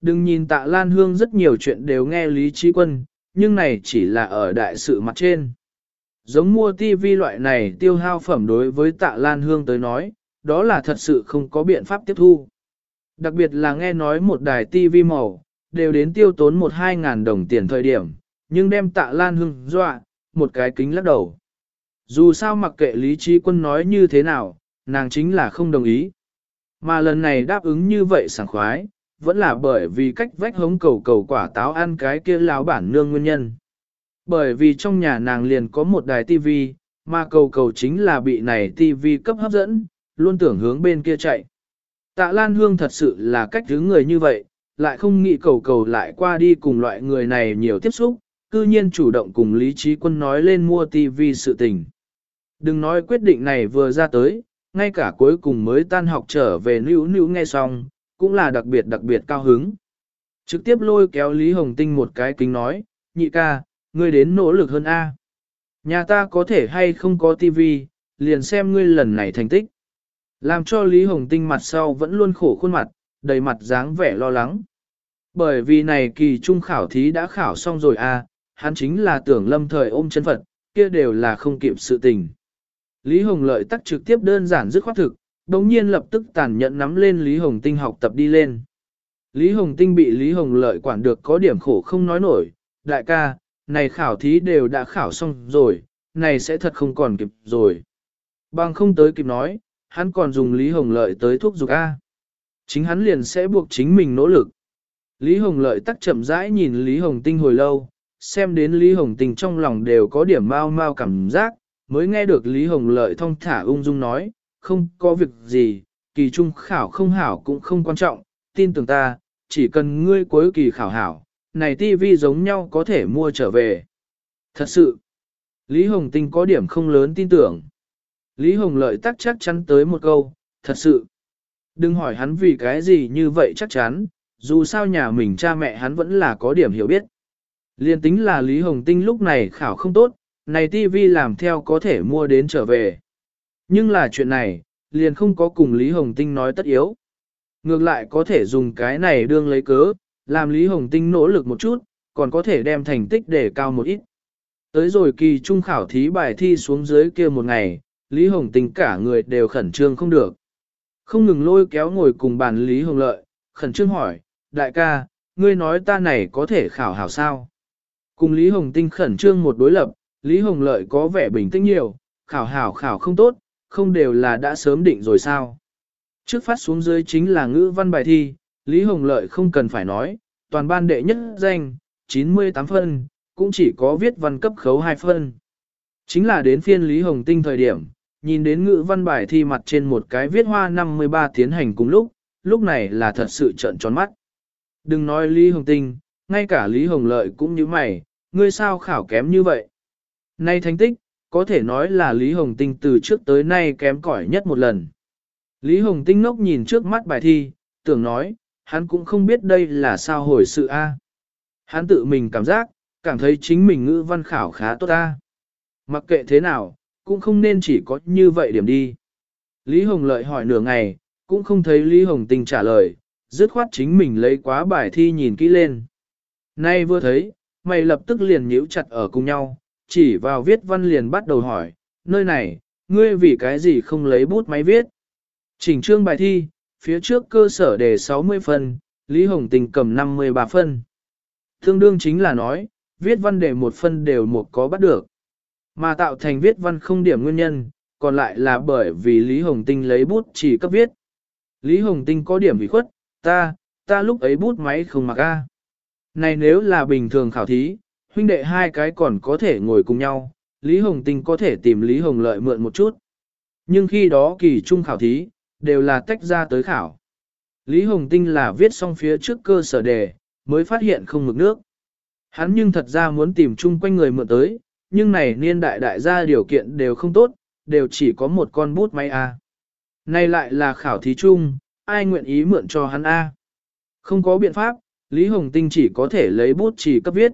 Đừng nhìn tạ Lan Hương rất nhiều chuyện đều nghe Lý Trí Quân, nhưng này chỉ là ở đại sự mặt trên. Giống mua tivi loại này tiêu hao phẩm đối với tạ Lan Hương tới nói, đó là thật sự không có biện pháp tiếp thu. Đặc biệt là nghe nói một đài tivi màu, đều đến tiêu tốn một hai ngàn đồng tiền thời điểm, nhưng đem tạ Lan Hương dọa, một cái kính lắc đầu. Dù sao mặc kệ Lý Trí Quân nói như thế nào, nàng chính là không đồng ý. Mà lần này đáp ứng như vậy sảng khoái, vẫn là bởi vì cách vách hống cầu cầu quả táo ăn cái kia lão bản nương nguyên nhân. Bởi vì trong nhà nàng liền có một đài tivi, mà cầu cầu chính là bị này tivi cấp hấp dẫn, luôn tưởng hướng bên kia chạy. Tạ Lan Hương thật sự là cách thứ người như vậy, lại không nghĩ cầu cầu lại qua đi cùng loại người này nhiều tiếp xúc, cư nhiên chủ động cùng Lý Trí Quân nói lên mua tivi sự tình. Đừng nói quyết định này vừa ra tới, ngay cả cuối cùng mới tan học trở về nữ nữ nghe xong, cũng là đặc biệt đặc biệt cao hứng. Trực tiếp lôi kéo Lý Hồng Tinh một cái kính nói, nhị ca, ngươi đến nỗ lực hơn A. Nhà ta có thể hay không có tivi, liền xem ngươi lần này thành tích. Làm cho Lý Hồng Tinh mặt sau vẫn luôn khổ khuôn mặt, đầy mặt dáng vẻ lo lắng. Bởi vì này kỳ trung khảo thí đã khảo xong rồi a, hắn chính là tưởng lâm thời ôm chân Phật, kia đều là không kịp sự tình. Lý Hồng Lợi tắc trực tiếp đơn giản dứt khoát thực, đồng nhiên lập tức tàn nhẫn nắm lên Lý Hồng Tinh học tập đi lên. Lý Hồng Tinh bị Lý Hồng Lợi quản được có điểm khổ không nói nổi, đại ca, này khảo thí đều đã khảo xong rồi, này sẽ thật không còn kịp rồi. Bằng không tới kịp nói, hắn còn dùng Lý Hồng Lợi tới thuốc dục A. Chính hắn liền sẽ buộc chính mình nỗ lực. Lý Hồng Lợi tắc chậm rãi nhìn Lý Hồng Tinh hồi lâu, xem đến Lý Hồng Tinh trong lòng đều có điểm mau mau cảm giác, mới nghe được Lý Hồng Lợi thong thả ung dung nói, không có việc gì, kỳ trung khảo không hảo cũng không quan trọng, tin tưởng ta, chỉ cần ngươi cuối kỳ khảo hảo, này tivi giống nhau có thể mua trở về. Thật sự, Lý Hồng Tinh có điểm không lớn tin tưởng. Lý Hồng Lợi tắc chắc chắn tới một câu, thật sự. Đừng hỏi hắn vì cái gì như vậy chắc chắn, dù sao nhà mình cha mẹ hắn vẫn là có điểm hiểu biết. Liên tính là Lý Hồng Tinh lúc này khảo không tốt, này tivi làm theo có thể mua đến trở về. Nhưng là chuyện này, liền không có cùng Lý Hồng Tinh nói tất yếu. Ngược lại có thể dùng cái này đương lấy cớ, làm Lý Hồng Tinh nỗ lực một chút, còn có thể đem thành tích để cao một ít. Tới rồi kỳ trung khảo thí bài thi xuống dưới kia một ngày, Lý Hồng Tinh cả người đều khẩn trương không được. Không ngừng lôi kéo ngồi cùng bàn Lý Hồng Lợi, khẩn trương hỏi, đại ca, ngươi nói ta này có thể khảo hảo sao? Cùng Lý Hồng Tinh khẩn trương một đối lập, Lý Hồng Lợi có vẻ bình tĩnh nhiều, khảo hảo khảo không tốt, không đều là đã sớm định rồi sao? Trước phát xuống dưới chính là ngữ văn bài thi, Lý Hồng Lợi không cần phải nói, toàn ban đệ nhất danh, 98 phân, cũng chỉ có viết văn cấp khấu 2 phân. Chính là đến phiên Lý Hồng Tinh thời điểm, nhìn đến ngữ văn bài thi mặt trên một cái viết hoa 53 tiến hành cùng lúc, lúc này là thật sự trợn tròn mắt. Đừng nói Lý Hồng Tinh, ngay cả Lý Hồng Lợi cũng như mày, ngươi sao khảo kém như vậy. Nay thành tích, có thể nói là Lý Hồng Tinh từ trước tới nay kém cỏi nhất một lần. Lý Hồng Tinh ngốc nhìn trước mắt bài thi, tưởng nói, hắn cũng không biết đây là sao hồi sự A. Hắn tự mình cảm giác, cảm thấy chính mình ngữ văn khảo khá tốt A. Mặc kệ thế nào, cũng không nên chỉ có như vậy điểm đi. Lý Hồng Lợi hỏi nửa ngày, cũng không thấy Lý Hồng Tinh trả lời, dứt khoát chính mình lấy quá bài thi nhìn kỹ lên. Nay vừa thấy, mày lập tức liền nhíu chặt ở cùng nhau, chỉ vào viết văn liền bắt đầu hỏi, nơi này, ngươi vì cái gì không lấy bút máy viết? Chỉnh trương bài thi, phía trước cơ sở đề 60 phân, Lý Hồng Tình cầm 53 phân. Tương đương chính là nói, viết văn đề một phân đều một có bắt được. Mà tạo thành viết văn không điểm nguyên nhân, còn lại là bởi vì Lý Hồng Tinh lấy bút chỉ cấp viết. Lý Hồng Tinh có điểm bị khuất, ta, ta lúc ấy bút máy không mặc a. Này nếu là bình thường khảo thí, huynh đệ hai cái còn có thể ngồi cùng nhau, Lý Hồng Tinh có thể tìm Lý Hồng Lợi mượn một chút. Nhưng khi đó kỳ trung khảo thí, đều là tách ra tới khảo. Lý Hồng Tinh là viết xong phía trước cơ sở đề, mới phát hiện không mực nước. Hắn nhưng thật ra muốn tìm chung quanh người mượn tới, nhưng này niên đại đại gia điều kiện đều không tốt, đều chỉ có một con bút máy A. Này lại là khảo thí chung, ai nguyện ý mượn cho hắn A. Không có biện pháp, Lý Hồng Tinh chỉ có thể lấy bút chỉ cấp viết.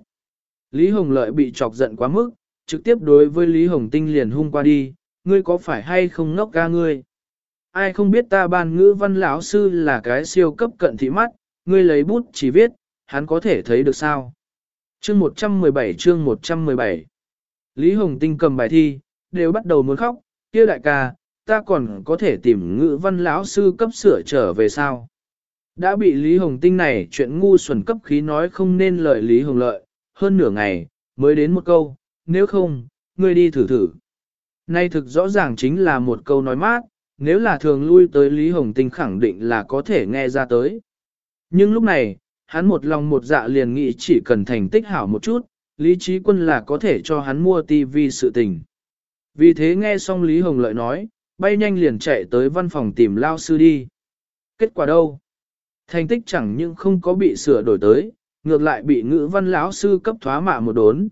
Lý Hồng Lợi bị chọc giận quá mức, trực tiếp đối với Lý Hồng Tinh liền hung qua đi, ngươi có phải hay không ngốc ga ngươi? Ai không biết ta ban ngữ văn lão sư là cái siêu cấp cận thị mắt, ngươi lấy bút chỉ viết, hắn có thể thấy được sao. Chương 117 chương 117 Lý Hồng Tinh cầm bài thi, đều bắt đầu muốn khóc, kia đại ca, ta còn có thể tìm ngữ văn lão sư cấp sửa trở về sao. Đã bị Lý Hồng Tinh này chuyện ngu xuẩn cấp khí nói không nên lời Lý Hồng Lợi, hơn nửa ngày, mới đến một câu, nếu không, ngươi đi thử thử. Nay thực rõ ràng chính là một câu nói mát, nếu là thường lui tới Lý Hồng Tinh khẳng định là có thể nghe ra tới. Nhưng lúc này, hắn một lòng một dạ liền nghĩ chỉ cần thành tích hảo một chút, Lý Trí Quân là có thể cho hắn mua tivi sự tình. Vì thế nghe xong Lý Hồng Lợi nói, bay nhanh liền chạy tới văn phòng tìm lao sư đi. Kết quả đâu? Thành tích chẳng những không có bị sửa đổi tới, ngược lại bị ngữ văn lão sư cấp thoá mạ một đốn.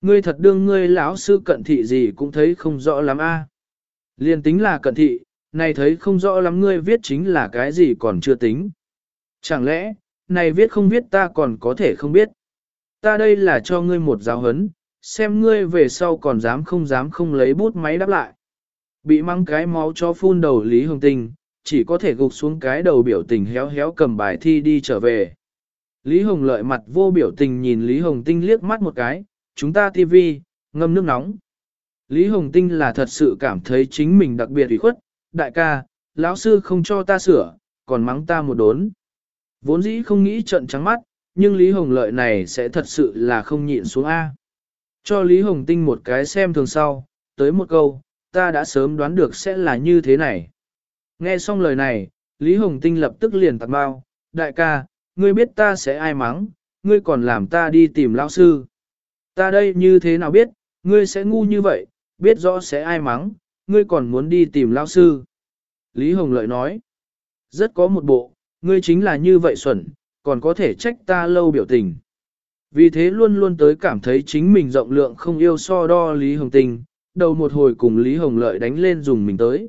Ngươi thật đương ngươi lão sư cận thị gì cũng thấy không rõ lắm a. À. Liên tính là cận thị, này thấy không rõ lắm ngươi viết chính là cái gì còn chưa tính. Chẳng lẽ, này viết không viết ta còn có thể không biết. Ta đây là cho ngươi một giáo hấn, xem ngươi về sau còn dám không dám không lấy bút máy đáp lại. Bị mang cái máu cho phun đầu Lý Hồng Tinh, chỉ có thể gục xuống cái đầu biểu tình héo héo cầm bài thi đi trở về. Lý Hồng lợi mặt vô biểu tình nhìn Lý Hồng Tinh liếc mắt một cái, chúng ta TV, ngâm nước nóng. Lý Hồng Tinh là thật sự cảm thấy chính mình đặc biệt ủy khuất, đại ca, lão sư không cho ta sửa, còn mắng ta một đốn. Vốn dĩ không nghĩ trận trắng mắt, nhưng Lý Hồng lợi này sẽ thật sự là không nhịn xuống A. Cho Lý Hồng Tinh một cái xem thường sau, tới một câu, ta đã sớm đoán được sẽ là như thế này. Nghe xong lời này, Lý Hồng Tinh lập tức liền tạt bao, đại ca, ngươi biết ta sẽ ai mắng, ngươi còn làm ta đi tìm lão sư. Ta đây như thế nào biết, ngươi sẽ ngu như vậy, biết rõ sẽ ai mắng, ngươi còn muốn đi tìm lão sư. Lý Hồng Lợi nói, rất có một bộ, ngươi chính là như vậy xuẩn, còn có thể trách ta lâu biểu tình. Vì thế luôn luôn tới cảm thấy chính mình rộng lượng không yêu so đo Lý Hồng Tinh, đầu một hồi cùng Lý Hồng Lợi đánh lên dùng mình tới.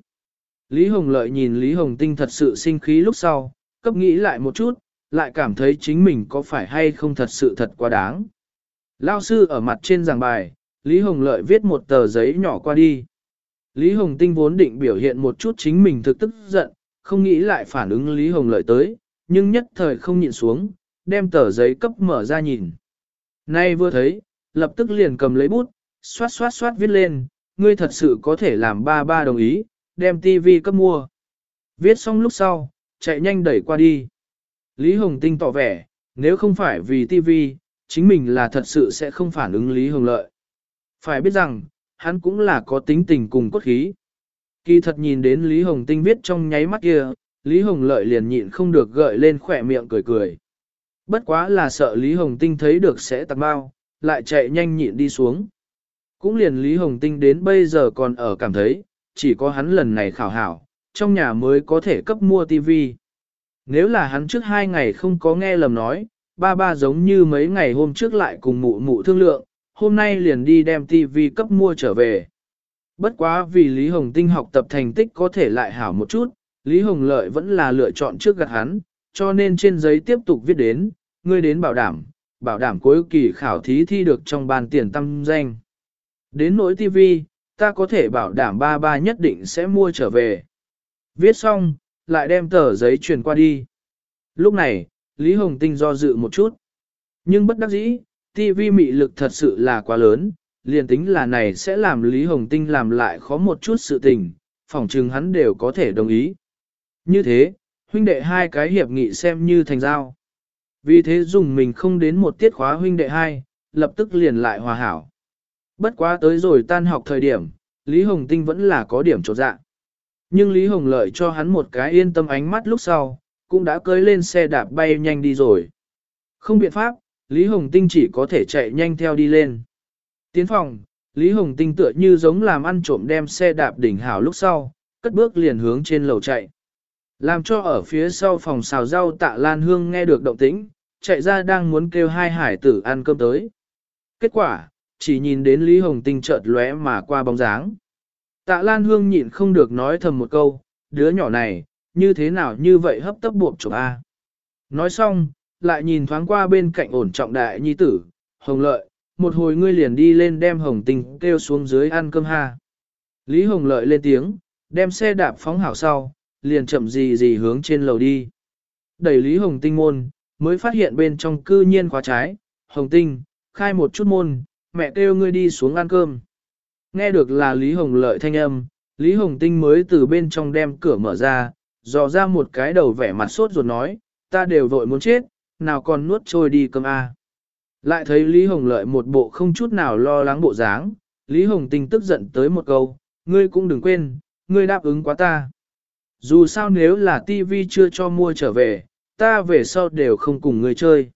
Lý Hồng Lợi nhìn Lý Hồng Tinh thật sự sinh khí lúc sau, cấp nghĩ lại một chút, lại cảm thấy chính mình có phải hay không thật sự thật quá đáng. Lao sư ở mặt trên giảng bài, Lý Hồng Lợi viết một tờ giấy nhỏ qua đi. Lý Hồng Tinh vốn định biểu hiện một chút chính mình thực tức giận, không nghĩ lại phản ứng Lý Hồng Lợi tới, nhưng nhất thời không nhịn xuống, đem tờ giấy cấp mở ra nhìn. Nay vừa thấy, lập tức liền cầm lấy bút, xoát xoát xoát viết lên, ngươi thật sự có thể làm ba ba đồng ý, đem tivi cấp mua. Viết xong lúc sau, chạy nhanh đẩy qua đi. Lý Hồng Tinh tỏ vẻ, nếu không phải vì TV, chính mình là thật sự sẽ không phản ứng Lý Hồng Lợi. Phải biết rằng, hắn cũng là có tính tình cùng cốt khí. Kỳ thật nhìn đến Lý Hồng Tinh viết trong nháy mắt kia, Lý Hồng Lợi liền nhịn không được gợi lên khỏe miệng cười cười. Bất quá là sợ Lý Hồng Tinh thấy được sẽ tạc bao, lại chạy nhanh nhịn đi xuống. Cũng liền Lý Hồng Tinh đến bây giờ còn ở cảm thấy, chỉ có hắn lần này khảo hảo, trong nhà mới có thể cấp mua tivi. Nếu là hắn trước hai ngày không có nghe lầm nói, ba ba giống như mấy ngày hôm trước lại cùng mụ mụ thương lượng, hôm nay liền đi đem tivi cấp mua trở về. Bất quá vì Lý Hồng Tinh học tập thành tích có thể lại hảo một chút, Lý Hồng Lợi vẫn là lựa chọn trước gặt hắn, cho nên trên giấy tiếp tục viết đến, ngươi đến bảo đảm, bảo đảm cuối kỳ khảo thí thi được trong ban tiền tâm danh. Đến nỗi TV, ta có thể bảo đảm ba ba nhất định sẽ mua trở về. Viết xong, lại đem tờ giấy truyền qua đi. Lúc này, Lý Hồng Tinh do dự một chút. Nhưng bất đắc dĩ, TV mị lực thật sự là quá lớn, liền tính là này sẽ làm Lý Hồng Tinh làm lại khó một chút sự tình, phỏng chừng hắn đều có thể đồng ý. Như thế, huynh đệ hai cái hiệp nghị xem như thành giao. Vì thế dùng mình không đến một tiết khóa huynh đệ hai, lập tức liền lại hòa hảo. Bất quá tới rồi tan học thời điểm, Lý Hồng Tinh vẫn là có điểm trột dạ. Nhưng Lý Hồng Lợi cho hắn một cái yên tâm ánh mắt lúc sau, cũng đã cưới lên xe đạp bay nhanh đi rồi. Không biện pháp, Lý Hồng Tinh chỉ có thể chạy nhanh theo đi lên. Tiến phòng, Lý Hồng Tinh tựa như giống làm ăn trộm đem xe đạp đỉnh hảo lúc sau, cất bước liền hướng trên lầu chạy. Làm cho ở phía sau phòng xào rau tạ Lan Hương nghe được động tĩnh, chạy ra đang muốn kêu hai hải tử ăn cơm tới. Kết quả, chỉ nhìn đến Lý Hồng Tinh chợt lóe mà qua bóng dáng. Tạ Lan Hương nhịn không được nói thầm một câu, đứa nhỏ này, như thế nào như vậy hấp tấp buộc chụp A. Nói xong, lại nhìn thoáng qua bên cạnh ổn trọng đại nhi tử, Hồng Lợi, một hồi ngươi liền đi lên đem Hồng Tinh kêu xuống dưới ăn cơm ha. Lý Hồng Lợi lên tiếng, đem xe đạp phóng hảo sau, liền chậm gì gì hướng trên lầu đi. đẩy Lý Hồng Tinh môn, mới phát hiện bên trong cư nhiên khóa trái, Hồng Tinh, khai một chút môn, mẹ kêu ngươi đi xuống ăn cơm. Nghe được là Lý Hồng lợi thanh âm, Lý Hồng Tinh mới từ bên trong đem cửa mở ra, dò ra một cái đầu vẻ mặt sốt ruột nói, ta đều vội muốn chết, nào còn nuốt trôi đi cơm a. Lại thấy Lý Hồng lợi một bộ không chút nào lo lắng bộ dáng, Lý Hồng Tinh tức giận tới một câu, ngươi cũng đừng quên, ngươi đáp ứng quá ta. Dù sao nếu là tivi chưa cho mua trở về, ta về sau đều không cùng ngươi chơi.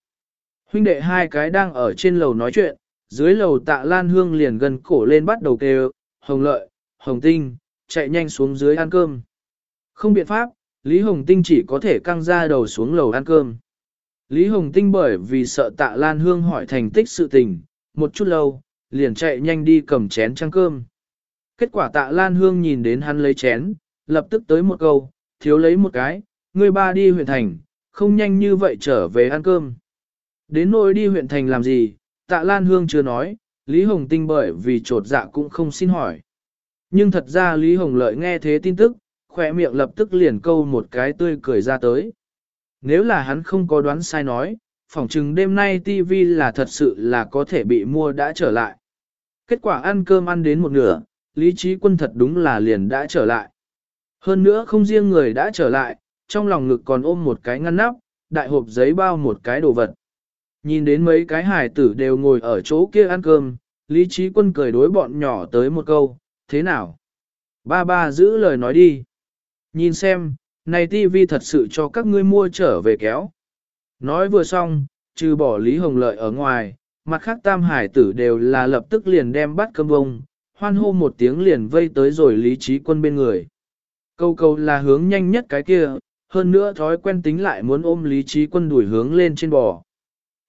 Huynh đệ hai cái đang ở trên lầu nói chuyện, dưới lầu tạ lan hương liền gần cổ lên bắt đầu kêu, hồng lợi, hồng tinh, chạy nhanh xuống dưới ăn cơm. Không biện pháp, Lý Hồng Tinh chỉ có thể căng ra đầu xuống lầu ăn cơm. Lý Hồng Tinh bởi vì sợ tạ lan hương hỏi thành tích sự tình, một chút lâu, liền chạy nhanh đi cầm chén trăng cơm. Kết quả tạ lan hương nhìn đến hắn lấy chén, lập tức tới một câu, thiếu lấy một cái, người ba đi huyện thành, không nhanh như vậy trở về ăn cơm. Đến nỗi đi huyện thành làm gì, tạ Lan Hương chưa nói, Lý Hồng Tinh bởi vì trột dạ cũng không xin hỏi. Nhưng thật ra Lý Hồng Lợi nghe thế tin tức, khỏe miệng lập tức liền câu một cái tươi cười ra tới. Nếu là hắn không có đoán sai nói, phỏng chừng đêm nay TV là thật sự là có thể bị mua đã trở lại. Kết quả ăn cơm ăn đến một nửa, Lý Trí Quân thật đúng là liền đã trở lại. Hơn nữa không riêng người đã trở lại, trong lòng ngực còn ôm một cái ngăn nắp, đại hộp giấy bao một cái đồ vật. Nhìn đến mấy cái hải tử đều ngồi ở chỗ kia ăn cơm, Lý Trí Quân cười đối bọn nhỏ tới một câu, thế nào? Ba ba giữ lời nói đi. Nhìn xem, này tivi thật sự cho các ngươi mua trở về kéo. Nói vừa xong, trừ bỏ Lý Hồng Lợi ở ngoài, mặt khác tam hải tử đều là lập tức liền đem bắt cơm bông, hoan hô một tiếng liền vây tới rồi Lý Trí Quân bên người. Câu câu là hướng nhanh nhất cái kia, hơn nữa thói quen tính lại muốn ôm lý trí quân đuổi hướng lên trên bò.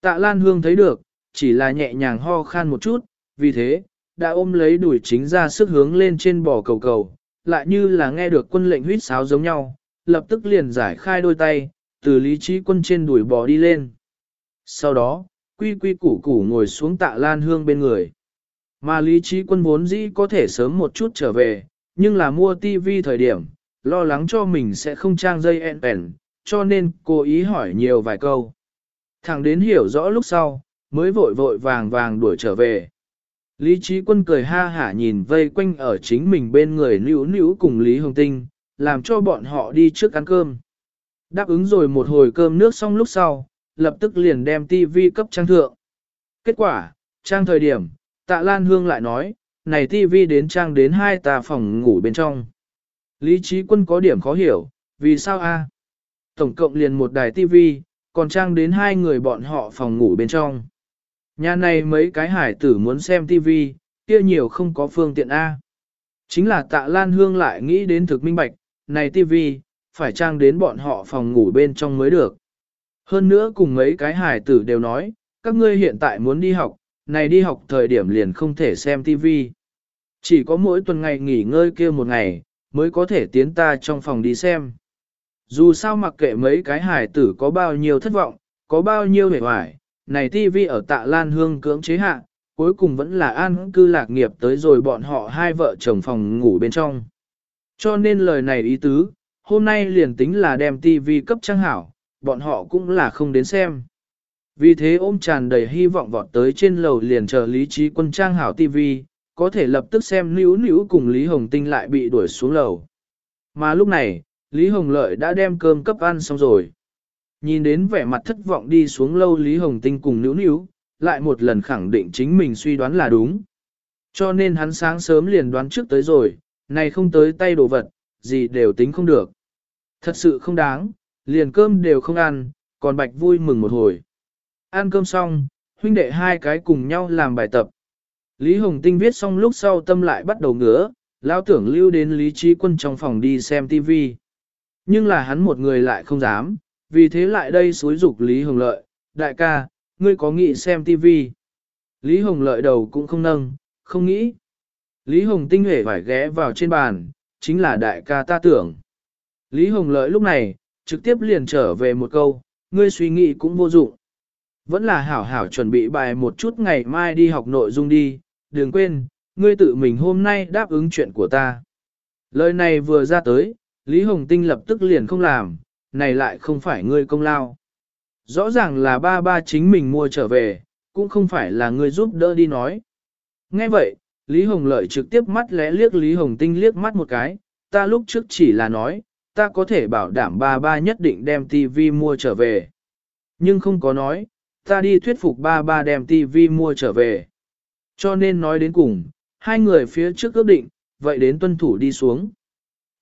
Tạ Lan Hương thấy được, chỉ là nhẹ nhàng ho khan một chút, vì thế, đã ôm lấy đuổi chính ra sức hướng lên trên bò cầu cầu, lại như là nghe được quân lệnh huýt sáo giống nhau, lập tức liền giải khai đôi tay, từ lý trí quân trên đuổi bò đi lên. Sau đó, quy quy củ củ ngồi xuống tạ Lan Hương bên người. Mà lý trí quân vốn dĩ có thể sớm một chút trở về, nhưng là mua tivi thời điểm, lo lắng cho mình sẽ không trang dây en pen, cho nên cố ý hỏi nhiều vài câu. Thẳng đến hiểu rõ lúc sau, mới vội vội vàng vàng đuổi trở về. Lý trí quân cười ha hả nhìn vây quanh ở chính mình bên người nữ nữ cùng Lý Hồng Tinh, làm cho bọn họ đi trước ăn cơm. Đáp ứng rồi một hồi cơm nước xong lúc sau, lập tức liền đem tivi cấp trang thượng. Kết quả, trang thời điểm, tạ Lan Hương lại nói, này tivi đến trang đến hai tà phòng ngủ bên trong. Lý trí quân có điểm khó hiểu, vì sao a? Tổng cộng liền một đài tivi, còn trang đến hai người bọn họ phòng ngủ bên trong. Nhà này mấy cái hải tử muốn xem tivi, kia nhiều không có phương tiện A. Chính là tạ Lan Hương lại nghĩ đến thực minh bạch, này tivi, phải trang đến bọn họ phòng ngủ bên trong mới được. Hơn nữa cùng mấy cái hải tử đều nói, các ngươi hiện tại muốn đi học, này đi học thời điểm liền không thể xem tivi. Chỉ có mỗi tuần ngày nghỉ ngơi kia một ngày, mới có thể tiến ta trong phòng đi xem. Dù sao mặc kệ mấy cái hải tử có bao nhiêu thất vọng, có bao nhiêu hề hoài, này tivi ở tạ Lan Hương cưỡng chế hạ, cuối cùng vẫn là an cư lạc nghiệp tới rồi bọn họ hai vợ chồng phòng ngủ bên trong. Cho nên lời này ý tứ, hôm nay liền tính là đem tivi cấp trang hảo, bọn họ cũng là không đến xem. Vì thế ôm tràn đầy hy vọng vọt tới trên lầu liền chờ lý trí quân trang hảo tivi, có thể lập tức xem nữ nữ cùng Lý Hồng Tinh lại bị đuổi xuống lầu. Mà lúc này, Lý Hồng Lợi đã đem cơm cấp ăn xong rồi. Nhìn đến vẻ mặt thất vọng đi xuống lâu Lý Hồng Tinh cùng nữ nữ, lại một lần khẳng định chính mình suy đoán là đúng. Cho nên hắn sáng sớm liền đoán trước tới rồi, này không tới tay đồ vật, gì đều tính không được. Thật sự không đáng, liền cơm đều không ăn, còn bạch vui mừng một hồi. Ăn cơm xong, huynh đệ hai cái cùng nhau làm bài tập, Lý Hồng Tinh viết xong lúc sau tâm lại bắt đầu ngứa, lão tưởng lưu đến Lý Trí Quân trong phòng đi xem TV. Nhưng là hắn một người lại không dám, vì thế lại đây xúi dục Lý Hồng Lợi, đại ca, ngươi có nghĩ xem TV. Lý Hồng Lợi đầu cũng không nâng, không nghĩ. Lý Hồng Tinh hề phải ghé vào trên bàn, chính là đại ca ta tưởng. Lý Hồng Lợi lúc này, trực tiếp liền trở về một câu, ngươi suy nghĩ cũng vô dụng. Vẫn là hảo hảo chuẩn bị bài một chút ngày mai đi học nội dung đi, đừng quên, ngươi tự mình hôm nay đáp ứng chuyện của ta. Lời này vừa ra tới, Lý Hồng Tinh lập tức liền không làm, này lại không phải ngươi công lao. Rõ ràng là ba ba chính mình mua trở về, cũng không phải là ngươi giúp đỡ đi nói. Nghe vậy, Lý Hồng Lợi trực tiếp mắt lẽ liếc Lý Hồng Tinh liếc mắt một cái, ta lúc trước chỉ là nói, ta có thể bảo đảm ba ba nhất định đem TV mua trở về. Nhưng không có nói, ta đi thuyết phục ba ba đem TV mua trở về. Cho nên nói đến cùng, hai người phía trước ước định, vậy đến tuân thủ đi xuống.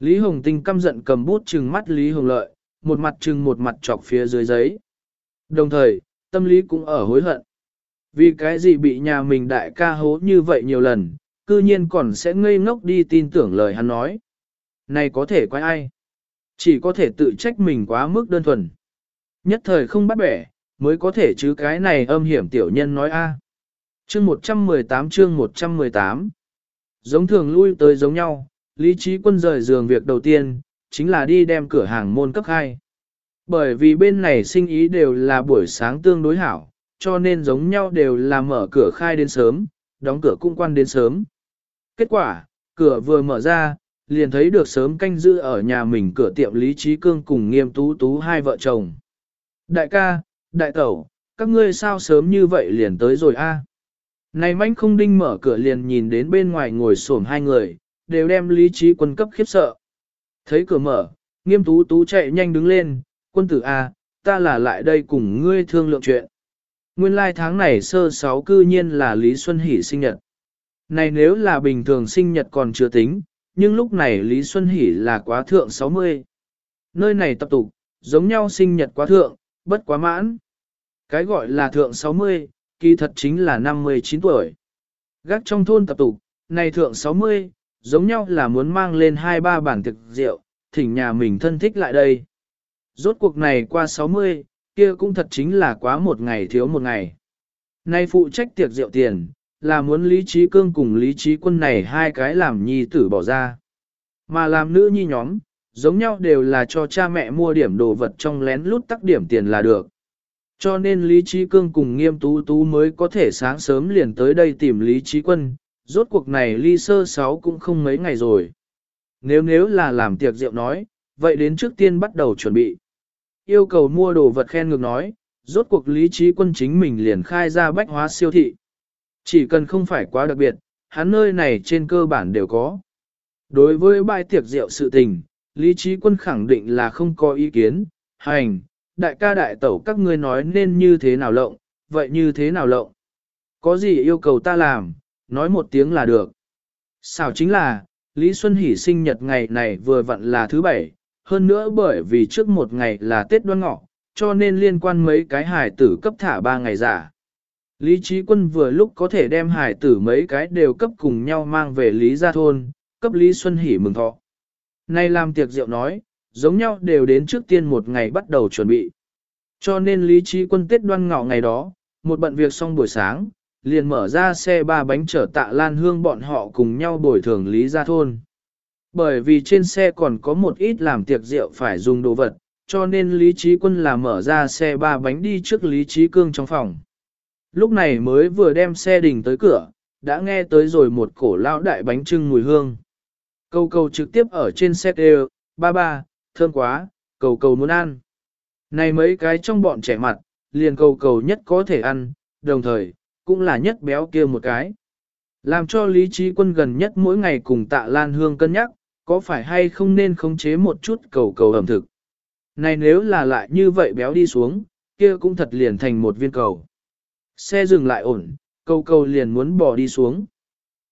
Lý Hồng Tinh căm giận cầm bút trừng mắt Lý Hồng Lợi, một mặt trừng một mặt chọc phía dưới giấy. Đồng thời, tâm lý cũng ở hối hận. Vì cái gì bị nhà mình đại ca hố như vậy nhiều lần, cư nhiên còn sẽ ngây ngốc đi tin tưởng lời hắn nói. Này có thể quay ai? Chỉ có thể tự trách mình quá mức đơn thuần. Nhất thời không bắt bẻ, mới có thể chứ cái này âm hiểm tiểu nhân nói a. Chương 118 chương 118 Giống thường lui tới giống nhau, lý trí quân rời giường việc đầu tiên, chính là đi đem cửa hàng môn cấp 2. Bởi vì bên này sinh ý đều là buổi sáng tương đối hảo, cho nên giống nhau đều là mở cửa khai đến sớm, đóng cửa cung quan đến sớm. Kết quả, cửa vừa mở ra, liền thấy được sớm canh giữ ở nhà mình cửa tiệm Lý Trí Cương cùng nghiêm tú tú hai vợ chồng. Đại ca, đại tẩu, các ngươi sao sớm như vậy liền tới rồi a? Này manh không đinh mở cửa liền nhìn đến bên ngoài ngồi xổm hai người, đều đem Lý Trí quân cấp khiếp sợ. Thấy cửa mở, nghiêm tú tú chạy nhanh đứng lên, quân tử a, ta là lại đây cùng ngươi thương lượng chuyện. Nguyên lai tháng này sơ sáu cư nhiên là Lý Xuân Hỷ sinh nhật. Này nếu là bình thường sinh nhật còn chưa tính, nhưng lúc này Lý Xuân Hỷ là quá thượng 60. Nơi này tập tục, giống nhau sinh nhật quá thượng, bất quá mãn. Cái gọi là thượng 60, kỳ thật chính là 59 tuổi. Gác trong thôn tập tục, này thượng 60, giống nhau là muốn mang lên hai ba bản thực rượu, thỉnh nhà mình thân thích lại đây. Rốt cuộc này qua 60, kia cũng thật chính là quá một ngày thiếu một ngày. Nay phụ trách tiệc rượu tiền, là muốn Lý Trí Cương cùng Lý Trí Quân này hai cái làm nhi tử bỏ ra. Mà làm nữ nhi nhóm, giống nhau đều là cho cha mẹ mua điểm đồ vật trong lén lút tắc điểm tiền là được. Cho nên Lý Trí Cương cùng Nghiêm Tú Tú mới có thể sáng sớm liền tới đây tìm Lý Trí Quân, rốt cuộc này ly sơ sáu cũng không mấy ngày rồi. Nếu nếu là làm tiệc rượu nói, vậy đến trước tiên bắt đầu chuẩn bị. Yêu cầu mua đồ vật khen ngược nói, rốt cuộc Lý Trí Quân chính mình liền khai ra bách hóa siêu thị. Chỉ cần không phải quá đặc biệt, hắn nơi này trên cơ bản đều có. Đối với bài tiệc rượu sự tình, Lý Trí Quân khẳng định là không có ý kiến, hành, đại ca đại tẩu các ngươi nói nên như thế nào lộng, vậy như thế nào lộng. Có gì yêu cầu ta làm, nói một tiếng là được. Sao chính là, Lý Xuân Hỷ sinh nhật ngày này vừa vặn là thứ bảy, hơn nữa bởi vì trước một ngày là Tết đoan ngọ, cho nên liên quan mấy cái hài tử cấp thả ba ngày giả. Lý Trí Quân vừa lúc có thể đem hài tử mấy cái đều cấp cùng nhau mang về Lý Gia Thôn, cấp Lý Xuân Hỷ mừng thọ. Nay làm tiệc rượu nói, giống nhau đều đến trước tiên một ngày bắt đầu chuẩn bị. Cho nên Lý Trí Quân Tết đoan ngọ ngày đó, một bận việc xong buổi sáng, liền mở ra xe ba bánh chở tạ Lan Hương bọn họ cùng nhau bồi thường Lý Gia Thôn. Bởi vì trên xe còn có một ít làm tiệc rượu phải dùng đồ vật, cho nên Lý Trí Quân là mở ra xe ba bánh đi trước Lý Trí Cương trong phòng. Lúc này mới vừa đem xe đình tới cửa, đã nghe tới rồi một cổ lao đại bánh trưng mùi hương. Cầu cầu trực tiếp ở trên xe đều, ba ba, thơm quá, cầu cầu muốn ăn. Này mấy cái trong bọn trẻ mặt, liền cầu cầu nhất có thể ăn, đồng thời, cũng là nhất béo kia một cái. Làm cho lý trí quân gần nhất mỗi ngày cùng tạ lan hương cân nhắc, có phải hay không nên khống chế một chút cầu cầu ẩm thực. Này nếu là lại như vậy béo đi xuống, kia cũng thật liền thành một viên cầu. Xe dừng lại ổn, cầu cầu liền muốn bỏ đi xuống.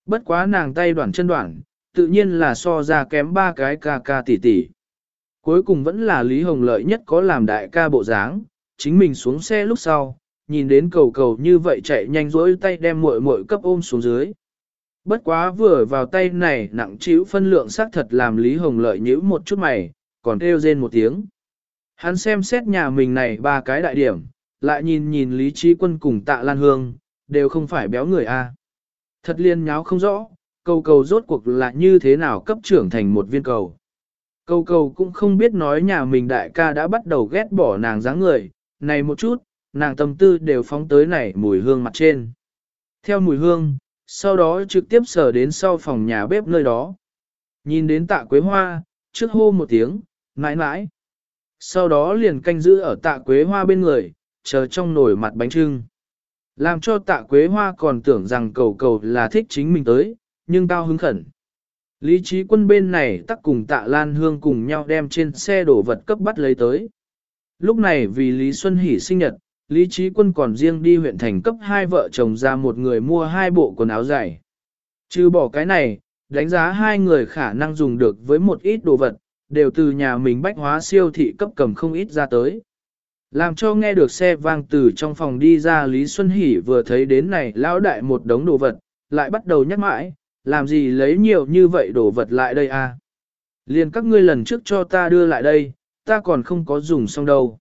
Bất quá nàng tay đoạn chân đoạn, tự nhiên là so ra kém ba cái ca ca tỷ tỷ. Cuối cùng vẫn là Lý Hồng Lợi nhất có làm đại ca bộ dáng, chính mình xuống xe lúc sau, nhìn đến cầu cầu như vậy chạy nhanh rỗi tay đem muội muội cấp ôm xuống dưới. Bất quá vừa vào tay này nặng chịu phân lượng xác thật làm Lý Hồng Lợi nhíu một chút mày, còn kêu rên một tiếng. Hắn xem xét nhà mình này ba cái đại điểm, lại nhìn nhìn Lý Trí Quân cùng tạ Lan Hương, đều không phải béo người a. Thật liên nháo không rõ, cầu cầu rốt cuộc là như thế nào cấp trưởng thành một viên cầu. Cầu cầu cũng không biết nói nhà mình đại ca đã bắt đầu ghét bỏ nàng dáng người, này một chút, nàng tâm tư đều phóng tới này mùi hương mặt trên. Theo mùi hương, sau đó trực tiếp sở đến sau phòng nhà bếp nơi đó. Nhìn đến tạ quế hoa, trước hô một tiếng, mãi mãi. Sau đó liền canh giữ ở tạ quế hoa bên người, chờ trong nồi mặt bánh trưng. Làm cho tạ quế hoa còn tưởng rằng cầu cầu là thích chính mình tới, nhưng cao hứng khẩn. Lý trí quân bên này tắc cùng tạ Lan Hương cùng nhau đem trên xe đổ vật cấp bắt lấy tới. Lúc này vì Lý Xuân Hỷ sinh nhật, Lý trí quân còn riêng đi huyện thành cấp hai vợ chồng ra một người mua hai bộ quần áo dày. Trừ bỏ cái này, đánh giá hai người khả năng dùng được với một ít đồ vật, đều từ nhà mình bách hóa siêu thị cấp cầm không ít ra tới. Làm cho nghe được xe vang từ trong phòng đi ra Lý Xuân Hỷ vừa thấy đến này lão đại một đống đồ vật, lại bắt đầu nhắc mãi, làm gì lấy nhiều như vậy đồ vật lại đây? À? Liền các ngươi lần trước cho ta đưa lại đây, ta còn không có dùng xong đâu.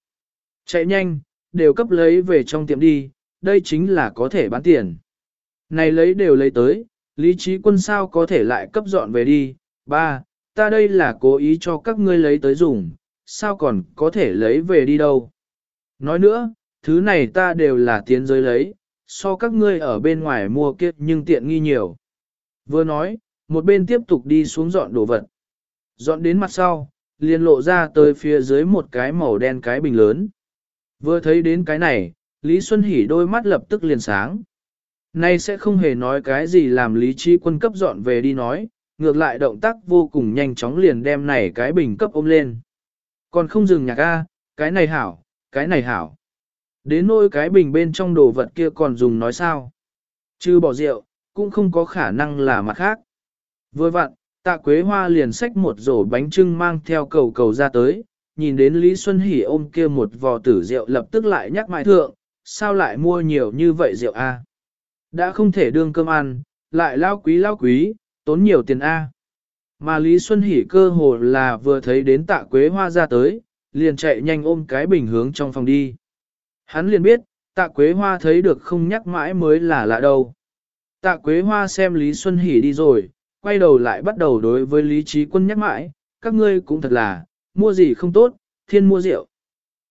Chạy nhanh, đều cấp lấy về trong tiệm đi, đây chính là có thể bán tiền. Này lấy đều lấy tới, lý trí quân sao có thể lại cấp dọn về đi, ba, ta đây là cố ý cho các ngươi lấy tới dùng, sao còn có thể lấy về đi đâu. Nói nữa, thứ này ta đều là tiến giới lấy, so các ngươi ở bên ngoài mua kiếp nhưng tiện nghi nhiều. Vừa nói, một bên tiếp tục đi xuống dọn đồ vật. Dọn đến mặt sau, liền lộ ra tới phía dưới một cái màu đen cái bình lớn. Vừa thấy đến cái này, Lý Xuân Hỷ đôi mắt lập tức liền sáng. Nay sẽ không hề nói cái gì làm Lý Chi quân cấp dọn về đi nói, ngược lại động tác vô cùng nhanh chóng liền đem này cái bình cấp ôm lên. Còn không dừng nhạc A, cái này hảo, cái này hảo. Đến nỗi cái bình bên trong đồ vật kia còn dùng nói sao. Chứ bỏ rượu, cũng không có khả năng là mặt khác. Vừa vặn, tạ quế hoa liền xách một rổ bánh trưng mang theo cầu cầu ra tới, nhìn đến Lý Xuân Hỷ ôm kia một vò tử rượu lập tức lại nhắc mãi thượng, sao lại mua nhiều như vậy rượu a? Đã không thể đương cơm ăn, lại lao quý lao quý, tốn nhiều tiền a. Mà Lý Xuân Hỷ cơ hồ là vừa thấy đến tạ quế hoa ra tới, liền chạy nhanh ôm cái bình hướng trong phòng đi. Hắn liền biết, tạ quế hoa thấy được không nhắc mãi mới là lạ đâu. Tạ quế hoa xem Lý Xuân Hỷ đi rồi, quay đầu lại bắt đầu đối với Lý Trí Quân nhắc mãi, các ngươi cũng thật là, mua gì không tốt, thiên mua rượu.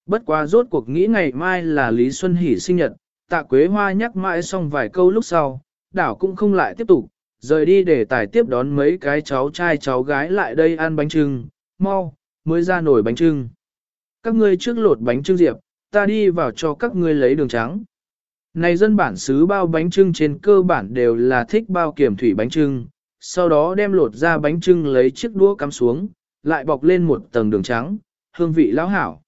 Bất quá rốt cuộc nghĩ ngày mai là Lý Xuân Hỷ sinh nhật, tạ quế hoa nhắc mãi xong vài câu lúc sau, đảo cũng không lại tiếp tục, rời đi để tài tiếp đón mấy cái cháu trai cháu gái lại đây ăn bánh trưng, mau, mới ra nổi bánh trưng. Các ngươi trước lột bánh trưng diệp, ta đi vào cho các ngươi lấy đường trắng. Này dân bản xứ bao bánh trưng trên cơ bản đều là thích bao kiểm thủy bánh trưng, sau đó đem lột ra bánh trưng lấy chiếc đũa cắm xuống, lại bọc lên một tầng đường trắng, hương vị lão hảo.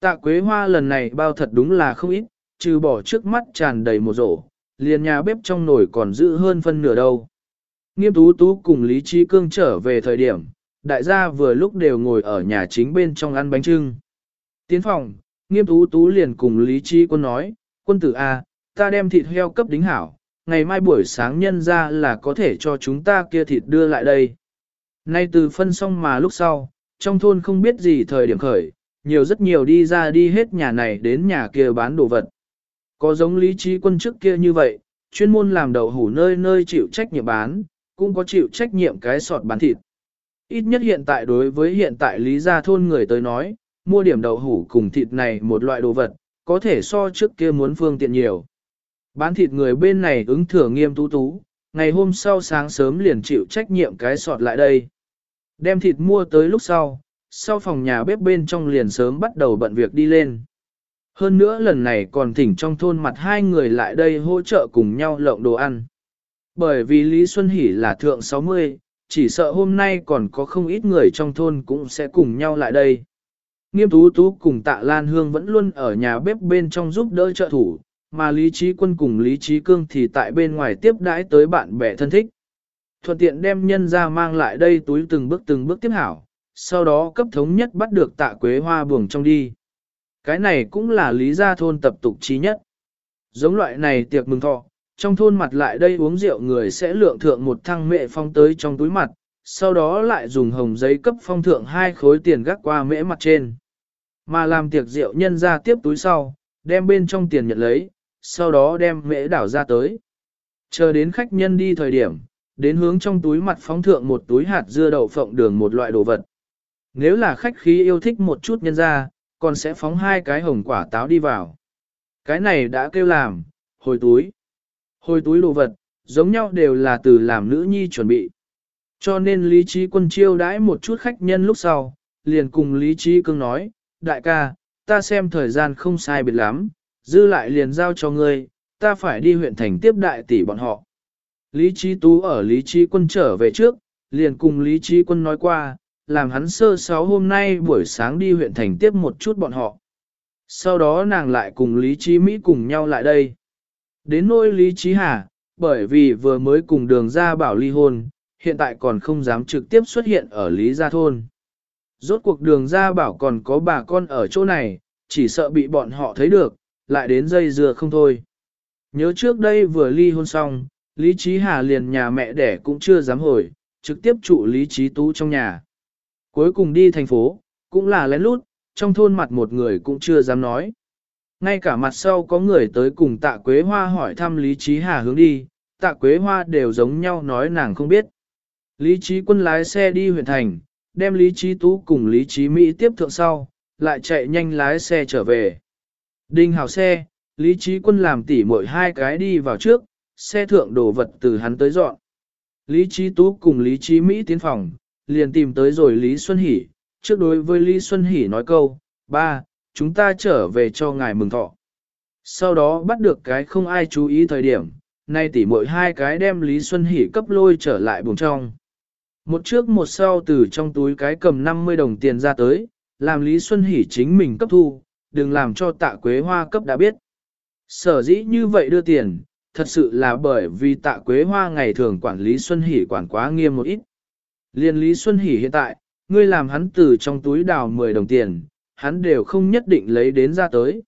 Tạ quế hoa lần này bao thật đúng là không ít, trừ bỏ trước mắt tràn đầy một rổ, liền nhà bếp trong nồi còn giữ hơn phân nửa đâu. Nghiêm tú tú cùng Lý Trí Cương trở về thời điểm, đại gia vừa lúc đều ngồi ở nhà chính bên trong ăn bánh trưng. Tiến phòng, nghiêm tú tú liền cùng Lý Trí Quân nói, quân tử A, ta đem thịt heo cấp đính hảo, ngày mai buổi sáng nhân ra là có thể cho chúng ta kia thịt đưa lại đây. Nay từ phân xong mà lúc sau, trong thôn không biết gì thời điểm khởi, nhiều rất nhiều đi ra đi hết nhà này đến nhà kia bán đồ vật. Có giống lý trí quân trước kia như vậy, chuyên môn làm đậu hủ nơi nơi chịu trách nhiệm bán, cũng có chịu trách nhiệm cái sọt bán thịt. Ít nhất hiện tại đối với hiện tại lý gia thôn người tới nói, mua điểm đậu hủ cùng thịt này một loại đồ vật, có thể so trước kia muốn phương tiện nhiều. Bán thịt người bên này ứng thừa nghiêm tú tú, ngày hôm sau sáng sớm liền chịu trách nhiệm cái sọt lại đây. Đem thịt mua tới lúc sau, sau phòng nhà bếp bên trong liền sớm bắt đầu bận việc đi lên. Hơn nữa lần này còn thỉnh trong thôn mặt hai người lại đây hỗ trợ cùng nhau lộng đồ ăn. Bởi vì Lý Xuân Hỷ là thượng 60, chỉ sợ hôm nay còn có không ít người trong thôn cũng sẽ cùng nhau lại đây. Nghiêm Tú Tú cùng Tạ Lan Hương vẫn luôn ở nhà bếp bên trong giúp đỡ trợ thủ, mà Lý Trí Quân cùng Lý Trí Cương thì tại bên ngoài tiếp đãi tới bạn bè thân thích. Thuận tiện đem nhân ra mang lại đây túi từng bước từng bước tiếp hảo, sau đó cấp thống nhất bắt được tạ quế hoa buồng trong đi. Cái này cũng là lý gia thôn tập tục trí nhất. Giống loại này tiệc mừng thọ, trong thôn mặt lại đây uống rượu người sẽ lượng thượng một thăng mệ phong tới trong túi mặt, sau đó lại dùng hồng giấy cấp phong thượng hai khối tiền gác qua mễ mặt trên. Mà làm tiệc rượu nhân ra tiếp túi sau, đem bên trong tiền nhận lấy, sau đó đem mễ đảo ra tới. Chờ đến khách nhân đi thời điểm, đến hướng trong túi mặt phóng thượng một túi hạt dưa đậu phộng đường một loại đồ vật. Nếu là khách khí yêu thích một chút nhân ra, còn sẽ phóng hai cái hồng quả táo đi vào. Cái này đã kêu làm, hồi túi. Hồi túi đồ vật, giống nhau đều là từ làm nữ nhi chuẩn bị. Cho nên Lý Trí Quân chiêu đãi một chút khách nhân lúc sau, liền cùng Lý Trí Cương nói, đại ca, ta xem thời gian không sai biệt lắm, dư lại liền giao cho ngươi, ta phải đi huyện thành tiếp đại tỷ bọn họ. Lý Trí Tú ở Lý Trí Quân trở về trước, liền cùng Lý Trí Quân nói qua, làm hắn sơ sáu hôm nay buổi sáng đi huyện thành tiếp một chút bọn họ. Sau đó nàng lại cùng Lý Trí Mỹ cùng nhau lại đây. Đến nỗi Lý Trí Hà, bởi vì vừa mới cùng đường ra bảo ly hôn, hiện tại còn không dám trực tiếp xuất hiện ở Lý Gia Thôn. Rốt cuộc đường ra bảo còn có bà con ở chỗ này, chỉ sợ bị bọn họ thấy được, lại đến dây dưa không thôi. Nhớ trước đây vừa ly hôn xong, Lý Trí Hà liền nhà mẹ đẻ cũng chưa dám hồi, trực tiếp trụ Lý Trí Tú trong nhà. Cuối cùng đi thành phố, cũng là lén lút, trong thôn mặt một người cũng chưa dám nói. Ngay cả mặt sau có người tới cùng tạ Quế Hoa hỏi thăm Lý Trí Hà hướng đi, tạ Quế Hoa đều giống nhau nói nàng không biết. Lý Trí Quân lái xe đi huyện thành, đem Lý Trí Tú cùng Lý Trí Mỹ tiếp thượng sau, lại chạy nhanh lái xe trở về. Đinh hào xe, Lý Trí Quân làm tỉ mỗi hai cái đi vào trước, xe thượng đồ vật từ hắn tới dọn. Lý Trí Tú cùng Lý Trí Mỹ tiến phòng, liền tìm tới rồi Lý Xuân Hỷ, trước đối với Lý Xuân Hỷ nói câu, ba, chúng ta trở về cho ngài mừng thọ. Sau đó bắt được cái không ai chú ý thời điểm, nay tỉ mỗi hai cái đem Lý Xuân Hỷ cấp lôi trở lại buồng trong. Một trước một sau từ trong túi cái cầm 50 đồng tiền ra tới, làm Lý Xuân Hỷ chính mình cấp thu, đừng làm cho tạ quế hoa cấp đã biết. Sở dĩ như vậy đưa tiền, thật sự là bởi vì tạ quế hoa ngày thường quản lý Xuân Hỷ quản quá nghiêm một ít. Liên Lý Xuân Hỷ hiện tại, ngươi làm hắn từ trong túi đào 10 đồng tiền, hắn đều không nhất định lấy đến ra tới.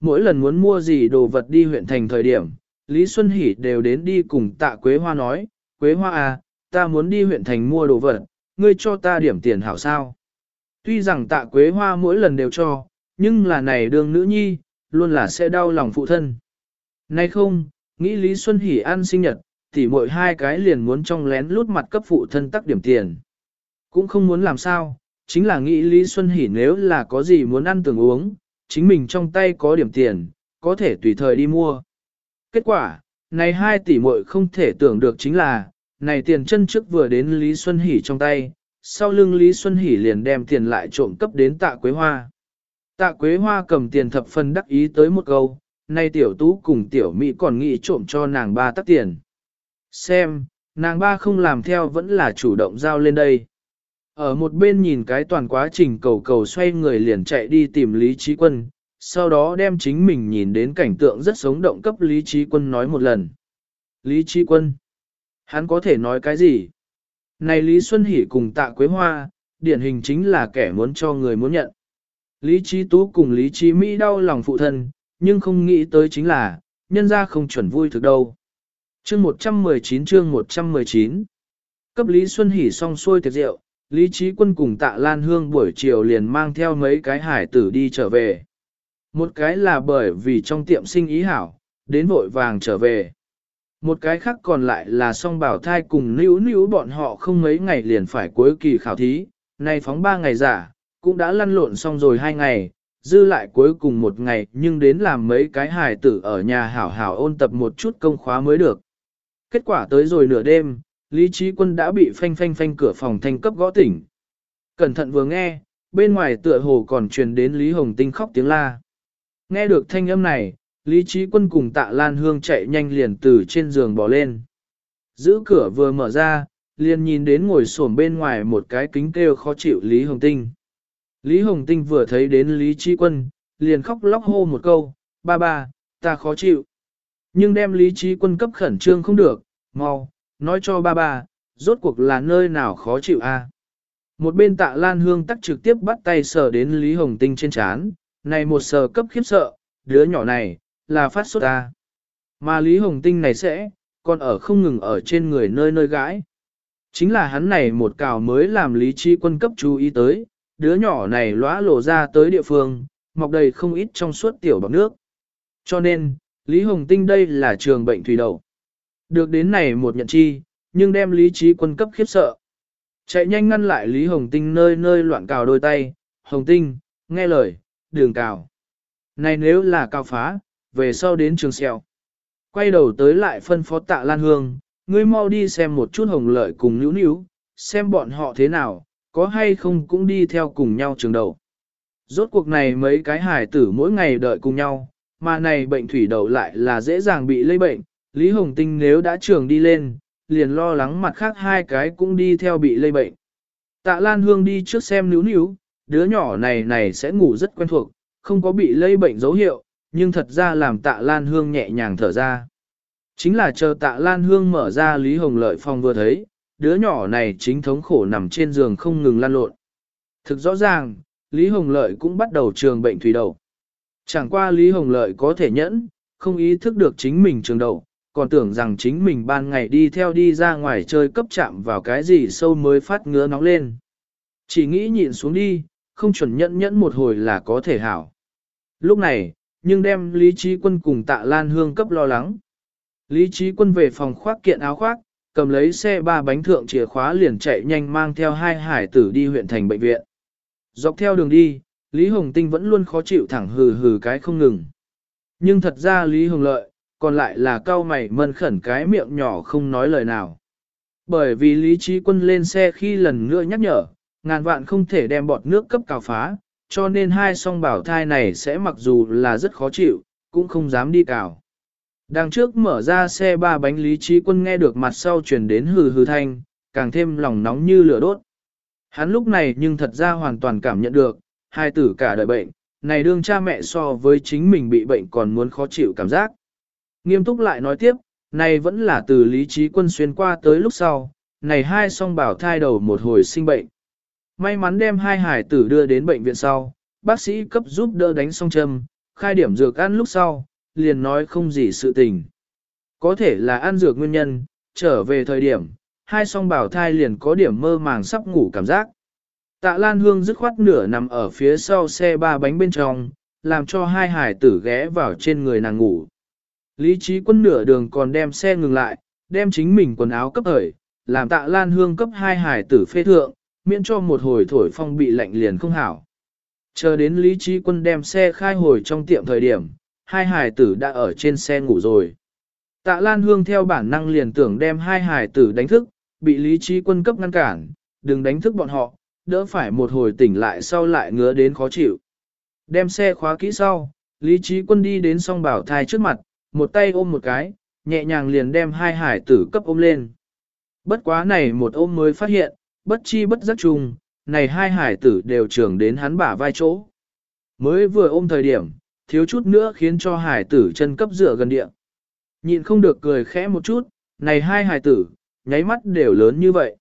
Mỗi lần muốn mua gì đồ vật đi huyện thành thời điểm, Lý Xuân Hỷ đều đến đi cùng tạ Quế Hoa nói, Quế Hoa à, ta muốn đi huyện thành mua đồ vật, ngươi cho ta điểm tiền hảo sao. Tuy rằng tạ Quế Hoa mỗi lần đều cho, nhưng là này đường nữ nhi, luôn là sẽ đau lòng phụ thân. Nay không, nghĩ Lý Xuân Hỷ ăn sinh nhật, tỉ mỗi hai cái liền muốn trong lén lút mặt cấp phụ thân tắc điểm tiền. Cũng không muốn làm sao, chính là nghĩ Lý Xuân Hỷ nếu là có gì muốn ăn tưởng uống, chính mình trong tay có điểm tiền, có thể tùy thời đi mua. Kết quả, này hai tỷ muội không thể tưởng được chính là, này tiền chân trước vừa đến Lý Xuân Hỷ trong tay, sau lưng Lý Xuân Hỷ liền đem tiền lại trộm cấp đến tạ Quế Hoa. Tạ Quế Hoa cầm tiền thập phần đắc ý tới một câu, nay tiểu tú cùng tiểu Mỹ còn nghĩ trộm cho nàng ba tắc tiền. Xem, nàng ba không làm theo vẫn là chủ động giao lên đây. Ở một bên nhìn cái toàn quá trình cầu cầu xoay người liền chạy đi tìm Lý Trí Quân, sau đó đem chính mình nhìn đến cảnh tượng rất sống động cấp Lý Trí Quân nói một lần. Lý Trí Quân, hắn có thể nói cái gì? Này Lý Xuân Hỷ cùng tạ Quế Hoa, điển hình chính là kẻ muốn cho người muốn nhận. Lý Trí Tú cùng Lý Trí Mỹ đau lòng phụ thân, nhưng không nghĩ tới chính là, nhân ra không chuẩn vui thực đâu. Chương 119 chương 119 Cấp Lý Xuân Hỷ xong xuôi tiệc rượu, Lý Trí Quân cùng Tạ Lan Hương buổi chiều liền mang theo mấy cái hải tử đi trở về. Một cái là bởi vì trong tiệm sinh ý hảo, đến vội vàng trở về. Một cái khác còn lại là song bảo thai cùng níu níu bọn họ không mấy ngày liền phải cuối kỳ khảo thí, nay phóng ba ngày giả, cũng đã lăn lộn xong rồi hai ngày, dư lại cuối cùng một ngày nhưng đến làm mấy cái hài tử ở nhà hảo hảo ôn tập một chút công khóa mới được. Kết quả tới rồi nửa đêm, Lý Trí Quân đã bị phanh phanh phanh cửa phòng thanh cấp gõ tỉnh. Cẩn thận vừa nghe, bên ngoài tựa hồ còn truyền đến Lý Hồng Tinh khóc tiếng la. Nghe được thanh âm này, Lý Trí Quân cùng tạ Lan Hương chạy nhanh liền từ trên giường bò lên. Giữ cửa vừa mở ra, liền nhìn đến ngồi xổm bên ngoài một cái kính kêu khó chịu Lý Hồng Tinh. Lý Hồng Tinh vừa thấy đến Lý Trí Quân, liền khóc lóc hô một câu, ba ba, ta khó chịu. Nhưng đem Lý Trí Quân cấp khẩn trương không được, mau, nói cho ba ba, rốt cuộc là nơi nào khó chịu a? Một bên tạ Lan Hương tắc trực tiếp bắt tay sờ đến Lý Hồng Tinh trên chán, này một sờ cấp khiếp sợ, đứa nhỏ này, là phát sốt ta. Mà Lý Hồng Tinh này sẽ, còn ở không ngừng ở trên người nơi nơi gãi. Chính là hắn này một cào mới làm Lý Chi quân cấp chú ý tới, đứa nhỏ này lóa lộ ra tới địa phương, mọc đầy không ít trong suốt tiểu bọc nước. Cho nên, Lý Hồng Tinh đây là trường bệnh thủy đậu. Được đến này một nhận chi, nhưng đem Lý Trí quân cấp khiếp sợ. Chạy nhanh ngăn lại Lý Hồng Tinh nơi nơi loạn cào đôi tay, Hồng Tinh, nghe lời, đường cào. Này nếu là cao phá, về sau đến trường sẹo. Quay đầu tới lại phân phó tạ Lan Hương, ngươi mau đi xem một chút hồng lợi cùng nữ nữ, xem bọn họ thế nào, có hay không cũng đi theo cùng nhau trường đầu. Rốt cuộc này mấy cái hải tử mỗi ngày đợi cùng nhau, mà này bệnh thủy đậu lại là dễ dàng bị lây bệnh, Lý Hồng Tinh nếu đã trường đi lên, liền lo lắng mặt khác hai cái cũng đi theo bị lây bệnh. Tạ Lan Hương đi trước xem níu níu, đứa nhỏ này này sẽ ngủ rất quen thuộc, không có bị lây bệnh dấu hiệu, nhưng thật ra làm Tạ Lan Hương nhẹ nhàng thở ra. Chính là chờ Tạ Lan Hương mở ra Lý Hồng Lợi phòng vừa thấy, đứa nhỏ này chính thống khổ nằm trên giường không ngừng lan lộn. Thực rõ ràng, Lý Hồng Lợi cũng bắt đầu trường bệnh thủy đầu. Chẳng qua Lý Hồng Lợi có thể nhẫn, không ý thức được chính mình trường đầu, còn tưởng rằng chính mình ban ngày đi theo đi ra ngoài chơi cấp chạm vào cái gì sâu mới phát ngứa nóng lên. Chỉ nghĩ nhịn xuống đi, không chuẩn nhẫn nhẫn một hồi là có thể hảo. Lúc này, nhưng đem Lý Trí Quân cùng tạ Lan Hương cấp lo lắng. Lý Trí Quân về phòng khoác kiện áo khoác, cầm lấy xe ba bánh thượng chìa khóa liền chạy nhanh mang theo hai hải tử đi huyện thành bệnh viện. Dọc theo đường đi, Lý Hồng Tinh vẫn luôn khó chịu thẳng hừ hừ cái không ngừng. Nhưng thật ra Lý Hồng Lợi, còn lại là cao mày mân khẩn cái miệng nhỏ không nói lời nào. Bởi vì Lý Trí Quân lên xe khi lần nữa nhắc nhở, ngàn vạn không thể đem bọt nước cấp cào phá, cho nên hai song bảo thai này sẽ mặc dù là rất khó chịu, cũng không dám đi cào. Đằng trước mở ra xe ba bánh Lý Trí Quân nghe được mặt sau chuyển đến hừ hừ thanh, càng thêm lòng nóng như lửa đốt. Hắn lúc này nhưng thật ra hoàn toàn cảm nhận được, hai tử cả đời bệnh, này đương cha mẹ so với chính mình bị bệnh còn muốn khó chịu cảm giác. Nghiêm túc lại nói tiếp, này vẫn là từ lý trí quân xuyên qua tới lúc sau, này hai song bảo thai đầu một hồi sinh bệnh. May mắn đem hai hải tử đưa đến bệnh viện sau, bác sĩ cấp giúp đỡ đánh song châm, khai điểm dược ăn lúc sau, liền nói không gì sự tình. Có thể là ăn dược nguyên nhân, trở về thời điểm, hai song bảo thai liền có điểm mơ màng sắp ngủ cảm giác. Tạ Lan Hương dứt khoát nửa nằm ở phía sau xe ba bánh bên trong, làm cho hai hải tử ghé vào trên người nàng ngủ. Lý trí quân nửa đường còn đem xe ngừng lại, đem chính mình quần áo cấp hởi, làm tạ Lan Hương cấp hai hải tử phê thượng, miễn cho một hồi thổi phong bị lạnh liền không hảo. Chờ đến Lý trí quân đem xe khai hồi trong tiệm thời điểm, hai hải tử đã ở trên xe ngủ rồi. Tạ Lan Hương theo bản năng liền tưởng đem hai hải tử đánh thức, bị Lý trí quân cấp ngăn cản, đừng đánh thức bọn họ, đỡ phải một hồi tỉnh lại sau lại ngứa đến khó chịu. Đem xe khóa kỹ sau, Lý Trí Quân đi đến song bảo thai trước mặt, một tay ôm một cái, nhẹ nhàng liền đem hai hải tử cấp ôm lên. Bất quá này một ôm mới phát hiện, bất chi bất giác chung, này hai hải tử đều trưởng đến hắn bả vai chỗ. Mới vừa ôm thời điểm, thiếu chút nữa khiến cho hải tử chân cấp dựa gần địa. Nhịn không được cười khẽ một chút, này hai hải tử, nháy mắt đều lớn như vậy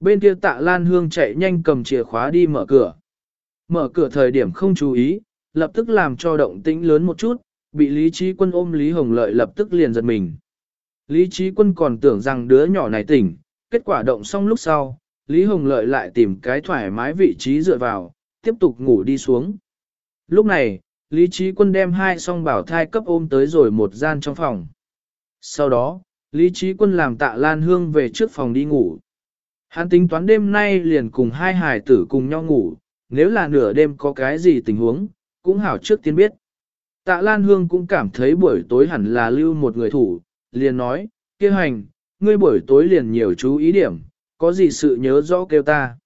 bên kia tạ Lan Hương chạy nhanh cầm chìa khóa đi mở cửa. Mở cửa thời điểm không chú ý, lập tức làm cho động tĩnh lớn một chút, bị Lý Trí Quân ôm Lý Hồng Lợi lập tức liền giật mình. Lý Trí Quân còn tưởng rằng đứa nhỏ này tỉnh, kết quả động xong lúc sau, Lý Hồng Lợi lại tìm cái thoải mái vị trí dựa vào, tiếp tục ngủ đi xuống. Lúc này, Lý Trí Quân đem hai song bảo thai cấp ôm tới rồi một gian trong phòng. Sau đó, Lý Trí Quân làm tạ Lan Hương về trước phòng đi ngủ. Hắn tính toán đêm nay liền cùng hai hải tử cùng nhau ngủ, nếu là nửa đêm có cái gì tình huống, cũng hảo trước tiên biết. Tạ Lan Hương cũng cảm thấy buổi tối hẳn là lưu một người thủ, liền nói, kia hành, ngươi buổi tối liền nhiều chú ý điểm, có gì sự nhớ rõ kêu ta.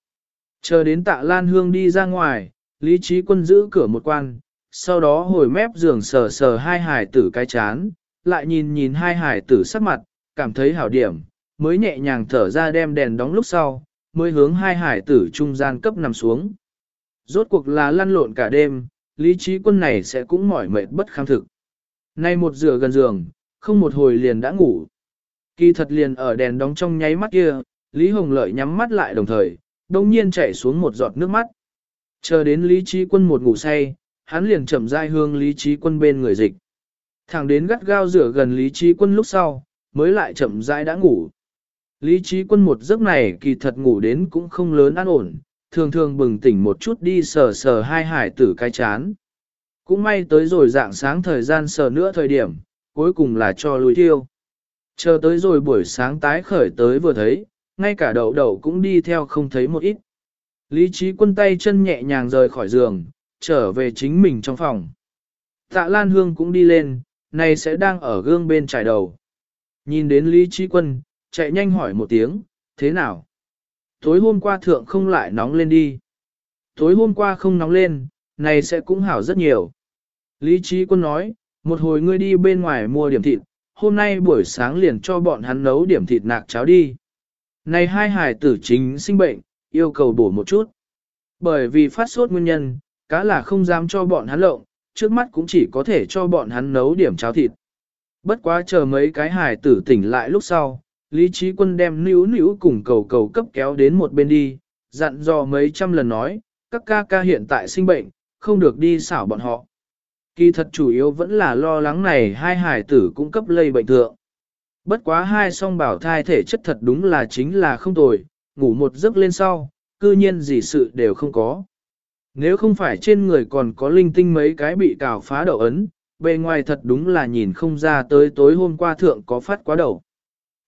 Chờ đến tạ Lan Hương đi ra ngoài, Lý Trí Quân giữ cửa một quan, sau đó hồi mép giường sờ sờ hai hải tử cái chán, lại nhìn nhìn hai hải tử sắc mặt, cảm thấy hảo điểm, mới nhẹ nhàng thở ra đem đèn đóng lúc sau, mới hướng hai hải tử trung gian cấp nằm xuống. Rốt cuộc là lăn lộn cả đêm, lý trí quân này sẽ cũng mỏi mệt bất kham thực. Nay một rửa gần giường, không một hồi liền đã ngủ. Kỳ thật liền ở đèn đóng trong nháy mắt kia, Lý Hồng Lợi nhắm mắt lại đồng thời, đông nhiên chảy xuống một giọt nước mắt. Chờ đến Lý Trí Quân một ngủ say, hắn liền chậm rãi hương Lý Trí Quân bên người dịch. Thẳng đến gắt gao rửa gần Lý Trí Quân lúc sau, mới lại chậm rãi đã ngủ. Lý trí quân một giấc này kỳ thật ngủ đến cũng không lớn an ổn, thường thường bừng tỉnh một chút đi sờ sờ hai hải tử cái chán. Cũng may tới rồi dạng sáng thời gian sờ nữa thời điểm, cuối cùng là cho lùi thiêu. Chờ tới rồi buổi sáng tái khởi tới vừa thấy, ngay cả đậu đậu cũng đi theo không thấy một ít. Lý trí quân tay chân nhẹ nhàng rời khỏi giường, trở về chính mình trong phòng. Tạ Lan Hương cũng đi lên, này sẽ đang ở gương bên trải đầu. Nhìn đến Lý trí quân, chạy nhanh hỏi một tiếng, thế nào? Tối hôm qua thượng không lại nóng lên đi. Tối hôm qua không nóng lên, này sẽ cũng hảo rất nhiều. Lý trí quân nói, một hồi ngươi đi bên ngoài mua điểm thịt, hôm nay buổi sáng liền cho bọn hắn nấu điểm thịt nạc cháo đi. Này hai hải tử chính sinh bệnh, yêu cầu bổ một chút. Bởi vì phát sốt nguyên nhân, cá là không dám cho bọn hắn lộng, trước mắt cũng chỉ có thể cho bọn hắn nấu điểm cháo thịt. Bất quá chờ mấy cái hài tử tỉnh lại lúc sau, Lý Trí Quân đem níu níu cùng cầu cầu cấp kéo đến một bên đi, dặn dò mấy trăm lần nói, các ca ca hiện tại sinh bệnh, không được đi xảo bọn họ. Kỳ thật chủ yếu vẫn là lo lắng này hai hài tử cũng cấp lây bệnh thượng. Bất quá hai song bảo thai thể chất thật đúng là chính là không tồi, ngủ một giấc lên sau, cư nhiên gì sự đều không có. Nếu không phải trên người còn có linh tinh mấy cái bị cào phá đầu ấn, bề ngoài thật đúng là nhìn không ra tới tối hôm qua thượng có phát quá đầu.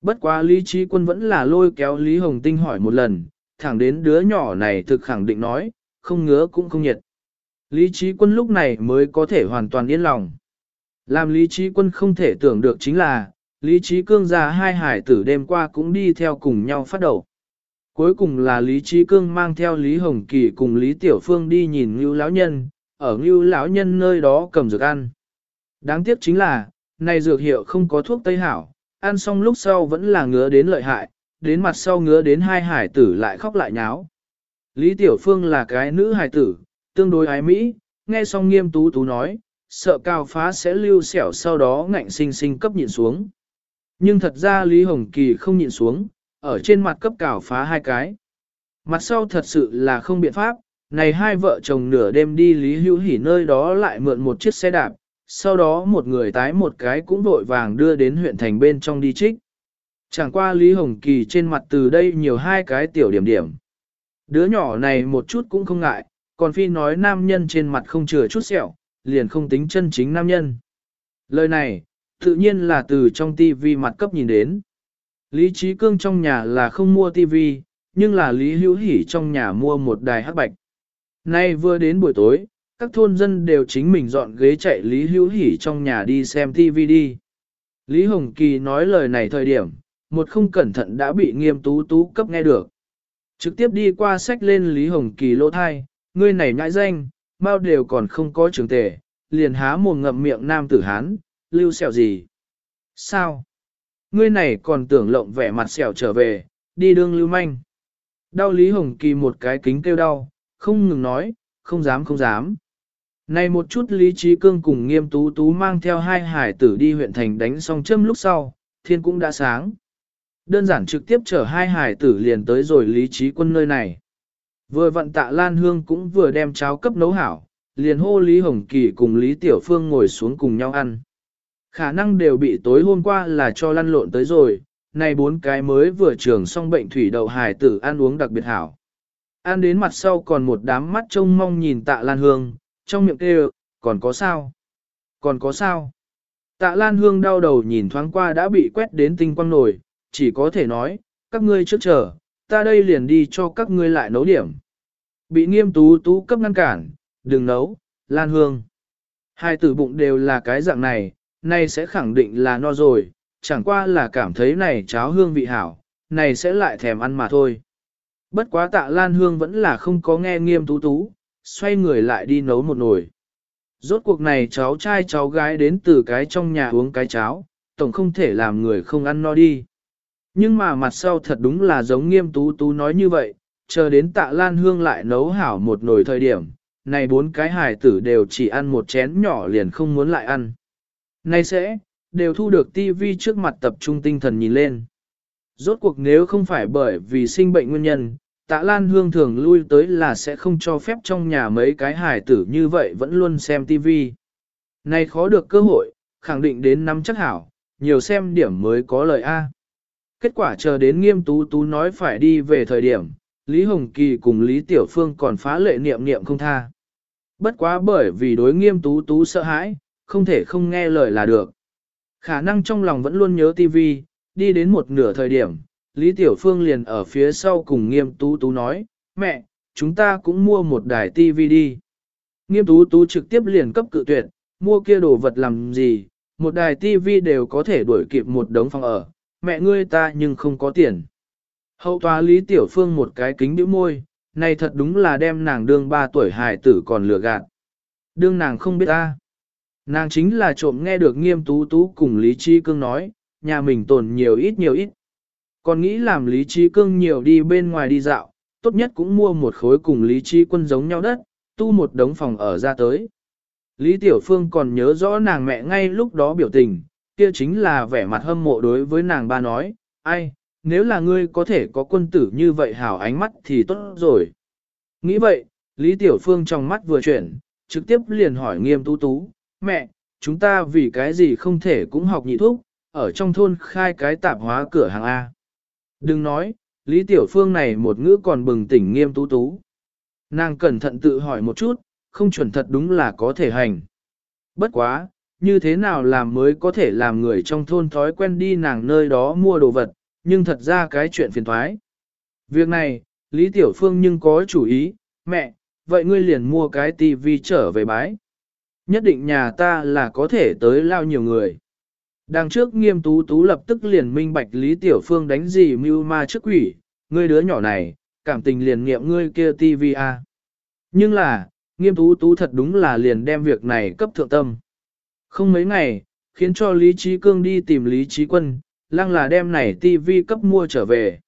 Bất quá Lý Trí Quân vẫn là lôi kéo Lý Hồng Tinh hỏi một lần, thẳng đến đứa nhỏ này thực khẳng định nói, không ngứa cũng không nhiệt. Lý Trí Quân lúc này mới có thể hoàn toàn yên lòng. Làm Lý Trí Quân không thể tưởng được chính là, Lý Trí Cương gia hai hải tử đêm qua cũng đi theo cùng nhau phát đầu. Cuối cùng là Lý Trí Cương mang theo Lý Hồng Kỳ cùng Lý Tiểu Phương đi nhìn Ngưu lão nhân, ở Ngưu lão nhân nơi đó cầm dược ăn. Đáng tiếc chính là, này dược hiệu không có thuốc tây hảo, ăn xong lúc sau vẫn là ngứa đến lợi hại, đến mặt sau ngứa đến hai hải tử lại khóc lại nháo. Lý Tiểu Phương là cái nữ hải tử, tương đối ái Mỹ, nghe xong nghiêm tú tú nói, sợ cao phá sẽ lưu xẻo sau đó ngạnh sinh sinh cấp nhịn xuống. Nhưng thật ra Lý Hồng Kỳ không nhịn xuống, ở trên mặt cấp cào phá hai cái. Mặt sau thật sự là không biện pháp, này hai vợ chồng nửa đêm đi Lý Hữu Hỉ nơi đó lại mượn một chiếc xe đạp, sau đó một người tái một cái cũng vội vàng đưa đến huyện thành bên trong đi trích. Chẳng qua Lý Hồng Kỳ trên mặt từ đây nhiều hai cái tiểu điểm điểm. Đứa nhỏ này một chút cũng không ngại, còn phi nói nam nhân trên mặt không chừa chút sẹo, liền không tính chân chính nam nhân. Lời này, tự nhiên là từ trong tivi mặt cấp nhìn đến. Lý Trí Cương trong nhà là không mua tivi, nhưng là Lý Hữu Hỷ trong nhà mua một đài hắc bạch. Nay vừa đến buổi tối, các thôn dân đều chính mình dọn ghế chạy Lý Hữu Hỷ trong nhà đi xem tivi đi. Lý Hồng Kỳ nói lời này thời điểm, một không cẩn thận đã bị nghiêm tú tú cấp nghe được. Trực tiếp đi qua sách lên Lý Hồng Kỳ lỗ thai, ngươi này nhãi danh, bao đều còn không có trường tề, liền há mồm ngậm miệng nam tử hán, lưu sẹo gì? Sao? Ngươi này còn tưởng lộng vẻ mặt sẹo trở về, đi đương lưu manh. Đau Lý Hồng Kỳ một cái kính kêu đau, không ngừng nói, không dám không dám. Này một chút Lý Trí Cương cùng nghiêm tú tú mang theo hai hải tử đi huyện thành đánh xong châm lúc sau, thiên cũng đã sáng. Đơn giản trực tiếp chở hai hải tử liền tới rồi Lý Trí Quân nơi này. Vừa vận tạ Lan Hương cũng vừa đem cháo cấp nấu hảo, liền hô Lý Hồng Kỳ cùng Lý Tiểu Phương ngồi xuống cùng nhau ăn. Khả năng đều bị tối hôm qua là cho lăn lộn tới rồi, Nay bốn cái mới vừa trường xong bệnh thủy đậu hải tử ăn uống đặc biệt hảo. Ăn đến mặt sau còn một đám mắt trông mong nhìn tạ Lan Hương, trong miệng kêu, còn có sao? Còn có sao? Tạ Lan Hương đau đầu nhìn thoáng qua đã bị quét đến tinh quang nổi, chỉ có thể nói, các ngươi trước chờ, ta đây liền đi cho các ngươi lại nấu điểm. Bị nghiêm tú tú cấp ngăn cản, đừng nấu, Lan Hương. Hai tử bụng đều là cái dạng này, nay sẽ khẳng định là no rồi, chẳng qua là cảm thấy này cháo hương vị hảo, này sẽ lại thèm ăn mà thôi. Bất quá tạ Lan Hương vẫn là không có nghe nghiêm tú tú, xoay người lại đi nấu một nồi. Rốt cuộc này cháu trai cháu gái đến từ cái trong nhà uống cái cháo, tổng không thể làm người không ăn no đi. Nhưng mà mặt sau thật đúng là giống nghiêm tú tú nói như vậy, chờ đến tạ Lan Hương lại nấu hảo một nồi thời điểm, này bốn cái hài tử đều chỉ ăn một chén nhỏ liền không muốn lại ăn. Nay sẽ, đều thu được TV trước mặt tập trung tinh thần nhìn lên. Rốt cuộc nếu không phải bởi vì sinh bệnh nguyên nhân, tạ Lan Hương thường lui tới là sẽ không cho phép trong nhà mấy cái hài tử như vậy vẫn luôn xem TV. Nay khó được cơ hội, khẳng định đến năm chắc hảo, nhiều xem điểm mới có lời A. Kết quả chờ đến nghiêm tú tú nói phải đi về thời điểm, Lý Hồng Kỳ cùng Lý Tiểu Phương còn phá lệ niệm niệm không tha. Bất quá bởi vì đối nghiêm tú tú sợ hãi, không thể không nghe lời là được. Khả năng trong lòng vẫn luôn nhớ TV, đi đến một nửa thời điểm, Lý Tiểu Phương liền ở phía sau cùng nghiêm tú tú nói, mẹ, chúng ta cũng mua một đài TV đi. Nghiêm tú tú trực tiếp liền cấp cự tuyệt, mua kia đồ vật làm gì, một đài TV đều có thể đuổi kịp một đống phòng ở, mẹ ngươi ta nhưng không có tiền. Hậu tòa Lý Tiểu Phương một cái kính bĩu môi, này thật đúng là đem nàng đương ba tuổi hài tử còn lừa gạt. Đương nàng không biết ta. Nàng chính là trộm nghe được nghiêm tú tú cùng Lý Chi Cương nói, nhà mình tồn nhiều ít nhiều ít. Còn nghĩ làm Lý Chi Cương nhiều đi bên ngoài đi dạo, tốt nhất cũng mua một khối cùng Lý Chi Quân giống nhau đất, tu một đống phòng ở ra tới. Lý Tiểu Phương còn nhớ rõ nàng mẹ ngay lúc đó biểu tình, kia chính là vẻ mặt hâm mộ đối với nàng ba nói, ai, nếu là ngươi có thể có quân tử như vậy hảo ánh mắt thì tốt rồi. Nghĩ vậy, Lý Tiểu Phương trong mắt vừa chuyển, trực tiếp liền hỏi nghiêm tú tú, mẹ, chúng ta vì cái gì không thể cũng học nhị thuốc, ở trong thôn khai cái tạp hóa cửa hàng A. Đừng nói, Lý Tiểu Phương này một ngữ còn bừng tỉnh nghiêm tú tú. Nàng cẩn thận tự hỏi một chút, không chuẩn thật đúng là có thể hành. Bất quá, như thế nào làm mới có thể làm người trong thôn thói quen đi nàng nơi đó mua đồ vật, nhưng thật ra cái chuyện phiền thoái. Việc này, Lý Tiểu Phương nhưng có chủ ý, mẹ, vậy ngươi liền mua cái tivi trở về bái. Nhất định nhà ta là có thể tới lao nhiều người. Đằng trước nghiêm tú tú lập tức liền minh bạch Lý Tiểu Phương đánh gì mưu ma trước quỷ, ngươi đứa nhỏ này, cảm tình liền nghiệm ngươi kia TVA. Nhưng là, nghiêm tú tú thật đúng là liền đem việc này cấp thượng tâm. Không mấy ngày, khiến cho Lý Trí Cương đi tìm Lý Trí Quân, lăng là đem này TV cấp mua trở về.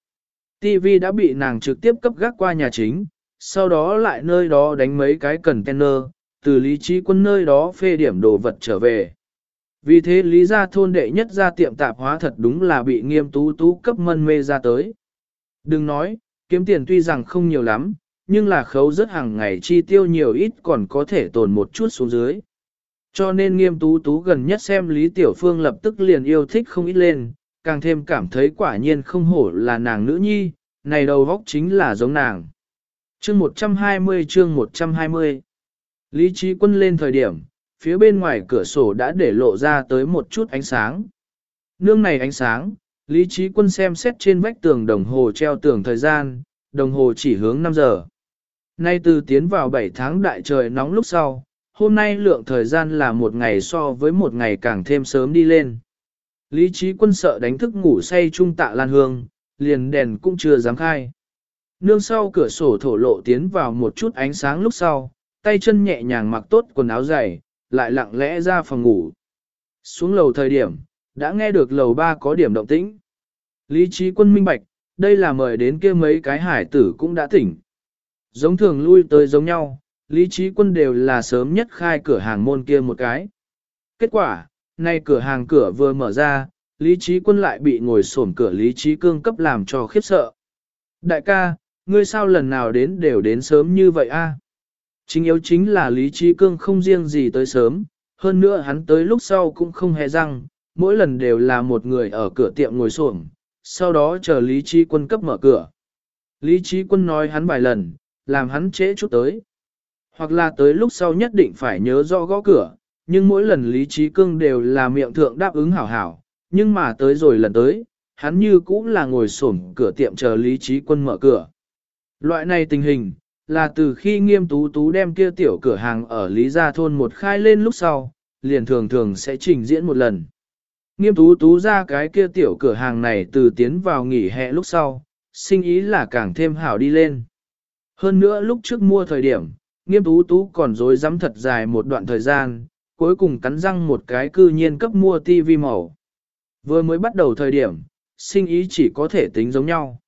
TV đã bị nàng trực tiếp cấp gác qua nhà chính, sau đó lại nơi đó đánh mấy cái container, từ Lý Trí Quân nơi đó phê điểm đồ vật trở về. Vì thế Lý gia thôn đệ nhất ra tiệm tạp hóa thật đúng là bị nghiêm tú tú cấp mân mê ra tới. Đừng nói, kiếm tiền tuy rằng không nhiều lắm, nhưng là khấu rất hàng ngày chi tiêu nhiều ít còn có thể tồn một chút xuống dưới. Cho nên nghiêm tú tú gần nhất xem Lý Tiểu Phương lập tức liền yêu thích không ít lên, càng thêm cảm thấy quả nhiên không hổ là nàng nữ nhi, này đầu góc chính là giống nàng. Chương 120 chương 120 Lý trí quân lên thời điểm, phía bên ngoài cửa sổ đã để lộ ra tới một chút ánh sáng. Nương này ánh sáng, Lý trí quân xem xét trên vách tường đồng hồ treo tường thời gian, đồng hồ chỉ hướng 5 giờ. Nay từ tiến vào 7 tháng đại trời nóng lúc sau, hôm nay lượng thời gian là một ngày so với một ngày càng thêm sớm đi lên. Lý trí quân sợ đánh thức ngủ say trung tạ lan hương, liền đèn cũng chưa dám khai. Nương sau cửa sổ thổ lộ tiến vào một chút ánh sáng lúc sau, tay chân nhẹ nhàng mặc tốt quần áo dày, lại lặng lẽ ra phòng ngủ. Xuống lầu thời điểm, đã nghe được lầu ba có điểm động tĩnh. Lý trí quân minh bạch, đây là mời đến kia mấy cái hải tử cũng đã tỉnh. Giống thường lui tới giống nhau, lý trí quân đều là sớm nhất khai cửa hàng môn kia một cái. Kết quả, nay cửa hàng cửa vừa mở ra, lý trí quân lại bị ngồi xổm cửa lý trí cương cấp làm cho khiếp sợ. Đại ca, ngươi sao lần nào đến đều đến sớm như vậy a? Chính yếu chính là lý trí cương không riêng gì tới sớm, hơn nữa hắn tới lúc sau cũng không hề răng, mỗi lần đều là một người ở cửa tiệm ngồi xổm, sau đó chờ lý trí quân cấp mở cửa. Lý trí quân nói hắn vài lần, làm hắn trễ chút tới. Hoặc là tới lúc sau nhất định phải nhớ rõ gõ cửa, nhưng mỗi lần Lý Trí Cương đều là miệng thượng đáp ứng hảo hảo, nhưng mà tới rồi lần tới, hắn như cũng là ngồi xổm cửa tiệm chờ Lý Trí Quân mở cửa. Loại này tình hình, là từ khi nghiêm tú tú đem kia tiểu cửa hàng ở Lý Gia Thôn một khai lên lúc sau, liền thường thường sẽ trình diễn một lần. Nghiêm tú tú ra cái kia tiểu cửa hàng này từ tiến vào nghỉ hè lúc sau, sinh ý là càng thêm hảo đi lên. Hơn nữa lúc trước mua thời điểm, nghiêm tú tú còn dối dám thật dài một đoạn thời gian, cuối cùng cắn răng một cái cư nhiên cấp mua tivi màu. Vừa mới bắt đầu thời điểm, sinh ý chỉ có thể tính giống nhau.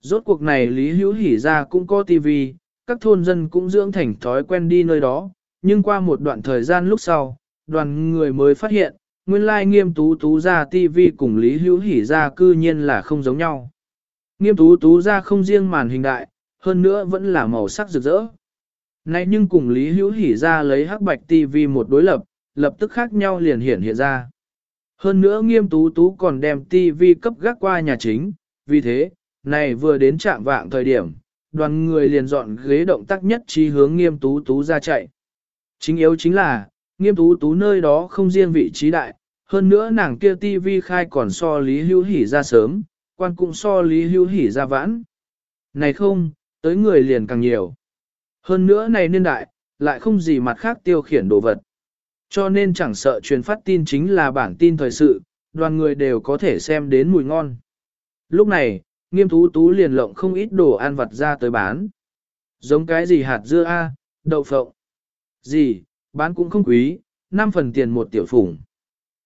Rốt cuộc này Lý Hữu Hỉ ra cũng có tivi, các thôn dân cũng dưỡng thành thói quen đi nơi đó, nhưng qua một đoạn thời gian lúc sau, đoàn người mới phát hiện, nguyên lai nghiêm tú tú ra tivi cùng Lý Hữu Hỉ ra cư nhiên là không giống nhau. Nghiêm tú tú ra không riêng màn hình đại, hơn nữa vẫn là màu sắc rực rỡ. nay nhưng cùng Lý Hữu Hỉ ra lấy hắc bạch TV một đối lập, lập tức khác nhau liền hiển hiện ra. Hơn nữa nghiêm tú tú còn đem TV cấp gác qua nhà chính, vì thế, này vừa đến trạm vạng thời điểm, đoàn người liền dọn ghế động tác nhất trí hướng nghiêm tú tú ra chạy. Chính yếu chính là, nghiêm tú tú nơi đó không riêng vị trí đại, hơn nữa nàng kia TV khai còn so Lý Hữu Hỉ ra sớm, quan cũng so Lý Hữu Hỉ ra vãn. Này không, tới người liền càng nhiều. Hơn nữa này niên đại, lại không gì mặt khác tiêu khiển đồ vật. Cho nên chẳng sợ truyền phát tin chính là bản tin thời sự, đoàn người đều có thể xem đến mùi ngon. Lúc này, nghiêm tú tú liền lộng không ít đồ ăn vặt ra tới bán. Giống cái gì hạt dưa a, đậu phộng. Gì, bán cũng không quý, 5 phần tiền một tiểu phủng.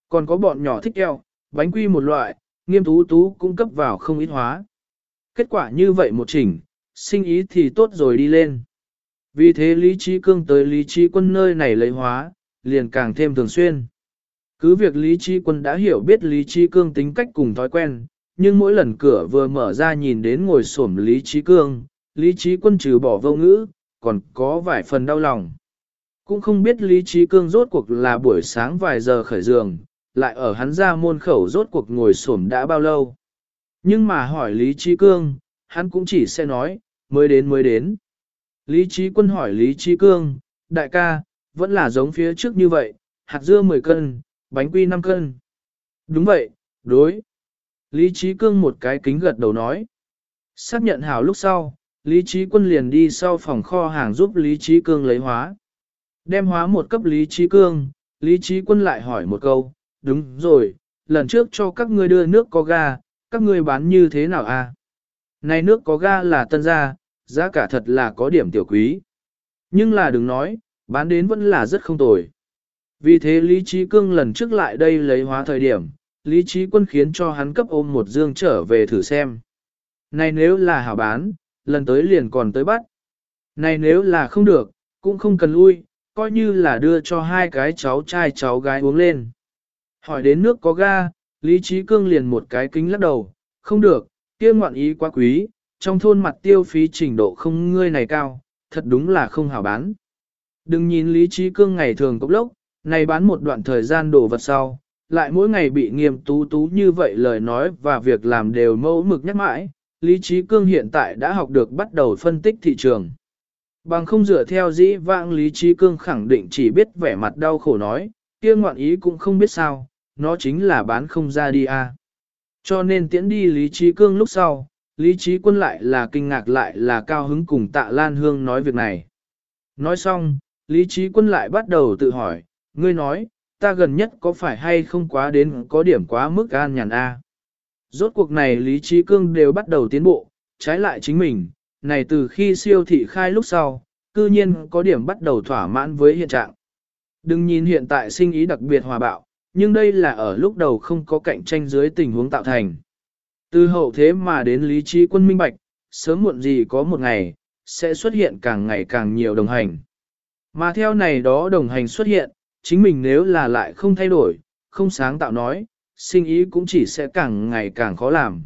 Còn có bọn nhỏ thích eo, bánh quy một loại, nghiêm tú tú cung cấp vào không ít hóa. Kết quả như vậy một chỉnh, sinh ý thì tốt rồi đi lên. Vì thế Lý Trí Cương tới Lý Trí Quân nơi này lấy hóa, liền càng thêm thường xuyên. Cứ việc Lý Trí Quân đã hiểu biết Lý Trí Cương tính cách cùng thói quen, nhưng mỗi lần cửa vừa mở ra nhìn đến ngồi xổm Lý Trí Cương, Lý Trí Quân trừ bỏ vô ngữ, còn có vài phần đau lòng. Cũng không biết Lý Trí Cương rốt cuộc là buổi sáng vài giờ khởi giường, lại ở hắn ra môn khẩu rốt cuộc ngồi xổm đã bao lâu. Nhưng mà hỏi Lý Trí Cương, hắn cũng chỉ sẽ nói, mới đến mới đến. Lý Trí Quân hỏi Lý Trí Cương, đại ca, vẫn là giống phía trước như vậy, hạt dưa 10 cân, bánh quy 5 cân. Đúng vậy, đối. Lý Trí Cương một cái kính gật đầu nói. Xác nhận hảo lúc sau, Lý Trí Quân liền đi sau phòng kho hàng giúp Lý Trí Cương lấy hóa. Đem hóa một cấp Lý Trí Cương, Lý Trí Quân lại hỏi một câu, đúng rồi, lần trước cho các ngươi đưa nước có ga, các ngươi bán như thế nào à? Này nước có ga là tân gia, giá cả thật là có điểm tiểu quý. Nhưng là đừng nói, bán đến vẫn là rất không tồi. Vì thế Lý Trí Cương lần trước lại đây lấy hóa thời điểm, Lý Trí Quân khiến cho hắn cấp ôm một dương trở về thử xem. Này nếu là hảo bán, lần tới liền còn tới bắt. Này nếu là không được, cũng không cần lui, coi như là đưa cho hai cái cháu trai cháu gái uống lên. Hỏi đến nước có ga, Lý Trí Cương liền một cái kính lắc đầu, không được, kia ngoạn ý quá quý, trong thôn mặt tiêu phí trình độ không ngươi này cao, thật đúng là không hảo bán. Đừng nhìn Lý Trí Cương ngày thường cốc lốc, này bán một đoạn thời gian đổ vật sau, lại mỗi ngày bị nghiêm tú tú như vậy lời nói và việc làm đều mẫu mực nhắc mãi, Lý Trí Cương hiện tại đã học được bắt đầu phân tích thị trường. Bằng không dựa theo dĩ vãng Lý Trí Cương khẳng định chỉ biết vẻ mặt đau khổ nói, kia ngoạn ý cũng không biết sao, nó chính là bán không ra đi a. À. Cho nên tiễn đi Lý Trí Cương lúc sau, Lý Trí Quân lại là kinh ngạc lại là cao hứng cùng tạ Lan Hương nói việc này. Nói xong, Lý Trí Quân lại bắt đầu tự hỏi, ngươi nói, ta gần nhất có phải hay không quá đến có điểm quá mức an nhàn a? Rốt cuộc này Lý Trí Cương đều bắt đầu tiến bộ, trái lại chính mình, này từ khi siêu thị khai lúc sau, cư nhiên có điểm bắt đầu thỏa mãn với hiện trạng. Đừng nhìn hiện tại sinh ý đặc biệt hòa bạo, nhưng đây là ở lúc đầu không có cạnh tranh dưới tình huống tạo thành. Từ hậu thế mà đến lý trí quân minh bạch, sớm muộn gì có một ngày, sẽ xuất hiện càng ngày càng nhiều đồng hành. Mà theo này đó đồng hành xuất hiện, chính mình nếu là lại không thay đổi, không sáng tạo nói, sinh ý cũng chỉ sẽ càng ngày càng khó làm.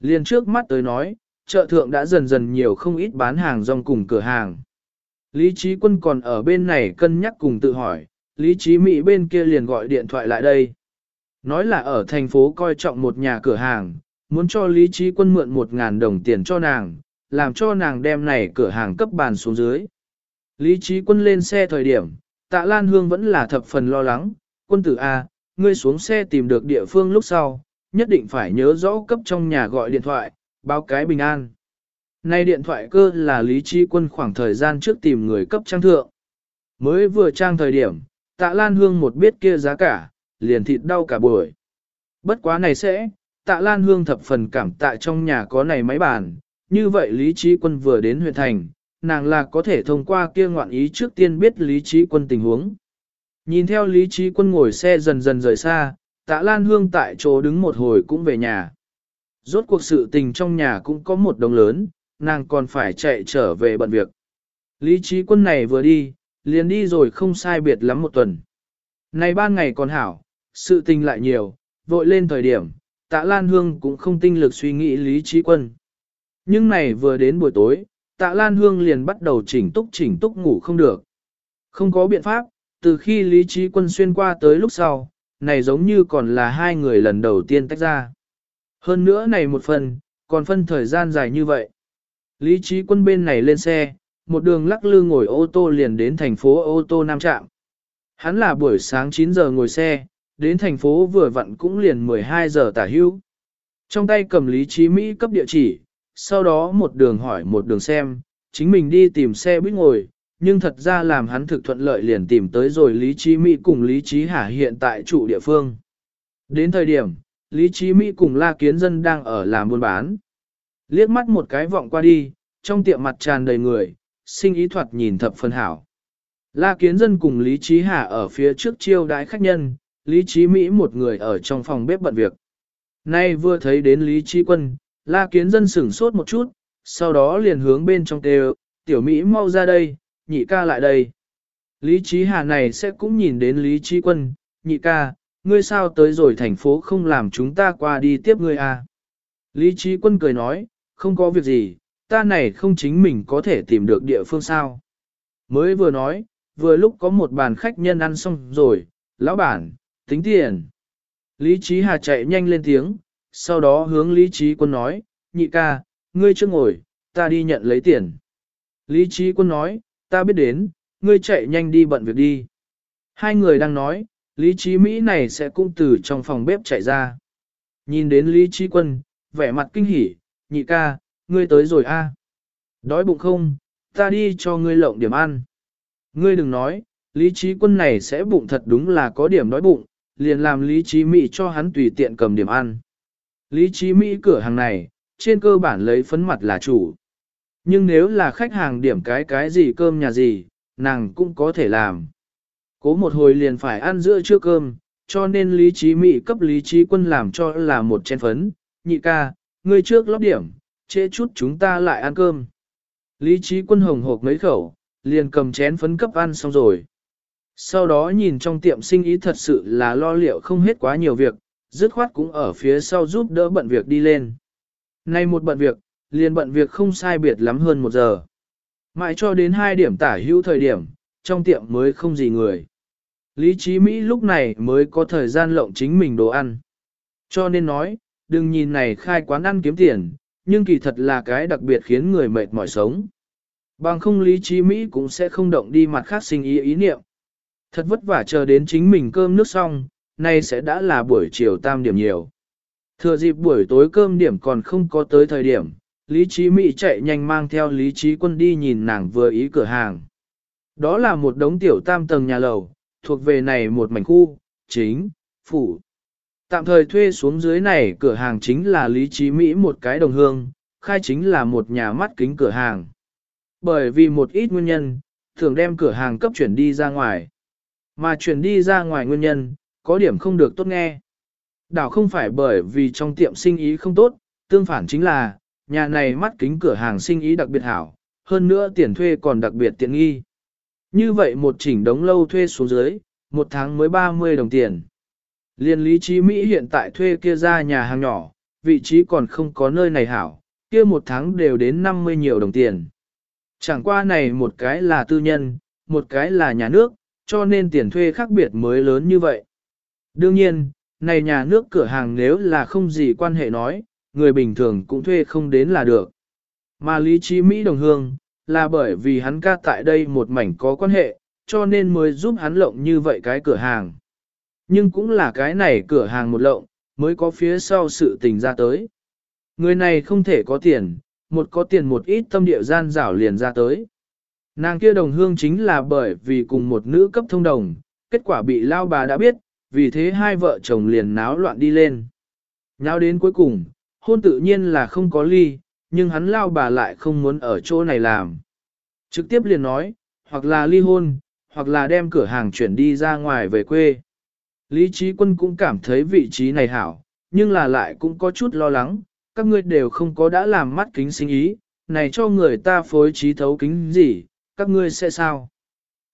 Liên trước mắt tới nói, chợ thượng đã dần dần nhiều không ít bán hàng rong cùng cửa hàng. Lý trí quân còn ở bên này cân nhắc cùng tự hỏi, Lý trí Mỹ bên kia liền gọi điện thoại lại đây. Nói là ở thành phố coi trọng một nhà cửa hàng, muốn cho Lý trí quân mượn một ngàn đồng tiền cho nàng, làm cho nàng đem này cửa hàng cấp bàn xuống dưới. Lý trí quân lên xe thời điểm, tạ Lan Hương vẫn là thập phần lo lắng, quân tử A, ngươi xuống xe tìm được địa phương lúc sau, nhất định phải nhớ rõ cấp trong nhà gọi điện thoại, báo cái bình an. Nay điện thoại cơ là Lý Trí Quân khoảng thời gian trước tìm người cấp trang thượng. Mới vừa trang thời điểm, tạ Lan Hương một biết kia giá cả, liền thịt đau cả buổi. Bất quá này sẽ, tạ Lan Hương thập phần cảm tạ trong nhà có này máy bàn, như vậy Lý Trí Quân vừa đến huyện thành, nàng là có thể thông qua kia ngoạn ý trước tiên biết Lý Trí Quân tình huống. Nhìn theo Lý Trí Quân ngồi xe dần dần rời xa, tạ Lan Hương tại chỗ đứng một hồi cũng về nhà. Rốt cuộc sự tình trong nhà cũng có một đồng lớn, nàng còn phải chạy trở về bận việc. Lý trí quân này vừa đi, liền đi rồi không sai biệt lắm một tuần. Này ban ngày còn hảo, sự tình lại nhiều, vội lên thời điểm, tạ Lan Hương cũng không tinh lực suy nghĩ lý trí quân. Nhưng này vừa đến buổi tối, tạ Lan Hương liền bắt đầu chỉnh túc chỉnh túc ngủ không được. Không có biện pháp, từ khi lý trí quân xuyên qua tới lúc sau, này giống như còn là hai người lần đầu tiên tách ra. Hơn nữa này một phần, còn phân thời gian dài như vậy. Lý trí quân bên này lên xe, một đường lắc lư ngồi ô tô liền đến thành phố ô tô Nam Trạm. Hắn là buổi sáng 9 giờ ngồi xe, đến thành phố vừa vặn cũng liền 12 giờ tả hưu. Trong tay cầm lý trí Mỹ cấp địa chỉ, sau đó một đường hỏi một đường xem, chính mình đi tìm xe buýt ngồi, nhưng thật ra làm hắn thực thuận lợi liền tìm tới rồi lý trí Mỹ cùng lý trí Hà hiện tại trụ địa phương. Đến thời điểm, Lý Chí Mỹ cùng La Kiến Dân đang ở làm buôn bán. Liếc mắt một cái vọng qua đi, trong tiệm mặt tràn đầy người, sinh ý thoạt nhìn thập phân hảo. La Kiến Dân cùng Lý Trí Hà ở phía trước chiêu đái khách nhân, Lý Trí Mỹ một người ở trong phòng bếp bận việc. Nay vừa thấy đến Lý Trí Quân, La Kiến Dân sửng sốt một chút, sau đó liền hướng bên trong kêu, tiểu Mỹ mau ra đây, nhị ca lại đây. Lý Trí Hà này sẽ cũng nhìn đến Lý Trí Quân, nhị ca, ngươi sao tới rồi thành phố không làm chúng ta qua đi tiếp ngươi à. Lý Trí Quân cười nói, không có việc gì, ta này không chính mình có thể tìm được địa phương sao. Mới vừa nói, vừa lúc có một bàn khách nhân ăn xong rồi, lão bản, tính tiền. Lý Trí Hà chạy nhanh lên tiếng, sau đó hướng Lý Trí Quân nói, nhị ca, ngươi chưa ngồi, ta đi nhận lấy tiền. Lý Trí Quân nói, ta biết đến, ngươi chạy nhanh đi bận việc đi. Hai người đang nói, Lý Trí Mỹ này sẽ cũng từ trong phòng bếp chạy ra. Nhìn đến Lý Trí Quân, vẻ mặt kinh hỉ, nhị ca, ngươi tới rồi a? Đói bụng không, ta đi cho ngươi lộng điểm ăn. Ngươi đừng nói, Lý Trí Quân này sẽ bụng thật đúng là có điểm đói bụng, liền làm Lý Trí Mỹ cho hắn tùy tiện cầm điểm ăn. Lý Trí Mỹ cửa hàng này, trên cơ bản lấy phấn mặt là chủ. Nhưng nếu là khách hàng điểm cái cái gì cơm nhà gì, nàng cũng có thể làm. Cố một hồi liền phải ăn giữa trưa cơm, cho nên Lý Trí Mỹ cấp Lý Trí Quân làm cho là một chén phấn, nhị ca, ngươi trước lót điểm, trễ chút chúng ta lại ăn cơm. Lý Trí Quân hồng hộp mấy khẩu, liền cầm chén phấn cấp ăn xong rồi. Sau đó nhìn trong tiệm sinh ý thật sự là lo liệu không hết quá nhiều việc, dứt khoát cũng ở phía sau giúp đỡ bận việc đi lên. Nay một bận việc, liền bận việc không sai biệt lắm hơn một giờ. Mãi cho đến hai điểm tả hữu thời điểm, trong tiệm mới không gì người. Lý trí Mỹ lúc này mới có thời gian lộng chính mình đồ ăn. Cho nên nói, đừng nhìn này khai quán ăn kiếm tiền, nhưng kỳ thật là cái đặc biệt khiến người mệt mỏi sống. Bằng không lý trí Mỹ cũng sẽ không động đi mặt khác sinh ý ý niệm. Thật vất vả chờ đến chính mình cơm nước xong, nay sẽ đã là buổi chiều tam điểm nhiều. Thừa dịp buổi tối cơm điểm còn không có tới thời điểm, Lý Trí Mỹ chạy nhanh mang theo Lý Trí Quân đi nhìn nàng vừa ý cửa hàng. Đó là một đống tiểu tam tầng nhà lầu, thuộc về này một mảnh khu, chính, phủ. Tạm thời thuê xuống dưới này cửa hàng chính là Lý Trí Mỹ một cái đồng hương, khai chính là một nhà mắt kính cửa hàng. Bởi vì một ít nguyên nhân, thường đem cửa hàng cấp chuyển đi ra ngoài. Mà chuyển đi ra ngoài nguyên nhân, có điểm không được tốt nghe. Đảo không phải bởi vì trong tiệm sinh ý không tốt, tương phản chính là, nhà này mắt kính cửa hàng sinh ý đặc biệt hảo, hơn nữa tiền thuê còn đặc biệt tiện nghi. Như vậy một chỉnh đống lâu thuê xuống dưới, một tháng mới 30 đồng tiền. Liên lý trí Mỹ hiện tại thuê kia ra nhà hàng nhỏ, vị trí còn không có nơi này hảo, kia một tháng đều đến 50 nhiều đồng tiền. Chẳng qua này một cái là tư nhân, một cái là nhà nước, cho nên tiền thuê khác biệt mới lớn như vậy. Đương nhiên, này nhà nước cửa hàng nếu là không gì quan hệ nói, người bình thường cũng thuê không đến là được. Mà lý trí Mỹ đồng hương, là bởi vì hắn ca tại đây một mảnh có quan hệ, cho nên mới giúp hắn lộng như vậy cái cửa hàng. Nhưng cũng là cái này cửa hàng một lộng, mới có phía sau sự tình ra tới. Người này không thể có tiền, một có tiền một ít tâm địa gian rảo liền ra tới. Nàng kia đồng hương chính là bởi vì cùng một nữ cấp thông đồng, kết quả bị lao bà đã biết, vì thế hai vợ chồng liền náo loạn đi lên. Nháo đến cuối cùng, hôn tự nhiên là không có ly, nhưng hắn lao bà lại không muốn ở chỗ này làm. Trực tiếp liền nói, hoặc là ly hôn, hoặc là đem cửa hàng chuyển đi ra ngoài về quê. Lý trí quân cũng cảm thấy vị trí này hảo, nhưng là lại cũng có chút lo lắng, các ngươi đều không có đã làm mắt kính sinh ý, này cho người ta phối trí thấu kính gì, các ngươi sẽ sao?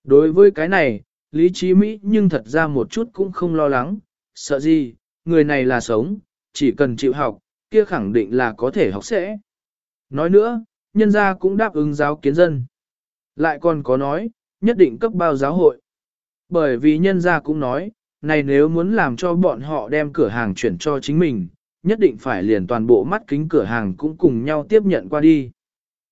Đối với cái này, lý trí Mỹ nhưng thật ra một chút cũng không lo lắng, sợ gì, người này là sống, chỉ cần chịu học, kia khẳng định là có thể học sẽ. Nói nữa, nhân gia cũng đáp ứng giáo kiến dân. Lại còn có nói, nhất định cấp bao giáo hội. Bởi vì nhân gia cũng nói, này nếu muốn làm cho bọn họ đem cửa hàng chuyển cho chính mình, nhất định phải liền toàn bộ mắt kính cửa hàng cũng cùng nhau tiếp nhận qua đi.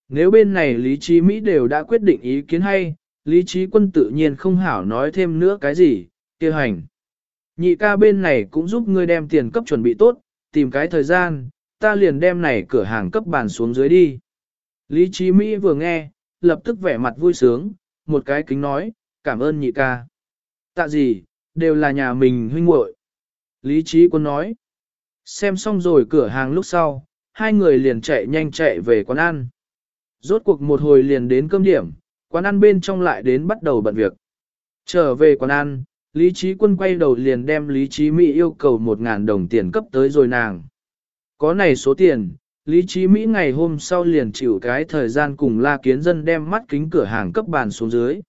Nếu bên này Lý Trí Mỹ đều đã quyết định ý kiến hay, Lý Trí Quân tự nhiên không hảo nói thêm nữa cái gì, kêu hành. Nhị ca bên này cũng giúp ngươi đem tiền cấp chuẩn bị tốt, tìm cái thời gian, ta liền đem này cửa hàng cấp bàn xuống dưới đi. Lý Trí Mỹ vừa nghe, lập tức vẻ mặt vui sướng, một cái kính nói, cảm ơn nhị ca. Tạ gì, đều là nhà mình huynh muội. Lý Trí Quân nói, xem xong rồi cửa hàng lúc sau, hai người liền chạy nhanh chạy về quán ăn. Rốt cuộc một hồi liền đến cơm điểm, quán ăn bên trong lại đến bắt đầu bận việc. Trở về quán ăn, Lý Trí Quân quay đầu liền đem Lý Trí Mỹ yêu cầu 1.000 đồng tiền cấp tới rồi nàng. Có này số tiền, Lý Trí Mỹ ngày hôm sau liền chịu cái thời gian cùng La Kiến Dân đem mắt kính cửa hàng cấp bàn xuống dưới.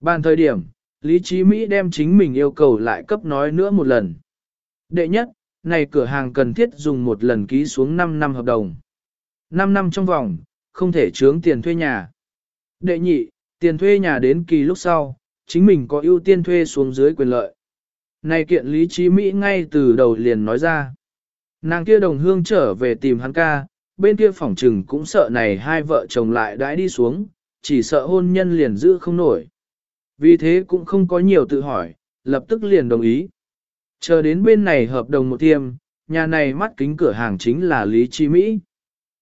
Bàn thời điểm, Lý Trí Mỹ đem chính mình yêu cầu lại cấp nói nữa một lần. Đệ nhất, này cửa hàng cần thiết dùng một lần ký xuống 5 năm hợp đồng. 5 năm trong vòng, không thể chướng tiền thuê nhà. Đệ nhị, tiền thuê nhà đến kỳ lúc sau, chính mình có ưu tiên thuê xuống dưới quyền lợi. Này kiện Lý Trí Mỹ ngay từ đầu liền nói ra. Nàng kia đồng hương trở về tìm hắn ca, bên kia phòng trừng cũng sợ này hai vợ chồng lại đãi đi xuống, chỉ sợ hôn nhân liền giữ không nổi. Vì thế cũng không có nhiều tự hỏi, lập tức liền đồng ý. Chờ đến bên này hợp đồng một tiêm, nhà này mắt kính cửa hàng chính là Lý Trí Mỹ.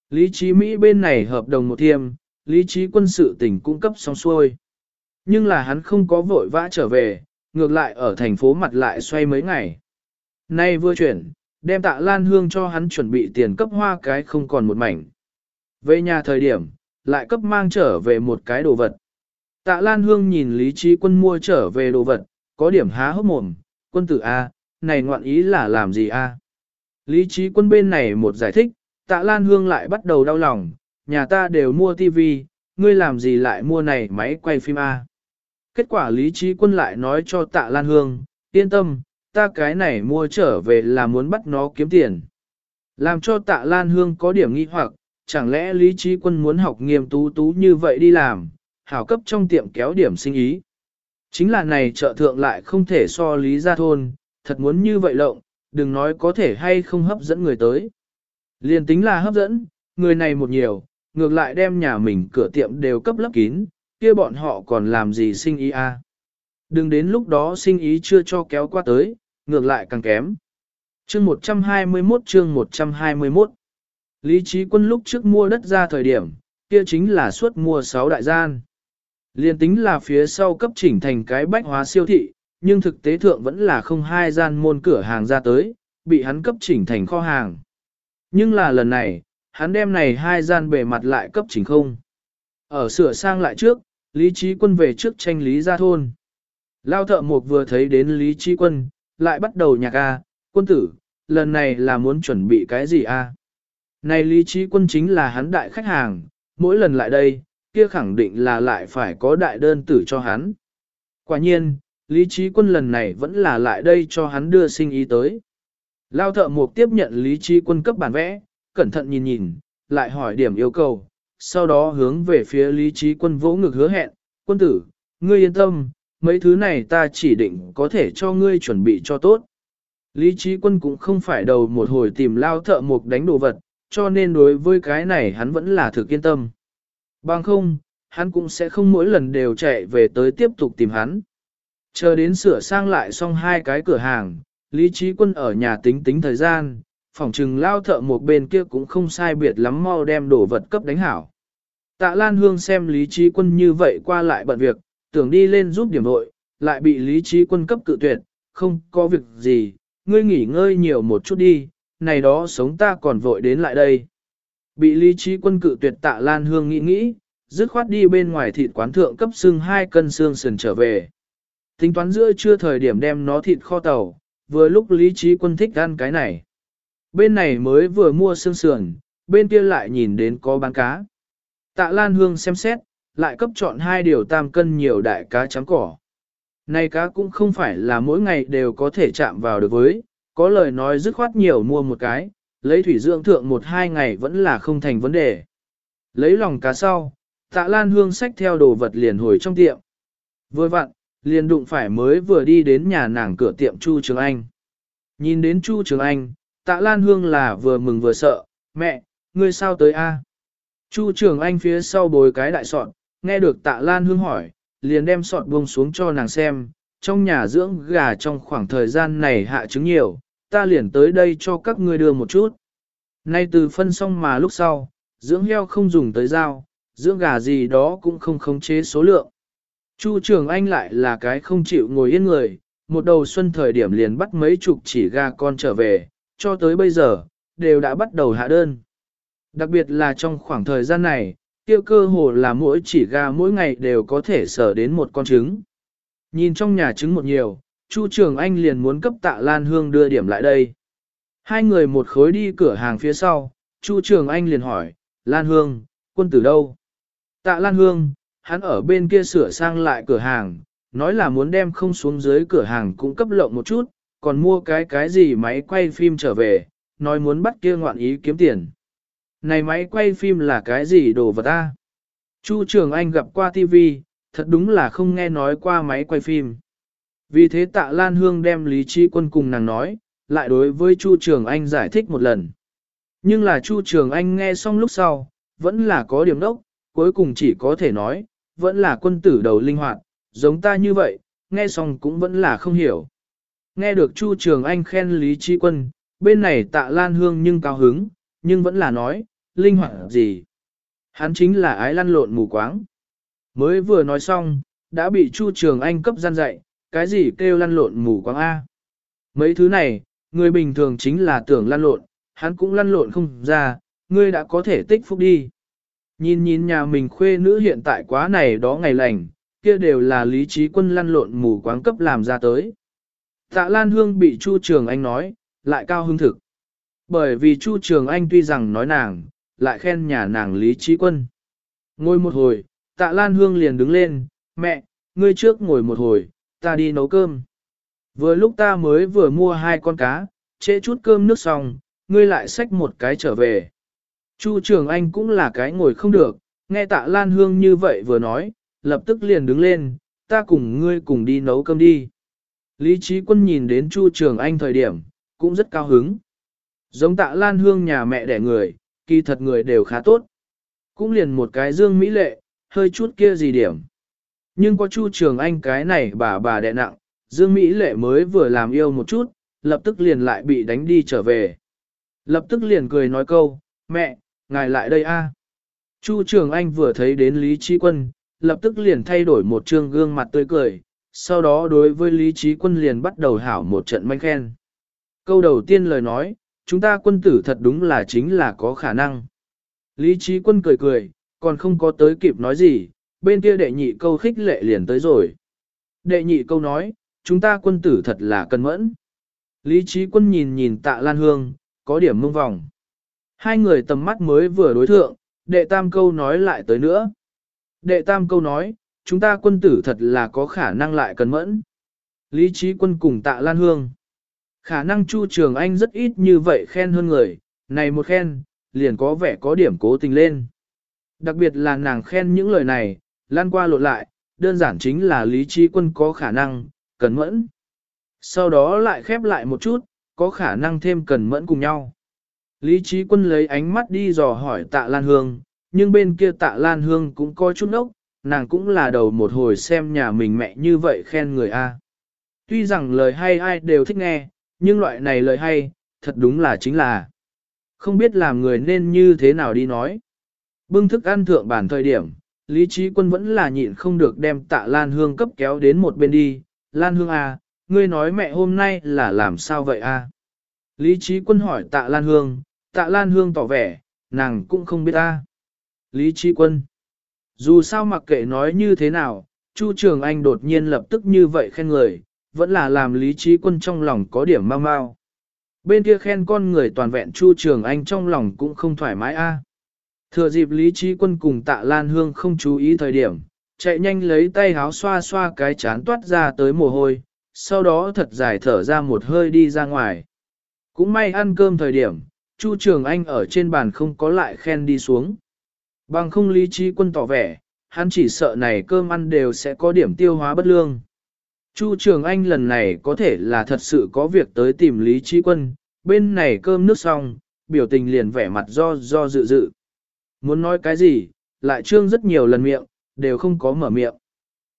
Lý Trí Mỹ bên này hợp đồng một tiêm, Lý Trí quân sự tỉnh cung cấp xong xuôi. Nhưng là hắn không có vội vã trở về, ngược lại ở thành phố mặt lại xoay mấy ngày. Nay vừa chuyển, đem tạ Lan Hương cho hắn chuẩn bị tiền cấp hoa cái không còn một mảnh. Về nhà thời điểm, lại cấp mang trở về một cái đồ vật. Tạ Lan Hương nhìn Lý Trí Quân mua trở về đồ vật, có điểm há hốc mồm, quân tử A, này ngoạn ý là làm gì A. Lý Trí Quân bên này một giải thích, Tạ Lan Hương lại bắt đầu đau lòng, nhà ta đều mua tivi, ngươi làm gì lại mua này máy quay phim A. Kết quả Lý Trí Quân lại nói cho Tạ Lan Hương, yên tâm, ta cái này mua trở về là muốn bắt nó kiếm tiền. Làm cho Tạ Lan Hương có điểm nghi hoặc, chẳng lẽ Lý Trí Quân muốn học nghiêm tú tú như vậy đi làm, hảo cấp trong tiệm kéo điểm sinh ý. Chính là này trợ thượng lại không thể so Lý gia thôn, thật muốn như vậy lộng, đừng nói có thể hay không hấp dẫn người tới. Liên tính là hấp dẫn, người này một nhiều, ngược lại đem nhà mình cửa tiệm đều cấp lấp kín, kia bọn họ còn làm gì sinh ý a? À? Đừng đến lúc đó sinh ý chưa cho kéo qua tới, ngược lại càng kém. Chương 121 chương 121 Lý trí quân lúc trước mua đất ra thời điểm, kia chính là suốt mua 6 đại gian. Liên tính là phía sau cấp chỉnh thành cái bách hóa siêu thị, nhưng thực tế thượng vẫn là không hai gian môn cửa hàng ra tới, bị hắn cấp chỉnh thành kho hàng. Nhưng là lần này, hắn đem này hai gian bề mặt lại cấp chỉnh không. Ở sửa sang lại trước, Lý Trí Quân về trước tranh Lý Gia Thôn. Lao thợ mục vừa thấy đến Lý Trí Quân, lại bắt đầu nhạc A, quân tử, lần này là muốn chuẩn bị cái gì A? Này Lý Trí Quân chính là hắn đại khách hàng, mỗi lần lại đây, kia khẳng định là lại phải có đại đơn tử cho hắn. Quả nhiên, Lý Trí Quân lần này vẫn là lại đây cho hắn đưa sinh ý tới. Lao thợ mục tiếp nhận Lý Trí Quân cấp bản vẽ, cẩn thận nhìn nhìn, lại hỏi điểm yêu cầu, sau đó hướng về phía Lý Trí Quân vỗ ngực hứa hẹn, quân tử, ngươi yên tâm, mấy thứ này ta chỉ định có thể cho ngươi chuẩn bị cho tốt. Lý Trí Quân cũng không phải đầu một hồi tìm lao thợ mục đánh đồ vật, cho nên đối với cái này hắn vẫn là thực yên tâm. Bằng không, hắn cũng sẽ không mỗi lần đều chạy về tới tiếp tục tìm hắn. Chờ đến sửa sang lại xong hai cái cửa hàng, Lý Trí Quân ở nhà tính tính thời gian, phỏng trừng lao thợ một bên kia cũng không sai biệt lắm mau đem đồ vật cấp đánh hảo. Tạ Lan Hương xem Lý Trí Quân như vậy qua lại bận việc, tưởng đi lên giúp điểm vội, lại bị Lý Trí Quân cấp cự tuyệt, không có việc gì, ngươi nghỉ ngơi nhiều một chút đi, này đó sống ta còn vội đến lại đây. Bị Lý Trí Quân cự tuyệt Tạ Lan Hương nghĩ nghĩ, dứt khoát đi bên ngoài thịt quán thượng cấp xương hai cân xương sườn trở về. Tính toán giữa chưa thời điểm đem nó thịt kho tàu, vừa lúc Lý Trí Quân thích ăn cái này. Bên này mới vừa mua xương sườn, bên kia lại nhìn đến có bán cá. Tạ Lan Hương xem xét, lại cấp chọn hai điều tam cân nhiều đại cá trắng cỏ. Này cá cũng không phải là mỗi ngày đều có thể chạm vào được với, có lời nói dứt khoát nhiều mua một cái, lấy thủy dưỡng thượng một hai ngày vẫn là không thành vấn đề. Lấy lòng cá sau, tạ lan hương xách theo đồ vật liền hồi trong tiệm. Vừa vặn, liền đụng phải mới vừa đi đến nhà nàng cửa tiệm Chu Trường Anh. Nhìn đến Chu Trường Anh, tạ lan hương là vừa mừng vừa sợ, mẹ, ngươi sao tới a? Chu Trường Anh phía sau bồi cái đại sọt, nghe được tạ lan hương hỏi, liền đem sọt buông xuống cho nàng xem, trong nhà dưỡng gà trong khoảng thời gian này hạ trứng nhiều, ta liền tới đây cho các ngươi đưa một chút. Nay từ phân xong mà lúc sau, dưỡng heo không dùng tới dao, dưỡng gà gì đó cũng không khống chế số lượng. Chu Trường Anh lại là cái không chịu ngồi yên người, một đầu xuân thời điểm liền bắt mấy chục chỉ gà con trở về, cho tới bây giờ, đều đã bắt đầu hạ đơn. Đặc biệt là trong khoảng thời gian này, tiêu cơ hồ là mỗi chỉ gà mỗi ngày đều có thể sở đến một con trứng. Nhìn trong nhà trứng một nhiều, Chu Trường Anh liền muốn cấp tạ Lan Hương đưa điểm lại đây. Hai người một khối đi cửa hàng phía sau, Chu Trường Anh liền hỏi, Lan Hương, quân tử đâu? Tạ Lan Hương, hắn ở bên kia sửa sang lại cửa hàng, nói là muốn đem không xuống dưới cửa hàng cũng cấp lộng một chút, còn mua cái cái gì máy quay phim trở về, nói muốn bắt kia ngoạn ý kiếm tiền. Này máy quay phim là cái gì đồ vật ta? Chu Trường Anh gặp qua TV, thật đúng là không nghe nói qua máy quay phim. Vì thế tạ Lan Hương đem Lý Trí Quân cùng nàng nói, lại đối với Chu Trường Anh giải thích một lần. Nhưng là Chu Trường Anh nghe xong lúc sau, vẫn là có điểm đốc, cuối cùng chỉ có thể nói, vẫn là quân tử đầu linh hoạt, giống ta như vậy, nghe xong cũng vẫn là không hiểu. Nghe được Chu Trường Anh khen Lý Trí Quân, bên này tạ Lan Hương nhưng cao hứng, nhưng vẫn là nói, linh hoạt gì. Hắn chính là ái lăn lộn mù quáng. Mới vừa nói xong, đã bị Chu Trường Anh cấp gian dạy, cái gì kêu lăn lộn mù quáng A. Mấy thứ này, người bình thường chính là tưởng lăn lộn, hắn cũng lăn lộn không ra, ngươi đã có thể tích phúc đi. Nhìn nhìn nhà mình khuê nữ hiện tại quá này đó ngày lành, kia đều là lý trí quân lăn lộn mù quáng cấp làm ra tới. Tạ Lan Hương bị Chu Trường Anh nói, lại cao hứng thực. Bởi vì Chu Trường Anh tuy rằng nói nàng, lại khen nhà nàng lý trí quân. Ngồi một hồi, Tạ Lan Hương liền đứng lên, mẹ, ngươi trước ngồi một hồi, ta đi nấu cơm. Vừa lúc ta mới vừa mua hai con cá, trễ chút cơm nước xong, ngươi lại xách một cái trở về. Chu Trường Anh cũng là cái ngồi không được, nghe tạ Lan Hương như vậy vừa nói, lập tức liền đứng lên, ta cùng ngươi cùng đi nấu cơm đi. Lý Trí Quân nhìn đến Chu Trường Anh thời điểm, cũng rất cao hứng. Giống tạ Lan Hương nhà mẹ đẻ người, kỳ thật người đều khá tốt. Cũng liền một cái dương mỹ lệ, hơi chút kia gì điểm. Nhưng có Chu Trường Anh cái này bà bà đẻ nặng, Dương Mỹ Lệ mới vừa làm yêu một chút, lập tức liền lại bị đánh đi trở về. Lập tức liền cười nói câu, mẹ, ngài lại đây a. Chu Trường Anh vừa thấy đến Lý Trí Quân, lập tức liền thay đổi một trương gương mặt tươi cười, sau đó đối với Lý Trí Quân liền bắt đầu hảo một trận manh khen. Câu đầu tiên lời nói, chúng ta quân tử thật đúng là chính là có khả năng. Lý Trí Quân cười cười, còn không có tới kịp nói gì, bên kia đệ nhị câu khích lệ liền tới rồi. Đệ nhị câu nói, chúng ta quân tử thật là cân mẫn. Lý trí quân nhìn nhìn tạ Lan Hương, có điểm mông vòng. Hai người tầm mắt mới vừa đối thượng, đệ tam câu nói lại tới nữa. Đệ tam câu nói, chúng ta quân tử thật là có khả năng lại cần mẫn. Lý trí quân cùng tạ Lan Hương. Khả năng Chu Trường Anh rất ít như vậy khen hơn người, này một khen, liền có vẻ có điểm cố tình lên. Đặc biệt là nàng khen những lời này, lan qua lộn lại, đơn giản chính là lý trí quân có khả năng, cần mẫn. Sau đó lại khép lại một chút, có khả năng thêm cần mẫn cùng nhau. Lý trí quân lấy ánh mắt đi dò hỏi tạ Lan Hương, nhưng bên kia tạ Lan Hương cũng có chút ốc, nàng cũng là đầu một hồi xem nhà mình mẹ như vậy khen người A. Tuy rằng lời hay ai đều thích nghe, nhưng loại này lời hay, thật đúng là chính là không biết làm người nên như thế nào đi nói. Bưng thức ăn thượng bản thời điểm, Lý Trí Quân vẫn là nhịn không được đem tạ Lan Hương cấp kéo đến một bên đi. Lan Hương à, ngươi nói mẹ hôm nay là làm sao vậy à? Lý Trí Quân hỏi tạ Lan Hương, tạ Lan Hương tỏ vẻ, nàng cũng không biết à. Lý Trí Quân, dù sao mặc kệ nói như thế nào, Chu Trường Anh đột nhiên lập tức như vậy khen người, vẫn là làm Lý Trí Quân trong lòng có điểm mau mau. Bên kia khen con người toàn vẹn Chu Trường Anh trong lòng cũng không thoải mái a. À. Thừa dịp Lý Trí Quân cùng tạ Lan Hương không chú ý thời điểm, chạy nhanh lấy tay háo xoa xoa cái chán toát ra tới mồ hôi, sau đó thật dài thở ra một hơi đi ra ngoài. Cũng may ăn cơm thời điểm, Chu Trường Anh ở trên bàn không có lại khen đi xuống. Bằng không Lý Trí Quân tỏ vẻ, hắn chỉ sợ này cơm ăn đều sẽ có điểm tiêu hóa bất lương. Chu Trường Anh lần này có thể là thật sự có việc tới tìm Lý Trí Quân, bên này cơm nước xong, biểu tình liền vẻ mặt do do dự dự. Muốn nói cái gì, lại trương rất nhiều lần miệng, đều không có mở miệng.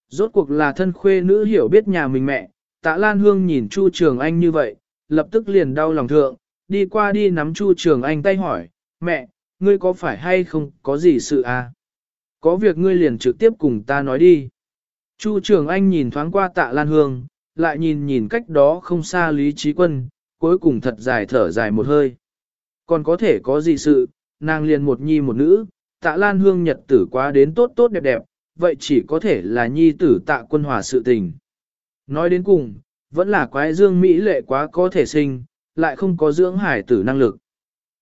Rốt cuộc là thân khuê nữ hiểu biết nhà mình mẹ, tạ Lan Hương nhìn Chu Trường Anh như vậy, lập tức liền đau lòng thượng, đi qua đi nắm Chu Trường Anh tay hỏi, mẹ, ngươi có phải hay không có gì sự à? Có việc ngươi liền trực tiếp cùng ta nói đi. Chu Trường Anh nhìn thoáng qua tạ Lan Hương, lại nhìn nhìn cách đó không xa Lý Trí Quân, cuối cùng thật dài thở dài một hơi. Còn có thể có gì sự, nàng liền một nhi một nữ, tạ lan hương nhật tử quá đến tốt tốt đẹp đẹp, vậy chỉ có thể là nhi tử tạ quân hòa sự tình. Nói đến cùng, vẫn là quái dương Mỹ lệ quá có thể sinh, lại không có dưỡng hải tử năng lực.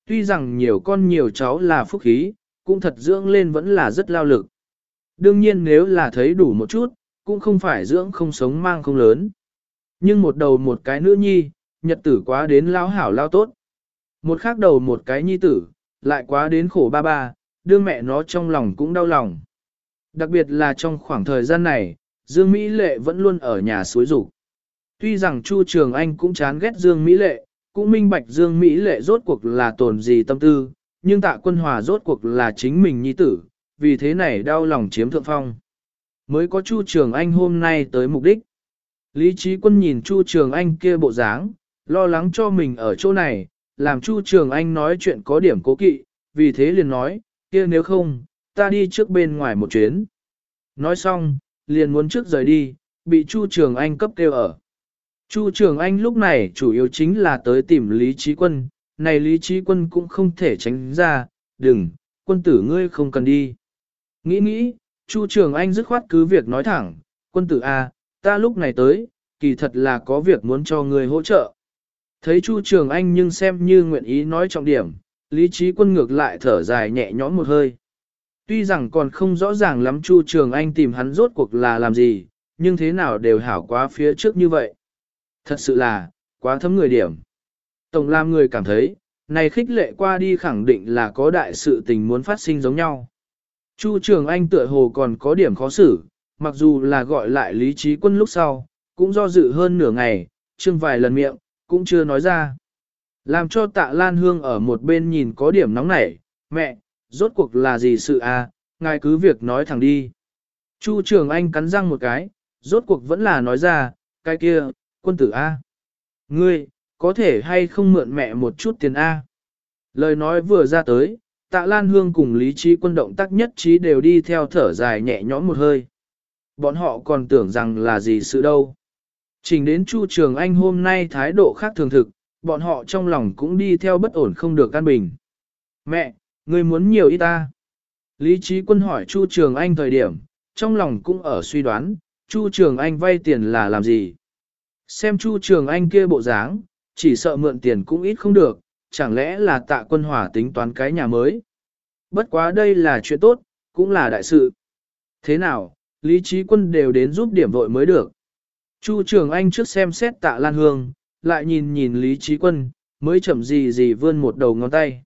Tuy rằng nhiều con nhiều cháu là phúc khí, cũng thật dưỡng lên vẫn là rất lao lực. Đương nhiên nếu là thấy đủ một chút, cũng không phải dưỡng không sống mang không lớn. Nhưng một đầu một cái nữ nhi, nhật tử quá đến lao hảo lao tốt. Một khác đầu một cái nhi tử, lại quá đến khổ ba ba, đương mẹ nó trong lòng cũng đau lòng. Đặc biệt là trong khoảng thời gian này, Dương Mỹ Lệ vẫn luôn ở nhà suối rủ. Tuy rằng Chu Trường Anh cũng chán ghét Dương Mỹ Lệ, cũng minh bạch Dương Mỹ Lệ rốt cuộc là tồn gì tâm tư, nhưng tạ quân hòa rốt cuộc là chính mình nhi tử, vì thế này đau lòng chiếm thượng phong. Mới có Chu Trường Anh hôm nay tới mục đích. Lý trí quân nhìn Chu Trường Anh kia bộ dáng, lo lắng cho mình ở chỗ này, làm Chu Trường Anh nói chuyện có điểm cố kỵ, vì thế liền nói, kia nếu không, ta đi trước bên ngoài một chuyến. Nói xong, liền muốn trước rời đi, bị Chu Trường Anh cấp kêu ở. Chu Trường Anh lúc này chủ yếu chính là tới tìm Lý Trí Quân, này Lý Trí Quân cũng không thể tránh ra, đừng, quân tử ngươi không cần đi. Nghĩ nghĩ, Chu Trường Anh dứt khoát cứ việc nói thẳng, quân tử A, à, ta lúc này tới, kỳ thật là có việc muốn cho ngươi hỗ trợ. Thấy Chu Trường Anh nhưng xem như nguyện ý nói trọng điểm, Lý Trí Quân ngược lại thở dài nhẹ nhõm một hơi. Tuy rằng còn không rõ ràng lắm Chu Trường Anh tìm hắn rốt cuộc là làm gì, nhưng thế nào đều hảo quá phía trước như vậy. Thật sự là, quá thấm người điểm. Tổng làm người cảm thấy, này khích lệ qua đi khẳng định là có đại sự tình muốn phát sinh giống nhau. Chu Trường Anh tựa hồ còn có điểm khó xử, mặc dù là gọi lại lý trí quân lúc sau, cũng do dự hơn nửa ngày, chương vài lần miệng, cũng chưa nói ra. Làm cho tạ Lan Hương ở một bên nhìn có điểm nóng nảy, mẹ, rốt cuộc là gì sự à, ngài cứ việc nói thẳng đi. Chu Trường Anh cắn răng một cái, rốt cuộc vẫn là nói ra, cái kia, quân tử A. Ngươi, có thể hay không mượn mẹ một chút tiền A. Lời nói vừa ra tới, tạ Lan Hương cùng lý trí quân động tác nhất trí đều đi theo thở dài nhẹ nhõm một hơi. Bọn họ còn tưởng rằng là gì sự đâu. Trình đến Chu Trường Anh hôm nay thái độ khác thường thực, bọn họ trong lòng cũng đi theo bất ổn không được căn bình. Mẹ, ngươi muốn nhiều ít ta? Lý trí quân hỏi Chu Trường Anh thời điểm, trong lòng cũng ở suy đoán, Chu Trường Anh vay tiền là làm gì? Xem Chu Trường Anh kia bộ dáng, chỉ sợ mượn tiền cũng ít không được, chẳng lẽ là tạ quân hỏa tính toán cái nhà mới. Bất quá đây là chuyện tốt, cũng là đại sự. Thế nào, lý trí quân đều đến giúp điểm vội mới được. Chu Trường Anh trước xem xét tạ Lan Hương, lại nhìn nhìn lý trí quân, mới chậm gì gì vươn một đầu ngón tay.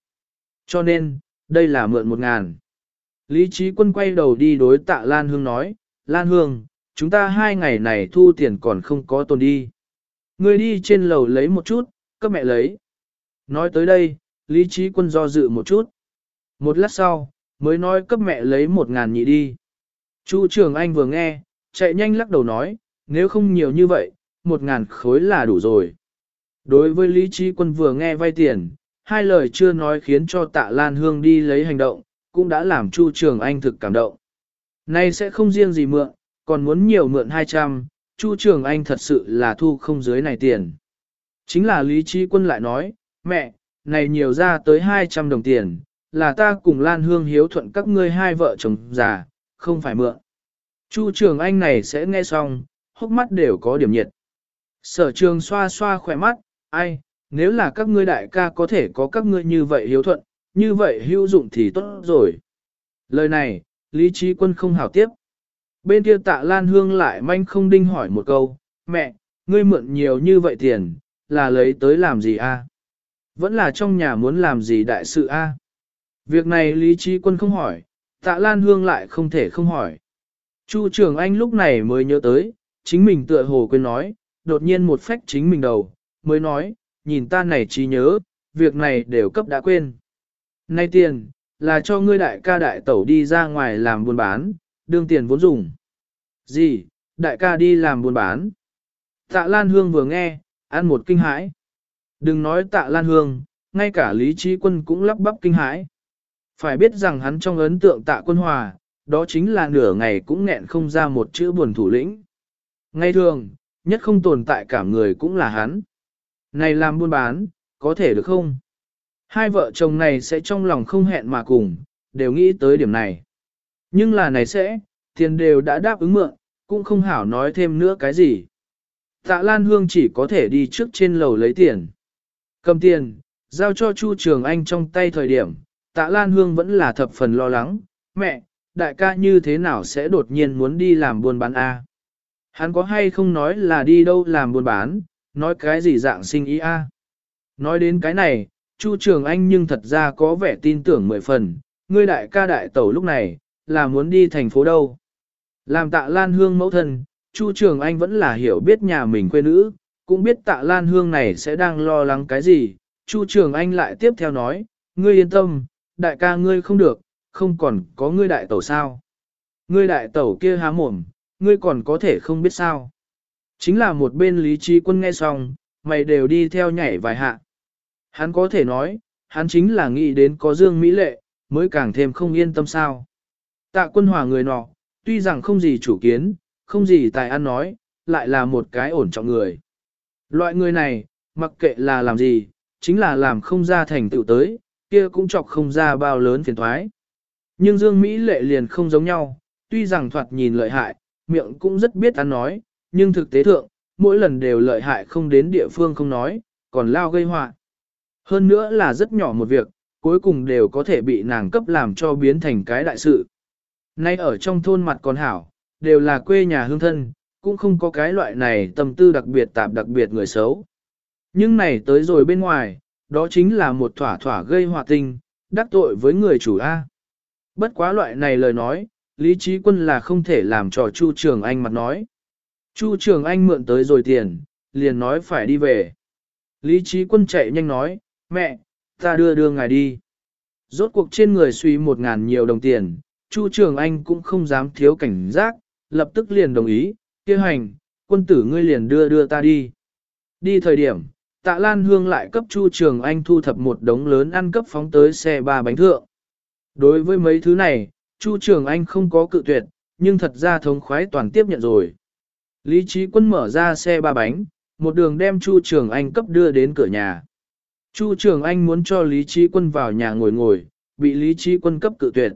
Cho nên, đây là mượn một ngàn. Lý trí quân quay đầu đi đối tạ Lan Hương nói, Lan Hương, chúng ta hai ngày này thu tiền còn không có tồn đi. Ngươi đi trên lầu lấy một chút, cấp mẹ lấy. Nói tới đây, lý trí quân do dự một chút. Một lát sau, mới nói cấp mẹ lấy một ngàn nhị đi. Chu trường anh vừa nghe, chạy nhanh lắc đầu nói, nếu không nhiều như vậy, một ngàn khối là đủ rồi. Đối với lý trí quân vừa nghe vay tiền, hai lời chưa nói khiến cho tạ Lan Hương đi lấy hành động, cũng đã làm Chu Trường Anh thực cảm động. Nay sẽ không riêng gì mượn, còn muốn nhiều mượn 200, Chu Trường Anh thật sự là thu không dưới này tiền. Chính là Lý Trí Quân lại nói, mẹ, này nhiều ra tới 200 đồng tiền, là ta cùng Lan Hương hiếu thuận các ngươi hai vợ chồng già, không phải mượn. Chu Trường Anh này sẽ nghe xong, hốc mắt đều có điểm nhiệt. Sở trường xoa xoa khỏe mắt, ai, nếu là các ngươi đại ca có thể có các ngươi như vậy hiếu thuận, như vậy hữu dụng thì tốt rồi. Lời này, Lý Trí Quân không hảo tiếp. Bên kia tạ Lan Hương lại manh không đinh hỏi một câu, mẹ, ngươi mượn nhiều như vậy tiền, là lấy tới làm gì a? Vẫn là trong nhà muốn làm gì đại sự a? Việc này Lý Trí Quân không hỏi, tạ Lan Hương lại không thể không hỏi. Chu trưởng anh lúc này mới nhớ tới, chính mình tựa hồ quên nói, đột nhiên một phách chính mình đầu, mới nói, nhìn ta này trí nhớ, việc này đều cấp đã quên. Nay tiền, là cho ngươi đại ca đại tẩu đi ra ngoài làm buôn bán, đương tiền vốn dùng. Gì, đại ca đi làm buôn bán. Tạ Lan Hương vừa nghe, ăn một kinh hãi. Đừng nói tạ Lan Hương, ngay cả Lý Trí Quân cũng lắp bắp kinh hãi. Phải biết rằng hắn trong ấn tượng tạ quân hòa, đó chính là nửa ngày cũng nghẹn không ra một chữ buồn thủ lĩnh. Ngay thường, nhất không tồn tại cả người cũng là hắn. Này làm buôn bán, có thể được không? Hai vợ chồng này sẽ trong lòng không hẹn mà cùng, đều nghĩ tới điểm này. Nhưng là này sẽ, tiền đều đã đáp ứng mượn, cũng không hảo nói thêm nữa cái gì. Tạ Lan Hương chỉ có thể đi trước trên lầu lấy tiền. Cầm tiền, giao cho Chu Trường Anh trong tay thời điểm, Tạ Lan Hương vẫn là thập phần lo lắng. Mẹ, đại ca như thế nào sẽ đột nhiên muốn đi làm buôn bán A? Hắn có hay không nói là đi đâu làm buôn bán, nói cái gì dạng sinh ý A? Nói đến cái này, Chu Trường Anh nhưng thật ra có vẻ tin tưởng mười phần, ngươi đại ca đại tẩu lúc này, là muốn đi thành phố đâu. Làm tạ Lan Hương mẫu thân, Chu Trường Anh vẫn là hiểu biết nhà mình quê nữ, cũng biết tạ Lan Hương này sẽ đang lo lắng cái gì. Chu Trường Anh lại tiếp theo nói, ngươi yên tâm, đại ca ngươi không được, không còn có ngươi đại tẩu sao. Ngươi đại tẩu kia há mồm, ngươi còn có thể không biết sao. Chính là một bên lý trí quân nghe xong, mày đều đi theo nhảy vài hạ. Hắn có thể nói, hắn chính là nghĩ đến có dương mỹ lệ, mới càng thêm không yên tâm sao. Tạ quân hòa người nọ, tuy rằng không gì chủ kiến, không gì tài ăn nói, lại là một cái ổn trọng người. Loại người này, mặc kệ là làm gì, chính là làm không ra thành tựu tới, kia cũng chọc không ra bao lớn phiền thoái. Nhưng Dương Mỹ lệ liền không giống nhau, tuy rằng thoạt nhìn lợi hại, miệng cũng rất biết ăn nói, nhưng thực tế thượng, mỗi lần đều lợi hại không đến địa phương không nói, còn lao gây họa. Hơn nữa là rất nhỏ một việc, cuối cùng đều có thể bị nàng cấp làm cho biến thành cái đại sự. Nay ở trong thôn mặt còn hảo, đều là quê nhà hương thân, cũng không có cái loại này tâm tư đặc biệt tạp đặc biệt người xấu. Nhưng này tới rồi bên ngoài, đó chính là một thỏa thỏa gây hòa tình, đắc tội với người chủ A. Bất quá loại này lời nói, Lý Trí Quân là không thể làm cho Chu Trường Anh mặt nói. Chu Trường Anh mượn tới rồi tiền, liền nói phải đi về. Lý Trí Quân chạy nhanh nói, mẹ, ta đưa đưa ngài đi. Rốt cuộc trên người suy một ngàn nhiều đồng tiền, Chu Trường Anh cũng không dám thiếu cảnh giác, lập tức liền đồng ý, kia hành, quân tử ngươi liền đưa đưa ta đi. Đi thời điểm, tạ Lan Hương lại cấp Chu Trường Anh thu thập một đống lớn ăn cấp phóng tới xe ba bánh thượng. Đối với mấy thứ này, Chu Trường Anh không có cự tuyệt, nhưng thật ra thống khoái toàn tiếp nhận rồi. Lý Trí Quân mở ra xe ba bánh, một đường đem Chu Trường Anh cấp đưa đến cửa nhà. Chu Trường Anh muốn cho Lý Trí Quân vào nhà ngồi ngồi, bị Lý Trí Quân cấp cự tuyệt.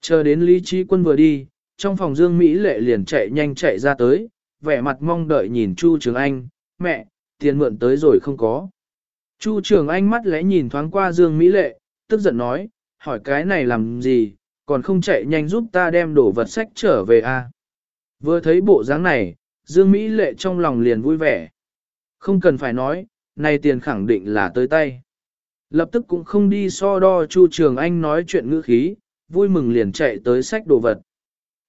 Chờ đến Lý Trí Quân vừa đi, trong phòng Dương Mỹ Lệ liền chạy nhanh chạy ra tới, vẻ mặt mong đợi nhìn Chu Trường Anh, mẹ, tiền mượn tới rồi không có. Chu Trường Anh mắt lẽ nhìn thoáng qua Dương Mỹ Lệ, tức giận nói, hỏi cái này làm gì, còn không chạy nhanh giúp ta đem đổ vật sách trở về a? À? Vừa thấy bộ dáng này, Dương Mỹ Lệ trong lòng liền vui vẻ. Không cần phải nói, này tiền khẳng định là tới tay. Lập tức cũng không đi so đo Chu Trường Anh nói chuyện ngữ khí, vui mừng liền chạy tới sách đồ vật.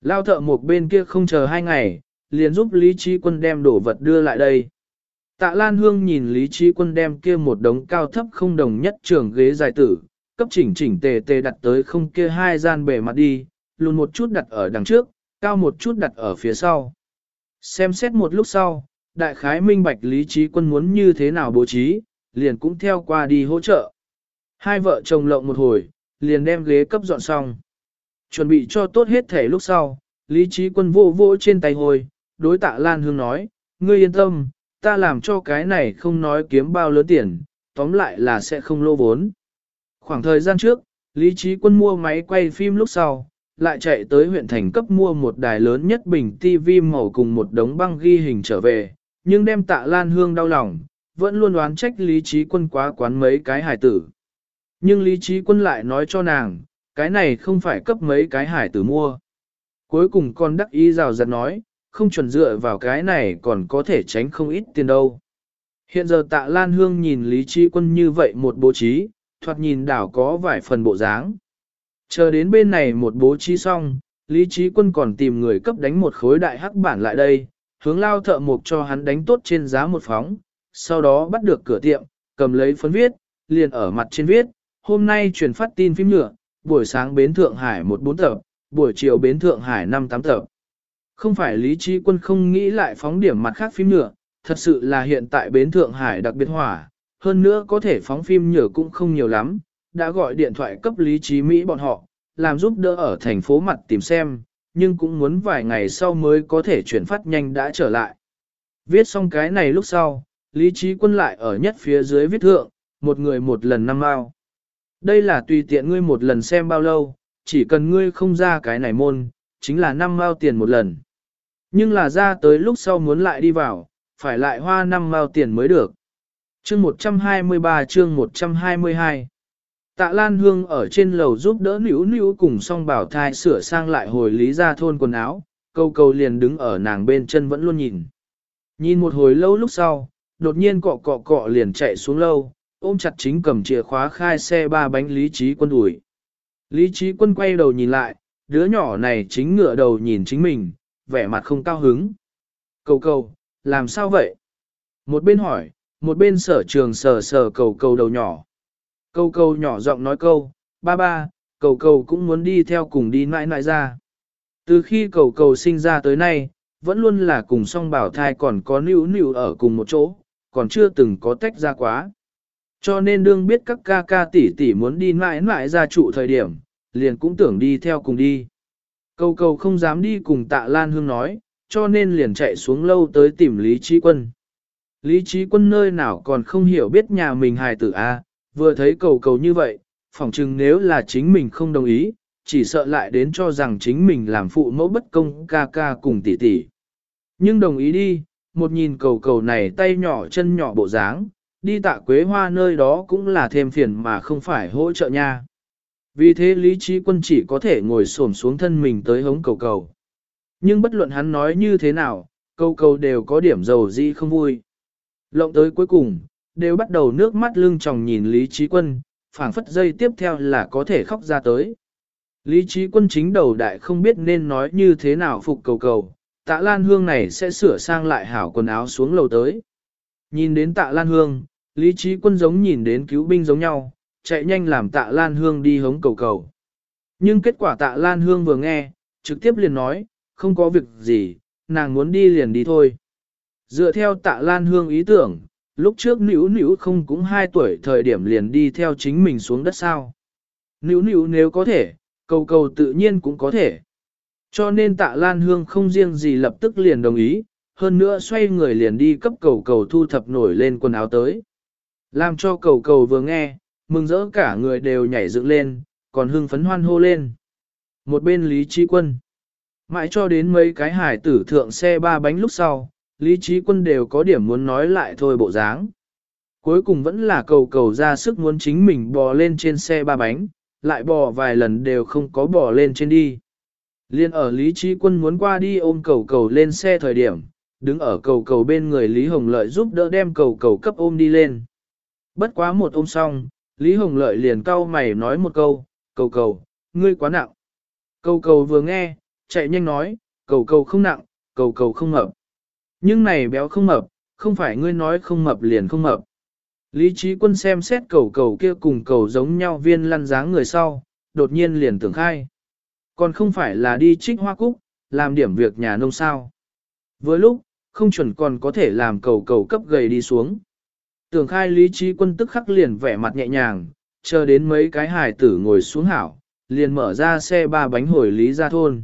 Lao thợ một bên kia không chờ hai ngày, liền giúp Lý Trí Quân đem đồ vật đưa lại đây. Tạ Lan Hương nhìn Lý Trí Quân đem kia một đống cao thấp không đồng nhất trường ghế dài tử, cấp chỉnh chỉnh tề tề đặt tới không kia hai gian bề mặt đi, lùn một chút đặt ở đằng trước, cao một chút đặt ở phía sau. Xem xét một lúc sau, đại khái minh bạch Lý Trí Quân muốn như thế nào bố trí, liền cũng theo qua đi hỗ trợ. Hai vợ chồng lộng một hồi, liền đem ghế cấp dọn xong. Chuẩn bị cho tốt hết thể lúc sau, Lý Trí Quân vô vô trên tay hồi, đối tạ Lan Hương nói, ngươi yên tâm, ta làm cho cái này không nói kiếm bao lớn tiền, tóm lại là sẽ không lô vốn. Khoảng thời gian trước, Lý Trí Quân mua máy quay phim lúc sau, lại chạy tới huyện thành cấp mua một đài lớn nhất bình TV màu cùng một đống băng ghi hình trở về, nhưng đem tạ Lan Hương đau lòng, vẫn luôn đoán trách Lý Trí Quân quá quán mấy cái hải tử. Nhưng Lý Trí Quân lại nói cho nàng, cái này không phải cấp mấy cái hải tử mua. Cuối cùng con đắc ý rào rạt nói, không chuẩn dựa vào cái này còn có thể tránh không ít tiền đâu. Hiện giờ tạ Lan Hương nhìn Lý Trí Quân như vậy một bố trí, thoạt nhìn đảo có vài phần bộ dáng. Chờ đến bên này một bố trí xong, Lý Trí Quân còn tìm người cấp đánh một khối đại hắc bản lại đây, hướng lao thợ mộc cho hắn đánh tốt trên giá một phóng, sau đó bắt được cửa tiệm, cầm lấy phấn viết, liền ở mặt trên viết, hôm nay truyền phát tin phim nhựa, buổi sáng bến Thượng Hải một bốn tập, buổi chiều bến Thượng Hải năm tám tập. Không phải Lý Trí Quân không nghĩ lại phóng điểm mặt khác phim nhựa, thật sự là hiện tại bến Thượng Hải đặc biệt hỏa, hơn nữa có thể phóng phim nhựa cũng không nhiều lắm, đã gọi điện thoại cấp Lý Trí Mỹ bọn họ, làm giúp đỡ ở thành phố mặt tìm xem, nhưng cũng muốn vài ngày sau mới có thể chuyển phát nhanh đã trở lại. Viết xong cái này lúc sau, Lý Trí Quân lại ở nhất phía dưới viết thượng, một người một lần năm ao. Đây là tùy tiện ngươi một lần xem bao lâu, chỉ cần ngươi không ra cái này môn, chính là năm mao tiền một lần. Nhưng là ra tới lúc sau muốn lại đi vào, phải lại hoa năm mao tiền mới được. Chương 123 chương 122 Tạ Lan Hương ở trên lầu giúp đỡ nữ nữ cùng song bảo thai sửa sang lại hồi lý ra thôn quần áo, câu câu liền đứng ở nàng bên chân vẫn luôn nhìn. Nhìn một hồi lâu lúc sau, đột nhiên cọ cọ cọ liền chạy xuống lâu, ôm chặt chính cầm chìa khóa khai xe ba bánh Lý Trí Quân đuổi. Lý Trí Quân quay đầu nhìn lại, đứa nhỏ này chính ngựa đầu nhìn chính mình, vẻ mặt không cao hứng. Cầu cầu, làm sao vậy? Một bên hỏi, một bên sở trường sờ sờ cầu cầu đầu nhỏ. Cầu cầu nhỏ giọng nói câu, ba ba, cầu cầu cũng muốn đi theo cùng đi mãi mãi ra. Từ khi cầu cầu sinh ra tới nay, vẫn luôn là cùng song bảo thai còn có nữ nữ ở cùng một chỗ, còn chưa từng có tách ra quá. Cho nên đương biết các ca ca tỷ tỷ muốn đi mãi mãi ra trụ thời điểm, liền cũng tưởng đi theo cùng đi. Cầu cầu không dám đi cùng tạ Lan Hương nói, cho nên liền chạy xuống lâu tới tìm Lý Trí Quân. Lý Trí Quân nơi nào còn không hiểu biết nhà mình hài tử A, vừa thấy cầu cầu như vậy, phỏng chừng nếu là chính mình không đồng ý, chỉ sợ lại đến cho rằng chính mình làm phụ mẫu bất công ca ca cùng tỷ tỷ. Nhưng đồng ý đi, một nhìn cầu cầu này tay nhỏ chân nhỏ bộ dáng, đi tạ quế hoa nơi đó cũng là thêm phiền mà không phải hỗ trợ nha. Vì thế Lý Trí Quân chỉ có thể ngồi xổm xuống thân mình tới hống cầu cầu. Nhưng bất luận hắn nói như thế nào, cầu cầu đều có điểm dầu di không vui. Lộng tới cuối cùng, đều bắt đầu nước mắt lưng tròng nhìn Lý Trí Quân, phảng phất dây tiếp theo là có thể khóc ra tới. Lý Trí Quân chính đầu đại không biết nên nói như thế nào phục cầu cầu, tạ Lan Hương này sẽ sửa sang lại hảo quần áo xuống lầu tới. Nhìn đến tạ Lan Hương, Lý Trí Quân giống nhìn đến cứu binh giống nhau, chạy nhanh làm tạ Lan Hương đi hống cầu cầu. Nhưng kết quả tạ Lan Hương vừa nghe, trực tiếp liền nói, không có việc gì, nàng muốn đi liền đi thôi. Dựa theo tạ Lan Hương ý tưởng, lúc trước nữ nữ không cũng 2 tuổi thời điểm liền đi theo chính mình xuống đất sao. Nữ nữ nếu có thể, cầu cầu tự nhiên cũng có thể. Cho nên tạ Lan Hương không riêng gì lập tức liền đồng ý, hơn nữa xoay người liền đi cấp cầu cầu thu thập nổi lên quần áo tới. Làm cho cầu cầu vừa nghe, mừng rỡ cả người đều nhảy dựng lên, còn hưng phấn hoan hô lên. Một bên Lý Trí Quân. Mãi cho đến mấy cái hải tử thượng xe ba bánh lúc sau, Lý Trí Quân đều có điểm muốn nói lại thôi bộ dáng. Cuối cùng vẫn là cầu cầu ra sức muốn chính mình bò lên trên xe ba bánh, lại bò vài lần đều không có bò lên trên đi. Liên ở Lý Trí Quân muốn qua đi ôm cầu cầu lên xe thời điểm, đứng ở cầu cầu bên người Lý Hồng Lợi giúp đỡ đem cầu cầu cấp ôm đi lên. Bất quá một ôm xong, Lý Hồng Lợi liền cau mày nói một câu, cầu cầu, ngươi quá nặng. Cầu cầu vừa nghe, chạy nhanh nói, cầu cầu không nặng, cầu cầu không mập. Nhưng này béo không mập, không phải ngươi nói không mập liền không mập. Lý trí quân xem xét cầu cầu kia cùng cầu giống nhau viên lăn dáng người sau, đột nhiên liền tưởng khai. Còn không phải là đi trích hoa cúc, làm điểm việc nhà nông sao. Với lúc, không chuẩn còn có thể làm cầu cầu cấp gầy đi xuống. Tưởng khai lý trí quân tức khắc liền vẻ mặt nhẹ nhàng, chờ đến mấy cái hài tử ngồi xuống hảo, liền mở ra xe ba bánh hồi lý ra thôn.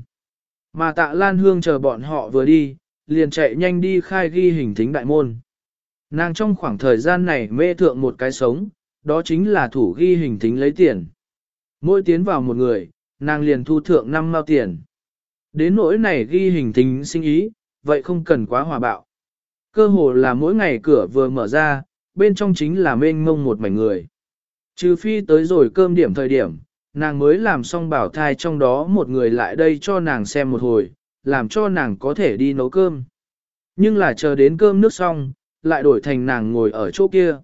Mà tạ Lan Hương chờ bọn họ vừa đi, liền chạy nhanh đi khai ghi hình thính đại môn. Nàng trong khoảng thời gian này mê thượng một cái sống, đó chính là thủ ghi hình thính lấy tiền. Mỗi tiến vào một người, nàng liền thu thượng năm mao tiền. Đến nỗi này ghi hình thính sinh ý, vậy không cần quá hòa bạo. Cơ hồ là mỗi ngày cửa vừa mở ra, bên trong chính là mênh mông một mảnh người. Trừ phi tới rồi cơm điểm thời điểm, nàng mới làm xong bảo thai trong đó một người lại đây cho nàng xem một hồi, làm cho nàng có thể đi nấu cơm. Nhưng là chờ đến cơm nước xong, lại đổi thành nàng ngồi ở chỗ kia.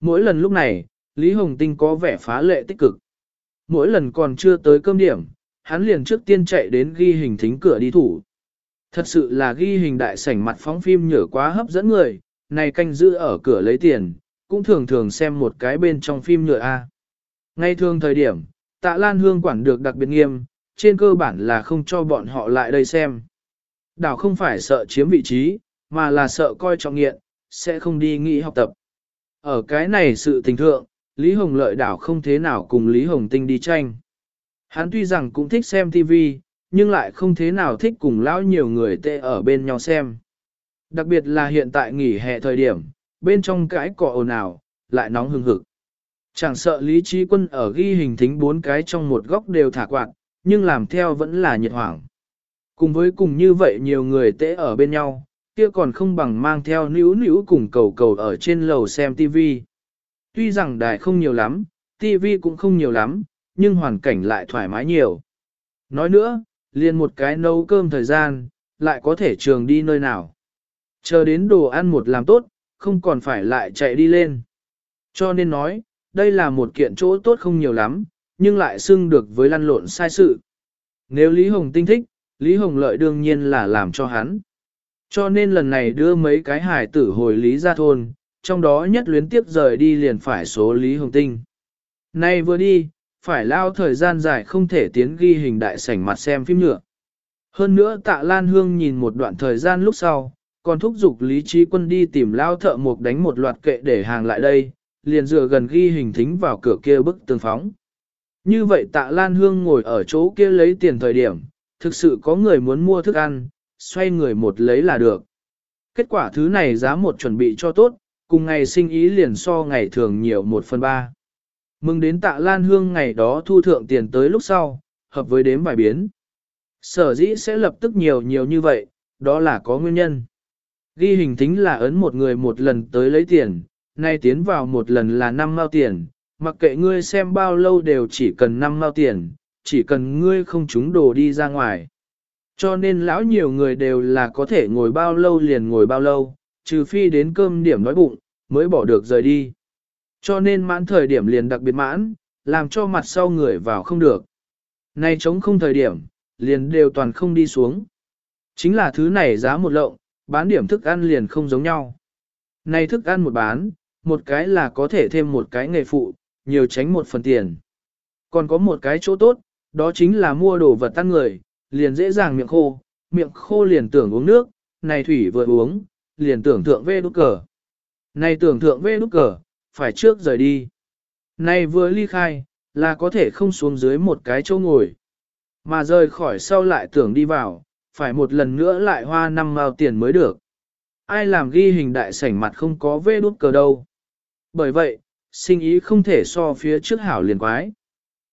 Mỗi lần lúc này, Lý Hồng Tinh có vẻ phá lệ tích cực. Mỗi lần còn chưa tới cơm điểm, hắn liền trước tiên chạy đến ghi hình thính cửa đi thủ. Thật sự là ghi hình đại sảnh mặt phóng phim nhở quá hấp dẫn người, này canh giữ ở cửa lấy tiền, cũng thường thường xem một cái bên trong phim nhựa A. Ngay thường thời điểm, tạ Lan Hương quản được đặc biệt nghiêm, trên cơ bản là không cho bọn họ lại đây xem. Đảo không phải sợ chiếm vị trí, mà là sợ coi trọng nghiện, sẽ không đi nghỉ học tập. Ở cái này sự tình thượng, Lý Hồng Lợi đảo không thế nào cùng Lý Hồng Tinh đi tranh. Hắn tuy rằng cũng thích xem TV, nhưng lại không thế nào thích cùng lão nhiều người tê ở bên nhau xem. Đặc biệt là hiện tại nghỉ hè thời điểm, bên trong cái cỏ ồn ào, lại nóng hừng hực. Chẳng sợ Lý Trí Quân ở ghi hình thính bốn cái trong một góc đều thả quạt, nhưng làm theo vẫn là nhiệt hoảng. Cùng với cùng như vậy nhiều người tễ ở bên nhau, kia còn không bằng mang theo nữ nữ cùng cầu cầu ở trên lầu xem TV. Tuy rằng đài không nhiều lắm, TV cũng không nhiều lắm, nhưng hoàn cảnh lại thoải mái nhiều. Nói nữa, liền một cái nấu cơm thời gian, lại có thể trường đi nơi nào. Chờ đến đồ ăn một làm tốt, không còn phải lại chạy đi lên. Cho nên nói, đây là một kiện chỗ tốt không nhiều lắm, nhưng lại xưng được với lăn lộn sai sự. Nếu Lý Hồng tinh thích, Lý Hồng lợi đương nhiên là làm cho hắn. Cho nên lần này đưa mấy cái hải tử hồi Lý ra thôn, trong đó nhất luyến tiếp rời đi liền phải số Lý Hồng Tinh. Nay vừa đi, phải lao thời gian dài không thể tiến ghi hình đại sảnh mặt xem phim nhựa Hơn nữa tạ Lan Hương nhìn một đoạn thời gian lúc sau, còn thúc giục Lý Trí Quân đi tìm lao thợ mộc đánh một loạt kệ để hàng lại đây, liền dựa gần ghi hình thính vào cửa kia bức tường phóng. Như vậy tạ Lan Hương ngồi ở chỗ kia lấy tiền thời điểm, thực sự có người muốn mua thức ăn, xoay người một lấy là được. Kết quả thứ này giá một chuẩn bị cho tốt, cùng ngày sinh ý liền so ngày thường nhiều một phần ba. Mừng đến tạ Lan Hương ngày đó thu thượng tiền tới lúc sau, hợp với đếm vài biến. Sở dĩ sẽ lập tức nhiều nhiều như vậy, đó là có nguyên nhân. Ghi hình tính là ấn một người một lần tới lấy tiền, nay tiến vào một lần là 5 mao tiền, mặc kệ ngươi xem bao lâu đều chỉ cần 5 mao tiền, chỉ cần ngươi không trúng đồ đi ra ngoài. Cho nên lão nhiều người đều là có thể ngồi bao lâu liền ngồi bao lâu, trừ phi đến cơm điểm nói bụng, mới bỏ được rời đi. Cho nên mãn thời điểm liền đặc biệt mãn, làm cho mặt sau người vào không được. Nay chống không thời điểm, liền đều toàn không đi xuống. Chính là thứ này giá một lộng, bán điểm thức ăn liền không giống nhau. nay thức ăn một bán, một cái là có thể thêm một cái nghề phụ, nhiều tránh một phần tiền. Còn có một cái chỗ tốt, đó chính là mua đồ vật tăng người, liền dễ dàng miệng khô, miệng khô liền tưởng uống nước, này thủy vừa uống, liền tưởng thượng vê đút cờ. Này tưởng thượng vê đút cờ, phải trước rời đi. nay vừa ly khai, là có thể không xuống dưới một cái chỗ ngồi. Mà rời khỏi sau lại tưởng đi vào, phải một lần nữa lại hoa năm mao tiền mới được. Ai làm ghi hình đại sảnh mặt không có vê đút cờ đâu. Bởi vậy, sinh ý không thể so phía trước hảo liền quái.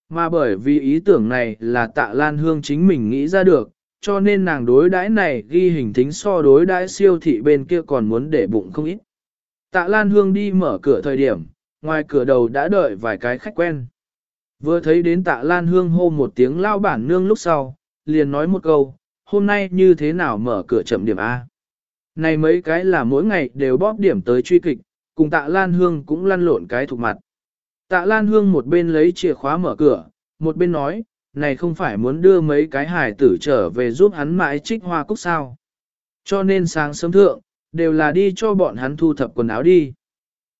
Mà bởi vì ý tưởng này là tạ Lan Hương chính mình nghĩ ra được, cho nên nàng đối đãi này ghi hình tính so đối đãi siêu thị bên kia còn muốn để bụng không ít. Tạ Lan Hương đi mở cửa thời điểm, ngoài cửa đầu đã đợi vài cái khách quen. Vừa thấy đến tạ Lan Hương hô một tiếng lao bản nương lúc sau, liền nói một câu, hôm nay như thế nào mở cửa chậm điểm A. Này mấy cái là mỗi ngày đều bóp điểm tới truy kịch, cùng tạ Lan Hương cũng lăn lộn cái thuộc mặt. Tạ Lan Hương một bên lấy chìa khóa mở cửa, một bên nói, này không phải muốn đưa mấy cái hải tử trở về giúp hắn mãi trích hoa cúc sao. Cho nên sáng sớm thượng, đều là đi cho bọn hắn thu thập quần áo đi.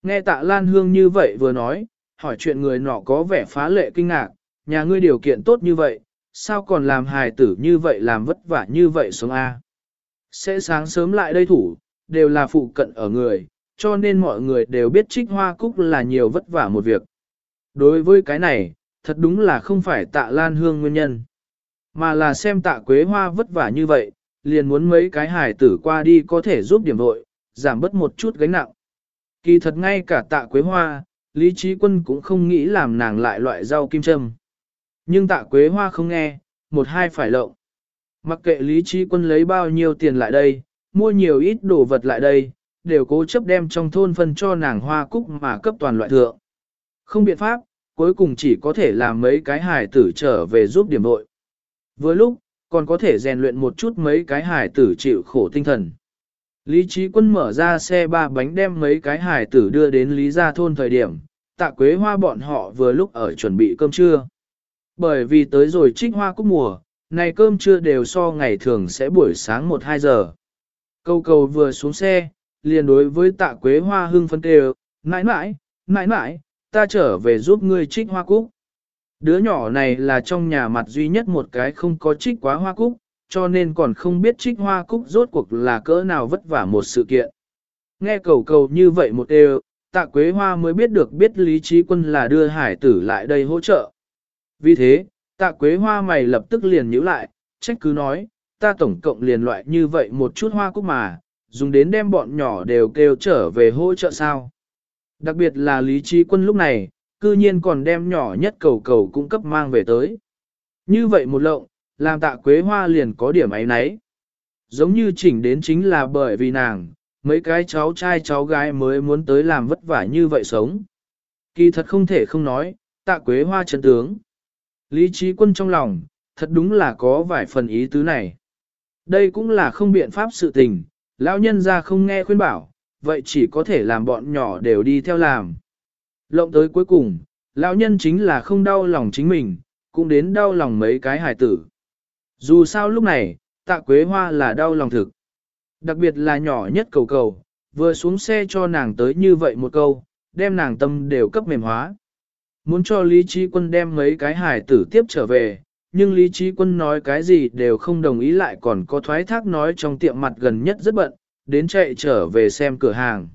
Nghe tạ Lan Hương như vậy vừa nói, hỏi chuyện người nọ có vẻ phá lệ kinh ngạc, nhà ngươi điều kiện tốt như vậy, sao còn làm hài tử như vậy làm vất vả như vậy xuống A. Sẽ sáng sớm lại đây thủ, đều là phụ cận ở người, cho nên mọi người đều biết trích hoa cúc là nhiều vất vả một việc. Đối với cái này, thật đúng là không phải tạ lan hương nguyên nhân, mà là xem tạ quế hoa vất vả như vậy, liền muốn mấy cái hài tử qua đi có thể giúp điểm vội, giảm bớt một chút gánh nặng. Kỳ thật ngay cả tạ quế hoa, Lý Trí Quân cũng không nghĩ làm nàng lại loại rau kim châm. Nhưng tạ quế hoa không nghe, một hai phải lộng. Mặc kệ Lý Trí Quân lấy bao nhiêu tiền lại đây, mua nhiều ít đồ vật lại đây, đều cố chấp đem trong thôn phân cho nàng hoa cúc mà cấp toàn loại thượng. Không biện pháp, cuối cùng chỉ có thể làm mấy cái hài tử trở về giúp điểm vội. Vừa lúc, còn có thể rèn luyện một chút mấy cái hài tử chịu khổ tinh thần. Lý trí quân mở ra xe ba bánh đem mấy cái hài tử đưa đến Lý Gia Thôn thời điểm, tạ quế hoa bọn họ vừa lúc ở chuẩn bị cơm trưa. Bởi vì tới rồi trích hoa cúc mùa, này cơm trưa đều so ngày thường sẽ buổi sáng 1-2 giờ. Câu cầu vừa xuống xe, liền đối với tạ quế hoa hưng phân kêu, nãi nãi, nãi nãi, ta trở về giúp ngươi trích hoa cúc. Đứa nhỏ này là trong nhà mặt duy nhất một cái không có trích quá hoa cúc, cho nên còn không biết trích hoa cúc rốt cuộc là cỡ nào vất vả một sự kiện. Nghe cầu cầu như vậy một đều, tạ quế hoa mới biết được biết lý trí quân là đưa hải tử lại đây hỗ trợ. Vì thế, tạ quế hoa mày lập tức liền nhíu lại, trách cứ nói, ta tổng cộng liền loại như vậy một chút hoa cúc mà, dùng đến đem bọn nhỏ đều kêu trở về hỗ trợ sao. Đặc biệt là lý trí quân lúc này, cư nhiên còn đem nhỏ nhất cầu cầu cung cấp mang về tới. Như vậy một lộng, làm tạ quế hoa liền có điểm ấy nấy. Giống như chỉnh đến chính là bởi vì nàng, mấy cái cháu trai cháu gái mới muốn tới làm vất vả như vậy sống. Kỳ thật không thể không nói, tạ quế hoa chân tướng. Lý trí quân trong lòng, thật đúng là có vài phần ý tứ này. Đây cũng là không biện pháp sự tình, lão nhân ra không nghe khuyên bảo, vậy chỉ có thể làm bọn nhỏ đều đi theo làm. Lộng tới cuối cùng, lão nhân chính là không đau lòng chính mình, cũng đến đau lòng mấy cái hài tử. Dù sao lúc này, tạ quế hoa là đau lòng thực. Đặc biệt là nhỏ nhất cầu cầu, vừa xuống xe cho nàng tới như vậy một câu, đem nàng tâm đều cấp mềm hóa. Muốn cho Lý Trí Quân đem mấy cái hài tử tiếp trở về, nhưng Lý Trí Quân nói cái gì đều không đồng ý lại còn có thoái thác nói trong tiệm mặt gần nhất rất bận, đến chạy trở về xem cửa hàng.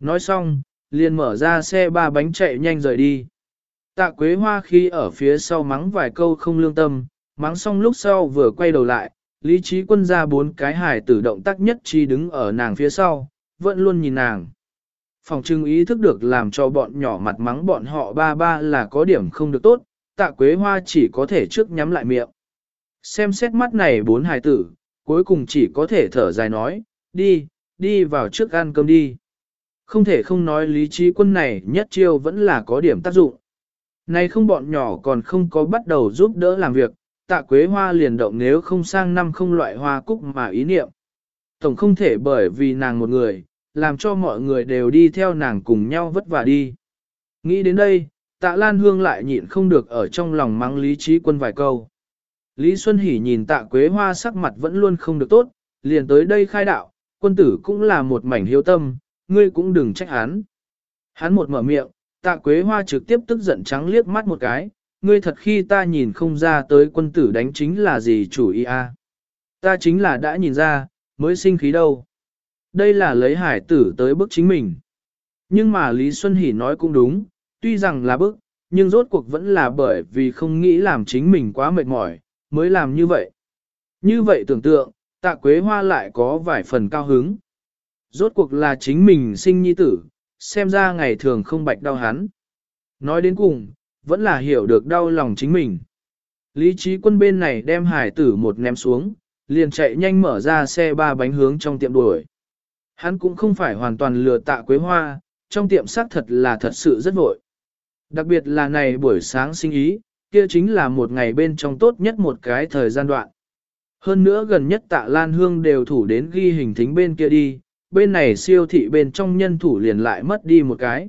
Nói xong, liền mở ra xe ba bánh chạy nhanh rời đi. Tạ Quế Hoa khi ở phía sau mắng vài câu không lương tâm, mắng xong lúc sau vừa quay đầu lại, Lý Trí Quân ra bốn cái hài tử động tác nhất chi đứng ở nàng phía sau, vẫn luôn nhìn nàng. Phòng trưng ý thức được làm cho bọn nhỏ mặt mắng bọn họ ba ba là có điểm không được tốt, tạ quế hoa chỉ có thể trước nhắm lại miệng. Xem xét mắt này bốn hài tử, cuối cùng chỉ có thể thở dài nói, đi, đi vào trước ăn cơm đi. Không thể không nói lý trí quân này nhất chiêu vẫn là có điểm tác dụng. Này không bọn nhỏ còn không có bắt đầu giúp đỡ làm việc, tạ quế hoa liền động nếu không sang năm không loại hoa cúc mà ý niệm. Tổng không thể bởi vì nàng một người, làm cho mọi người đều đi theo nàng cùng nhau vất vả đi. Nghĩ đến đây, tạ Lan Hương lại nhịn không được ở trong lòng mắng Lý Trí Quân vài câu. Lý Xuân Hỷ nhìn tạ Quế Hoa sắc mặt vẫn luôn không được tốt, liền tới đây khai đạo, quân tử cũng là một mảnh hiếu tâm, ngươi cũng đừng trách hắn. Hắn một mở miệng, tạ Quế Hoa trực tiếp tức giận trắng liếc mắt một cái, ngươi thật khi ta nhìn không ra tới quân tử đánh chính là gì chủ ý a? Ta chính là đã nhìn ra, mới sinh khí đâu. Đây là lấy hải tử tới bức chính mình. Nhưng mà Lý Xuân Hỷ nói cũng đúng, tuy rằng là bức, nhưng rốt cuộc vẫn là bởi vì không nghĩ làm chính mình quá mệt mỏi, mới làm như vậy. Như vậy tưởng tượng, tạ quế hoa lại có vài phần cao hứng. Rốt cuộc là chính mình sinh nhi tử, xem ra ngày thường không bạch đau hắn. Nói đến cùng, vẫn là hiểu được đau lòng chính mình. Lý trí quân bên này đem hải tử một ném xuống, liền chạy nhanh mở ra xe ba bánh hướng trong tiệm đuổi. Hắn cũng không phải hoàn toàn lừa tạ quế hoa, trong tiệm xác thật là thật sự rất vội. Đặc biệt là này buổi sáng sinh ý, kia chính là một ngày bên trong tốt nhất một cái thời gian đoạn. Hơn nữa gần nhất tạ Lan Hương đều thủ đến ghi hình thính bên kia đi, bên này siêu thị bên trong nhân thủ liền lại mất đi một cái.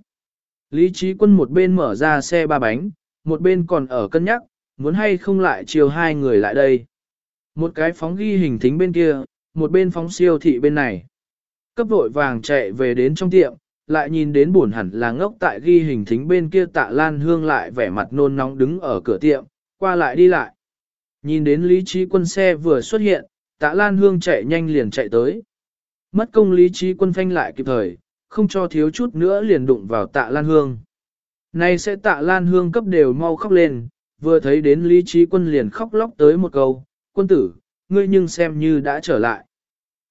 Lý trí quân một bên mở ra xe ba bánh, một bên còn ở cân nhắc, muốn hay không lại chiều hai người lại đây. Một cái phóng ghi hình thính bên kia, một bên phóng siêu thị bên này. Cấp vội vàng chạy về đến trong tiệm, lại nhìn đến buồn hẳn là ngốc tại ghi hình thính bên kia tạ lan hương lại vẻ mặt nôn nóng đứng ở cửa tiệm, qua lại đi lại. Nhìn đến lý trí quân xe vừa xuất hiện, tạ lan hương chạy nhanh liền chạy tới. Mất công lý trí quân phanh lại kịp thời, không cho thiếu chút nữa liền đụng vào tạ lan hương. Nay sẽ tạ lan hương cấp đều mau khóc lên, vừa thấy đến lý trí quân liền khóc lóc tới một câu, quân tử, ngươi nhưng xem như đã trở lại.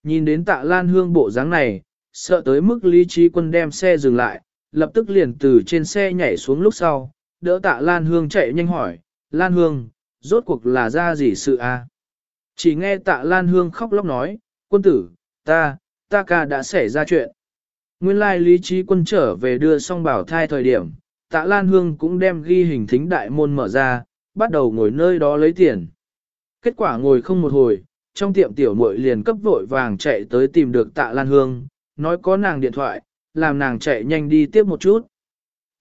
Nhìn đến tạ lan hương bộ dáng này, sợ tới mức lý trí quân đem xe dừng lại, lập tức liền từ trên xe nhảy xuống lúc sau, đỡ tạ lan hương chạy nhanh hỏi, lan hương, rốt cuộc là ra gì sự a? À? Chỉ nghe tạ lan hương khóc lóc nói, quân tử, ta, ta ca đã xảy ra chuyện. Nguyên lai lý trí quân trở về đưa xong bảo thai thời điểm, tạ lan hương cũng đem ghi hình thính đại môn mở ra, bắt đầu ngồi nơi đó lấy tiền. Kết quả ngồi không một hồi, trong tiệm tiểu muội liền cấp vội vàng chạy tới tìm được tạ Lan Hương, nói có nàng điện thoại, làm nàng chạy nhanh đi tiếp một chút.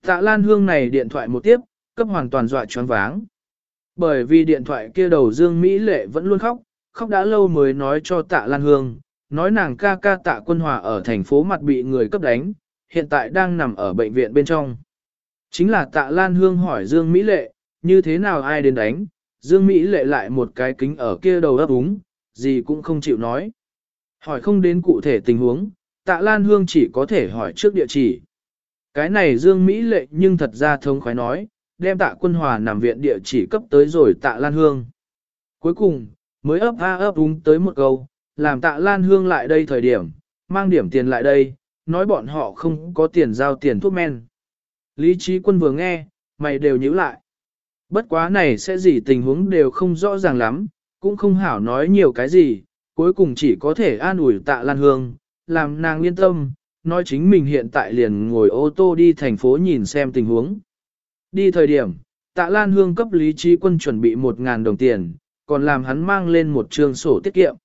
Tạ Lan Hương này điện thoại một tiếp, cấp hoàn toàn dọa choáng váng. Bởi vì điện thoại kia đầu Dương Mỹ Lệ vẫn luôn khóc, khóc đã lâu mới nói cho tạ Lan Hương, nói nàng ca ca tạ quân hòa ở thành phố mặt bị người cấp đánh, hiện tại đang nằm ở bệnh viện bên trong. Chính là tạ Lan Hương hỏi Dương Mỹ Lệ, như thế nào ai đến đánh, Dương Mỹ Lệ lại một cái kính ở kia đầu ấp úng, gì cũng không chịu nói. Hỏi không đến cụ thể tình huống, tạ Lan Hương chỉ có thể hỏi trước địa chỉ. Cái này Dương Mỹ lệ nhưng thật ra thông khoái nói, đem tạ quân hòa nằm viện địa chỉ cấp tới rồi tạ Lan Hương. Cuối cùng, mới ấp a ấp úng tới một câu, làm tạ Lan Hương lại đây thời điểm, mang điểm tiền lại đây, nói bọn họ không có tiền giao tiền thuốc men. Lý trí quân vừa nghe, mày đều nhíu lại. Bất quá này sẽ gì tình huống đều không rõ ràng lắm, cũng không hảo nói nhiều cái gì, cuối cùng chỉ có thể an ủi tạ Lan Hương, làm nàng yên tâm, nói chính mình hiện tại liền ngồi ô tô đi thành phố nhìn xem tình huống. Đi thời điểm, tạ Lan Hương cấp Lý Trí Quân chuẩn bị 1.000 đồng tiền, còn làm hắn mang lên một trường sổ tiết kiệm.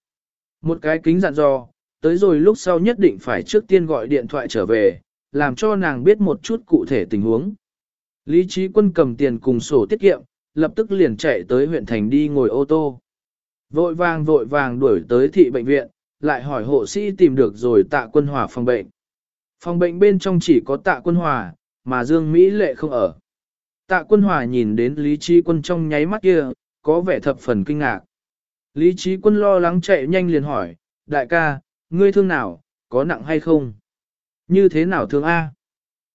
Một cái kính dặn dò, tới rồi lúc sau nhất định phải trước tiên gọi điện thoại trở về, làm cho nàng biết một chút cụ thể tình huống. Lý Trí Quân cầm tiền cùng sổ tiết kiệm, lập tức liền chạy tới huyện thành đi ngồi ô tô. Vội vàng vội vàng đuổi tới thị bệnh viện, lại hỏi hộ sĩ tìm được rồi tạ quân hòa phòng bệnh. Phòng bệnh bên trong chỉ có tạ quân hòa, mà Dương Mỹ lệ không ở. Tạ quân hòa nhìn đến Lý Trí Quân trong nháy mắt kia, có vẻ thập phần kinh ngạc. Lý Trí Quân lo lắng chạy nhanh liền hỏi, đại ca, ngươi thương nào, có nặng hay không? Như thế nào thương A?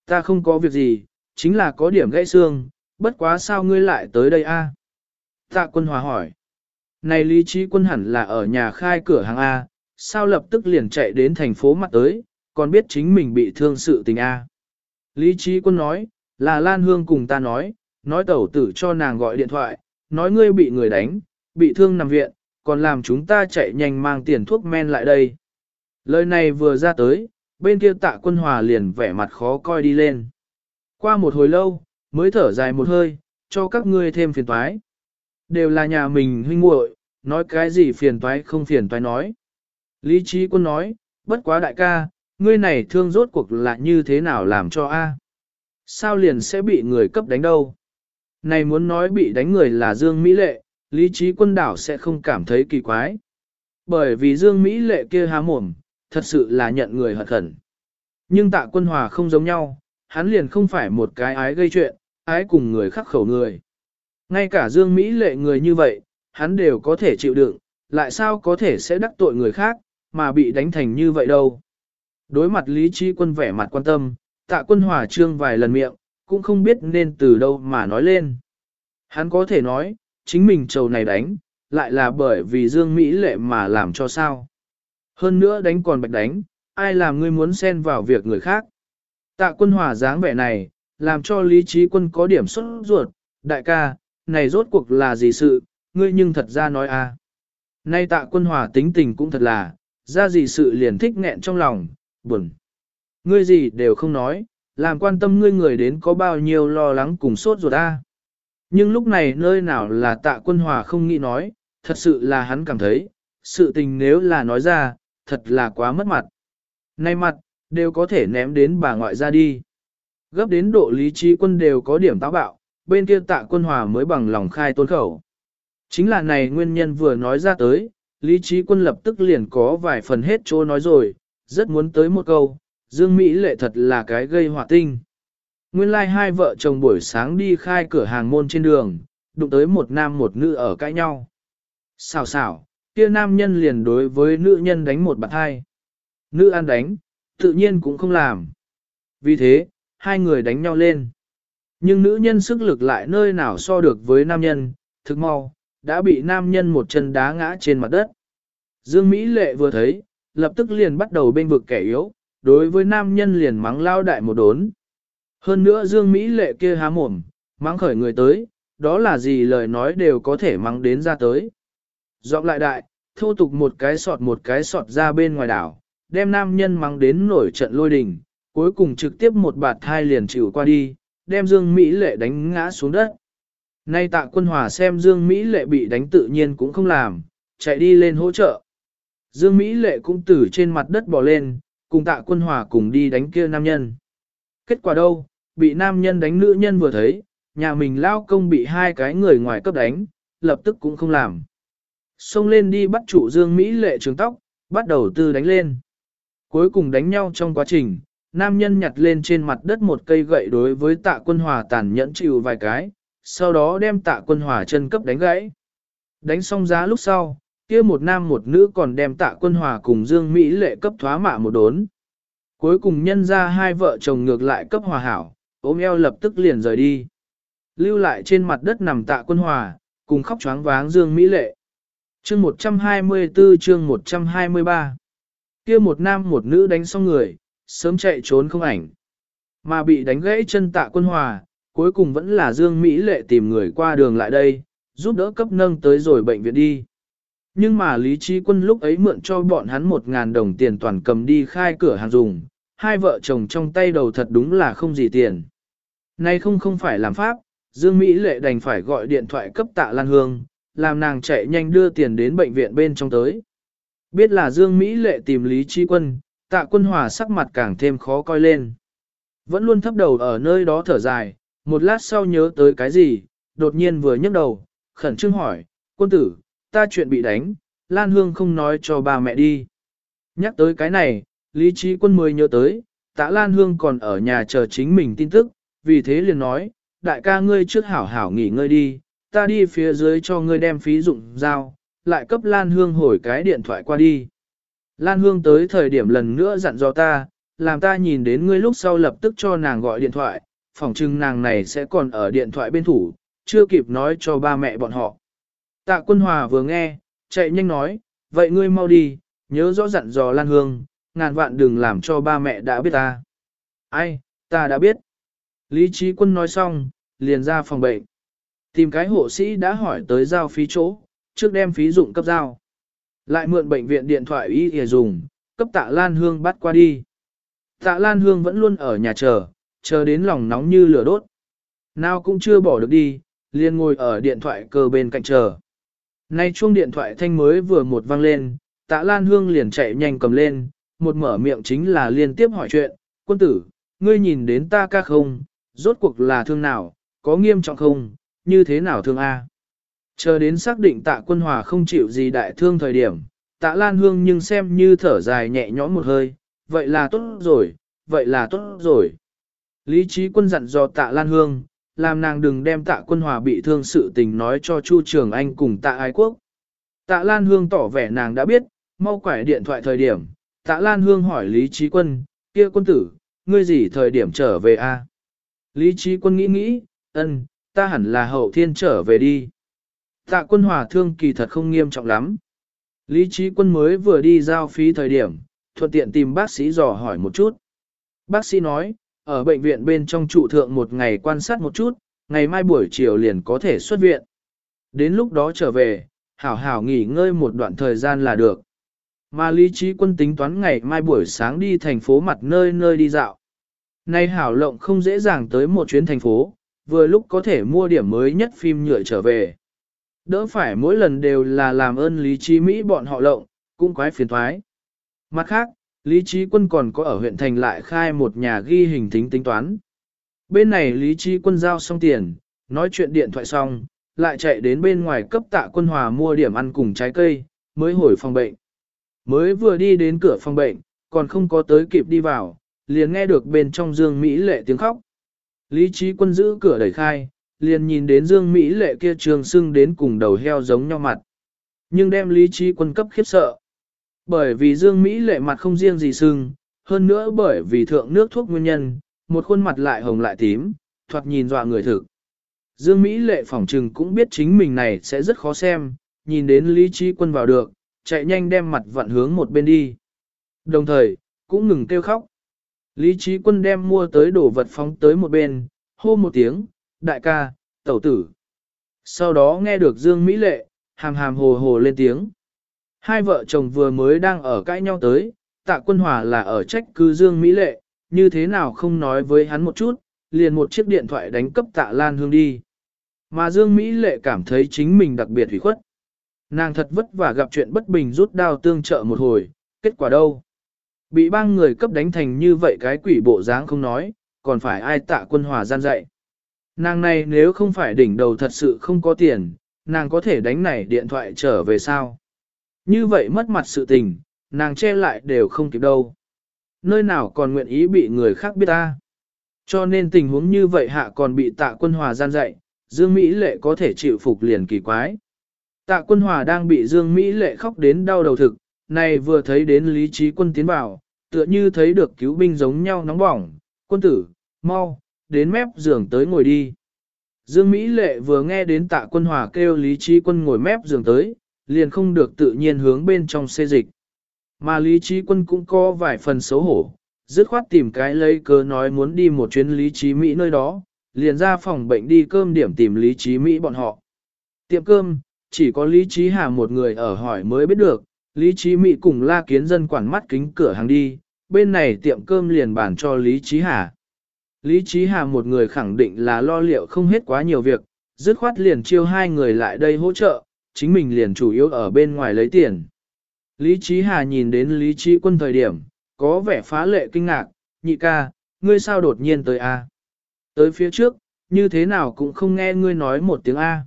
Ta không có việc gì, chính là có điểm gãy xương, bất quá sao ngươi lại tới đây A? Tạ quân hòa hỏi. Này Lý Trí Quân hẳn là ở nhà khai cửa hàng A, sao lập tức liền chạy đến thành phố mặt tới, còn biết chính mình bị thương sự tình A. Lý Trí Quân nói, là Lan Hương cùng ta nói, nói tẩu tử cho nàng gọi điện thoại, nói ngươi bị người đánh, bị thương nằm viện, còn làm chúng ta chạy nhanh mang tiền thuốc men lại đây. Lời này vừa ra tới, bên kia tạ quân hòa liền vẻ mặt khó coi đi lên. Qua một hồi lâu, mới thở dài một hơi, cho các ngươi thêm phiền toái. Đều là nhà mình huynh muội, nói cái gì phiền toái không phiền toái nói. Lý trí quân nói, bất quá đại ca, ngươi này thương rốt cuộc là như thế nào làm cho a? Sao liền sẽ bị người cấp đánh đâu? Này muốn nói bị đánh người là Dương Mỹ Lệ, lý trí quân đảo sẽ không cảm thấy kỳ quái. Bởi vì Dương Mỹ Lệ kia há mồm, thật sự là nhận người hận khẩn. Nhưng tạ quân hòa không giống nhau, hắn liền không phải một cái ái gây chuyện, ái cùng người khắc khẩu người. Ngay cả Dương Mỹ Lệ người như vậy, hắn đều có thể chịu đựng, lại sao có thể sẽ đắc tội người khác, mà bị đánh thành như vậy đâu. Đối mặt Lý Trí Quân vẻ mặt quan tâm, tạ quân hòa trương vài lần miệng, cũng không biết nên từ đâu mà nói lên. Hắn có thể nói, chính mình trầu này đánh, lại là bởi vì Dương Mỹ lệ mà làm cho sao. Hơn nữa đánh còn bạch đánh, ai làm ngươi muốn xen vào việc người khác. Tạ quân hòa dáng vẻ này, làm cho lý trí quân có điểm xuất ruột, đại ca, này rốt cuộc là gì sự, ngươi nhưng thật ra nói a. Nay tạ quân hòa tính tình cũng thật là, ra gì sự liền thích nghẹn trong lòng, buồn. Ngươi gì đều không nói, làm quan tâm ngươi người đến có bao nhiêu lo lắng cùng sốt ruột a. Nhưng lúc này nơi nào là tạ quân hòa không nghĩ nói, thật sự là hắn cảm thấy, sự tình nếu là nói ra, thật là quá mất mặt. Nay mặt, đều có thể ném đến bà ngoại ra đi. Gấp đến độ lý trí quân đều có điểm táo bạo, bên kia tạ quân hòa mới bằng lòng khai tôn khẩu. Chính là này nguyên nhân vừa nói ra tới, lý trí quân lập tức liền có vài phần hết chỗ nói rồi, rất muốn tới một câu, Dương Mỹ lệ thật là cái gây họa tinh. Nguyên lai like hai vợ chồng buổi sáng đi khai cửa hàng môn trên đường, đụng tới một nam một nữ ở cãi nhau. Xào xào, kia nam nhân liền đối với nữ nhân đánh một bạt hai. Nữ ăn đánh, tự nhiên cũng không làm. Vì thế, hai người đánh nhau lên. Nhưng nữ nhân sức lực lại nơi nào so được với nam nhân, thực mau, đã bị nam nhân một chân đá ngã trên mặt đất. Dương Mỹ Lệ vừa thấy, lập tức liền bắt đầu bên vực kẻ yếu, đối với nam nhân liền mắng lao đại một đốn. Hơn nữa Dương Mỹ Lệ kia há mồm, mắng khởi người tới, đó là gì lời nói đều có thể mắng đến ra tới. Giọng lại đại, thô tục một cái sọt một cái sọt ra bên ngoài đảo, đem nam nhân mắng đến nổi trận lôi đình, cuối cùng trực tiếp một bạt thai liền chịu qua đi, đem Dương Mỹ Lệ đánh ngã xuống đất. Nay tạ quân hòa xem Dương Mỹ Lệ bị đánh tự nhiên cũng không làm, chạy đi lên hỗ trợ. Dương Mỹ Lệ cũng từ trên mặt đất bò lên, cùng tạ quân hòa cùng đi đánh kia nam nhân. Kết quả đâu, bị nam nhân đánh nữ nhân vừa thấy, nhà mình lao công bị hai cái người ngoài cấp đánh, lập tức cũng không làm. Xông lên đi bắt chủ Dương Mỹ Lệ trường tóc, bắt đầu tư đánh lên. Cuối cùng đánh nhau trong quá trình, nam nhân nhặt lên trên mặt đất một cây gậy đối với tạ quân hòa tàn nhẫn chịu vài cái, sau đó đem tạ quân hòa chân cấp đánh gãy. Đánh xong giá lúc sau, kia một nam một nữ còn đem tạ quân hòa cùng Dương Mỹ lệ cấp thoá mạ một đốn. Cuối cùng nhân ra hai vợ chồng ngược lại cấp hòa hảo, ôm eo lập tức liền rời đi. Lưu lại trên mặt đất nằm tạ quân hòa, cùng khóc choáng váng Dương Mỹ lệ. Chương 124 chương 123 kia một nam một nữ đánh xong người, sớm chạy trốn không ảnh. Mà bị đánh gãy chân tạ quân hòa, cuối cùng vẫn là Dương Mỹ lệ tìm người qua đường lại đây, giúp đỡ cấp nâng tới rồi bệnh viện đi. Nhưng mà Lý Trí Quân lúc ấy mượn cho bọn hắn một ngàn đồng tiền toàn cầm đi khai cửa hàng dùng, hai vợ chồng trong tay đầu thật đúng là không gì tiền. Nay không không phải làm pháp, Dương Mỹ Lệ đành phải gọi điện thoại cấp tạ Lan Hương, làm nàng chạy nhanh đưa tiền đến bệnh viện bên trong tới. Biết là Dương Mỹ Lệ tìm Lý Trí Quân, tạ quân hòa sắc mặt càng thêm khó coi lên. Vẫn luôn thấp đầu ở nơi đó thở dài, một lát sau nhớ tới cái gì, đột nhiên vừa nhấc đầu, khẩn trương hỏi, quân tử, ta chuyện bị đánh, Lan Hương không nói cho ba mẹ đi. Nhắc tới cái này, Lý Trí Quân mới nhớ tới, tạ Lan Hương còn ở nhà chờ chính mình tin tức, vì thế liền nói, đại ca ngươi trước hảo hảo nghỉ ngơi đi, ta đi phía dưới cho ngươi đem phí dụng giao, lại cấp Lan Hương hồi cái điện thoại qua đi. Lan Hương tới thời điểm lần nữa dặn dò ta, làm ta nhìn đến ngươi lúc sau lập tức cho nàng gọi điện thoại, phỏng chừng nàng này sẽ còn ở điện thoại bên thủ, chưa kịp nói cho ba mẹ bọn họ. Tạ quân hòa vừa nghe, chạy nhanh nói, vậy ngươi mau đi, nhớ rõ dặn dò Lan Hương, ngàn vạn đừng làm cho ba mẹ đã biết ta. Ai, ta đã biết. Lý trí quân nói xong, liền ra phòng bệnh. Tìm cái hộ sĩ đã hỏi tới giao phí chỗ, trước đem phí dụng cấp giao. Lại mượn bệnh viện điện thoại y để dùng, cấp tạ Lan Hương bắt qua đi. Tạ Lan Hương vẫn luôn ở nhà chờ, chờ đến lòng nóng như lửa đốt. Nào cũng chưa bỏ được đi, liền ngồi ở điện thoại cơ bên cạnh chờ. Nay chuông điện thoại thanh mới vừa một vang lên, tạ Lan Hương liền chạy nhanh cầm lên, một mở miệng chính là liên tiếp hỏi chuyện, quân tử, ngươi nhìn đến ta ca không, rốt cuộc là thương nào, có nghiêm trọng không, như thế nào thương A. Chờ đến xác định tạ quân hòa không chịu gì đại thương thời điểm, tạ Lan Hương nhưng xem như thở dài nhẹ nhõm một hơi, vậy là tốt rồi, vậy là tốt rồi. Lý trí quân dặn dò tạ Lan Hương, làm nàng đừng đem tạ quân hòa bị thương sự tình nói cho Chu Trường Anh cùng tạ ái quốc. Tạ Lan Hương tỏ vẻ nàng đã biết, mau quải điện thoại thời điểm, tạ Lan Hương hỏi Lý trí quân, kia quân tử, ngươi gì thời điểm trở về a? Lý trí quân nghĩ nghĩ, ân, ta hẳn là hậu thiên trở về đi. Tạ quân hòa thương kỳ thật không nghiêm trọng lắm. Lý trí quân mới vừa đi giao phí thời điểm, thuận tiện tìm bác sĩ dò hỏi một chút. Bác sĩ nói, ở bệnh viện bên trong trụ thượng một ngày quan sát một chút, ngày mai buổi chiều liền có thể xuất viện. Đến lúc đó trở về, hảo hảo nghỉ ngơi một đoạn thời gian là được. Mà lý trí quân tính toán ngày mai buổi sáng đi thành phố mặt nơi nơi đi dạo. Nay hảo lộng không dễ dàng tới một chuyến thành phố, vừa lúc có thể mua điểm mới nhất phim nhựa trở về. Đỡ phải mỗi lần đều là làm ơn lý trí Mỹ bọn họ lộng, cũng quái phiền thoái. Mặt khác, Lý Trí Quân còn có ở huyện thành lại khai một nhà ghi hình tính tính toán. Bên này Lý Trí Quân giao xong tiền, nói chuyện điện thoại xong, lại chạy đến bên ngoài cấp tạ quân hòa mua điểm ăn cùng trái cây, mới hồi phòng bệnh. Mới vừa đi đến cửa phòng bệnh, còn không có tới kịp đi vào, liền nghe được bên trong Dương Mỹ lệ tiếng khóc. Lý Trí Quân giữ cửa đẩy khai, liền nhìn đến Dương Mỹ lệ kia trường sưng đến cùng đầu heo giống nhau mặt. Nhưng đem Lý Trí Quân cấp khiếp sợ. Bởi vì Dương Mỹ lệ mặt không riêng gì sưng, hơn nữa bởi vì thượng nước thuốc nguyên nhân, một khuôn mặt lại hồng lại tím, thoạt nhìn dọa người thực. Dương Mỹ lệ phỏng trừng cũng biết chính mình này sẽ rất khó xem, nhìn đến Lý Trí Quân vào được, chạy nhanh đem mặt vặn hướng một bên đi. Đồng thời, cũng ngừng kêu khóc. Lý Trí Quân đem mua tới đồ vật phóng tới một bên, hô một tiếng, đại ca, tẩu tử. Sau đó nghe được Dương Mỹ lệ, hàm hàm hồ hồ lên tiếng. Hai vợ chồng vừa mới đang ở cãi nhau tới, tạ quân hòa là ở trách cư Dương Mỹ Lệ, như thế nào không nói với hắn một chút, liền một chiếc điện thoại đánh cấp tạ Lan Hương đi. Mà Dương Mỹ Lệ cảm thấy chính mình đặc biệt hủy khuất. Nàng thật vất vả gặp chuyện bất bình rút đao tương trợ một hồi, kết quả đâu? Bị ba người cấp đánh thành như vậy cái quỷ bộ dáng không nói, còn phải ai tạ quân hòa gian dạy. Nàng này nếu không phải đỉnh đầu thật sự không có tiền, nàng có thể đánh này điện thoại trở về sao? Như vậy mất mặt sự tình, nàng che lại đều không kịp đâu. Nơi nào còn nguyện ý bị người khác biết ta. Cho nên tình huống như vậy hạ còn bị tạ quân hòa gian dạy, Dương Mỹ Lệ có thể chịu phục liền kỳ quái. Tạ quân hòa đang bị Dương Mỹ Lệ khóc đến đau đầu thực, này vừa thấy đến lý trí quân tiến vào, tựa như thấy được cứu binh giống nhau nóng bỏng, quân tử, mau, đến mép giường tới ngồi đi. Dương Mỹ Lệ vừa nghe đến tạ quân hòa kêu lý trí quân ngồi mép giường tới, liền không được tự nhiên hướng bên trong xê dịch. Mà lý trí quân cũng có vài phần xấu hổ, dứt khoát tìm cái lấy cớ nói muốn đi một chuyến lý trí Mỹ nơi đó, liền ra phòng bệnh đi cơm điểm tìm lý trí Mỹ bọn họ. Tiệm cơm, chỉ có Lý Trí Hà một người ở hỏi mới biết được, Lý Trí Mỹ cùng la kiến dân quản mắt kính cửa hàng đi, bên này tiệm cơm liền bàn cho Lý Trí Hà. Lý Trí Hà một người khẳng định là lo liệu không hết quá nhiều việc, dứt khoát liền chiêu hai người lại đây hỗ trợ, chính mình liền chủ yếu ở bên ngoài lấy tiền. Lý Trí Hà nhìn đến Lý Trí Quân thời điểm, có vẻ phá lệ kinh ngạc, nhị ca, ngươi sao đột nhiên tới A. Tới phía trước, như thế nào cũng không nghe ngươi nói một tiếng A.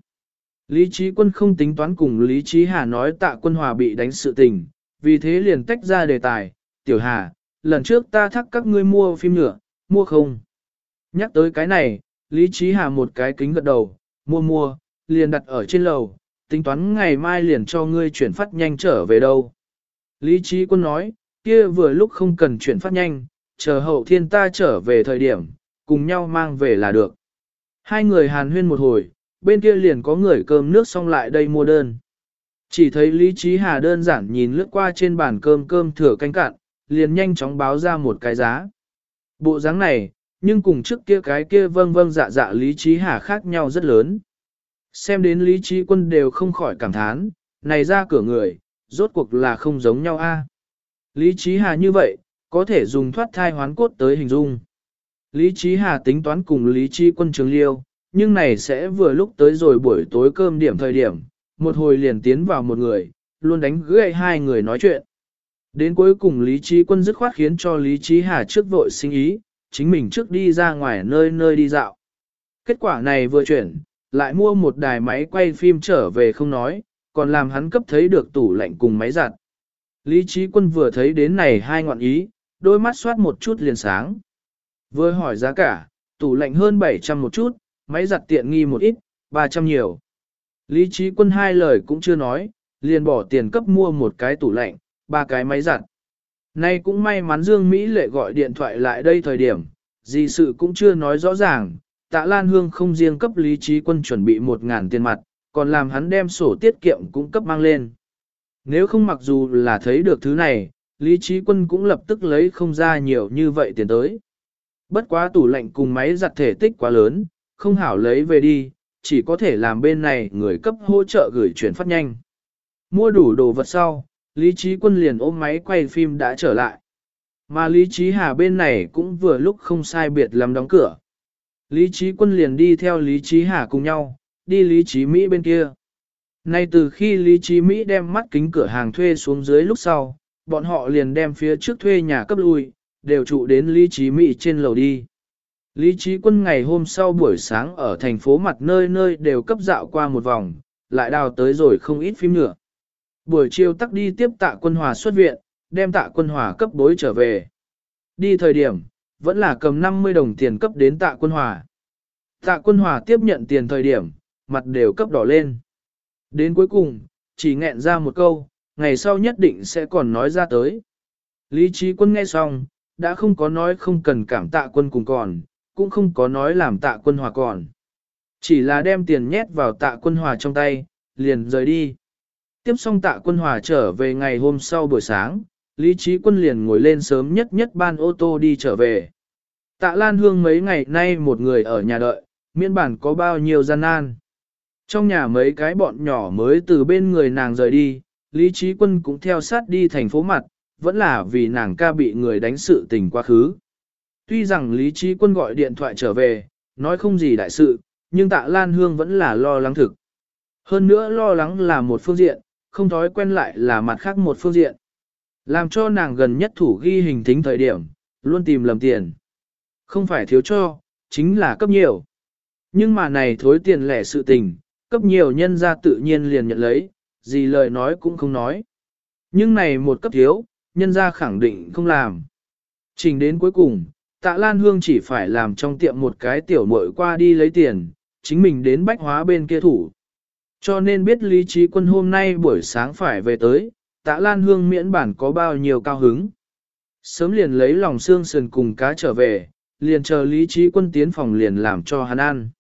Lý Trí Quân không tính toán cùng Lý Trí Hà nói tạ quân hòa bị đánh sự tình, vì thế liền tách ra đề tài, tiểu hà, lần trước ta thắc các ngươi mua phim nữa, mua không? Nhắc tới cái này, Lý Trí Hà một cái kính gật đầu, mua mua, liền đặt ở trên lầu, tính toán ngày mai liền cho ngươi chuyển phát nhanh trở về đâu. Lý Trí Quân nói, kia vừa lúc không cần chuyển phát nhanh, chờ hậu thiên ta trở về thời điểm, cùng nhau mang về là được. Hai người hàn huyên một hồi, bên kia liền có người cơm nước xong lại đây mua đơn. Chỉ thấy Lý Trí Hà đơn giản nhìn lướt qua trên bàn cơm cơm thừa canh cạn, liền nhanh chóng báo ra một cái giá. Bộ dáng này, nhưng cùng trước kia cái kia vâng vâng dạ dạ Lý Trí Hà khác nhau rất lớn. Xem đến Lý Trí Quân đều không khỏi cảm thán, này ra cửa người, rốt cuộc là không giống nhau a. À? Lý Trí Hà như vậy, có thể dùng thoát thai hoán cốt tới hình dung. Lý Trí Hà tính toán cùng Lý Trí Quân trường liêu, nhưng này sẽ vừa lúc tới rồi buổi tối cơm điểm thời điểm, một hồi liền tiến vào một người, luôn đánh gãy hai người nói chuyện. Đến cuối cùng Lý Trí Quân dứt khoát khiến cho Lý Trí Hà trước vội sinh ý, chính mình trước đi ra ngoài nơi nơi đi dạo. Kết quả này vừa chuyển, lại mua một đài máy quay phim trở về không nói, còn làm hắn cấp thấy được tủ lạnh cùng máy giặt. Lý Trí Quân vừa thấy đến này hai ngọn ý, đôi mắt soát một chút liền sáng. Vừa hỏi giá cả, tủ lạnh hơn 700 một chút, máy giặt tiện nghi một ít, 300 nhiều. Lý trí quân hai lời cũng chưa nói, liền bỏ tiền cấp mua một cái tủ lạnh, ba cái máy giặt. Nay cũng may mắn Dương Mỹ lệ gọi điện thoại lại đây thời điểm, gì sự cũng chưa nói rõ ràng, tạ Lan Hương không riêng cấp lý trí quân chuẩn bị một ngàn tiền mặt, còn làm hắn đem sổ tiết kiệm cũng cấp mang lên. Nếu không mặc dù là thấy được thứ này, lý trí quân cũng lập tức lấy không ra nhiều như vậy tiền tới. Bất quá tủ lạnh cùng máy giặt thể tích quá lớn, không hảo lấy về đi, chỉ có thể làm bên này người cấp hỗ trợ gửi chuyển phát nhanh. Mua đủ đồ vật sau, Lý Trí Quân liền ôm máy quay phim đã trở lại. Mà Lý Trí Hà bên này cũng vừa lúc không sai biệt lắm đóng cửa. Lý Trí Quân liền đi theo Lý Trí Hà cùng nhau, đi Lý Trí Mỹ bên kia. Nay từ khi Lý Trí Mỹ đem mắt kính cửa hàng thuê xuống dưới lúc sau, bọn họ liền đem phía trước thuê nhà cấp lui, đều trụ đến Lý Trí Mỹ trên lầu đi. Lý trí quân ngày hôm sau buổi sáng ở thành phố mặt nơi nơi đều cấp dạo qua một vòng, lại đào tới rồi không ít phim nữa. Buổi chiều tắc đi tiếp tạ quân hòa xuất viện, đem tạ quân hòa cấp bối trở về. Đi thời điểm, vẫn là cầm 50 đồng tiền cấp đến tạ quân hòa. Tạ quân hòa tiếp nhận tiền thời điểm, mặt đều cấp đỏ lên. Đến cuối cùng, chỉ nghẹn ra một câu, ngày sau nhất định sẽ còn nói ra tới. Lý trí quân nghe xong, đã không có nói không cần cảm tạ quân cùng còn, cũng không có nói làm tạ quân hòa còn. Chỉ là đem tiền nhét vào tạ quân hòa trong tay, liền rời đi. Tiếp xong tạ quân hòa trở về ngày hôm sau buổi sáng, Lý Trí Quân liền ngồi lên sớm nhất nhất ban ô tô đi trở về. Tạ Lan Hương mấy ngày nay một người ở nhà đợi, miễn bản có bao nhiêu gian nan. Trong nhà mấy cái bọn nhỏ mới từ bên người nàng rời đi, Lý Trí Quân cũng theo sát đi thành phố mặt, vẫn là vì nàng ca bị người đánh sự tình quá khứ. Tuy rằng Lý Trí Quân gọi điện thoại trở về, nói không gì đại sự, nhưng tạ Lan Hương vẫn là lo lắng thực. Hơn nữa lo lắng là một phương diện, không thói quen lại là mặt khác một phương diện. Làm cho nàng gần nhất thủ ghi hình tính thời điểm, luôn tìm lầm tiền. Không phải thiếu cho, chính là cấp nhiều. Nhưng mà này thối tiền lẻ sự tình, cấp nhiều nhân ra tự nhiên liền nhận lấy, gì lời nói cũng không nói. Nhưng này một cấp thiếu, nhân ra khẳng định không làm. Trình đến cuối cùng, tạ Lan Hương chỉ phải làm trong tiệm một cái tiểu muội qua đi lấy tiền, chính mình đến bách hóa bên kia thủ. Cho nên biết lý trí quân hôm nay buổi sáng phải về tới, tạ Lan Hương miễn bản có bao nhiêu cao hứng. Sớm liền lấy lòng xương sườn cùng cá trở về, liền chờ lý trí quân tiến phòng liền làm cho hắn ăn.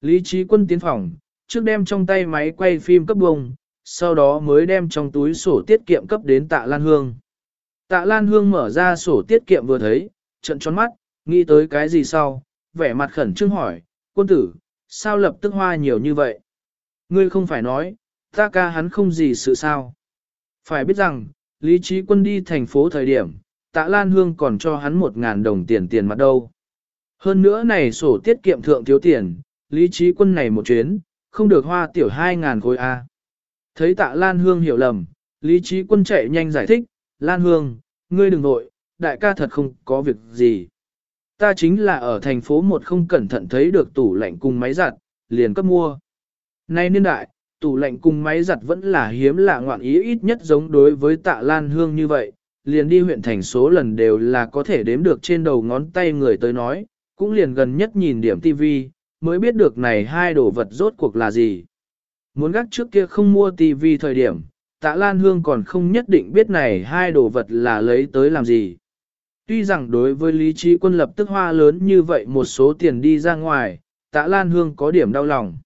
Lý trí quân tiến phòng, trước đem trong tay máy quay phim cấp bông, sau đó mới đem trong túi sổ tiết kiệm cấp đến tạ Lan Hương. Tạ Lan Hương mở ra sổ tiết kiệm vừa thấy, trận tròn mắt, nghĩ tới cái gì sau, vẻ mặt khẩn trương hỏi, quân tử, sao lập tức hoa nhiều như vậy? Ngươi không phải nói, Ta ca hắn không gì sự sao. Phải biết rằng, Lý Trí Quân đi thành phố thời điểm, tạ Lan Hương còn cho hắn một ngàn đồng tiền tiền mặt đâu. Hơn nữa này sổ tiết kiệm thượng thiếu tiền, Lý Trí Quân này một chuyến, không được hoa tiểu hai ngàn khối A. Thấy tạ Lan Hương hiểu lầm, Lý Trí Quân chạy nhanh giải thích, Lan Hương, ngươi đừng nội, đại ca thật không có việc gì. Ta chính là ở thành phố một không cẩn thận thấy được tủ lạnh cùng máy giặt, liền cấp mua. Nay niên đại, tủ lạnh cùng máy giặt vẫn là hiếm lạ ngoạn ý ít nhất giống đối với tạ Lan Hương như vậy, liền đi huyện thành số lần đều là có thể đếm được trên đầu ngón tay người tới nói, cũng liền gần nhất nhìn điểm TV, mới biết được này hai đồ vật rốt cuộc là gì. Muốn gác trước kia không mua TV thời điểm, tạ Lan Hương còn không nhất định biết này hai đồ vật là lấy tới làm gì. Tuy rằng đối với lý trí quân lập tức hoa lớn như vậy một số tiền đi ra ngoài, tạ Lan Hương có điểm đau lòng.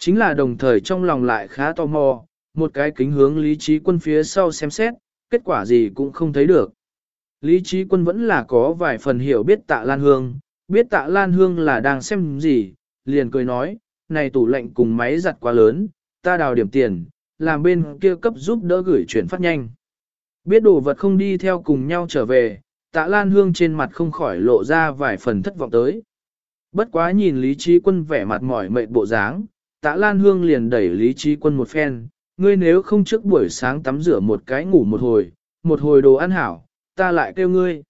Chính là đồng thời trong lòng lại khá tò mò, một cái kính hướng lý trí quân phía sau xem xét, kết quả gì cũng không thấy được. Lý trí quân vẫn là có vài phần hiểu biết tạ Lan Hương, biết tạ Lan Hương là đang xem gì, liền cười nói, này tủ lạnh cùng máy giặt quá lớn, ta đào điểm tiền, làm bên kia cấp giúp đỡ gửi chuyển phát nhanh. Biết đồ vật không đi theo cùng nhau trở về, tạ Lan Hương trên mặt không khỏi lộ ra vài phần thất vọng tới. Bất quá nhìn Lý Trí Quân vẻ mặt mỏi mệt bộ dáng, tạ Lan Hương liền đẩy Lý Trí Quân một phen, ngươi nếu không trước buổi sáng tắm rửa một cái ngủ một hồi, một hồi đồ ăn hảo, ta lại kêu ngươi.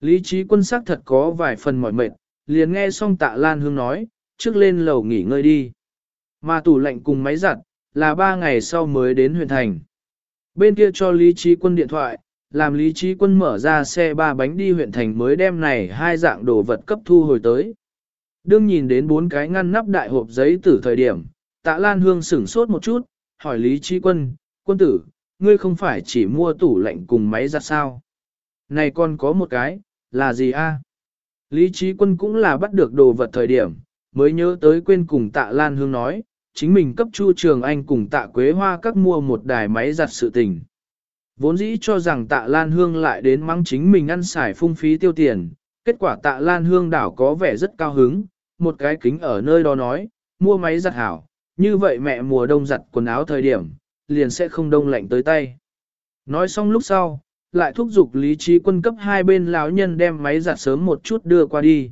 Lý trí quân sắc thật có vài phần mỏi mệt, liền nghe xong tạ Lan Hương nói, trước lên lầu nghỉ ngơi đi. Mà tủ lạnh cùng máy giặt, là ba ngày sau mới đến huyện thành. Bên kia cho Lý trí quân điện thoại, làm Lý trí quân mở ra xe ba bánh đi huyện thành mới đem này hai dạng đồ vật cấp thu hồi tới. Đương nhìn đến bốn cái ngăn nắp đại hộp giấy từ thời điểm, tạ Lan Hương sửng sốt một chút, hỏi Lý Trí Quân, quân tử, ngươi không phải chỉ mua tủ lạnh cùng máy giặt sao? Này còn có một cái, là gì a? Lý Trí Quân cũng là bắt được đồ vật thời điểm, mới nhớ tới quên cùng tạ Lan Hương nói, chính mình cấp Chu Trường Anh cùng tạ Quế Hoa các mua một đài máy giặt sự tình. Vốn dĩ cho rằng tạ Lan Hương lại đến mắng chính mình ăn xài phung phí tiêu tiền, kết quả tạ Lan Hương đảo có vẻ rất cao hứng, một cái kính ở nơi đó nói, mua máy giặt hảo, như vậy mẹ mùa đông giặt quần áo thời điểm, liền sẽ không đông lạnh tới tay. Nói xong lúc sau, lại thúc giục lý trí quân cấp hai bên lão nhân đem máy giặt sớm một chút đưa qua đi.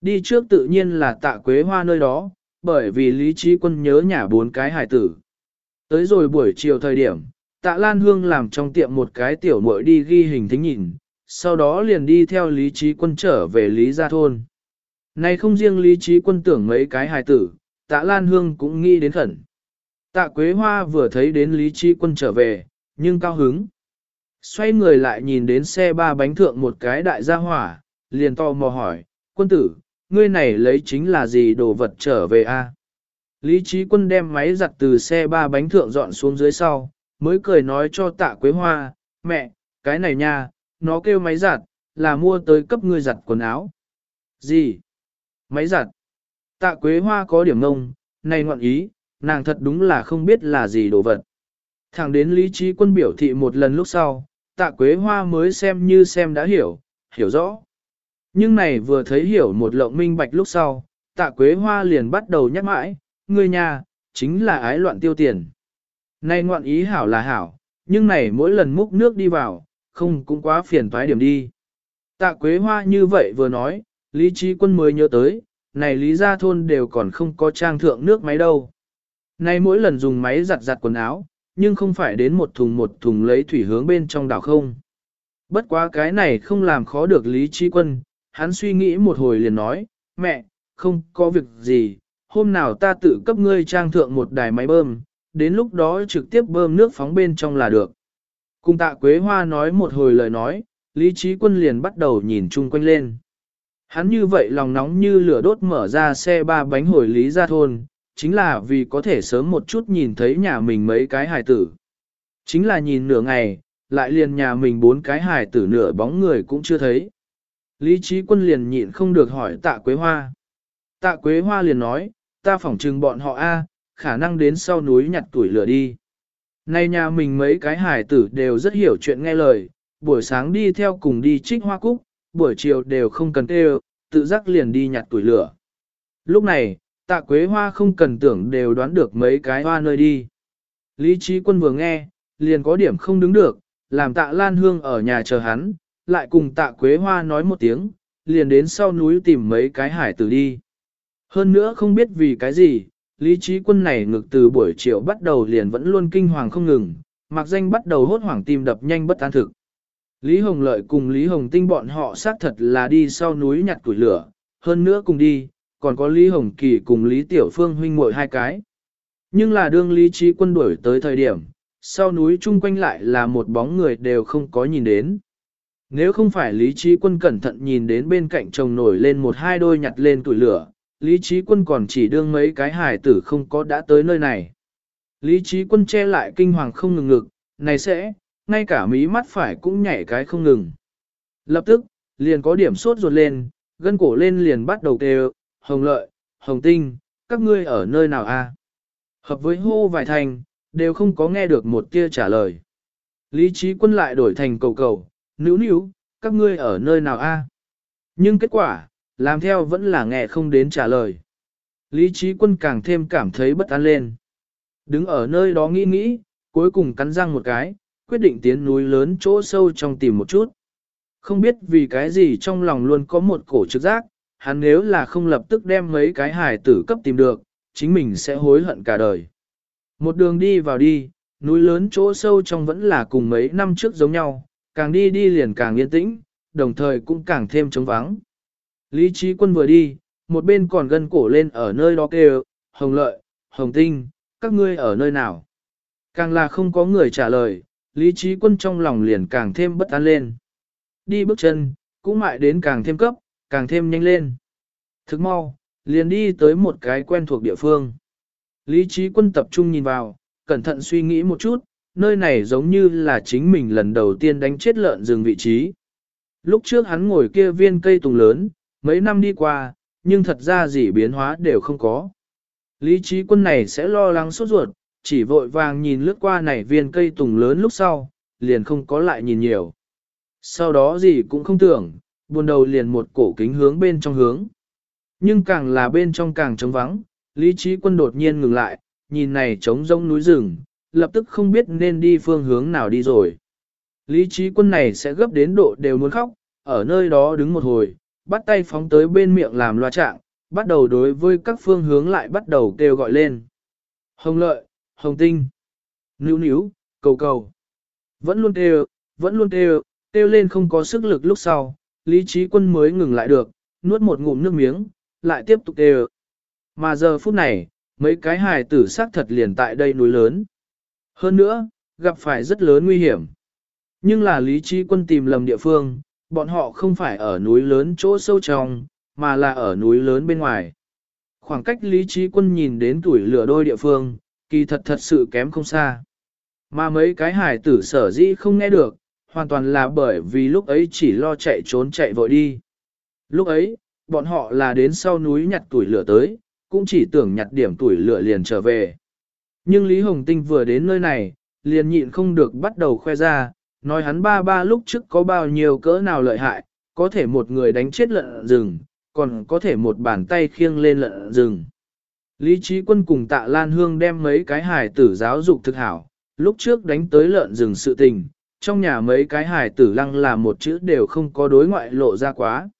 Đi trước tự nhiên là tạ quế hoa nơi đó, bởi vì lý trí quân nhớ nhà bốn cái hải tử. Tới rồi buổi chiều thời điểm, tạ Lan Hương làm trong tiệm một cái tiểu muội đi ghi hình thính nhìn, sau đó liền đi theo lý trí quân trở về lý gia thôn. Này không riêng lý trí quân tưởng mấy cái hài tử, tạ Lan Hương cũng nghĩ đến khẩn. Tạ Quế Hoa vừa thấy đến Lý trí Quân trở về, nhưng cao hứng. Xoay người lại nhìn đến xe ba bánh thượng một cái đại gia hỏa, liền to mò hỏi, quân tử, ngươi này lấy chính là gì đồ vật trở về a? Lý Trí Quân đem máy giặt từ xe ba bánh thượng dọn xuống dưới sau, mới cười nói cho tạ Quế Hoa, mẹ, cái này nha, nó kêu máy giặt, là mua tới cấp ngươi giặt quần áo. Gì? Máy giặt? Tạ Quế Hoa có điểm ngông, này ngoạn ý, nàng thật đúng là không biết là gì đồ vật. Thẳng đến lý trí quân biểu thị một lần lúc sau, tạ Quế Hoa mới xem như xem đã hiểu, hiểu rõ. Nhưng này vừa thấy hiểu một lộng minh bạch lúc sau, tạ Quế Hoa liền bắt đầu nhắc mãi, người nhà, chính là ái loạn tiêu tiền. Này ngoạn ý hảo là hảo, nhưng này mỗi lần múc nước đi vào, không cũng quá phiền toái điểm đi. Tạ Quế Hoa như vậy vừa nói, Lý Trí Quân mới nhớ tới, này lý gia thôn đều còn không có trang thượng nước máy đâu. Này mỗi lần dùng máy giặt giặt quần áo, nhưng không phải đến một thùng một thùng lấy thủy hướng bên trong đảo không. Bất quá cái này không làm khó được Lý Trí Quân, hắn suy nghĩ một hồi liền nói, mẹ, không có việc gì, hôm nào ta tự cấp ngươi trang thượng một đài máy bơm, đến lúc đó trực tiếp bơm nước phóng bên trong là được. Cùng tạ Quế Hoa nói một hồi lời nói, Lý Trí Quân liền bắt đầu nhìn chung quanh lên. Hắn như vậy lòng nóng như lửa đốt mở ra xe ba bánh hồi lý ra thôn, chính là vì có thể sớm một chút nhìn thấy nhà mình mấy cái hài tử. Chính là nhìn nửa ngày, lại liền nhà mình bốn cái hài tử nửa bóng người cũng chưa thấy. Lý trí quân liền nhịn không được hỏi tạ Quế Hoa. Tạ Quế Hoa liền nói, ta phỏng trừng bọn họ A, khả năng đến sau núi nhặt tuổi lửa đi. Nay nhà mình mấy cái hài tử đều rất hiểu chuyện nghe lời, buổi sáng đi theo cùng đi trích hoa cúc, buổi chiều đều không cần kêu, tự giác liền đi nhặt tuổi lửa. Lúc này, tạ quế hoa không cần tưởng đều đoán được mấy cái hoa nơi đi. Lý Trí Quân vừa nghe, liền có điểm không đứng được, làm tạ Lan Hương ở nhà chờ hắn, lại cùng tạ Quế Hoa nói một tiếng, liền đến sau núi tìm mấy cái hải tử đi. Hơn nữa không biết vì cái gì, Lý Trí Quân này ngực từ buổi chiều bắt đầu liền vẫn luôn kinh hoàng không ngừng, mặc danh bắt đầu hốt hoảng tim đập nhanh bất an thực. Lý Hồng Lợi cùng Lý Hồng Tinh bọn họ xác thật là đi sau núi nhặt củi lửa, hơn nữa cùng đi, còn có Lý Hồng Kỳ cùng Lý Tiểu Phương huynh muội hai cái. Nhưng là đương Lý Trí Quân đuổi tới thời điểm, sau núi chung quanh lại là một bóng người đều không có nhìn đến. Nếu không phải Lý Trí Quân cẩn thận nhìn đến bên cạnh chồng nổi lên một hai đôi nhặt lên tuổi lửa, Lý Trí Quân còn chỉ đương mấy cái hài tử không có đã tới nơi này. Lý Trí Quân che lại kinh hoàng không ngừng ngực, này sẽ, ngay cả mí mắt phải cũng nhảy cái không ngừng. Lập tức, liền có điểm sốt ruột lên, gân cổ lên liền bắt đầu kêu, hồng lợi, hồng tinh, các ngươi ở nơi nào a? Hợp với hô vài thành, đều không có nghe được một tia trả lời. Lý trí quân lại đổi thành cầu cầu, nữ nữ, các ngươi ở nơi nào a? Nhưng kết quả, làm theo vẫn là nghe không đến trả lời. Lý trí quân càng thêm cảm thấy bất an lên. Đứng ở nơi đó nghĩ nghĩ, cuối cùng cắn răng một cái, quyết định tiến núi lớn chỗ sâu trong tìm một chút. Không biết vì cái gì trong lòng luôn có một cổ trực giác, hắn nếu là không lập tức đem mấy cái hài tử cấp tìm được, chính mình sẽ hối hận cả đời. Một đường đi vào đi, núi lớn chỗ sâu trong vẫn là cùng mấy năm trước giống nhau, càng đi đi liền càng yên tĩnh, đồng thời cũng càng thêm trống vắng. Lý trí quân vừa đi, một bên còn gân cổ lên ở nơi đó kêu, hồng lợi, hồng tinh, các ngươi ở nơi nào? Càng là không có người trả lời, lý trí quân trong lòng liền càng thêm bất an lên. Đi bước chân, cũng mại đến càng thêm cấp, càng thêm nhanh lên. Thức mau, liền đi tới một cái quen thuộc địa phương. Lý trí quân tập trung nhìn vào, cẩn thận suy nghĩ một chút, nơi này giống như là chính mình lần đầu tiên đánh chết lợn rừng vị trí. Lúc trước hắn ngồi kia viên cây tùng lớn, mấy năm đi qua, nhưng thật ra gì biến hóa đều không có. Lý trí quân này sẽ lo lắng sốt ruột, chỉ vội vàng nhìn lướt qua này viên cây tùng lớn lúc sau, liền không có lại nhìn nhiều. Sau đó gì cũng không tưởng, buồn đầu liền một cổ kính hướng bên trong hướng. Nhưng càng là bên trong càng trống vắng, lý trí quân đột nhiên ngừng lại, nhìn này trống rông núi rừng, lập tức không biết nên đi phương hướng nào đi rồi. Lý trí quân này sẽ gấp đến độ đều muốn khóc, ở nơi đó đứng một hồi, bắt tay phóng tới bên miệng làm loa trạng, bắt đầu đối với các phương hướng lại bắt đầu kêu gọi lên. Hồng lợi, hồng tinh, níu níu, cầu cầu. Vẫn luôn kêu, vẫn luôn kêu, kêu lên không có sức lực lúc sau, lý trí quân mới ngừng lại được, nuốt một ngụm nước miếng, lại tiếp tục kêu. Mà giờ phút này, mấy cái hài tử xác thật liền tại đây núi lớn. Hơn nữa, gặp phải rất lớn nguy hiểm. Nhưng là lý trí quân tìm lầm địa phương, bọn họ không phải ở núi lớn chỗ sâu trong, mà là ở núi lớn bên ngoài. Khoảng cách lý trí quân nhìn đến tuổi lửa đôi địa phương, kỳ thật thật sự kém không xa. Mà mấy cái hải tử sở dĩ không nghe được, hoàn toàn là bởi vì lúc ấy chỉ lo chạy trốn chạy vội đi. Lúc ấy, bọn họ là đến sau núi nhặt tuổi lửa tới, cũng chỉ tưởng nhặt điểm tuổi lửa liền trở về. Nhưng Lý Hồng Tinh vừa đến nơi này, liền nhịn không được bắt đầu khoe ra, nói hắn ba ba lúc trước có bao nhiêu cỡ nào lợi hại, có thể một người đánh chết lợn rừng, còn có thể một bàn tay khiêng lên lợn rừng. Lý trí quân cùng tạ Lan Hương đem mấy cái hài tử giáo dục thực hảo, lúc trước đánh tới lợn rừng sự tình, trong nhà mấy cái hài tử lăng là một chữ đều không có đối ngoại lộ ra quá.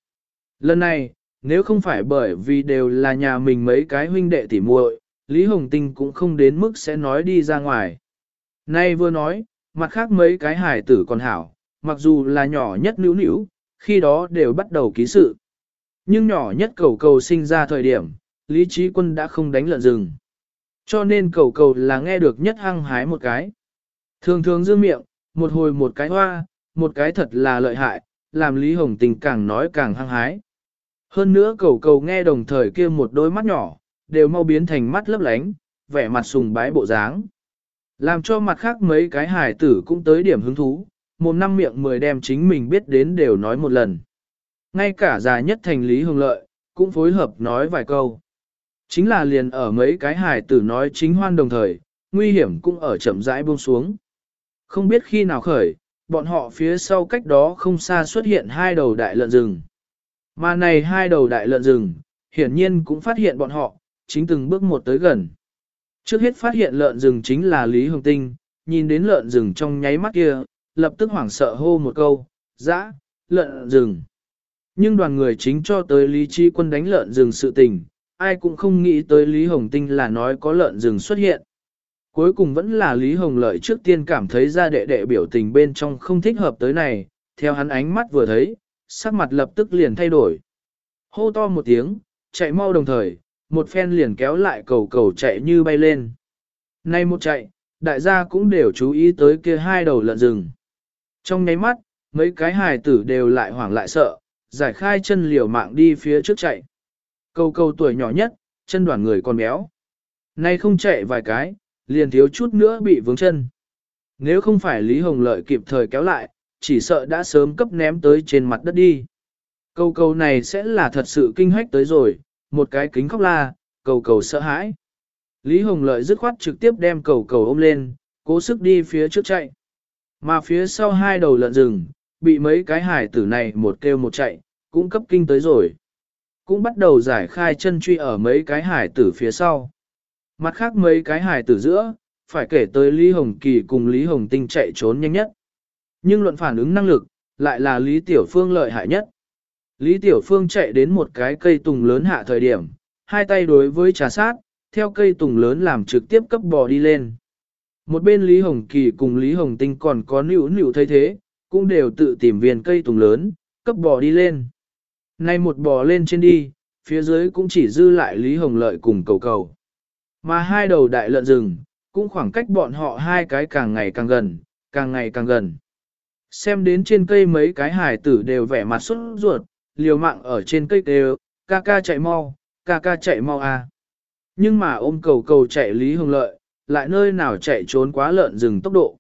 Lần này, nếu không phải bởi vì đều là nhà mình mấy cái huynh đệ tỉ muội, Lý Hồng Tinh cũng không đến mức sẽ nói đi ra ngoài. Nay vừa nói, mặt khác mấy cái hài tử còn hảo, mặc dù là nhỏ nhất nữ nữ, khi đó đều bắt đầu ký sự. Nhưng nhỏ nhất cầu cầu sinh ra thời điểm, Lý Trí Quân đã không đánh lợn rừng. Cho nên cầu cầu là nghe được nhất hăng hái một cái. Thường thường dương miệng, một hồi một cái hoa, một cái thật là lợi hại, làm Lý Hồng Tình càng nói càng hăng hái. Hơn nữa cầu cầu nghe đồng thời kia một đôi mắt nhỏ, đều mau biến thành mắt lấp lánh, vẻ mặt sùng bái bộ dáng. Làm cho mặt khác mấy cái hải tử cũng tới điểm hứng thú, một năm miệng mười đem chính mình biết đến đều nói một lần. Ngay cả già nhất thành Lý Hồng Lợi, cũng phối hợp nói vài câu. Chính là liền ở mấy cái hài tử nói chính hoan đồng thời, nguy hiểm cũng ở chậm rãi buông xuống. Không biết khi nào khởi, bọn họ phía sau cách đó không xa xuất hiện hai đầu đại lợn rừng. Mà này hai đầu đại lợn rừng, hiển nhiên cũng phát hiện bọn họ, chính từng bước một tới gần. Trước hết phát hiện lợn rừng chính là Lý Hồng Tinh, nhìn đến lợn rừng trong nháy mắt kia, lập tức hoảng sợ hô một câu, dã, lợn rừng. Nhưng đoàn người chính cho tới Lý Chi quân đánh lợn rừng sự tình, ai cũng không nghĩ tới Lý Hồng Tinh là nói có lợn rừng xuất hiện. Cuối cùng vẫn là Lý Hồng Lợi trước tiên cảm thấy ra đệ đệ biểu tình bên trong không thích hợp tới này, theo hắn ánh mắt vừa thấy, sắc mặt lập tức liền thay đổi. Hô to một tiếng, chạy mau đồng thời, một phen liền kéo lại cầu cầu chạy như bay lên. Nay một chạy, đại gia cũng đều chú ý tới kia hai đầu lợn rừng. Trong nháy mắt, mấy cái hài tử đều lại hoảng lại sợ, giải khai chân liều mạng đi phía trước chạy. Cầu cầu tuổi nhỏ nhất, chân đoàn người còn béo. Nay không chạy vài cái, liền thiếu chút nữa bị vướng chân. Nếu không phải Lý Hồng Lợi kịp thời kéo lại, chỉ sợ đã sớm cấp ném tới trên mặt đất đi. Cầu cầu này sẽ là thật sự kinh hách tới rồi, một cái kính khóc la, cầu cầu sợ hãi. Lý Hồng Lợi dứt khoát trực tiếp đem cầu cầu ôm lên, cố sức đi phía trước chạy. Mà phía sau hai đầu lợn rừng, bị mấy cái hải tử này một kêu một chạy, cũng cấp kinh tới rồi. Cũng bắt đầu giải khai chân truy ở mấy cái hải tử phía sau. Mặt khác mấy cái hải tử giữa, phải kể tới Lý Hồng Kỳ cùng Lý Hồng Tinh chạy trốn nhanh nhất. Nhưng luận phản ứng năng lực, lại là Lý Tiểu Phương lợi hại nhất. Lý Tiểu Phương chạy đến một cái cây tùng lớn hạ thời điểm, hai tay đối với trà sát, theo cây tùng lớn làm trực tiếp cấp bò đi lên. Một bên Lý Hồng Kỳ cùng Lý Hồng Tinh còn có nữu nữu thấy thế, cũng đều tự tìm viên cây tùng lớn, cấp bò đi lên. Nay một bò lên trên đi, phía dưới cũng chỉ dư lại Lý Hồng Lợi cùng cầu cầu. Mà hai đầu đại lợn rừng, cũng khoảng cách bọn họ hai cái càng ngày càng gần, càng ngày càng gần. Xem đến trên cây mấy cái hải tử đều vẻ mặt xuất ruột, liều mạng ở trên cây đều, ca ca chạy mau, ca ca chạy mau à. Nhưng mà ôm cầu cầu chạy Lý Hồng Lợi, lại nơi nào chạy trốn quá lợn rừng tốc độ.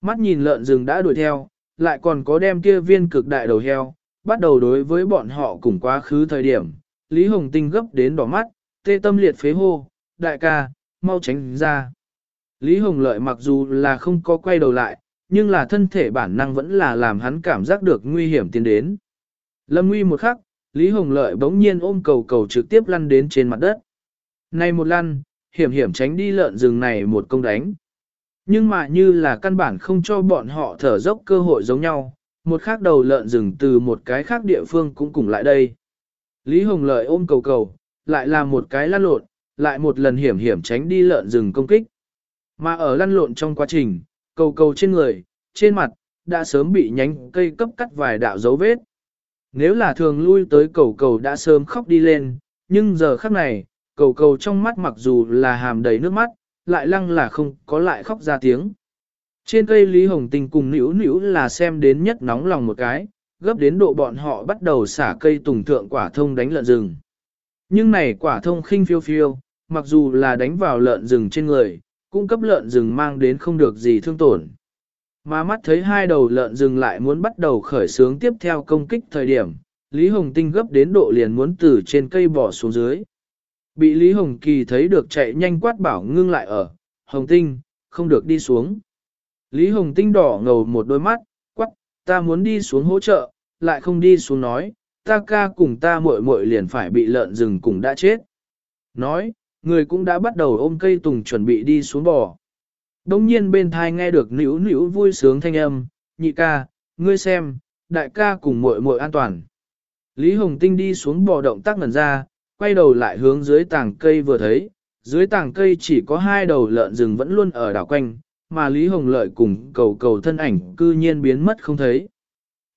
Mắt nhìn lợn rừng đã đuổi theo, lại còn có đem kia viên cực đại đầu heo, bắt đầu đối với bọn họ cùng quá khứ thời điểm, Lý Hồng Tinh gấp đến đỏ mắt, tê tâm liệt phế hô, đại ca, mau tránh ra. Lý Hồng Lợi mặc dù là không có quay đầu lại, nhưng là thân thể bản năng vẫn là làm hắn cảm giác được nguy hiểm tiến đến. Lâm nguy một khắc, Lý Hồng Lợi bỗng nhiên ôm cầu cầu trực tiếp lăn đến trên mặt đất. Này một lăn, hiểm hiểm tránh đi lợn rừng này một công đánh. Nhưng mà như là căn bản không cho bọn họ thở dốc cơ hội giống nhau, một khác đầu lợn rừng từ một cái khác địa phương cũng cùng lại đây. Lý Hồng Lợi ôm cầu cầu, lại là một cái lăn lộn, lại một lần hiểm hiểm tránh đi lợn rừng công kích. Mà ở lăn lộn trong quá trình, cầu cầu trên người, trên mặt, đã sớm bị nhánh cây cấp cắt vài đạo dấu vết. Nếu là thường lui tới cầu cầu đã sớm khóc đi lên, nhưng giờ khắc này, cầu cầu trong mắt mặc dù là hàm đầy nước mắt, lại lăng là không có lại khóc ra tiếng. Trên cây Lý Hồng Tinh cùng nữ nữ là xem đến nhất nóng lòng một cái, gấp đến độ bọn họ bắt đầu xả cây tùng thượng quả thông đánh lợn rừng. Nhưng này quả thông khinh phiêu phiêu, mặc dù là đánh vào lợn rừng trên người, cũng cấp lợn rừng mang đến không được gì thương tổn. Mà mắt thấy hai đầu lợn rừng lại muốn bắt đầu khởi sướng tiếp theo công kích thời điểm, Lý Hồng Tinh gấp đến độ liền muốn từ trên cây bỏ xuống dưới. Bị Lý Hồng Kỳ thấy được chạy nhanh quát bảo ngưng lại ở, Hồng Tinh, không được đi xuống. Lý Hồng Tinh đỏ ngầu một đôi mắt, quát, ta muốn đi xuống hỗ trợ, lại không đi xuống nói, ta ca cùng ta muội muội liền phải bị lợn rừng cùng đã chết. Nói, người cũng đã bắt đầu ôm cây tùng chuẩn bị đi xuống bò. Đông nhiên bên thai nghe được nữ nữ vui sướng thanh âm, nhị ca, ngươi xem, đại ca cùng muội muội an toàn. Lý Hồng Tinh đi xuống bò động tác ngần ra, quay đầu lại hướng dưới tảng cây vừa thấy, dưới tảng cây chỉ có hai đầu lợn rừng vẫn luôn ở đảo quanh, mà Lý Hồng Lợi cùng cầu cầu thân ảnh cư nhiên biến mất không thấy.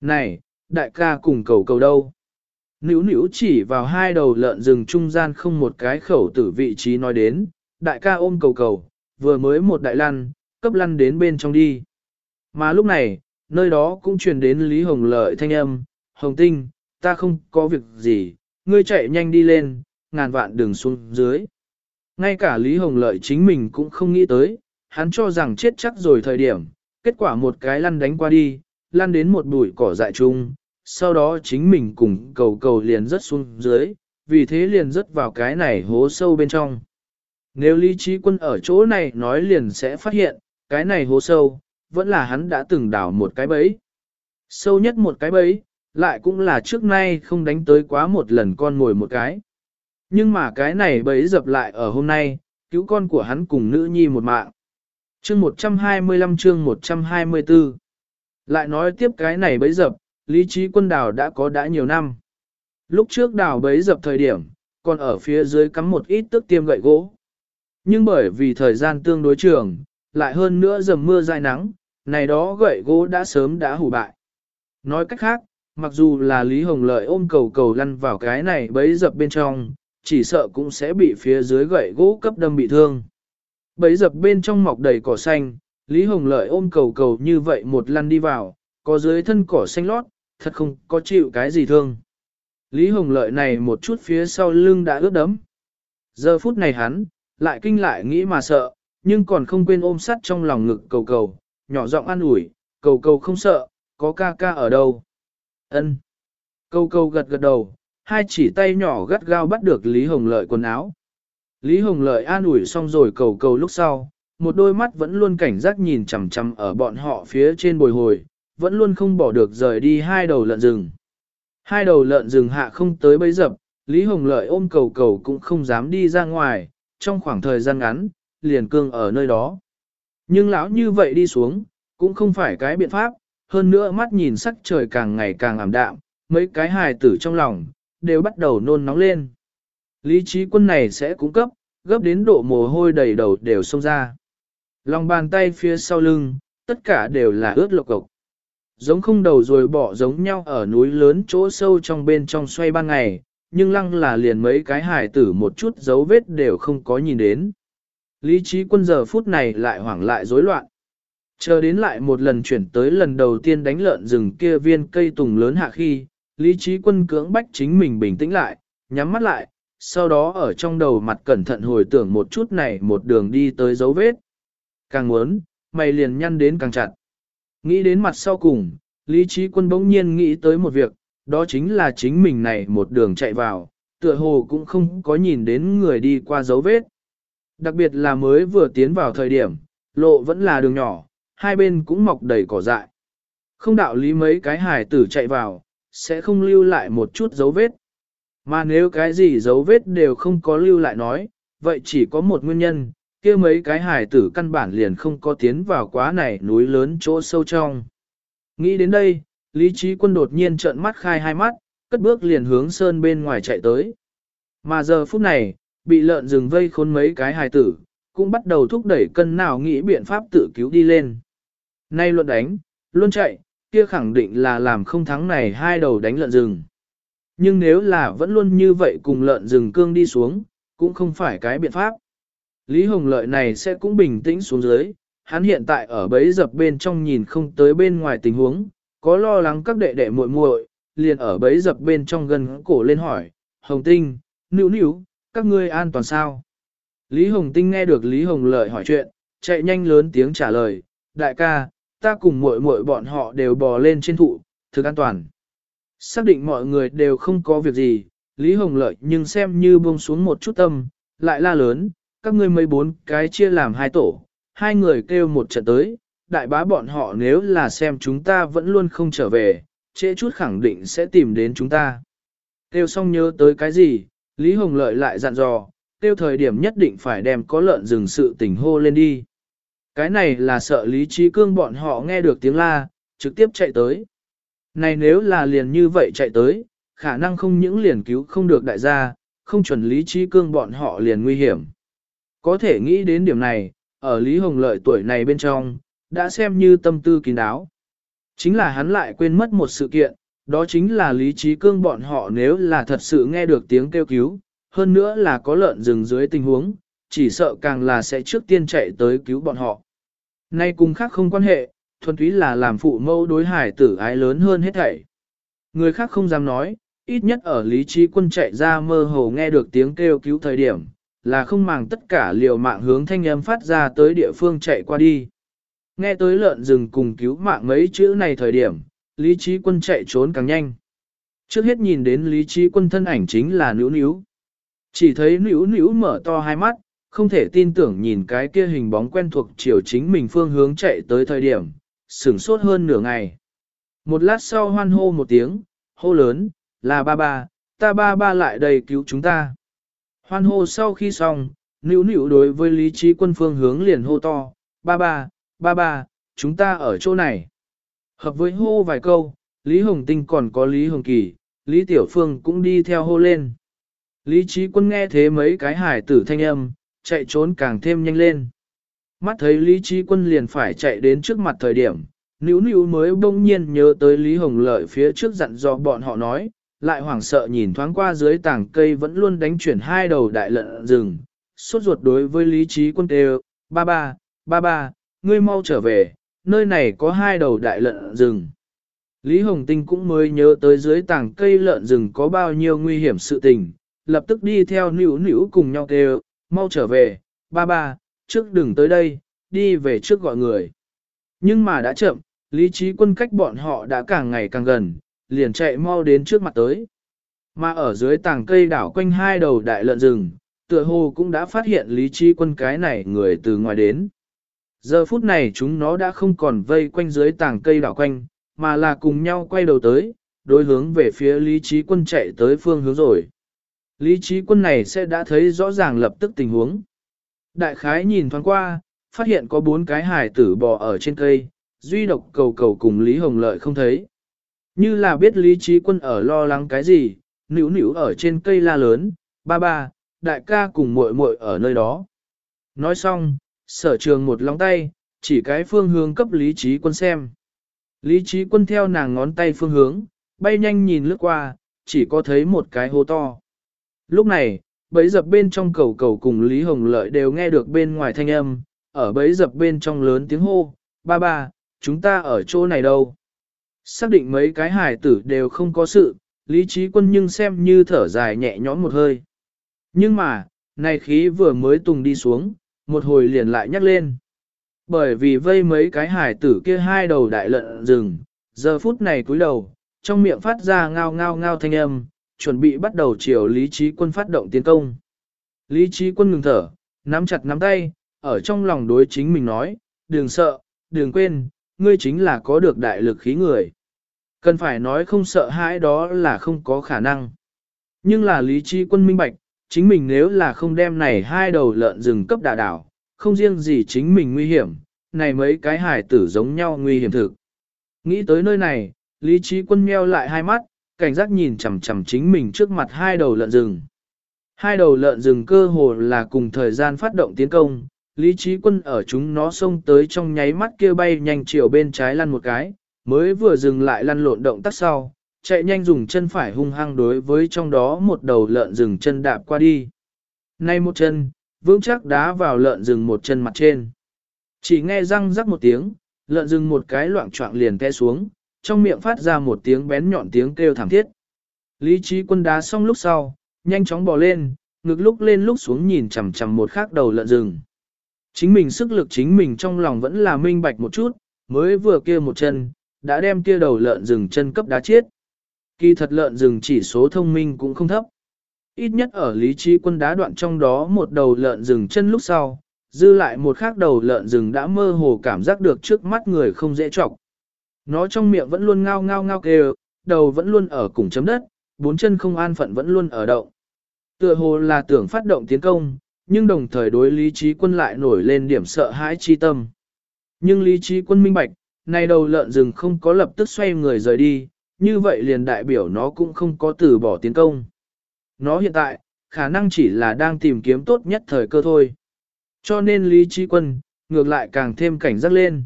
Này, đại ca cùng cầu cầu đâu? Nữu nữu chỉ vào hai đầu lợn rừng trung gian không một cái khẩu tử vị trí nói đến, đại ca ôm cầu cầu, vừa mới một đại lăn, cấp lăn đến bên trong đi. Mà lúc này, nơi đó cũng truyền đến Lý Hồng Lợi thanh âm, Hồng Tinh, ta không có việc gì, ngươi chạy nhanh đi lên, ngàn vạn đường xuống dưới. Ngay cả Lý Hồng Lợi chính mình cũng không nghĩ tới, hắn cho rằng chết chắc rồi thời điểm, kết quả một cái lăn đánh qua đi, lăn đến một bụi cỏ dại chung, sau đó chính mình cùng cầu cầu liền rớt xuống dưới, vì thế liền rớt vào cái này hố sâu bên trong. Nếu lý trí quân ở chỗ này nói liền sẽ phát hiện, cái này hố sâu, vẫn là hắn đã từng đào một cái bẫy. Sâu nhất một cái bẫy, lại cũng là trước nay không đánh tới quá một lần con ngồi một cái. Nhưng mà cái này bẫy dập lại ở hôm nay, cứu con của hắn cùng nữ nhi một mạng. Chương 125 chương 124 Lại nói tiếp cái này bấy dập, lý trí quân đảo đã có đã nhiều năm. Lúc trước đảo bấy dập thời điểm, còn ở phía dưới cắm một ít tức tiêm gậy gỗ. Nhưng bởi vì thời gian tương đối trường, lại hơn nữa dầm mưa dài nắng, này đó gậy gỗ đã sớm đã hủ bại. Nói cách khác, mặc dù là Lý Hồng Lợi ôm cầu cầu lăn vào cái này bấy dập bên trong, chỉ sợ cũng sẽ bị phía dưới gậy gỗ cấp đâm bị thương. Bấy dập bên trong mọc đầy cỏ xanh, Lý Hồng Lợi ôm cầu cầu như vậy một lăn đi vào, có dưới thân cỏ xanh lót, thật không có chịu cái gì thương. Lý Hồng Lợi này một chút phía sau lưng đã ướt đấm. Giờ phút này hắn, lại kinh lại nghĩ mà sợ, nhưng còn không quên ôm sắt trong lòng ngực cầu cầu, nhỏ giọng an ủi, cầu cầu không sợ, có ca ca ở đâu. ân Cầu cầu gật gật đầu, hai chỉ tay nhỏ gắt gao bắt được Lý Hồng Lợi quần áo. Lý Hồng Lợi an ủi xong rồi cầu cầu lúc sau, một đôi mắt vẫn luôn cảnh giác nhìn chằm chằm ở bọn họ phía trên bồi hồi, vẫn luôn không bỏ được rời đi hai đầu lợn rừng. Hai đầu lợn rừng hạ không tới bấy dập, Lý Hồng Lợi ôm cầu cầu cũng không dám đi ra ngoài, trong khoảng thời gian ngắn, liền cương ở nơi đó. Nhưng lão như vậy đi xuống, cũng không phải cái biện pháp, hơn nữa mắt nhìn sắc trời càng ngày càng ảm đạm, mấy cái hài tử trong lòng, đều bắt đầu nôn nóng lên. Lý trí quân này sẽ cung cấp, gấp đến độ mồ hôi đầy đầu đều xông ra. Lòng bàn tay phía sau lưng, tất cả đều là ướt lộc cộc. Giống không đầu rồi bỏ giống nhau ở núi lớn chỗ sâu trong bên trong xoay ban ngày, nhưng lăng là liền mấy cái hải tử một chút dấu vết đều không có nhìn đến. Lý trí quân giờ phút này lại hoảng lại rối loạn. Chờ đến lại một lần chuyển tới lần đầu tiên đánh lợn rừng kia viên cây tùng lớn hạ khi, lý trí quân cưỡng bách chính mình bình tĩnh lại, nhắm mắt lại, sau đó ở trong đầu mặt cẩn thận hồi tưởng một chút này một đường đi tới dấu vết. Càng muốn, mày liền nhăn đến càng chặt. Nghĩ đến mặt sau cùng, lý trí quân bỗng nhiên nghĩ tới một việc, đó chính là chính mình này một đường chạy vào, tựa hồ cũng không có nhìn đến người đi qua dấu vết. Đặc biệt là mới vừa tiến vào thời điểm, lộ vẫn là đường nhỏ, hai bên cũng mọc đầy cỏ dại. Không đạo lý mấy cái hải tử chạy vào, sẽ không lưu lại một chút dấu vết. Mà nếu cái gì dấu vết đều không có lưu lại nói, vậy chỉ có một nguyên nhân, kia mấy cái hải tử căn bản liền không có tiến vào quá này núi lớn chỗ sâu trong. Nghĩ đến đây, Lý trí quân đột nhiên trợn mắt khai hai mắt, cất bước liền hướng sơn bên ngoài chạy tới. Mà giờ phút này, bị lợn rừng vây khốn mấy cái hài tử, cũng bắt đầu thúc đẩy cân nào nghĩ biện pháp tự cứu đi lên. Nay luôn đánh, luôn chạy, kia khẳng định là làm không thắng này hai đầu đánh lợn rừng. Nhưng nếu là vẫn luôn như vậy cùng lợn rừng cương đi xuống, cũng không phải cái biện pháp. Lý Hồng Lợi này sẽ cũng bình tĩnh xuống dưới, hắn hiện tại ở bấy dập bên trong nhìn không tới bên ngoài tình huống, có lo lắng các đệ đệ muội muội, liền ở bấy dập bên trong gần cổ lên hỏi, Hồng Tinh, Nữu Nữu các ngươi an toàn sao? Lý Hồng Tinh nghe được Lý Hồng Lợi hỏi chuyện, chạy nhanh lớn tiếng trả lời, đại ca, ta cùng muội muội bọn họ đều bò lên trên thụ, thực an toàn. Xác định mọi người đều không có việc gì, Lý Hồng Lợi nhưng xem như buông xuống một chút tâm, lại la lớn, các ngươi mấy bốn cái chia làm hai tổ, hai người kêu một trận tới, đại bá bọn họ nếu là xem chúng ta vẫn luôn không trở về, trễ chút khẳng định sẽ tìm đến chúng ta. Kêu xong nhớ tới cái gì, Lý Hồng Lợi lại dặn dò, kêu thời điểm nhất định phải đem có lợn rừng sự tình hô lên đi. Cái này là sợ Lý Trí Cương bọn họ nghe được tiếng la, trực tiếp chạy tới. Này nếu là liền như vậy chạy tới, khả năng không những liền cứu không được đại gia, không chuẩn Lý Trí Cương bọn họ liền nguy hiểm. Có thể nghĩ đến điểm này, ở Lý Hồng Lợi tuổi này bên trong, đã xem như tâm tư kín đáo. Chính là hắn lại quên mất một sự kiện, đó chính là lý trí cương bọn họ nếu là thật sự nghe được tiếng kêu cứu, hơn nữa là có lợn rừng dưới tình huống, chỉ sợ càng là sẽ trước tiên chạy tới cứu bọn họ. Nay cùng khác không quan hệ, thuần túy là làm phụ mẫu đối hải tử ái lớn hơn hết thảy. Người khác không dám nói, ít nhất ở lý trí quân chạy ra mơ hồ nghe được tiếng kêu cứu thời điểm, là không màng tất cả liều mạng hướng thanh âm phát ra tới địa phương chạy qua đi. Nghe tới lợn rừng cùng cứu mạng mấy chữ này thời điểm, Lý Trí Quân chạy trốn càng nhanh. Trước hết nhìn đến Lý Trí Quân thân ảnh chính là Nữu Nữu. Chỉ thấy Nữu Nữu mở to hai mắt, không thể tin tưởng nhìn cái kia hình bóng quen thuộc chiều chính mình phương hướng chạy tới thời điểm, sửng sốt hơn nửa ngày. Một lát sau hoan hô một tiếng, hô lớn, là ba ba, ta ba ba lại đây cứu chúng ta. Hoan hô sau khi xong, nữ nữ đối với lý trí quân phương hướng liền hô to, ba ba, ba ba, chúng ta ở chỗ này. Hợp với hô vài câu, Lý Hồng Tinh còn có Lý Hồng Kỳ, Lý Tiểu Phương cũng đi theo hô lên. Lý trí quân nghe thế mấy cái hải tử thanh âm, chạy trốn càng thêm nhanh lên. Mắt thấy Lý trí quân liền phải chạy đến trước mặt thời điểm, Nữu Nữu mới bỗng nhiên nhớ tới Lý Hồng Lợi phía trước dặn dò bọn họ nói, lại hoảng sợ nhìn thoáng qua dưới tảng cây vẫn luôn đánh chuyển hai đầu đại lợn rừng, suốt ruột đối với lý trí quân kêu, ba ba, ba ba, ngươi mau trở về, nơi này có hai đầu đại lợn rừng. Lý Hồng Tinh cũng mới nhớ tới dưới tảng cây lợn rừng có bao nhiêu nguy hiểm sự tình, lập tức đi theo nữu nữu cùng nhau kêu, mau trở về, ba ba, trước đừng tới đây, đi về trước gọi người. Nhưng mà đã chậm, lý trí quân cách bọn họ đã càng ngày càng gần, liền chạy mau đến trước mặt tới. Mà ở dưới tàng cây đảo quanh hai đầu đại lợn rừng, tựa hồ cũng đã phát hiện lý trí quân cái này người từ ngoài đến. Giờ phút này chúng nó đã không còn vây quanh dưới tàng cây đảo quanh, mà là cùng nhau quay đầu tới, đối hướng về phía lý trí quân chạy tới phương hướng rồi. Lý trí quân này sẽ đã thấy rõ ràng lập tức tình huống. Đại khái nhìn thoáng qua, phát hiện có bốn cái hải tử bò ở trên cây, duy độc cầu cầu cùng Lý Hồng Lợi không thấy. Như là biết Lý Trí Quân ở lo lắng cái gì, nữu nữu ở trên cây la lớn, ba ba, đại ca cùng muội muội ở nơi đó. Nói xong, sở trường một lòng tay, chỉ cái phương hướng cấp Lý Trí Quân xem. Lý Trí Quân theo nàng ngón tay phương hướng, bay nhanh nhìn lướt qua, chỉ có thấy một cái hố to. Lúc này, bấy dập bên trong cầu cầu cùng Lý Hồng Lợi đều nghe được bên ngoài thanh âm, ở bấy dập bên trong lớn tiếng hô, ba ba, chúng ta ở chỗ này đâu. Xác định mấy cái hải tử đều không có sự, lý trí quân nhưng xem như thở dài nhẹ nhõm một hơi. Nhưng mà, này khí vừa mới tùng đi xuống, một hồi liền lại nhắc lên. Bởi vì vây mấy cái hải tử kia hai đầu đại lợn rừng, giờ phút này cúi đầu, trong miệng phát ra ngao ngao ngao thanh âm, chuẩn bị bắt đầu chiều lý trí quân phát động tiến công. Lý trí quân ngừng thở, nắm chặt nắm tay, ở trong lòng đối chính mình nói, đừng sợ, đừng quên, ngươi chính là có được đại lực khí người. Cần phải nói không sợ hãi đó là không có khả năng. Nhưng là lý trí quân minh bạch, chính mình nếu là không đem này hai đầu lợn rừng cấp đà đảo, không riêng gì chính mình nguy hiểm, này mấy cái hải tử giống nhau nguy hiểm thực. Nghĩ tới nơi này, lý trí quân meo lại hai mắt, cảnh giác nhìn chằm chằm chính mình trước mặt hai đầu lợn rừng. Hai đầu lợn rừng cơ hồ là cùng thời gian phát động tiến công, lý trí quân ở chúng nó xông tới trong nháy mắt kia bay nhanh chiều bên trái lăn một cái, mới vừa dừng lại lăn lộn động tác sau, chạy nhanh dùng chân phải hung hăng đối với trong đó một đầu lợn rừng chân đạp qua đi. Nay một chân, vững chắc đá vào lợn rừng một chân mặt trên. Chỉ nghe răng rắc một tiếng, lợn rừng một cái loạn choạng liền té xuống, trong miệng phát ra một tiếng bén nhọn tiếng kêu thảm thiết. Lý trí quân đá xong lúc sau, nhanh chóng bò lên, ngực lúc lên lúc xuống nhìn chằm chằm một khác đầu lợn rừng. Chính mình sức lực chính mình trong lòng vẫn là minh bạch một chút, mới vừa kia một chân, đã đem kia đầu lợn rừng chân cấp đá chết. Kỳ thật lợn rừng chỉ số thông minh cũng không thấp. Ít nhất ở lý trí quân đá đoạn trong đó một đầu lợn rừng chân lúc sau, dư lại một khác đầu lợn rừng đã mơ hồ cảm giác được trước mắt người không dễ trọc. Nó trong miệng vẫn luôn ngao ngao ngao kêu, đầu vẫn luôn ở cùng chấm đất, bốn chân không an phận vẫn luôn ở động. Tựa hồ là tưởng phát động tiến công, nhưng đồng thời đối lý trí quân lại nổi lên điểm sợ hãi chi tâm. Nhưng lý trí quân minh bạch, nay đầu lợn rừng không có lập tức xoay người rời đi, như vậy liền đại biểu nó cũng không có từ bỏ tiến công. Nó hiện tại, khả năng chỉ là đang tìm kiếm tốt nhất thời cơ thôi. Cho nên Lý Trí Quân, ngược lại càng thêm cảnh giác lên.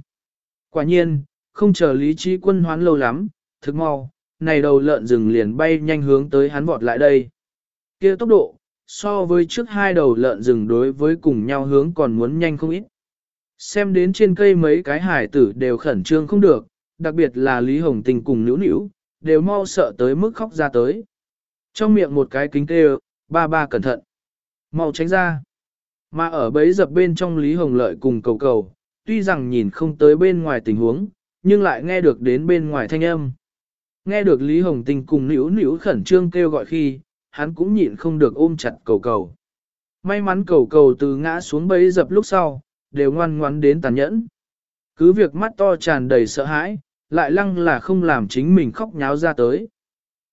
Quả nhiên, không chờ Lý Trí Quân hoán lâu lắm, thực mau, này đầu lợn rừng liền bay nhanh hướng tới hắn vọt lại đây. kia tốc độ, so với trước hai đầu lợn rừng đối với cùng nhau hướng còn muốn nhanh không ít. Xem đến trên cây mấy cái hải tử đều khẩn trương không được, đặc biệt là Lý Hồng Tình cùng nữu nữu, đều mau sợ tới mức khóc ra tới. Trong miệng một cái kính kêu, ba ba cẩn thận, mau tránh ra. Mà ở bấy dập bên trong Lý Hồng Lợi cùng cầu cầu, tuy rằng nhìn không tới bên ngoài tình huống, nhưng lại nghe được đến bên ngoài thanh âm. Nghe được Lý Hồng Tình cùng nữ nữ khẩn trương kêu gọi khi, hắn cũng nhịn không được ôm chặt cầu cầu. May mắn cầu cầu từ ngã xuống bấy dập lúc sau, đều ngoan ngoãn đến tàn nhẫn. Cứ việc mắt to tràn đầy sợ hãi, lại lăng là không làm chính mình khóc nháo ra tới.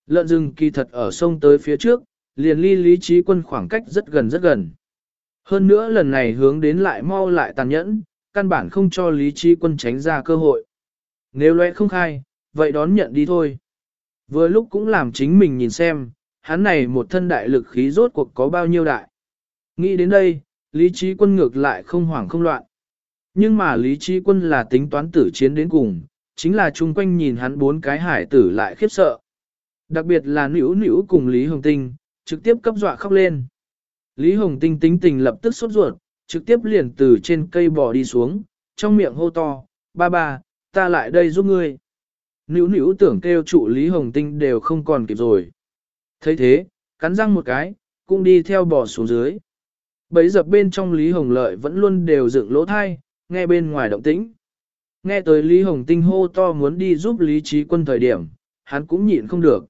Lợn rừng kỳ thật ở sông tới phía trước, liền ly lý trí quân khoảng cách rất gần rất gần. Hơn nữa lần này hướng đến lại mau lại tàn nhẫn, căn bản không cho Lý Trí Quân tránh ra cơ hội. Nếu lẽ không khai, vậy đón nhận đi thôi. Vừa lúc cũng làm chính mình nhìn xem, hắn này một thân đại lực khí rốt cuộc có bao nhiêu đại. Nghĩ đến đây, Lý Trí Quân ngược lại không hoảng không loạn. Nhưng mà Lý Trí Quân là tính toán tử chiến đến cùng, chính là chung quanh nhìn hắn bốn cái hải tử lại khiếp sợ. Đặc biệt là nữ nữ cùng Lý Hồng Tinh, trực tiếp cấp dọa khóc lên. Lý Hồng Tinh tính tình lập tức sốt ruột, trực tiếp liền từ trên cây bò đi xuống, trong miệng hô to, ba ba, ta lại đây giúp ngươi. Nữ nữ tưởng kêu trụ Lý Hồng Tinh đều không còn kịp rồi. thấy thế, cắn răng một cái, cũng đi theo bò xuống dưới. Bấy dập bên trong Lý Hồng Lợi vẫn luôn đều dựng lỗ thai, nghe bên ngoài động tĩnh. Nghe tới Lý Hồng Tinh hô to muốn đi giúp Lý Trí Quân thời điểm, hắn cũng nhịn không được.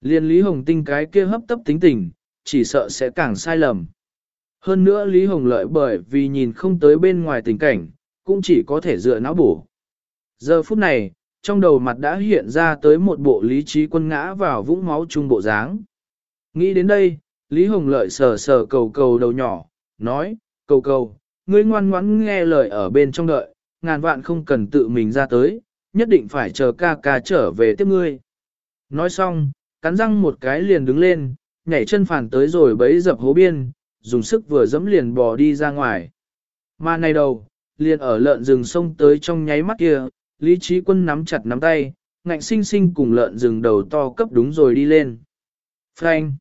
Liên Lý Hồng Tinh cái kia hấp tấp tính tình, chỉ sợ sẽ càng sai lầm. Hơn nữa Lý Hồng Lợi bởi vì nhìn không tới bên ngoài tình cảnh, cũng chỉ có thể dựa não bổ. Giờ phút này, trong đầu mặt đã hiện ra tới một bộ lý trí quân ngã vào vũng máu trung bộ dáng. Nghĩ đến đây, Lý Hồng Lợi sờ sờ cầu cầu đầu nhỏ, nói, cầu cầu, ngươi ngoan ngoãn nghe lời ở bên trong đợi, ngàn vạn không cần tự mình ra tới, nhất định phải chờ ca ca trở về tiếp ngươi. Nói xong, cắn răng một cái liền đứng lên, nhảy chân phản tới rồi bấy dập hố biên, dùng sức vừa dẫm liền bò đi ra ngoài. Mà này đầu, liền ở lợn rừng sông tới trong nháy mắt kia, Lý Trí Quân nắm chặt nắm tay, ngạnh sinh sinh cùng lợn rừng đầu to cấp đúng rồi đi lên. Phanh!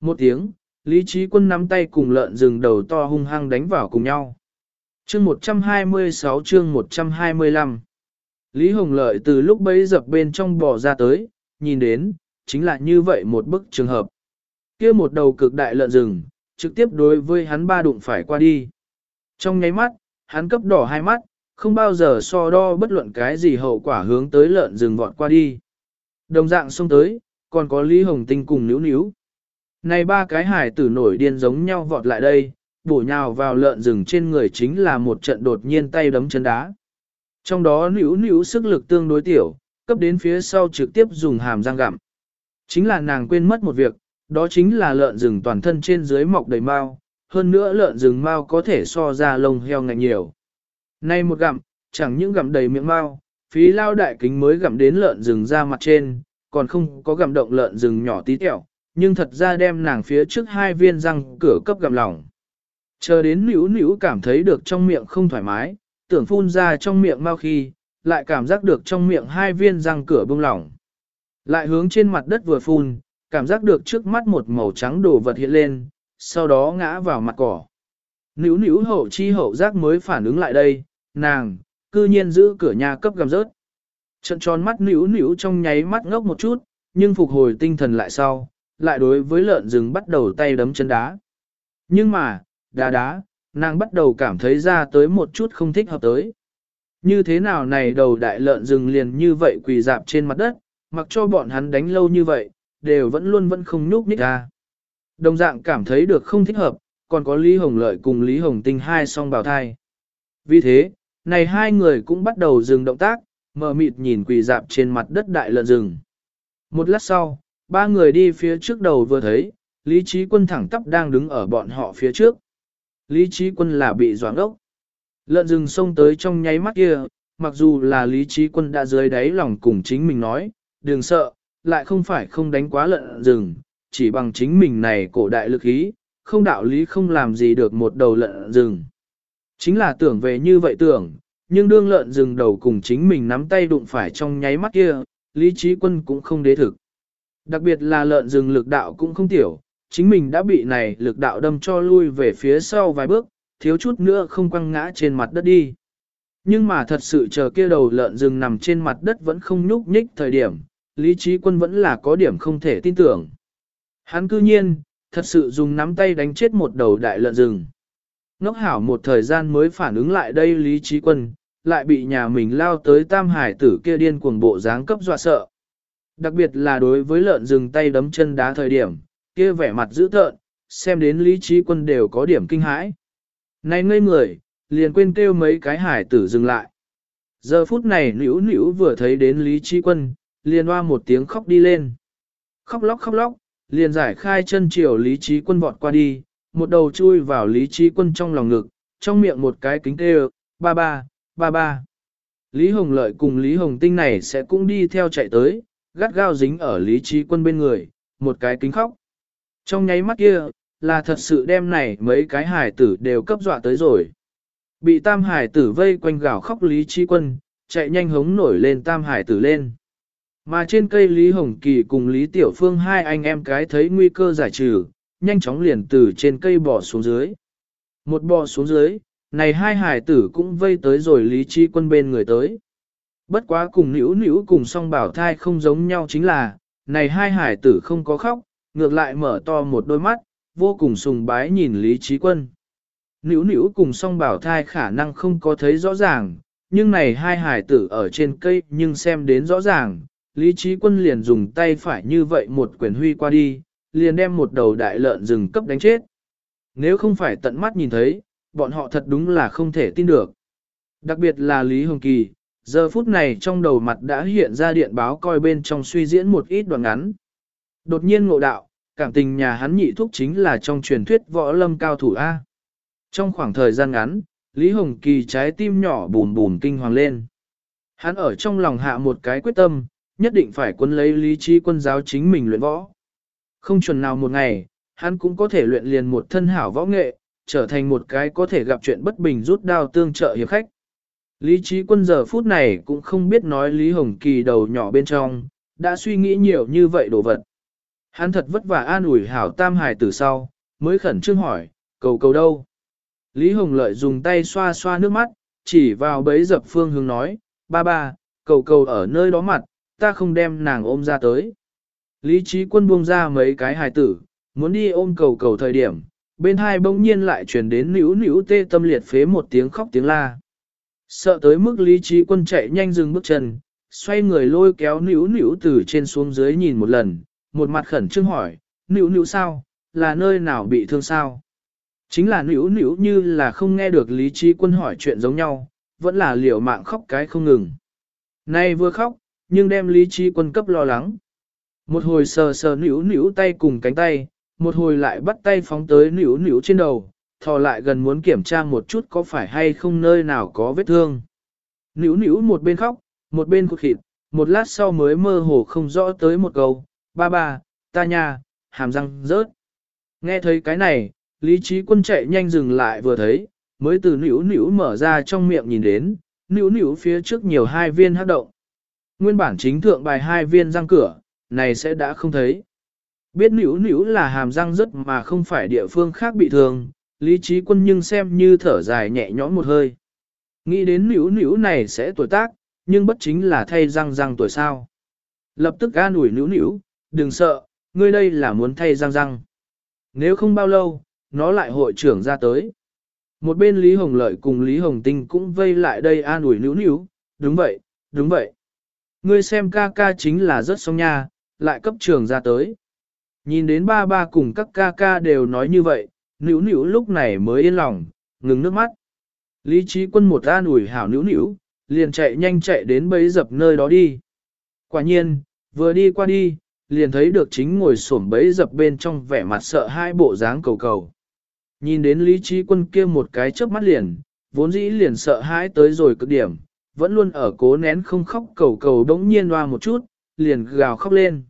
Một tiếng, Lý Trí Quân nắm tay cùng lợn rừng đầu to hung hăng đánh vào cùng nhau. Chương 126 chương 125 Lý Hồng Lợi từ lúc bấy dập bên trong bò ra tới, nhìn đến, chính là như vậy một bức trường hợp. kia một đầu cực đại lợn rừng, trực tiếp đối với hắn ba đụng phải qua đi. Trong nháy mắt, hắn cấp đỏ hai mắt, không bao giờ so đo bất luận cái gì hậu quả hướng tới lợn rừng vọt qua đi. Đồng dạng xông tới, còn có Lý Hồng Tinh cùng níu níu. Này ba cái hải tử nổi điên giống nhau vọt lại đây, bổ nhào vào lợn rừng trên người chính là một trận đột nhiên tay đấm chân đá. Trong đó níu níu sức lực tương đối tiểu, cấp đến phía sau trực tiếp dùng hàm răng gặm. Chính là nàng quên mất một việc, đó chính là lợn rừng toàn thân trên dưới mọc đầy mao, hơn nữa lợn rừng mao có thể so ra lông heo ngạnh nhiều. Nay một gặm, chẳng những gặm đầy miệng mau, phí lao đại kính mới gặm đến lợn rừng ra mặt trên, còn không có gặm động lợn rừng nhỏ tí tẹo, nhưng thật ra đem nàng phía trước hai viên răng cửa cấp gặm lỏng. Chờ đến nữ nữ cảm thấy được trong miệng không thoải mái, tưởng phun ra trong miệng mau khi, lại cảm giác được trong miệng hai viên răng cửa bông lỏng. Lại hướng trên mặt đất vừa phun, cảm giác được trước mắt một màu trắng đồ vật hiện lên, sau đó ngã vào mặt cỏ. Nữu nữu hậu chi hậu giác mới phản ứng lại đây, nàng, cư nhiên giữ cửa nhà cấp gầm rớt. Trận tròn mắt nữu nữu trong nháy mắt ngốc một chút, nhưng phục hồi tinh thần lại sau, lại đối với lợn rừng bắt đầu tay đấm chân đá. Nhưng mà, đá đá, nàng bắt đầu cảm thấy ra tới một chút không thích hợp tới. Như thế nào này đầu đại lợn rừng liền như vậy quỳ dạp trên mặt đất, mặc cho bọn hắn đánh lâu như vậy, đều vẫn luôn vẫn không nhúc nhích ra. Đồng dạng cảm thấy được không thích hợp, còn có Lý Hồng Lợi cùng Lý Hồng Tinh hai song bào thai. Vì thế, này hai người cũng bắt đầu dừng động tác, mở mịt nhìn quỳ dạp trên mặt đất đại lợn rừng. Một lát sau, ba người đi phía trước đầu vừa thấy, Lý Trí Quân thẳng tắp đang đứng ở bọn họ phía trước. Lý Trí Quân là bị doãn ốc. Lợn rừng xông tới trong nháy mắt kia, mặc dù là Lý Trí Quân đã dưới đáy lòng cùng chính mình nói, đừng sợ, lại không phải không đánh quá lợn rừng, chỉ bằng chính mình này cổ đại lực ý, không đạo lý không làm gì được một đầu lợn rừng. Chính là tưởng về như vậy tưởng, nhưng đương lợn rừng đầu cùng chính mình nắm tay đụng phải trong nháy mắt kia, lý trí quân cũng không đế thực. Đặc biệt là lợn rừng lực đạo cũng không tiểu, chính mình đã bị này lực đạo đâm cho lui về phía sau vài bước, thiếu chút nữa không quăng ngã trên mặt đất đi. Nhưng mà thật sự chờ kia đầu lợn rừng nằm trên mặt đất vẫn không nhúc nhích thời điểm, lý trí quân vẫn là có điểm không thể tin tưởng. Hắn cư nhiên, thật sự dùng nắm tay đánh chết một đầu đại lợn rừng. Ngốc hảo một thời gian mới phản ứng lại đây lý trí quân, lại bị nhà mình lao tới tam hải tử kia điên cuồng bộ dáng cấp dọa sợ. Đặc biệt là đối với lợn rừng tay đấm chân đá thời điểm, kia vẻ mặt dữ tợn, xem đến lý trí quân đều có điểm kinh hãi. Này ngây người, liền quên kêu mấy cái hải tử dừng lại. Giờ phút này nữ nữ vừa thấy đến lý trí quân, liền hoa một tiếng khóc đi lên. Khóc lóc khóc lóc, liền giải khai chân chiều lý trí quân vọt qua đi, một đầu chui vào Lý Trí Quân trong lòng ngực, trong miệng một cái kính kêu, ba ba, ba ba. Lý Hồng Lợi cùng Lý Hồng Tinh này sẽ cũng đi theo chạy tới, gắt gao dính ở Lý Trí Quân bên người, một cái kính khóc. Trong nháy mắt kia, là thật sự đem này mấy cái hải tử đều cấp dọa tới rồi. Bị tam hải tử vây quanh gào khóc Lý Trí Quân, chạy nhanh hống nổi lên tam hải tử lên. Mà trên cây Lý Hồng Kỳ cùng Lý Tiểu Phương hai anh em cái thấy nguy cơ giải trừ, nhanh chóng liền từ trên cây bò xuống dưới. Một bò xuống dưới, này hai hải tử cũng vây tới rồi Lý Trí Quân bên người tới. Bất quá cùng nữ nữ cùng song bảo thai không giống nhau chính là, này hai hải tử không có khóc, ngược lại mở to một đôi mắt, vô cùng sùng bái nhìn Lý Trí Quân. Nữ nữ cùng song bảo thai khả năng không có thấy rõ ràng, nhưng này hai hải tử ở trên cây nhưng xem đến rõ ràng, Lý Trí Quân liền dùng tay phải như vậy một quyền huy qua đi, liền đem một đầu đại lợn rừng cấp đánh chết. Nếu không phải tận mắt nhìn thấy, bọn họ thật đúng là không thể tin được. Đặc biệt là Lý Hồng Kỳ, giờ phút này trong đầu mặt đã hiện ra điện báo coi bên trong suy diễn một ít đoạn ngắn. Đột nhiên ngộ đạo, cảm tình nhà hắn nhị thúc chính là trong truyền thuyết võ lâm cao thủ A. Trong khoảng thời gian ngắn, Lý Hồng Kỳ trái tim nhỏ bùn bùn kinh hoàng lên. Hắn ở trong lòng hạ một cái quyết tâm, nhất định phải quân lấy lý trí quân giáo chính mình luyện võ. Không chuẩn nào một ngày, hắn cũng có thể luyện liền một thân hảo võ nghệ, trở thành một cái có thể gặp chuyện bất bình rút đao tương trợ hiệp khách. Lý trí quân giờ phút này cũng không biết nói Lý Hồng Kỳ đầu nhỏ bên trong, đã suy nghĩ nhiều như vậy đồ vật. Hắn thật vất vả an ủi hảo tam hài từ sau, mới khẩn trương hỏi, cầu cầu đâu? Lý Hồng Lợi dùng tay xoa xoa nước mắt, chỉ vào bấy dập phương hướng nói, ba ba, cầu cầu ở nơi đó mặt, ta không đem nàng ôm ra tới. Lý trí quân buông ra mấy cái hài tử, muốn đi ôm cầu cầu thời điểm, bên hai bỗng nhiên lại truyền đến nữu nữu tê tâm liệt phế một tiếng khóc tiếng la. Sợ tới mức lý trí quân chạy nhanh dừng bước chân, xoay người lôi kéo nữu nữu từ trên xuống dưới nhìn một lần, một mặt khẩn trương hỏi, nữu nữu sao, là nơi nào bị thương sao? Chính là nữu nữu như là không nghe được lý trí quân hỏi chuyện giống nhau, vẫn là liều mạng khóc cái không ngừng. Nay vừa khóc, nhưng đem lý trí quân cấp lo lắng. Một hồi sờ sờ nữu nữu tay cùng cánh tay, một hồi lại bắt tay phóng tới nữu nữu trên đầu, thò lại gần muốn kiểm tra một chút có phải hay không nơi nào có vết thương. Nữu nữu một bên khóc, một bên cụt khịt, một lát sau mới mơ hồ không rõ tới một câu, ba ba, ta nha, hàm răng rớt. Nghe thấy cái này, lý trí quân chạy nhanh dừng lại vừa thấy, mới từ nữu nữu mở ra trong miệng nhìn đến, nữu nữu phía trước nhiều hai viên hát động. Nguyên bản chính thượng bài hai viên răng cửa, này sẽ đã không thấy. Biết nữ nữ là hàm răng rất mà không phải địa phương khác bị thương, lý trí quân nhưng xem như thở dài nhẹ nhõm một hơi. Nghĩ đến nữ nữ này sẽ tuổi tác, nhưng bất chính là thay răng răng tuổi sao. Lập tức an ủi nữ nữ, đừng sợ, ngươi đây là muốn thay răng răng. Nếu không bao lâu, nó lại hội trưởng ra tới. Một bên Lý Hồng Lợi cùng Lý Hồng Tinh cũng vây lại đây an ủi nữ nữ, đúng vậy, đúng vậy. Ngươi xem ca ca chính là rất xong nha, lại cấp trường ra tới. Nhìn đến ba ba cùng các ca ca đều nói như vậy, nữ nữ lúc này mới yên lòng, ngừng nước mắt. Lý trí quân một an ủi hảo nữ nữ, liền chạy nhanh chạy đến bấy dập nơi đó đi. Quả nhiên, vừa đi qua đi, liền thấy được chính ngồi xổm bấy dập bên trong vẻ mặt sợ hai bộ dáng cầu cầu. Nhìn đến lý trí quân kia một cái chớp mắt liền, vốn dĩ liền sợ hãi tới rồi cực điểm, vẫn luôn ở cố nén không khóc cầu cầu đống nhiên loa một chút, liền gào khóc lên.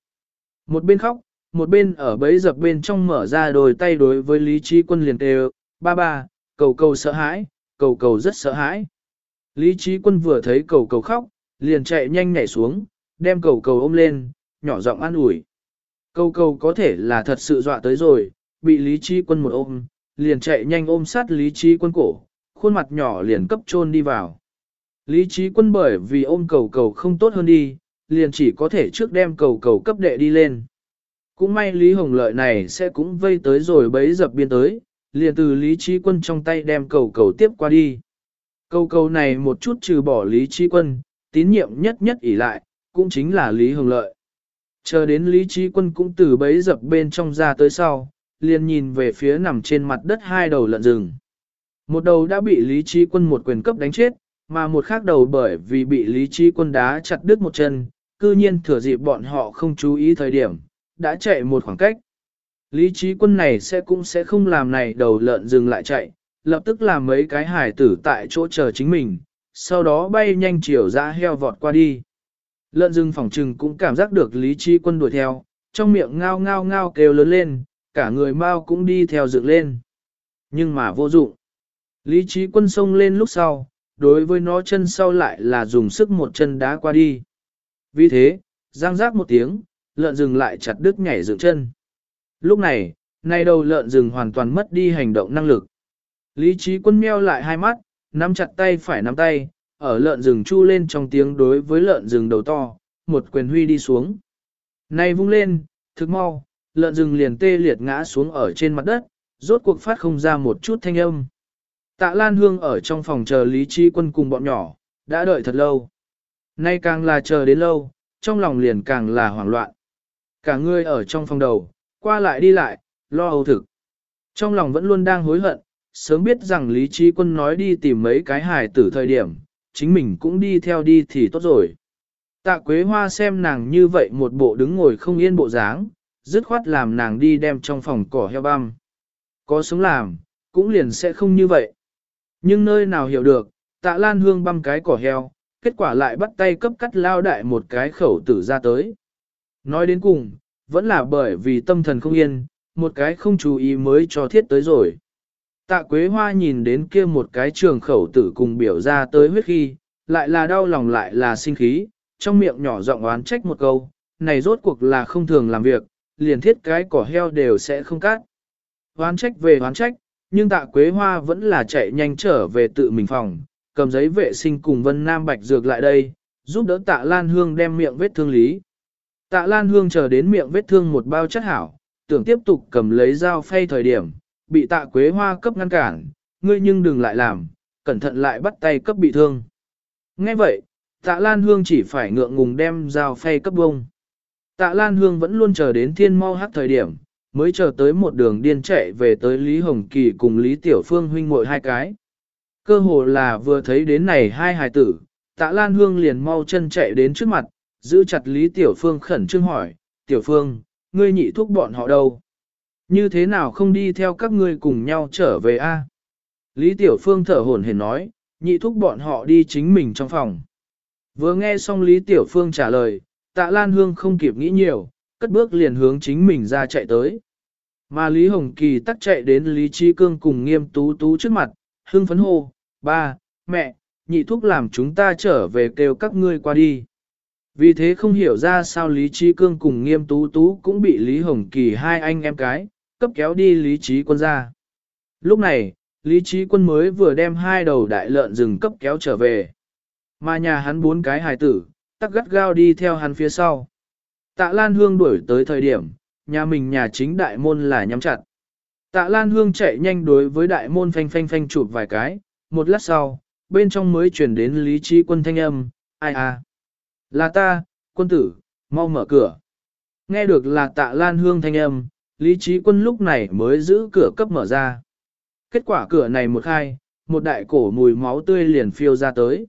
Một bên khóc, một bên ở bấy dập bên trong mở ra đôi tay đối với lý trí quân liền kêu, ba ba, cầu cầu sợ hãi, cầu cầu rất sợ hãi. Lý trí quân vừa thấy cầu cầu khóc, liền chạy nhanh nhảy xuống, đem cầu cầu ôm lên, nhỏ giọng an ủi. Cầu cầu có thể là thật sự dọa tới rồi, bị lý trí quân một ôm, liền chạy nhanh ôm sát lý trí quân cổ, khuôn mặt nhỏ liền cấp chôn đi vào. Lý trí quân bởi vì ôm cầu cầu không tốt hơn đi, liền chỉ có thể trước đem cầu cầu cấp đệ đi lên. Cũng may Lý Hồng Lợi này sẽ cũng vây tới rồi bấy dập biên tới, liền từ Lý Trí Quân trong tay đem cầu cầu tiếp qua đi. Cầu cầu này một chút trừ bỏ Lý Trí Quân, tín nhiệm nhất nhất ỷ lại, cũng chính là Lý Hồng Lợi. Chờ đến Lý Trí Quân cũng từ bấy dập bên trong ra tới sau, liền nhìn về phía nằm trên mặt đất hai đầu lợn rừng. Một đầu đã bị Lý Trí Quân một quyền cấp đánh chết, mà một khác đầu bởi vì bị Lý Trí Quân đá chặt đứt một chân, cư nhiên thừa dịp bọn họ không chú ý thời điểm, đã chạy một khoảng cách. Lý trí quân này sẽ cũng sẽ không làm này đầu lợn dừng lại chạy, lập tức làm mấy cái hải tử tại chỗ chờ chính mình, sau đó bay nhanh chiều ra heo vọt qua đi. Lợn rừng phòng trừng cũng cảm giác được lý trí quân đuổi theo, trong miệng ngao ngao ngao kêu lớn lên, cả người mau cũng đi theo dựng lên. Nhưng mà vô dụng. Lý trí quân xông lên lúc sau, đối với nó chân sau lại là dùng sức một chân đá qua đi. Vì thế, giang giác một tiếng, lợn rừng lại chặt đứt nhảy dựng chân. Lúc này, nay đầu lợn rừng hoàn toàn mất đi hành động năng lực. Lý trí quân meo lại hai mắt, nắm chặt tay phải nắm tay, ở lợn rừng chu lên trong tiếng đối với lợn rừng đầu to, một quyền huy đi xuống. Này vung lên, thực mau, lợn rừng liền tê liệt ngã xuống ở trên mặt đất, rốt cuộc phát không ra một chút thanh âm. Tạ Lan Hương ở trong phòng chờ Lý Chi Quân cùng bọn nhỏ, đã đợi thật lâu. Nay càng là chờ đến lâu, trong lòng liền càng là hoảng loạn. Cả người ở trong phòng đầu, qua lại đi lại, lo âu thực. Trong lòng vẫn luôn đang hối hận, sớm biết rằng Lý Chi Quân nói đi tìm mấy cái hài tử thời điểm, chính mình cũng đi theo đi thì tốt rồi. Tạ Quế Hoa xem nàng như vậy một bộ đứng ngồi không yên bộ dáng, dứt khoát làm nàng đi đem trong phòng cỏ heo băm. Có sống làm, cũng liền sẽ không như vậy. Nhưng nơi nào hiểu được, tạ lan hương băm cái cỏ heo, kết quả lại bắt tay cấp cắt lao đại một cái khẩu tử ra tới. Nói đến cùng, vẫn là bởi vì tâm thần không yên, một cái không chú ý mới cho thiết tới rồi. Tạ Quế Hoa nhìn đến kia một cái trường khẩu tử cùng biểu ra tới huyết khi, lại là đau lòng lại là sinh khí, trong miệng nhỏ giọng oán trách một câu, này rốt cuộc là không thường làm việc, liền thiết cái cỏ heo đều sẽ không cắt. Oán trách về oán trách, nhưng tạ Quế Hoa vẫn là chạy nhanh trở về tự mình phòng, cầm giấy vệ sinh cùng Vân Nam Bạch dược lại đây, giúp đỡ tạ Lan Hương đem miệng vết thương lý. Tạ Lan Hương chờ đến miệng vết thương một bao chất hảo, tưởng tiếp tục cầm lấy dao phay thời điểm, bị tạ quế hoa cấp ngăn cản, ngươi nhưng đừng lại làm, cẩn thận lại bắt tay cấp bị thương. Nghe vậy, tạ Lan Hương chỉ phải ngượng ngùng đem dao phay cấp bông. Tạ Lan Hương vẫn luôn chờ đến thiên mau hát thời điểm, mới chờ tới một đường điên chạy về tới Lý Hồng Kỳ cùng Lý Tiểu Phương huynh muội hai cái. Cơ hồ là vừa thấy đến này hai hài tử, tạ Lan Hương liền mau chân chạy đến trước mặt, giữ chặt Lý Tiểu Phương khẩn trương hỏi, Tiểu Phương, ngươi nhị thúc bọn họ đâu? Như thế nào không đi theo các ngươi cùng nhau trở về a? Lý Tiểu Phương thở hổn hển nói, nhị thúc bọn họ đi chính mình trong phòng. Vừa nghe xong Lý Tiểu Phương trả lời, tạ Lan Hương không kịp nghĩ nhiều, cất bước liền hướng chính mình ra chạy tới. Mà Lý Hồng Kỳ tắt chạy đến Lý Chi Cương cùng nghiêm tú tú trước mặt, hưng phấn hô, ba, mẹ, nhị thúc làm chúng ta trở về kêu các ngươi qua đi. Vì thế không hiểu ra sao Lý Chi Cương cùng nghiêm tú tú cũng bị Lý Hồng Kỳ hai anh em cái, cấp kéo đi Lý Trí Quân ra. Lúc này, Lý Trí Quân mới vừa đem hai đầu đại lợn rừng cấp kéo trở về. Mà nhà hắn bốn cái hài tử, tắc gắt gao đi theo hắn phía sau. Tạ Lan Hương đuổi tới thời điểm, nhà mình nhà chính đại môn là nhắm chặt. Tạ Lan Hương chạy nhanh đối với đại môn phanh phanh phanh chụp vài cái, một lát sau, bên trong mới chuyển đến Lý Trí Quân thanh âm, ai à? Là ta, quân tử, mau mở cửa. Nghe được là tạ Lan Hương thanh âm, Lý Trí Quân lúc này mới giữ cửa cấp mở ra. Kết quả cửa này một khai, một đại cổ mùi máu tươi liền phiêu ra tới.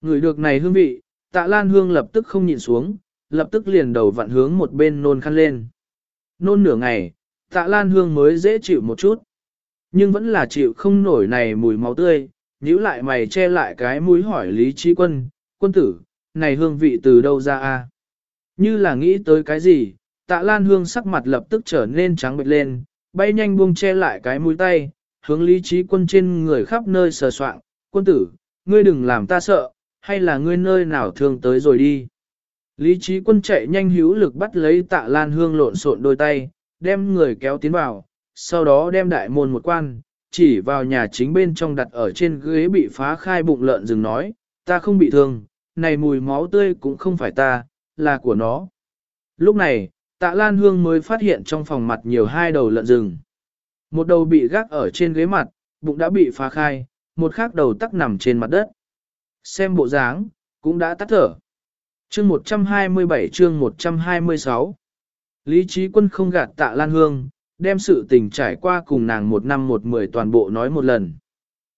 Người được này hương vị, tạ Lan Hương lập tức không nhịn xuống, lập tức liền đầu vặn hướng một bên nôn khăn lên. Nôn nửa ngày, tạ Lan Hương mới dễ chịu một chút. Nhưng vẫn là chịu không nổi này mùi máu tươi, nhíu lại mày che lại cái mũi hỏi Lý Trí Quân, quân tử, này hương vị từ đâu ra a? Như là nghĩ tới cái gì, tạ lan hương sắc mặt lập tức trở nên trắng bệch lên, bay nhanh buông che lại cái mũi tay, hướng lý trí quân trên người khắp nơi sờ soạng, quân tử, ngươi đừng làm ta sợ, hay là ngươi nơi nào thương tới rồi đi. Lý trí quân chạy nhanh hữu lực bắt lấy tạ lan hương lộn xộn đôi tay, đem người kéo tiến vào, sau đó đem đại môn một quan, chỉ vào nhà chính bên trong đặt ở trên ghế bị phá khai bụng lợn rừng nói, ta không bị thương, này mùi máu tươi cũng không phải ta, là của nó. Lúc này, tạ Lan Hương mới phát hiện trong phòng mặt nhiều hai đầu lợn rừng. Một đầu bị gác ở trên ghế mặt, bụng đã bị phá khai, một khác đầu tắc nằm trên mặt đất. Xem bộ dáng, cũng đã tắt thở. Chương 127 chương 126 Lý trí quân không gạt tạ Lan Hương, đem sự tình trải qua cùng nàng một năm một mười toàn bộ nói một lần.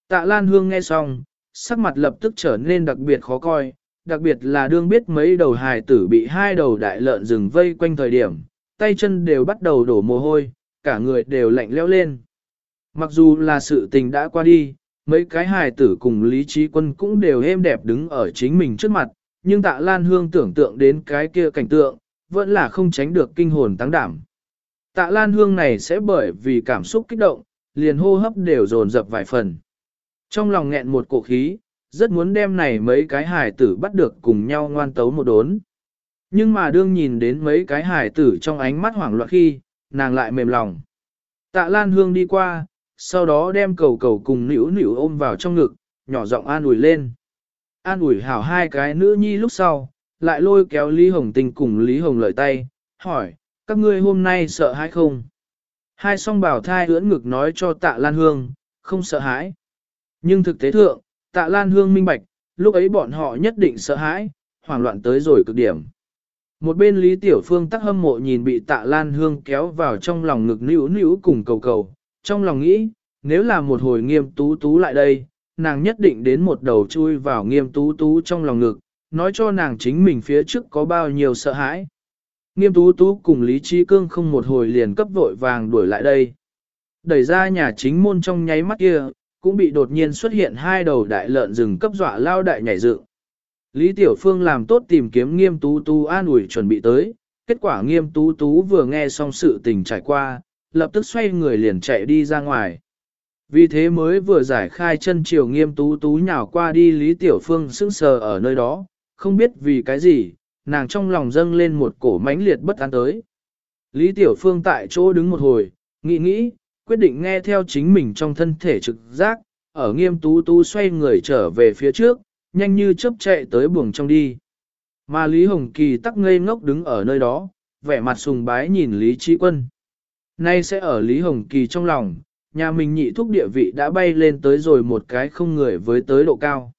Tạ Lan Hương nghe xong, sắc mặt lập tức trở nên đặc biệt khó coi, đặc biệt là đương biết mấy đầu hài tử bị hai đầu đại lợn rừng vây quanh thời điểm, tay chân đều bắt đầu đổ mồ hôi, cả người đều lạnh lẽo lên. Mặc dù là sự tình đã qua đi, mấy cái hài tử cùng Lý Trí Quân cũng đều êm đẹp đứng ở chính mình trước mặt, nhưng tạ Lan Hương tưởng tượng đến cái kia cảnh tượng, vẫn là không tránh được kinh hồn tăng đảm. Tạ Lan Hương này sẽ bởi vì cảm xúc kích động, liền hô hấp đều dồn dập vài phần. Trong lòng nghẹn một cổ khí, rất muốn đem này mấy cái hài tử bắt được cùng nhau ngoan tấu một đốn. Nhưng mà đương nhìn đến mấy cái hài tử trong ánh mắt hoảng loạn khi, nàng lại mềm lòng. Tạ Lan Hương đi qua, sau đó đem cầu cầu cùng nỉu nỉu ôm vào trong ngực, nhỏ giọng an ủi lên. An ủi hảo hai cái nữ nhi lúc sau, lại lôi kéo Lý Hồng tình cùng Lý Hồng lợi tay, hỏi, các ngươi hôm nay sợ hãi không? Hai song bảo thai ưỡn ngực nói cho tạ Lan Hương, không sợ hãi. Nhưng thực tế thượng, tạ Lan Hương minh bạch, lúc ấy bọn họ nhất định sợ hãi, hoảng loạn tới rồi cực điểm. Một bên Lý Tiểu Phương tắc hâm mộ nhìn bị tạ Lan Hương kéo vào trong lòng ngực nữ nữ cùng cầu cầu, trong lòng nghĩ, nếu là một hồi nghiêm tú tú lại đây, nàng nhất định đến một đầu chui vào nghiêm tú tú trong lòng ngực, nói cho nàng chính mình phía trước có bao nhiêu sợ hãi. Nghiêm tú tú cùng Lý Trí Cương không một hồi liền cấp vội vàng đuổi lại đây. Đẩy ra nhà chính môn trong nháy mắt kia, cũng bị đột nhiên xuất hiện hai đầu đại lợn rừng cấp dọa lao đại nhảy dựng. Lý Tiểu Phương làm tốt tìm kiếm nghiêm tú tú an ủi chuẩn bị tới, kết quả nghiêm tú tú vừa nghe xong sự tình trải qua, lập tức xoay người liền chạy đi ra ngoài. Vì thế mới vừa giải khai chân chiều nghiêm tú tú nhào qua đi Lý Tiểu Phương sững sờ ở nơi đó, không biết vì cái gì, nàng trong lòng dâng lên một cổ mãnh liệt bất an tới. Lý Tiểu Phương tại chỗ đứng một hồi, nghĩ nghĩ, quyết định nghe theo chính mình trong thân thể trực giác, ở nghiêm tú tú xoay người trở về phía trước, nhanh như chớp chạy tới buồng trong đi. Mà Lý Hồng Kỳ tắc ngây ngốc đứng ở nơi đó, vẻ mặt sùng bái nhìn Lý Trí Quân. Nay sẽ ở Lý Hồng Kỳ trong lòng, nhà mình nhị thúc địa vị đã bay lên tới rồi một cái không người với tới độ cao.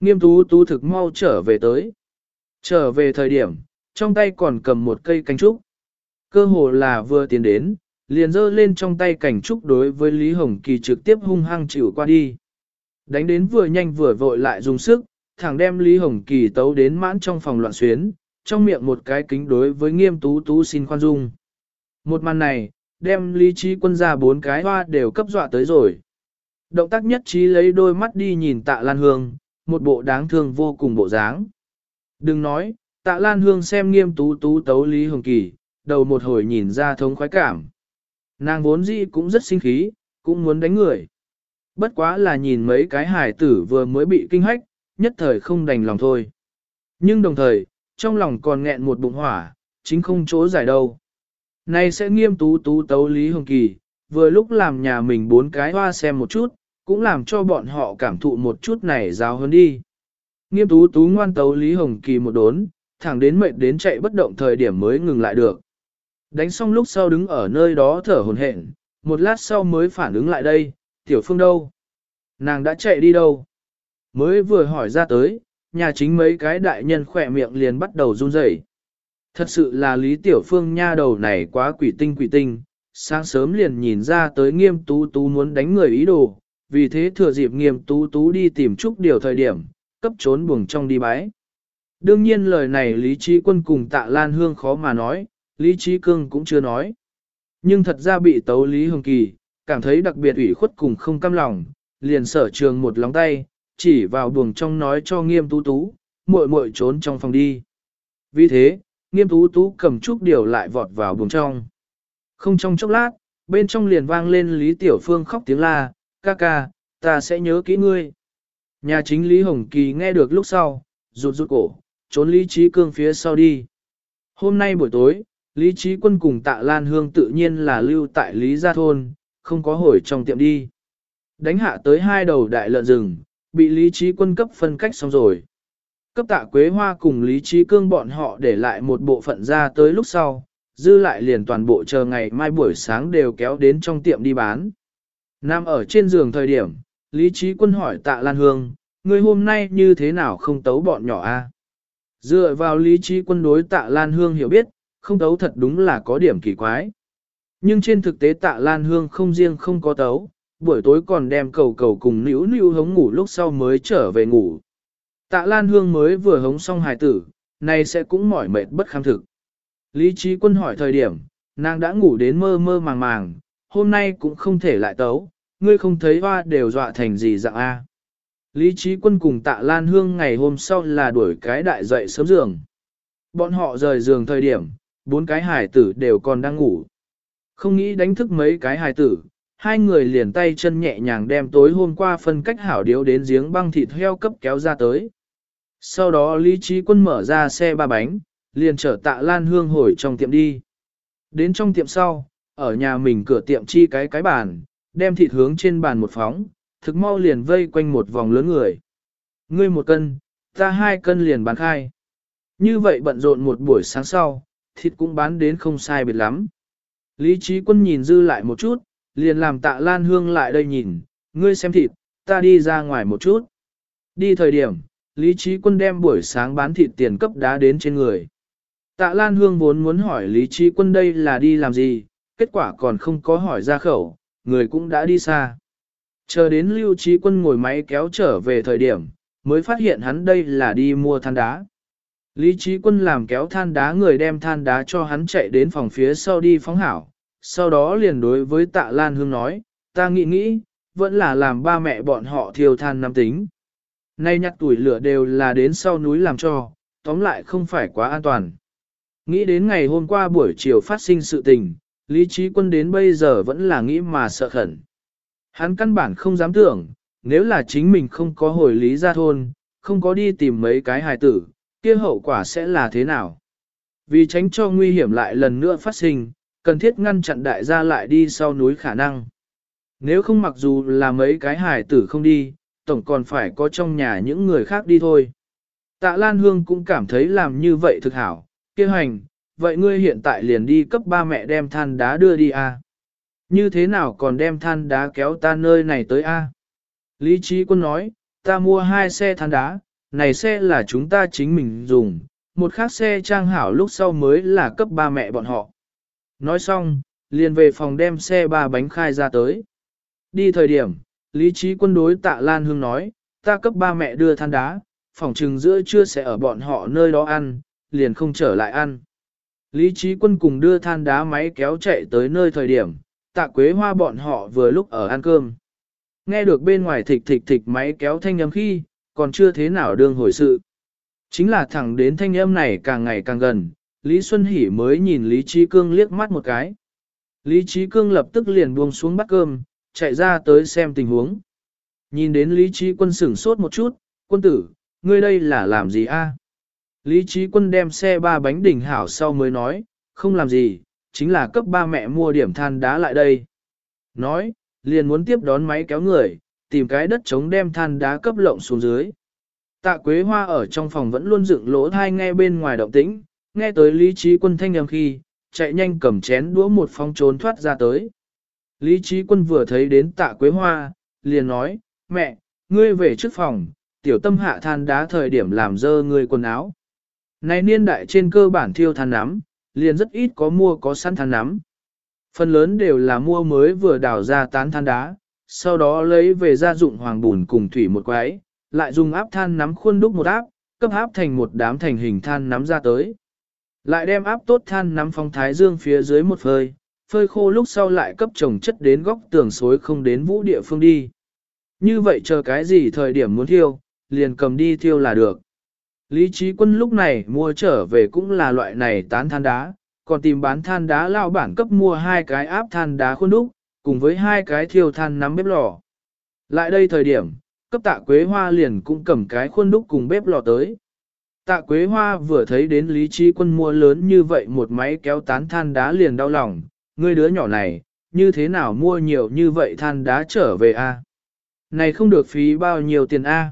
Nghiêm tú tú thực mau trở về tới. Trở về thời điểm, trong tay còn cầm một cây cánh trúc. Cơ hồ là vừa tiến đến, liền giơ lên trong tay cảnh trúc đối với Lý Hồng Kỳ trực tiếp hung hăng chịu qua đi. Đánh đến vừa nhanh vừa vội lại dùng sức, thẳng đem Lý Hồng Kỳ tấu đến mãn trong phòng loạn xuyến, trong miệng một cái kính đối với nghiêm tú tú xin khoan dung. Một màn này, đem lý trí quân ra bốn cái hoa đều cấp dọa tới rồi. Động tác nhất trí lấy đôi mắt đi nhìn tạ Lan Hương, một bộ đáng thương vô cùng bộ dáng. Đừng nói, tạ Lan Hương xem nghiêm tú tú tấu Lý Hồng Kỳ, đầu một hồi nhìn ra thống khoái cảm. Nàng vốn dĩ cũng rất sinh khí, cũng muốn đánh người. Bất quá là nhìn mấy cái hải tử vừa mới bị kinh hách, nhất thời không đành lòng thôi. Nhưng đồng thời, trong lòng còn nghẹn một bụng hỏa, chính không chỗ giải đâu. Nay sẽ nghiêm tú tú tấu Lý Hồng Kỳ, vừa lúc làm nhà mình bốn cái hoa xem một chút, cũng làm cho bọn họ cảm thụ một chút này giáo hơn đi. Nghiêm tú tú ngoan tấu Lý Hồng Kỳ một đốn, thẳng đến mệt đến chạy bất động thời điểm mới ngừng lại được. Đánh xong lúc sau đứng ở nơi đó thở hồn hển, một lát sau mới phản ứng lại đây, tiểu phương đâu? Nàng đã chạy đi đâu? Mới vừa hỏi ra tới, nhà chính mấy cái đại nhân khỏe miệng liền bắt đầu run rẩy. Thật sự là Lý Tiểu Phương nha đầu này quá quỷ tinh quỷ tinh, sáng sớm liền nhìn ra tới nghiêm tú tú muốn đánh người ý đồ, vì thế thừa dịp nghiêm tú tú đi tìm chút điều thời điểm, cấp trốn buồng trong đi bái. Đương nhiên lời này Lý Trí Quân cùng tạ Lan Hương khó mà nói, Lý Trí Cương cũng chưa nói. Nhưng thật ra bị tấu Lý Hồng Kỳ, cảm thấy đặc biệt ủy khuất cùng không cam lòng, liền sở trường một lóng tay, chỉ vào buồng trong nói cho nghiêm tú tú, muội muội trốn trong phòng đi. Vì thế, nghiêm tú tú cầm chút điều lại vọt vào buồng trong. Không trong chốc lát, bên trong liền vang lên Lý Tiểu Phương khóc tiếng la, ca ca, ta sẽ nhớ kỹ ngươi. Nhà chính Lý Hồng Kỳ nghe được lúc sau, rụt rụt cổ, trốn Lý Trí Cương phía sau đi. Hôm nay buổi tối, Lý Trí Quân cùng Tạ Lan Hương tự nhiên là lưu tại Lý Gia Thôn, không có hồi trong tiệm đi. Đánh hạ tới hai đầu đại lợn rừng, bị Lý Trí Quân cấp phân cách xong rồi cấp tạ quế hoa cùng Lý Trí Cương bọn họ để lại một bộ phận ra tới lúc sau, dư lại liền toàn bộ chờ ngày mai buổi sáng đều kéo đến trong tiệm đi bán. Nam ở trên giường thời điểm, Lý Trí Quân hỏi tạ Lan Hương, người hôm nay như thế nào không tấu bọn nhỏ a? Dựa vào Lý Trí Quân đối tạ Lan Hương hiểu biết, không tấu thật đúng là có điểm kỳ quái. Nhưng trên thực tế tạ Lan Hương không riêng không có tấu, buổi tối còn đem cầu cầu cùng nữ nữ hống ngủ lúc sau mới trở về ngủ. Tạ Lan Hương mới vừa hống xong hài tử, nay sẽ cũng mỏi mệt bất kham thực. Lý trí quân hỏi thời điểm, nàng đã ngủ đến mơ mơ màng màng, hôm nay cũng không thể lại tấu, ngươi không thấy hoa đều dọa thành gì dạng A. Lý trí quân cùng tạ Lan Hương ngày hôm sau là đuổi cái đại dậy sớm giường. Bọn họ rời giường thời điểm, bốn cái hải tử đều còn đang ngủ. Không nghĩ đánh thức mấy cái hải tử, hai người liền tay chân nhẹ nhàng đem tối hôm qua phân cách hảo điếu đến giếng băng thịt heo cấp kéo ra tới. Sau đó Lý Trí Quân mở ra xe ba bánh, liền chở tạ Lan Hương hồi trong tiệm đi. Đến trong tiệm sau, ở nhà mình cửa tiệm chi cái cái bàn, đem thịt hướng trên bàn một phóng, thực mau liền vây quanh một vòng lớn người. Ngươi một cân, ta hai cân liền bán khai. Như vậy bận rộn một buổi sáng sau, thịt cũng bán đến không sai biệt lắm. Lý trí quân nhìn dư lại một chút, liền làm tạ lan hương lại đây nhìn, ngươi xem thịt, ta đi ra ngoài một chút. Đi thời điểm, Lý trí quân đem buổi sáng bán thịt tiền cấp đá đến trên người. Tạ Lan Hương vốn muốn hỏi Lý Trí Quân đây là đi làm gì, kết quả còn không có hỏi ra khẩu, người cũng đã đi xa. Chờ đến Lưu Trí Quân ngồi máy kéo trở về thời điểm, mới phát hiện hắn đây là đi mua than đá. Lý Trí Quân làm kéo than đá người đem than đá cho hắn chạy đến phòng phía sau đi phóng hảo, sau đó liền đối với Tạ Lan Hương nói, ta nghĩ nghĩ, vẫn là làm ba mẹ bọn họ thiêu than năm tính. Nay nhặt tuổi lửa đều là đến sau núi làm cho, tóm lại không phải quá an toàn. Nghĩ đến ngày hôm qua buổi chiều phát sinh sự tình, lý trí quân đến bây giờ vẫn là nghĩ mà sợ khẩn. Hắn căn bản không dám tưởng, nếu là chính mình không có hồi lý ra thôn, không có đi tìm mấy cái hài tử, kia hậu quả sẽ là thế nào. Vì tránh cho nguy hiểm lại lần nữa phát sinh, cần thiết ngăn chặn đại gia lại đi sau núi khả năng. Nếu không mặc dù là mấy cái hải tử không đi, tổng còn phải có trong nhà những người khác đi thôi. Tạ Lan Hương cũng cảm thấy làm như vậy thực hảo, kia hành, vậy ngươi hiện tại liền đi cấp ba mẹ đem than đá đưa đi à? Như thế nào còn đem than đá kéo ta nơi này tới a? À? Lý trí quân nói, ta mua hai xe than đá, này xe là chúng ta chính mình dùng, một khác xe trang hảo lúc sau mới là cấp ba mẹ bọn họ. Nói xong, liền về phòng đem xe ba bánh khai ra tới. Đi thời điểm, Lý trí quân đối tạ Lan Hương nói, ta cấp ba mẹ đưa than đá, phòng trừng giữa trưa sẽ ở bọn họ nơi đó ăn, liền không trở lại ăn. Lý trí quân cùng đưa than đá máy kéo chạy tới nơi thời điểm, tạ quế hoa bọn họ vừa lúc ở ăn cơm. Nghe được bên ngoài thịch thịch thịch máy kéo thanh âm khi, còn chưa thế nào đương hồi sự. Chính là thẳng đến thanh âm này càng ngày càng gần, Lý Xuân Hỷ mới nhìn Lý Trí Cương liếc mắt một cái. Lý Trí Cương lập tức liền buông xuống bắt cơm, chạy ra tới xem tình huống. Nhìn đến Lý Trí Quân sửng sốt một chút, quân tử, ngươi đây là làm gì a? Lý Trí Quân đem xe ba bánh đỉnh hảo sau mới nói, không làm gì, chính là cấp ba mẹ mua điểm than đá lại đây. Nói, liền muốn tiếp đón máy kéo người, tìm cái đất trống đem than đá cấp lộng xuống dưới. Tạ Quế Hoa ở trong phòng vẫn luôn dựng lỗ thai nghe bên ngoài động tĩnh, nghe tới Lý Trí Quân thanh âm khi, chạy nhanh cầm chén đũa một phong trốn thoát ra tới. Lý Trí Quân vừa thấy đến Tạ Quế Hoa, liền nói, mẹ, ngươi về trước phòng, tiểu tâm hạ than đá thời điểm làm dơ ngươi quần áo. Này niên đại trên cơ bản thiêu than nắm, liền rất ít có mua có sẵn than nắm. Phần lớn đều là mua mới vừa đào ra tán than đá, sau đó lấy về gia dụng hoàng bùn cùng thủy một quái, lại dùng áp than nắm khuôn đúc một áp, cấp áp thành một đám thành hình than nắm ra tới. Lại đem áp tốt than nắm phong thái dương phía dưới một phơi, phơi khô lúc sau lại cấp trồng chất đến góc tường xối không đến vũ địa phương đi. Như vậy chờ cái gì thời điểm muốn thiêu, liền cầm đi thiêu là được. Lý trí quân lúc này mua trở về cũng là loại này tán than đá, còn tìm bán than đá lao bản cấp mua hai cái áp than đá khuôn đúc, cùng với hai cái thiêu than nắm bếp lò. Lại đây thời điểm, cấp tạ quế hoa liền cũng cầm cái khuôn đúc cùng bếp lò tới. Tạ quế hoa vừa thấy đến lý trí quân mua lớn như vậy một máy kéo tán than đá liền đau lòng, ngươi đứa nhỏ này, như thế nào mua nhiều như vậy than đá trở về a? Này không được phí bao nhiêu tiền a?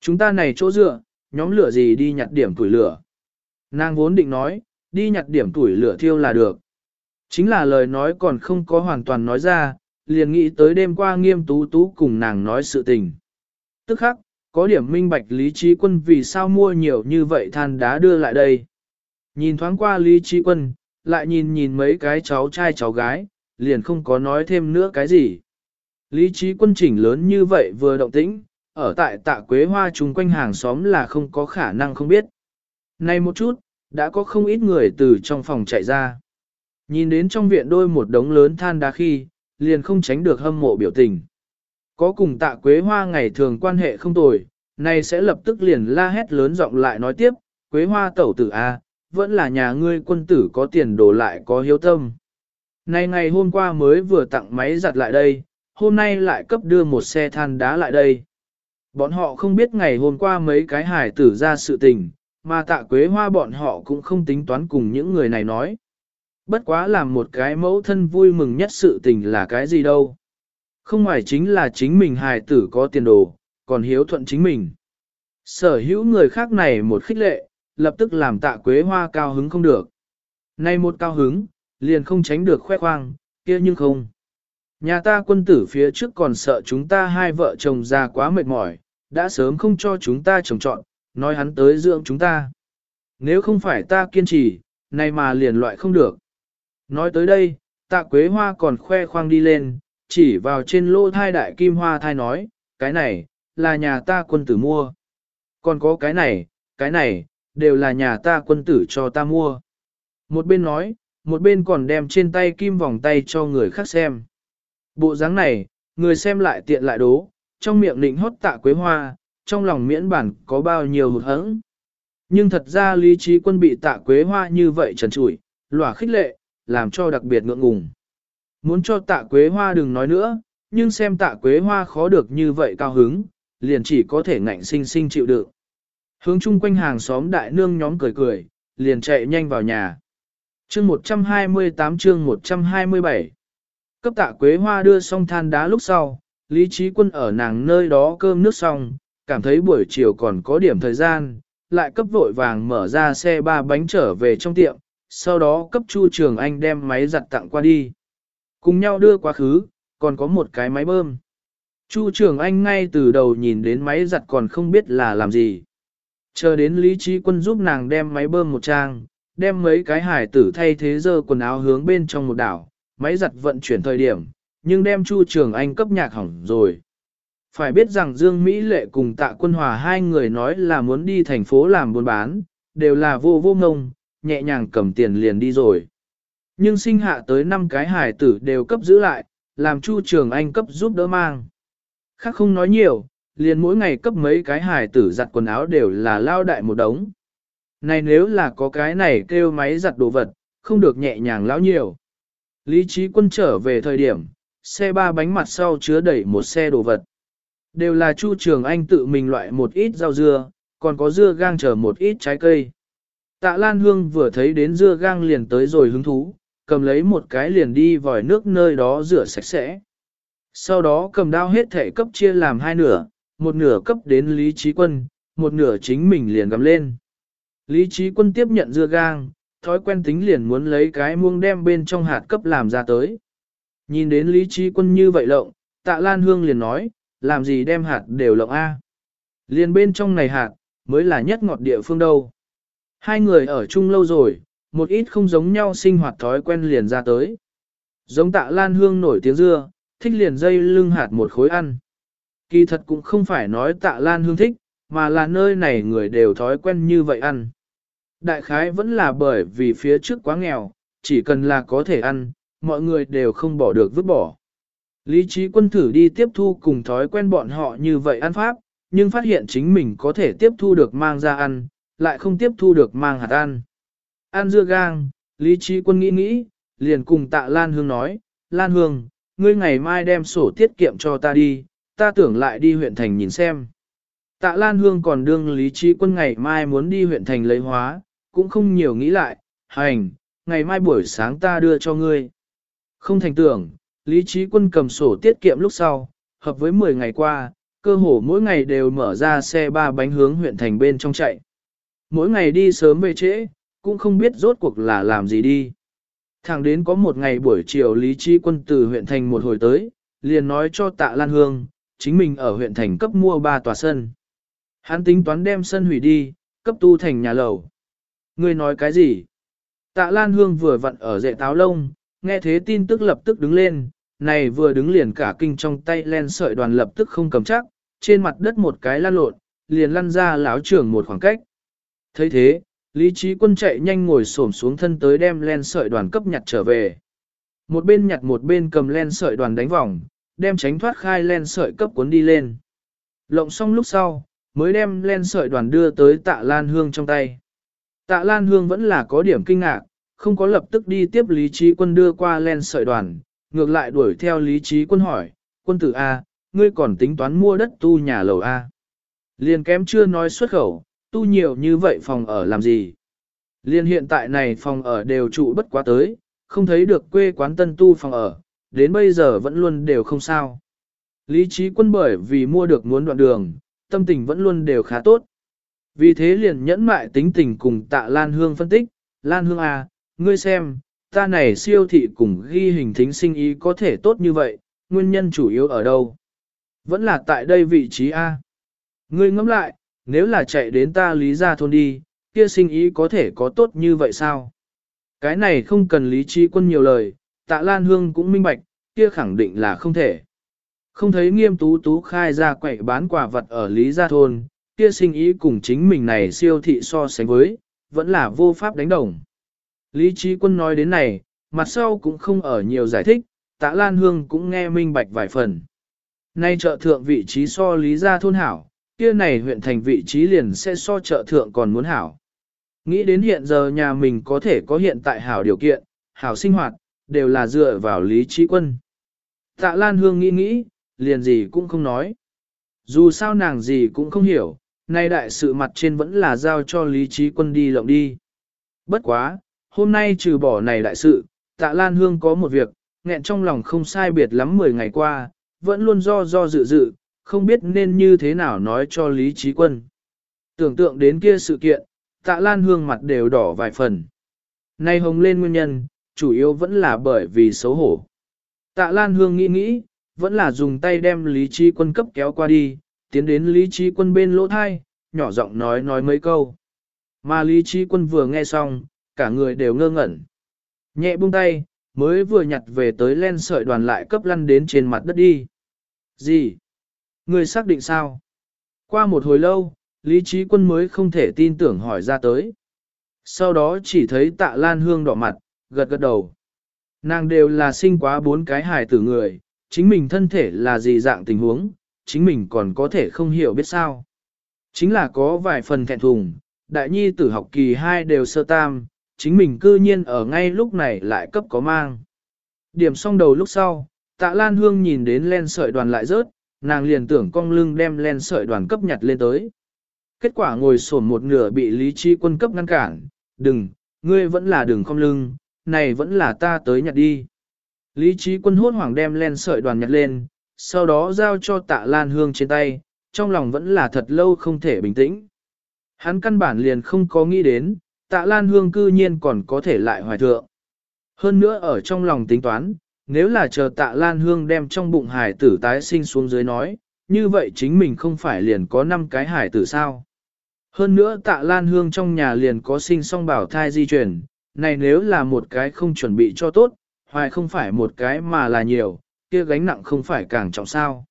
Chúng ta này chỗ dựa, nhóm lửa gì đi nhặt điểm tuổi lửa. Nàng vốn định nói, đi nhặt điểm tuổi lửa thiêu là được. Chính là lời nói còn không có hoàn toàn nói ra, liền nghĩ tới đêm qua nghiêm tú tú cùng nàng nói sự tình. Tức khắc, có điểm minh bạch lý trí quân vì sao mua nhiều như vậy than đá đưa lại đây. Nhìn thoáng qua lý trí quân, lại nhìn nhìn mấy cái cháu trai cháu gái, liền không có nói thêm nữa cái gì. Lý trí quân chỉnh lớn như vậy vừa động tĩnh, ở tại tạ quế hoa chung quanh hàng xóm là không có khả năng không biết. Nay một chút, đã có không ít người từ trong phòng chạy ra. Nhìn đến trong viện đôi một đống lớn than đá khi, liền không tránh được hâm mộ biểu tình. Có cùng tạ quế hoa ngày thường quan hệ không tồi, này sẽ lập tức liền la hét lớn giọng lại nói tiếp, quế hoa tẩu tử A, vẫn là nhà ngươi quân tử có tiền đồ lại có hiếu tâm. Này ngày hôm qua mới vừa tặng máy giặt lại đây, hôm nay lại cấp đưa một xe than đá lại đây. Bọn họ không biết ngày hôm qua mấy cái hải tử ra sự tình, mà tạ quế hoa bọn họ cũng không tính toán cùng những người này nói. Bất quá làm một cái mẫu thân vui mừng nhất sự tình là cái gì đâu. Không ngoài chính là chính mình hài tử có tiền đồ, còn hiếu thuận chính mình. Sở hữu người khác này một khích lệ, lập tức làm tạ quế hoa cao hứng không được. Nay một cao hứng, liền không tránh được khoe khoang, kia nhưng không. Nhà ta quân tử phía trước còn sợ chúng ta hai vợ chồng già quá mệt mỏi, đã sớm không cho chúng ta chồng chọn, nói hắn tới dưỡng chúng ta. Nếu không phải ta kiên trì, nay mà liền loại không được. Nói tới đây, tạ quế hoa còn khoe khoang đi lên, chỉ vào trên lô thai đại kim hoa thai nói, cái này, là nhà ta quân tử mua. Còn có cái này, cái này, đều là nhà ta quân tử cho ta mua. Một bên nói, một bên còn đem trên tay kim vòng tay cho người khác xem. Bộ dáng này, người xem lại tiện lại đố, trong miệng định hót tạ quế hoa, trong lòng miễn bản có bao nhiêu hụt hẫng. Nhưng thật ra lý trí quân bị tạ quế hoa như vậy trần trụi, lỏa khích lệ, làm cho đặc biệt ngượng ngùng. Muốn cho tạ quế hoa đừng nói nữa, nhưng xem tạ quế hoa khó được như vậy cao hứng, liền chỉ có thể ngạnh sinh sinh chịu đựng. Hướng chung quanh hàng xóm đại nương nhóm cười cười, liền chạy nhanh vào nhà. Chương 128 chương 127 Cấp tạ quế hoa đưa xong than đá lúc sau, Lý Trí Quân ở nàng nơi đó cơm nước xong, cảm thấy buổi chiều còn có điểm thời gian, lại cấp vội vàng mở ra xe ba bánh trở về trong tiệm, sau đó cấp Chu Trường Anh đem máy giặt tặng qua đi. Cùng nhau đưa quá khứ, còn có một cái máy bơm. Chu Trường Anh ngay từ đầu nhìn đến máy giặt còn không biết là làm gì. Chờ đến Lý Trí Quân giúp nàng đem máy bơm một trang, đem mấy cái hải tử thay thế dơ quần áo hướng bên trong một đảo, máy giặt vận chuyển thời điểm, nhưng đem Chu Trường Anh cấp nhạc hỏng rồi. Phải biết rằng Dương Mỹ Lệ cùng Tạ Quân Hòa hai người nói là muốn đi thành phố làm buôn bán, đều là vô vô ngông, nhẹ nhàng cầm tiền liền đi rồi. Nhưng sinh hạ tới năm cái hải tử đều cấp giữ lại, làm Chu Trường Anh cấp giúp đỡ mang. Khác không nói nhiều, liền mỗi ngày cấp mấy cái hải tử giặt quần áo đều là lao đại một đống. Này nếu là có cái này kêu máy giặt đồ vật, không được nhẹ nhàng lão nhiều. Lý trí quân trở về thời điểm, xe ba bánh mặt sau chứa đẩy một xe đồ vật. Đều là Chu Trường Anh tự mình loại một ít rau dưa, còn có dưa gang chở một ít trái cây. Tạ Lan Hương vừa thấy đến dưa gang liền tới rồi hứng thú, cầm lấy một cái liền đi vòi nước nơi đó rửa sạch sẽ. Sau đó cầm đao hết thể cấp chia làm hai nửa, một nửa cấp đến Lý Trí Quân, một nửa chính mình liền gầm lên. Lý Trí Quân tiếp nhận dưa gang, thói quen tính liền muốn lấy cái muông đem bên trong hạt cấp làm ra tới. Nhìn đến Lý Trí Quân như vậy lộng, tạ Lan Hương liền nói, làm gì đem hạt đều lộng A. Liền bên trong này hạt, mới là nhất ngọt địa phương đâu. Hai người ở chung lâu rồi, một ít không giống nhau sinh hoạt thói quen liền ra tới. Giống tạ Lan Hương nổi tiếng dưa, thích liền dây lưng hạt một khối ăn. Kỳ thật cũng không phải nói tạ Lan Hương thích, mà là nơi này người đều thói quen như vậy ăn. Đại khái vẫn là bởi vì phía trước quá nghèo, chỉ cần là có thể ăn, mọi người đều không bỏ được vứt bỏ. Lý trí quân thử đi tiếp thu cùng thói quen bọn họ như vậy ăn pháp, nhưng phát hiện chính mình có thể tiếp thu được mang ra ăn, lại không tiếp thu được mang hạt ăn. An dưa gang, Lý trí quân nghĩ nghĩ, liền cùng tạ Lan Hương nói, Lan Hương, ngươi ngày mai đem sổ tiết kiệm cho ta đi, ta tưởng lại đi huyện thành nhìn xem. Tạ Lan Hương còn đương Lý trí quân ngày mai muốn đi huyện thành lấy hóa, cũng không nhiều nghĩ lại, hành, ngày mai buổi sáng ta đưa cho ngươi. Không thành tưởng, Lý Trí Quân cầm sổ tiết kiệm lúc sau, hợp với 10 ngày qua, cơ hồ mỗi ngày đều mở ra xe ba bánh hướng huyện thành bên trong chạy. Mỗi ngày đi sớm về trễ, cũng không biết rốt cuộc là làm gì đi. Thẳng đến có một ngày buổi chiều Lý Chi Quân từ huyện thành một hồi tới, liền nói cho tạ Lan Hương, chính mình ở huyện thành cấp mua ba tòa sân. Hắn tính toán đem sân hủy đi, cấp tu thành nhà lầu. Ngươi nói cái gì? Tạ Lan Hương vừa vặn ở dệ táo lông, nghe thế tin tức lập tức đứng lên, này vừa đứng liền cả kinh trong tay len sợi đoàn lập tức không cầm chắc, trên mặt đất một cái lan lộn, liền lăn ra láo trưởng một khoảng cách. thấy thế, Lý trí quân chạy nhanh ngồi xổm xuống thân tới đem len sợi đoàn cấp nhặt trở về. Một bên nhặt một bên cầm len sợi đoàn đánh vòng, đem tránh thoát khai len sợi cấp cuốn đi lên. Lộng xong lúc sau, mới đem len sợi đoàn đưa tới tạ Lan Hương trong tay. Tạ Lan Hương vẫn là có điểm kinh ngạc, không có lập tức đi tiếp Lý Trí Quân đưa qua len sợi đoàn, ngược lại đuổi theo Lý Trí Quân hỏi, quân tử A, ngươi còn tính toán mua đất tu nhà lầu A. Liền kém chưa nói xuất khẩu, tu nhiều như vậy phòng ở làm gì. Liên hiện tại này phòng ở đều trụ bất quá tới, không thấy được quê quán tân tu phòng ở, đến bây giờ vẫn luôn đều không sao. Lý trí quân bởi vì mua được muốn đoạn đường, tâm tình vẫn luôn đều khá tốt. Vì thế liền nhẫn mại tính tình cùng tạ Lan Hương phân tích, Lan Hương à, ngươi xem, ta này siêu thị cùng ghi hình thính sinh ý có thể tốt như vậy, nguyên nhân chủ yếu ở đâu? Vẫn là tại đây vị trí A. Ngươi ngẫm lại, nếu là chạy đến ta lý ra thôn đi, kia sinh ý có thể có tốt như vậy sao? Cái này không cần lý trí quân nhiều lời, tạ Lan Hương cũng minh bạch, kia khẳng định là không thể. Không thấy nghiêm tú tú khai ra quậy bán quả vật ở lý gia thôn, kia sinh ý cùng chính mình này siêu thị so sánh với, vẫn là vô pháp đánh đồng. Lý trí quân nói đến này, mặt sau cũng không ở nhiều giải thích, tạ Lan Hương cũng nghe minh bạch vài phần. Nay chợ thượng vị trí so lý gia thôn hảo, kia này huyện thành vị trí liền sẽ so chợ thượng còn muốn hảo. Nghĩ đến hiện giờ nhà mình có thể có hiện tại hảo điều kiện, hảo sinh hoạt, đều là dựa vào lý trí quân. Tạ Lan Hương nghĩ nghĩ, liền gì cũng không nói. Dù sao nàng gì cũng không hiểu, nay đại sự mặt trên vẫn là giao cho lý trí quân đi lộng đi. Bất quá, hôm nay trừ bỏ này đại sự, tạ Lan Hương có một việc, nghẹn trong lòng không sai biệt lắm 10 ngày qua, vẫn luôn do do dự dự, không biết nên như thế nào nói cho Lý Trí Quân. Tưởng tượng đến kia sự kiện, tạ Lan Hương mặt đều đỏ vài phần. Nay hồng lên nguyên nhân, chủ yếu vẫn là bởi vì xấu hổ. Tạ Lan Hương nghĩ nghĩ, vẫn là dùng tay đem Lý Trí Quân cấp kéo qua đi, tiến đến Lý Trí Quân bên lỗ thai, nhỏ giọng nói nói mấy câu. Mà Lý Trí Quân vừa nghe xong, cả người đều ngơ ngẩn. Nhẹ buông tay, mới vừa nhặt về tới len sợi đoàn lại cấp lăn đến trên mặt đất đi. Gì? Ngươi xác định sao? Qua một hồi lâu, Lý Trí Quân mới không thể tin tưởng hỏi ra tới. Sau đó chỉ thấy tạ lan hương đỏ mặt, gật gật đầu. Nàng đều là sinh quá bốn cái hài tử người, chính mình thân thể là gì dạng tình huống, chính mình còn có thể không hiểu biết sao. Chính là có vài phần thẹn thùng, đại nhi tử học kỳ 2 đều sơ tam, chính mình cư nhiên ở ngay lúc này lại cấp có mang. Điểm xong đầu lúc sau, tạ Lan Hương nhìn đến len sợi đoàn lại rớt, nàng liền tưởng cong lưng đem len sợi đoàn cấp nhặt lên tới. Kết quả ngồi sổn một nửa bị lý trí quân cấp ngăn cản, đừng, ngươi vẫn là đường cong lưng, này vẫn là ta tới nhặt đi. Lý trí quân hốt hoảng đem len sợi đoàn nhặt lên, sau đó giao cho tạ Lan Hương trên tay, trong lòng vẫn là thật lâu không thể bình tĩnh. Hắn căn bản liền không có nghĩ đến, tạ Lan Hương cư nhiên còn có thể lại hoài thượng. Hơn nữa ở trong lòng tính toán, nếu là chờ tạ Lan Hương đem trong bụng hải tử tái sinh xuống dưới nói, như vậy chính mình không phải liền có 5 cái hải tử sao. Hơn nữa tạ Lan Hương trong nhà liền có sinh song bảo thai di chuyển, này nếu là một cái không chuẩn bị cho tốt, hoài không phải một cái mà là nhiều, kia gánh nặng không phải càng trọng sao.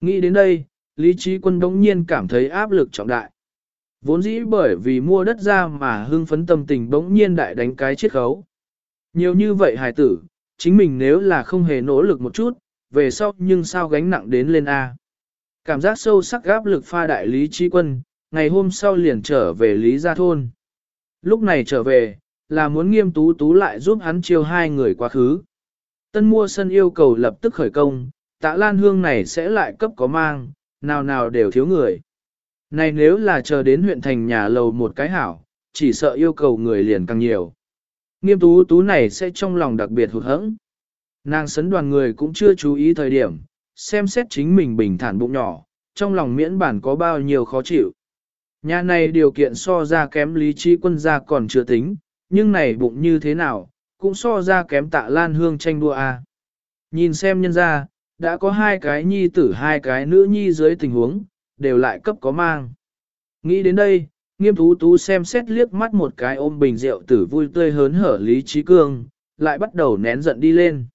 Nghĩ đến đây, Lý Trí Quân đống nhiên cảm thấy áp lực trọng đại. Vốn dĩ bởi vì mua đất ra mà hưng phấn tâm tình bỗng nhiên đại đánh cái chiết khấu. Nhiều như vậy hài tử, chính mình nếu là không hề nỗ lực một chút, về sau nhưng sao gánh nặng đến lên A. Cảm giác sâu sắc gáp lực pha đại lý trí quân, ngày hôm sau liền trở về lý gia thôn. Lúc này trở về, là muốn nghiêm tú tú lại giúp hắn chiêu hai người quá khứ. Tân mua sân yêu cầu lập tức khởi công, tạ lan hương này sẽ lại cấp có mang, nào nào đều thiếu người. Này nếu là chờ đến huyện thành nhà lầu một cái hảo, chỉ sợ yêu cầu người liền càng nhiều. Nghiêm tú tú này sẽ trong lòng đặc biệt hụt hẫng. Nàng sấn đoàn người cũng chưa chú ý thời điểm, xem xét chính mình bình thản bụng nhỏ, trong lòng miễn bản có bao nhiêu khó chịu. Nhà này điều kiện so ra kém lý trí quân gia còn chưa tính, nhưng này bụng như thế nào, cũng so ra kém tạ lan hương tranh đua a. Nhìn xem nhân ra, đã có hai cái nhi tử hai cái nữ nhi dưới tình huống, đều lại cấp có mang. Nghĩ đến đây, nghiêm tú tú xem xét liếc mắt một cái ôm bình rượu tử vui tươi hớn hở Lý Trí Cương, lại bắt đầu nén giận đi lên.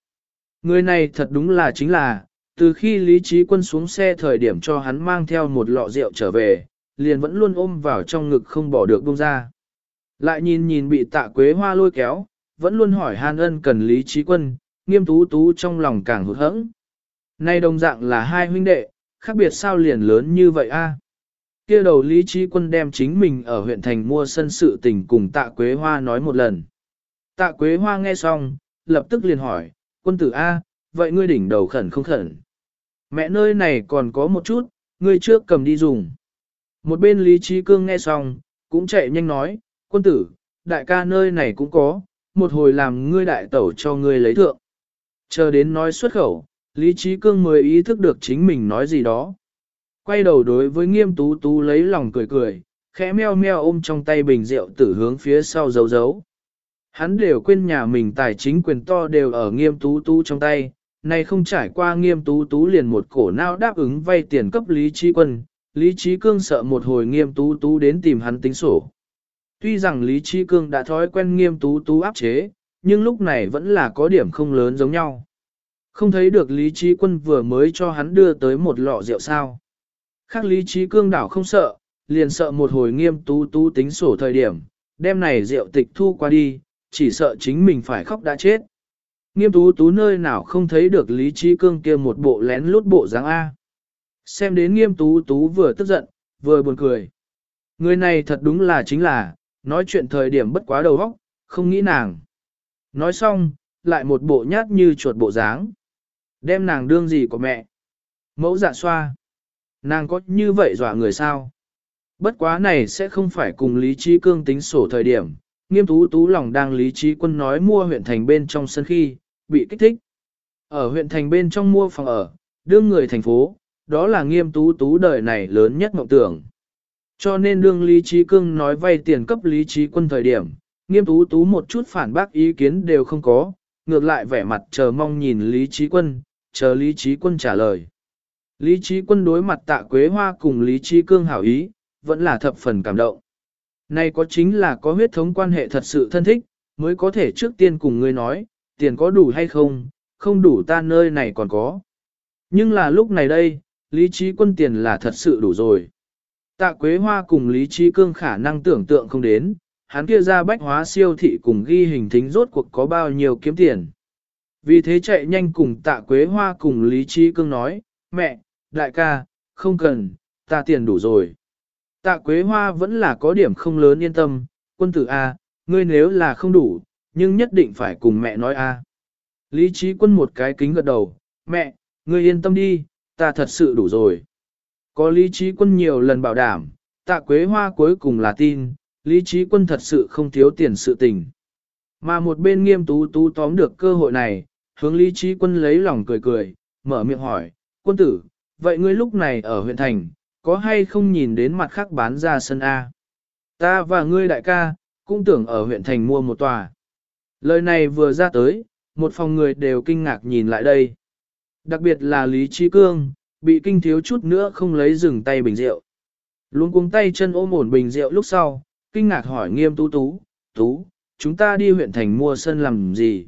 Người này thật đúng là chính là, từ khi Lý Trí Quân xuống xe thời điểm cho hắn mang theo một lọ rượu trở về, liền vẫn luôn ôm vào trong ngực không bỏ được buông ra. Lại nhìn nhìn bị tạ quế hoa lôi kéo, vẫn luôn hỏi hàn ân cần lý trí quân, nghiêm tú tú trong lòng càng hụt hẫng. Nay đồng dạng là hai huynh đệ, khác biệt sao liền lớn như vậy a? Kia đầu lý trí quân đem chính mình ở huyện thành mua sân sự tình cùng tạ quế hoa nói một lần. Tạ quế hoa nghe xong, lập tức liền hỏi, quân tử A, vậy ngươi đỉnh đầu khẩn không khẩn? Mẹ nơi này còn có một chút, ngươi trước cầm đi dùng. Một bên Lý Trí Cương nghe xong, cũng chạy nhanh nói, quân tử, đại ca nơi này cũng có, một hồi làm ngươi đại tẩu cho ngươi lấy thượng. Chờ đến nói xuất khẩu, Lý Trí Cương mới ý thức được chính mình nói gì đó. Quay đầu đối với nghiêm tú tú lấy lòng cười cười, khẽ meo meo ôm trong tay bình rượu tử hướng phía sau giấu giấu. Hắn đều quên nhà mình tài chính quyền to đều ở nghiêm tú tú trong tay, nay không trải qua nghiêm tú tú liền một cổ nào đáp ứng vay tiền cấp Lý Trí Quân, Lý Trí Cương sợ một hồi nghiêm tú tú đến tìm hắn tính sổ. Tuy rằng Lý Trí Cương đã thói quen nghiêm tú tú áp chế, nhưng lúc này vẫn là có điểm không lớn giống nhau. Không thấy được Lý Trí Quân vừa mới cho hắn đưa tới một lọ rượu sao. Khác Lý Trí Cương đảo không sợ, liền sợ một hồi nghiêm tú tú tính sổ thời điểm, đêm này rượu tịch thu qua đi, chỉ sợ chính mình phải khóc đã chết. Nghiêm tú tú nơi nào không thấy được Lý Trí Cương kia một bộ lén lút bộ dáng A. Xem đến nghiêm tú tú vừa tức giận, vừa buồn cười. Người này thật đúng là chính là, nói chuyện thời điểm bất quá đầu óc, không nghĩ nàng. Nói xong, lại một bộ nhát như chuột bộ dáng. Đem nàng đương gì của mẹ? Mẫu dạ xoa. Nàng có như vậy dọa người sao? Bất quá này sẽ không phải cùng Lý Trí Cương tính sổ thời điểm. Nghiêm tú tú lòng đang Lý Trí Quân nói mua huyện thành bên trong sân khi, bị kích thích. Ở huyện thành bên trong mua phòng ở, đương người thành phố, đó là nghiêm tú tú đời này lớn nhất mộng tưởng. Cho nên đương Lý Trí Cương nói vay tiền cấp Lý Trí Quân thời điểm, nghiêm tú tú một chút phản bác ý kiến đều không có, ngược lại vẻ mặt chờ mong nhìn Lý Trí Quân, chờ Lý Trí Quân trả lời. Lý Trí Quân đối mặt tạ Quế Hoa cùng Lý Trí Cương hảo ý, vẫn là thập phần cảm động. Này có chính là có huyết thống quan hệ thật sự thân thích, mới có thể trước tiên cùng ngươi nói, tiền có đủ hay không, không đủ ta nơi này còn có. Nhưng là lúc này đây, Lý Trí Quân tiền là thật sự đủ rồi. Tạ Quế Hoa cùng Lý Trí Cương khả năng tưởng tượng không đến, hắn kia ra bách hóa siêu thị cùng ghi hình thính rốt cuộc có bao nhiêu kiếm tiền. Vì thế chạy nhanh cùng tạ Quế Hoa cùng Lý Trí Cương nói, mẹ, đại ca, không cần, ta tiền đủ rồi. Tạ Quế Hoa vẫn là có điểm không lớn yên tâm, quân tử A, ngươi nếu là không đủ, nhưng nhất định phải cùng mẹ nói A. Lý trí quân một cái kính gật đầu, mẹ, ngươi yên tâm đi, ta thật sự đủ rồi. Có lý trí quân nhiều lần bảo đảm, tạ Quế Hoa cuối cùng là tin, lý trí quân thật sự không thiếu tiền sự tình. Mà một bên nghiêm tú tú tóm được cơ hội này, hướng lý trí quân lấy lòng cười cười, mở miệng hỏi, quân tử, vậy ngươi lúc này ở huyện thành, có hay không nhìn đến mặt khác bán ra sân A? Ta và ngươi đại ca, cũng tưởng ở huyện thành mua một tòa. Lời này vừa ra tới, một phòng người đều kinh ngạc nhìn lại đây. Đặc biệt là Lý Trí Cương, bị kinh thiếu chút nữa không lấy dừng tay bình rượu. Luôn cuống tay chân ôm ổn bình rượu lúc sau, kinh ngạc hỏi nghiêm tú tú, tú, chúng ta đi huyện thành mua sân làm gì?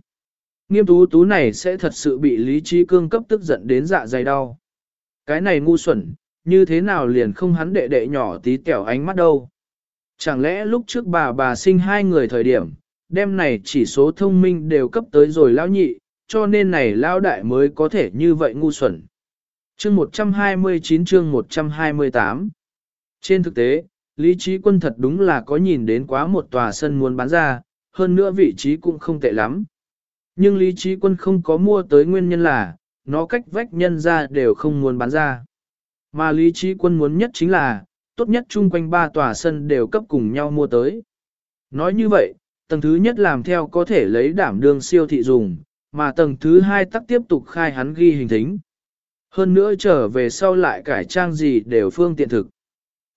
Nghiêm tú tú này sẽ thật sự bị Lý Trí Cương cấp tức giận đến dạ dày đau. Cái này ngu xuẩn, như thế nào liền không hắn đệ đệ nhỏ tí tẻo ánh mắt đâu. Chẳng lẽ lúc trước bà bà sinh hai người thời điểm, đêm này chỉ số thông minh đều cấp tới rồi lao nhị, cho nên này lao đại mới có thể như vậy ngu xuẩn. Chương 129 chương 128 Trên thực tế, Lý Trí Quân thật đúng là có nhìn đến quá một tòa sân muốn bán ra, hơn nữa vị trí cũng không tệ lắm. Nhưng Lý Trí Quân không có mua tới nguyên nhân là, nó cách vách nhân ra đều không muốn bán ra. Mà Lý Trí Quân muốn nhất chính là, tốt nhất chung quanh ba tòa sân đều cấp cùng nhau mua tới. Nói như vậy, tầng thứ nhất làm theo có thể lấy đảm đương siêu thị dùng, mà tầng thứ hai tắc tiếp tục khai hắn ghi hình thính. Hơn nữa trở về sau lại cải trang gì đều phương tiện thực.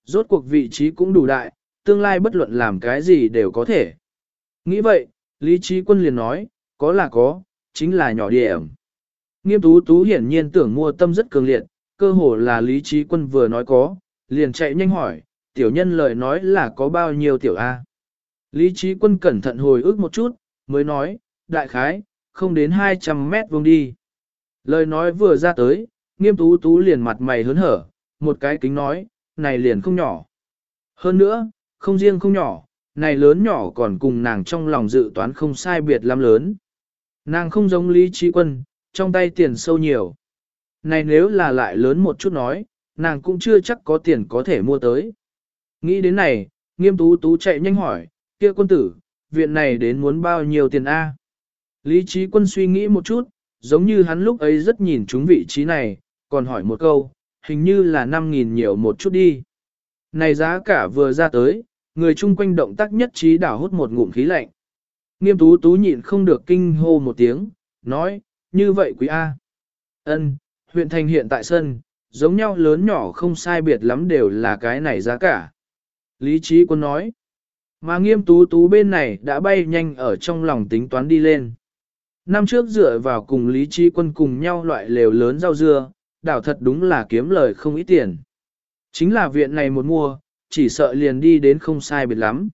Rốt cuộc vị trí cũng đủ đại, tương lai bất luận làm cái gì đều có thể. Nghĩ vậy, Lý Trí Quân liền nói, có là có, chính là nhỏ điểm. Nghiêm tú tú hiển nhiên tưởng mua tâm rất cường liệt, cơ hồ là Lý Trí Quân vừa nói có, liền chạy nhanh hỏi, tiểu nhân lời nói là có bao nhiêu tiểu A. Lý Trí Quân cẩn thận hồi ức một chút, mới nói, đại khái, không đến 200 mét vuông đi. Lời nói vừa ra tới, nghiêm tú tú liền mặt mày hớn hở, một cái kính nói, này liền không nhỏ. Hơn nữa, không riêng không nhỏ, này lớn nhỏ còn cùng nàng trong lòng dự toán không sai biệt lắm lớn. Nàng không giống Lý Trí Quân, trong tay tiền sâu nhiều. Này nếu là lại lớn một chút nói, nàng cũng chưa chắc có tiền có thể mua tới. Nghĩ đến này, nghiêm tú tú chạy nhanh hỏi, kia quân tử, viện này đến muốn bao nhiêu tiền A. Lý trí quân suy nghĩ một chút, giống như hắn lúc ấy rất nhìn chúng vị trí này, còn hỏi một câu, hình như là 5.000 nhiều một chút đi. Này giá cả vừa ra tới, người chung quanh động tác nhất trí đảo hút một ngụm khí lạnh. Nghiêm tú tú nhịn không được kinh hô một tiếng, nói, như vậy quý A. ân huyện thành hiện tại sân, giống nhau lớn nhỏ không sai biệt lắm đều là cái này giá cả. Lý trí quân nói, mà nghiêm tú tú bên này đã bay nhanh ở trong lòng tính toán đi lên. Năm trước dựa vào cùng Lý trí quân cùng nhau loại lều lớn rau dưa, đảo thật đúng là kiếm lời không ít tiền. Chính là viện này một mua, chỉ sợ liền đi đến không sai biệt lắm.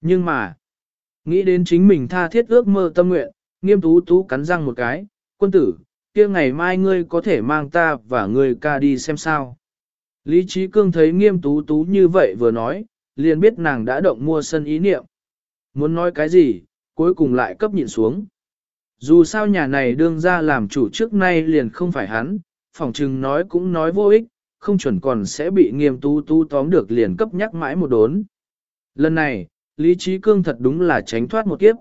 Nhưng mà, nghĩ đến chính mình tha thiết ước mơ tâm nguyện, nghiêm tú tú cắn răng một cái, quân tử, kia ngày mai ngươi có thể mang ta và ngươi ca đi xem sao. Lý Trí Cương thấy nghiêm tú tú như vậy vừa nói, liền biết nàng đã động mua sân ý niệm. Muốn nói cái gì, cuối cùng lại cấp nhịn xuống. Dù sao nhà này đương ra làm chủ trước nay liền không phải hắn, phỏng chừng nói cũng nói vô ích, không chuẩn còn sẽ bị nghiêm tú tú tóm được liền cấp nhắc mãi một đốn. Lần này, Lý Trí Cương thật đúng là tránh thoát một kiếp.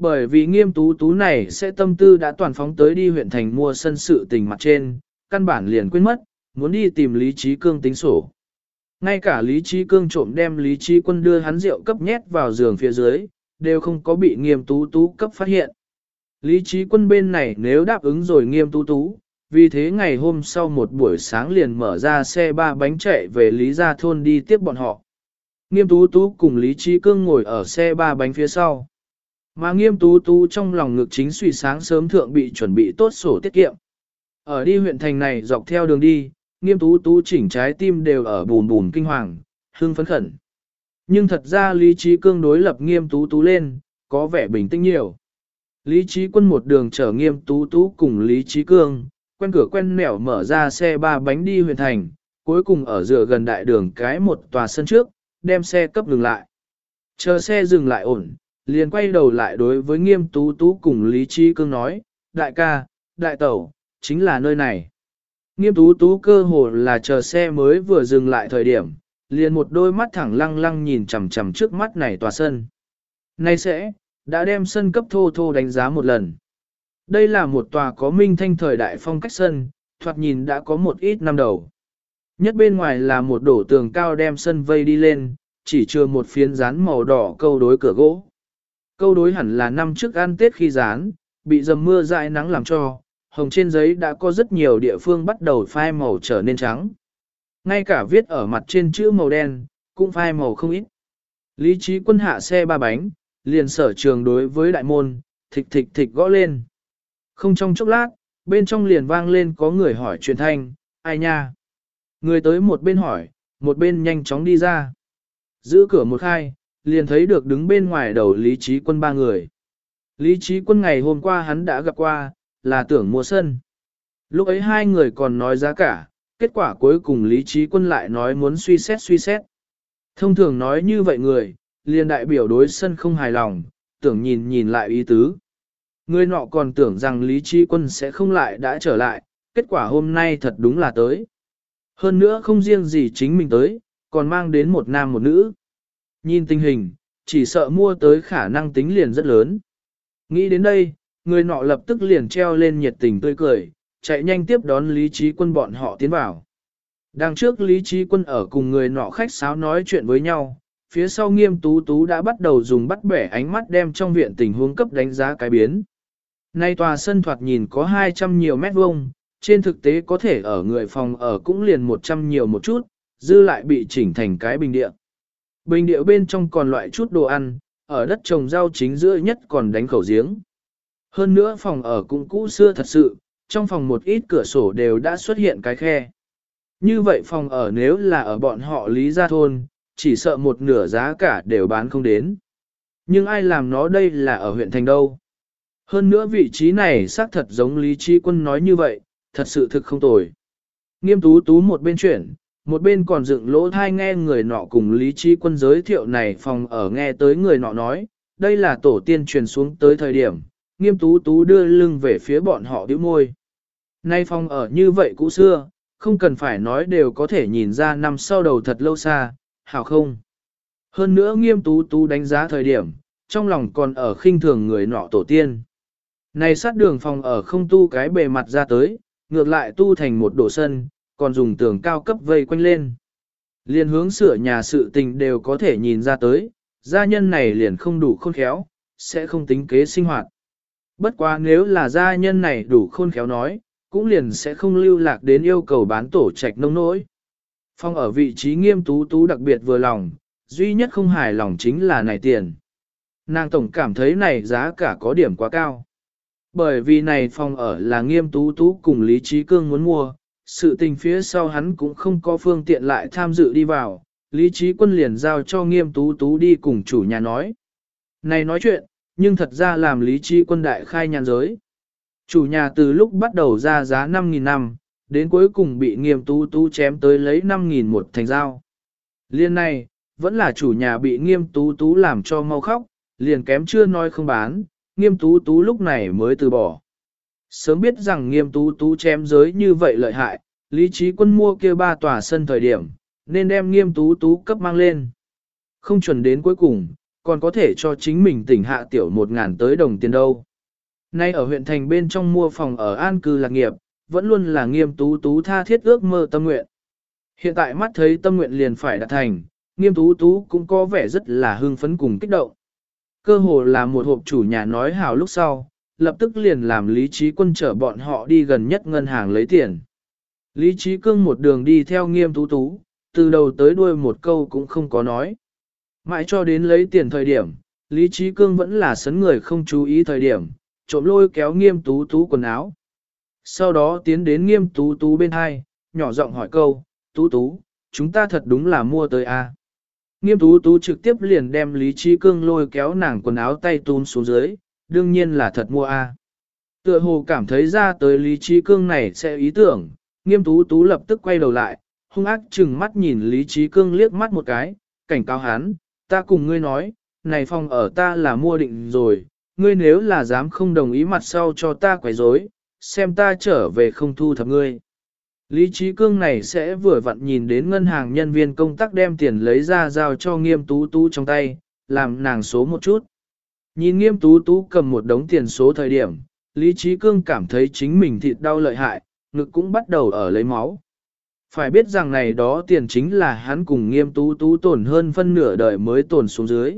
Bởi vì nghiêm tú tú này sẽ tâm tư đã toàn phóng tới đi huyện thành mua sân sự tình mặt trên, căn bản liền quên mất, muốn đi tìm Lý Trí Cương tính sổ. Ngay cả Lý Trí Cương trộm đem Lý Trí Quân đưa hắn rượu cấp nhét vào giường phía dưới, đều không có bị nghiêm tú tú cấp phát hiện. Lý Trí Quân bên này nếu đáp ứng rồi nghiêm tú tú, vì thế ngày hôm sau một buổi sáng liền mở ra xe ba bánh chạy về Lý Gia Thôn đi tiếp bọn họ. Nghiêm tú tú cùng Lý Trí Cương ngồi ở xe ba bánh phía sau. Mà nghiêm tú tú trong lòng ngực chính suy sáng sớm thượng bị chuẩn bị tốt sổ tiết kiệm. Ở đi huyện thành này dọc theo đường đi, nghiêm tú tú chỉnh trái tim đều ở bùn bùn kinh hoàng, hương phấn khẩn. Nhưng thật ra lý trí cương đối lập nghiêm tú tú lên, có vẻ bình tĩnh nhiều. Lý trí quân một đường chở nghiêm tú tú cùng lý trí cương, quen cửa quen nẻo mở ra xe ba bánh đi huyện thành, cuối cùng ở dựa gần đại đường cái một tòa sân trước, đem xe cấp dừng lại. Chờ xe dừng lại ổn, liền quay đầu lại đối với nghiêm tú tú cùng Lý Trí Cương nói, đại ca, đại tẩu, chính là nơi này. Nghiêm tú tú cơ hồ là chờ xe mới vừa dừng lại thời điểm, liền một đôi mắt thẳng lăng lăng nhìn chằm chằm trước mắt này tòa sân. Nay sẽ, đã đem sân cấp thô thô đánh giá một lần. Đây là một tòa có minh thanh thời đại phong cách sân, thoạt nhìn đã có một ít năm đầu. Nhất bên ngoài là một đổ tường cao đem sân vây đi lên, chỉ chưa một phiến rán màu đỏ câu đối cửa gỗ. Câu đối hẳn là năm trước ăn Tết khi rán, bị dầm mưa dại nắng làm cho, hồng trên giấy đã có rất nhiều địa phương bắt đầu phai màu trở nên trắng. Ngay cả viết ở mặt trên chữ màu đen, cũng phai màu không ít. Lý trí quân hạ xe ba bánh, liền sở trường đối với đại môn, thịch thịch thịch gõ lên. Không trong chốc lát, bên trong liền vang lên có người hỏi truyền thanh, ai nha? Người tới một bên hỏi, một bên nhanh chóng đi ra. Giữ cửa một khai, liền thấy được đứng bên ngoài đầu Lý Trí Quân ba người. Lý Trí Quân ngày hôm qua hắn đã gặp qua, là tưởng mua sân. Lúc ấy hai người còn nói giá cả, kết quả cuối cùng Lý Trí Quân lại nói muốn suy xét suy xét. Thông thường nói như vậy người, liền đại biểu đối sân không hài lòng, tưởng nhìn nhìn lại ý tứ. Người nọ còn tưởng rằng Lý Trí Quân sẽ không lại đã trở lại, kết quả hôm nay thật đúng là tới. Hơn nữa không riêng gì chính mình tới, còn mang đến một nam một nữ. Nhìn tình hình, chỉ sợ mua tới khả năng tính liền rất lớn. Nghĩ đến đây, người nọ lập tức liền treo lên nhiệt tình tươi cười, chạy nhanh tiếp đón Lý Trí Quân bọn họ tiến vào. Đằng trước Lý Trí Quân ở cùng người nọ khách sáo nói chuyện với nhau, phía sau nghiêm tú tú đã bắt đầu dùng bắt bẻ ánh mắt đem trong viện tình huống cấp đánh giá cái biến. Nay tòa sân thoạt nhìn có 200 nhiều mét vuông, trên thực tế có thể ở người phòng ở cũng liền 100 nhiều một chút, dư lại bị chỉnh thành cái bình địa. Bình địa bên trong còn loại chút đồ ăn, ở đất trồng rau chính giữa nhất còn đánh khẩu giếng. Hơn nữa phòng ở cũng cũ xưa thật sự, trong phòng một ít cửa sổ đều đã xuất hiện cái khe. Như vậy phòng ở nếu là ở bọn họ lý gia thôn, chỉ sợ một nửa giá cả đều bán không đến. Nhưng ai làm nó đây là ở huyện thành đâu. Hơn nữa vị trí này xác thật giống Lý Trí Quân nói như vậy, thật sự thực không tồi. Nghiêm tú tú một bên chuyển, một bên còn dựng lỗ thai nghe người nọ cùng Lý Trí Quân giới thiệu này phòng ở nghe tới người nọ nói, đây là tổ tiên truyền xuống tới thời điểm, nghiêm tú tú đưa lưng về phía bọn họ điếu môi. Nay phòng ở như vậy cũ xưa, không cần phải nói đều có thể nhìn ra năm sau đầu thật lâu xa, hảo không? Hơn nữa nghiêm tú tú đánh giá thời điểm, trong lòng còn ở khinh thường người nọ tổ tiên. Này sát đường phòng ở không tu cái bề mặt ra tới, ngược lại tu thành một đổ sân, còn dùng tường cao cấp vây quanh lên. liền hướng sửa nhà sự tình đều có thể nhìn ra tới, gia nhân này liền không đủ khôn khéo, sẽ không tính kế sinh hoạt. Bất quá nếu là gia nhân này đủ khôn khéo nói, cũng liền sẽ không lưu lạc đến yêu cầu bán tổ trạch nông nỗi. Phong ở vị trí nghiêm tú tú đặc biệt vừa lòng, duy nhất không hài lòng chính là này tiền. Nàng tổng cảm thấy này giá cả có điểm quá cao. Bởi vì này phòng ở là nghiêm tú tú cùng Lý Trí Cương muốn mua, sự tình phía sau hắn cũng không có phương tiện lại tham dự đi vào, Lý Trí Quân liền giao cho nghiêm tú tú đi cùng chủ nhà nói. Này nói chuyện, nhưng thật ra làm Lý Trí Quân đại khai nhàn giới. Chủ nhà từ lúc bắt đầu ra giá 5.000 năm, đến cuối cùng bị nghiêm tú tú chém tới lấy 5.000 một thành dao. Liên này, vẫn là chủ nhà bị nghiêm tú tú làm cho mau khóc, liền kém chưa nói không bán, nghiêm tú tú lúc này mới từ bỏ. Sớm biết rằng nghiêm tú tú chém giới như vậy lợi hại, lý trí quân mua kia ba tòa sân thời điểm, nên đem nghiêm tú tú cấp mang lên. Không chuẩn đến cuối cùng, còn có thể cho chính mình tỉnh hạ tiểu một ngàn tới đồng tiền đâu. Nay ở huyện thành bên trong mua phòng ở an cư lạc nghiệp, vẫn luôn là nghiêm tú tú tha thiết ước mơ tâm nguyện. Hiện tại mắt thấy tâm nguyện liền phải đạt thành, nghiêm tú tú cũng có vẻ rất là hưng phấn cùng kích động. Cơ hồ là một hộp chủ nhà nói hào lúc sau, lập tức liền làm Lý Trí Quân chở bọn họ đi gần nhất ngân hàng lấy tiền. Lý Trí Cương một đường đi theo nghiêm tú tú, từ đầu tới đuôi một câu cũng không có nói. Mãi cho đến lấy tiền thời điểm, Lý Trí Cương vẫn là sấn người không chú ý thời điểm, trộm lôi kéo nghiêm tú tú quần áo. Sau đó tiến đến nghiêm tú tú bên hai, nhỏ giọng hỏi câu, tú tú, chúng ta thật đúng là mua tới a à? Nghiêm tú tú trực tiếp liền đem Lý Trí Cương lôi kéo nàng quần áo tay tún xuống dưới, đương nhiên là thật mua a. Tựa hồ cảm thấy ra tới Lý Trí Cương này sẽ ý tưởng, nghiêm tú tú lập tức quay đầu lại, hung ác chừng mắt nhìn Lý Trí Cương liếc mắt một cái, cảnh cáo hắn, ta cùng ngươi nói, này phòng ở ta là mua định rồi, ngươi nếu là dám không đồng ý mặt sau cho ta quấy rối, xem ta trở về không thu thập ngươi. Lý trí cương này sẽ vừa vặn nhìn đến ngân hàng nhân viên công tác đem tiền lấy ra giao cho nghiêm tú tú trong tay, làm nàng số một chút. Nhìn nghiêm tú tú cầm một đống tiền số thời điểm, Lý trí cương cảm thấy chính mình thịt đau lợi hại, ngực cũng bắt đầu ở lấy máu. Phải biết rằng này đó tiền chính là hắn cùng nghiêm tú tú tổn hơn phân nửa đời mới tổn xuống dưới.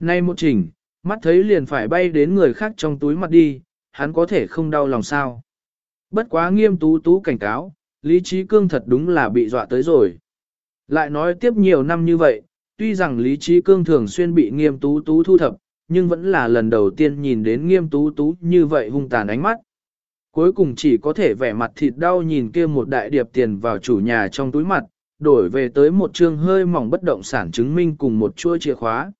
Nay một trình, mắt thấy liền phải bay đến người khác trong túi mặt đi, hắn có thể không đau lòng sao. Bất quá nghiêm tú tú cảnh cáo, Lý Trí Cương thật đúng là bị dọa tới rồi. Lại nói tiếp nhiều năm như vậy, tuy rằng Lý Trí Cương thường xuyên bị nghiêm tú tú thu thập, nhưng vẫn là lần đầu tiên nhìn đến nghiêm tú tú như vậy hung tàn ánh mắt. Cuối cùng chỉ có thể vẻ mặt thịt đau nhìn kia một đại điệp tiền vào chủ nhà trong túi mặt, đổi về tới một chương hơi mỏng bất động sản chứng minh cùng một chuỗi chìa khóa.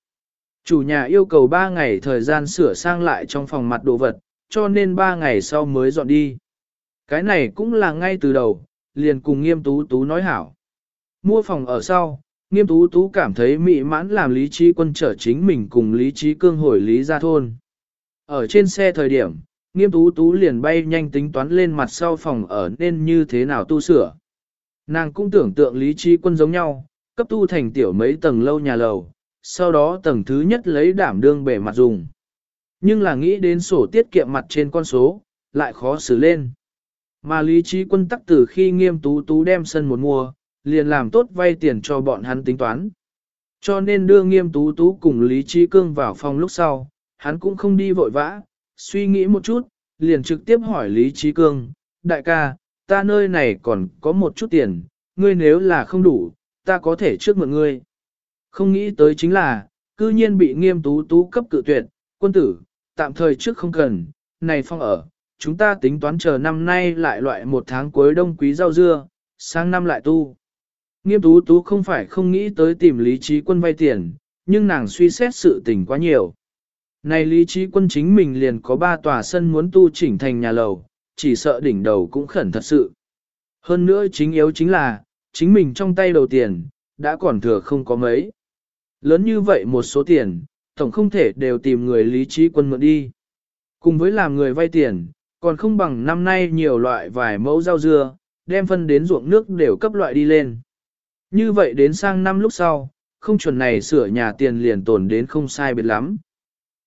Chủ nhà yêu cầu 3 ngày thời gian sửa sang lại trong phòng mặt đồ vật, cho nên 3 ngày sau mới dọn đi. Cái này cũng là ngay từ đầu, liền cùng nghiêm tú tú nói hảo. Mua phòng ở sau, nghiêm tú tú cảm thấy mị mãn làm lý trí quân trở chính mình cùng lý trí cương hồi lý ra thôn. Ở trên xe thời điểm, nghiêm tú tú liền bay nhanh tính toán lên mặt sau phòng ở nên như thế nào tu sửa. Nàng cũng tưởng tượng lý trí quân giống nhau, cấp tu thành tiểu mấy tầng lâu nhà lầu, sau đó tầng thứ nhất lấy đảm đương bể mặt dùng. Nhưng là nghĩ đến sổ tiết kiệm mặt trên con số, lại khó xử lên. Mà lý trí quân tắc từ khi nghiêm tú tú đem sân một mua, liền làm tốt vay tiền cho bọn hắn tính toán. Cho nên đưa nghiêm tú tú cùng Lý Trí Cương vào phòng lúc sau, hắn cũng không đi vội vã, suy nghĩ một chút, liền trực tiếp hỏi Lý Trí Cương, đại ca, ta nơi này còn có một chút tiền, ngươi nếu là không đủ, ta có thể trước mượn ngươi. Không nghĩ tới chính là, cư nhiên bị nghiêm tú tú cấp cự tuyệt, quân tử, tạm thời trước không cần, này phong ở, chúng ta tính toán chờ năm nay lại loại một tháng cuối đông quý rau dưa, sang năm lại tu. Nghiêm tú tú không phải không nghĩ tới tìm lý trí quân vay tiền, nhưng nàng suy xét sự tình quá nhiều. Này lý trí quân chính mình liền có ba tòa sân muốn tu chỉnh thành nhà lầu, chỉ sợ đỉnh đầu cũng khẩn thật sự. Hơn nữa chính yếu chính là, chính mình trong tay đầu tiền, đã còn thừa không có mấy. Lớn như vậy một số tiền, tổng không thể đều tìm người lý trí quân mượn đi. Cùng với làm người vay tiền, còn không bằng năm nay nhiều loại vài mẫu rau dưa, đem phân đến ruộng nước đều cấp loại đi lên. Như vậy đến sang năm lúc sau, không chuẩn này sửa nhà tiền liền tồn đến không sai biệt lắm.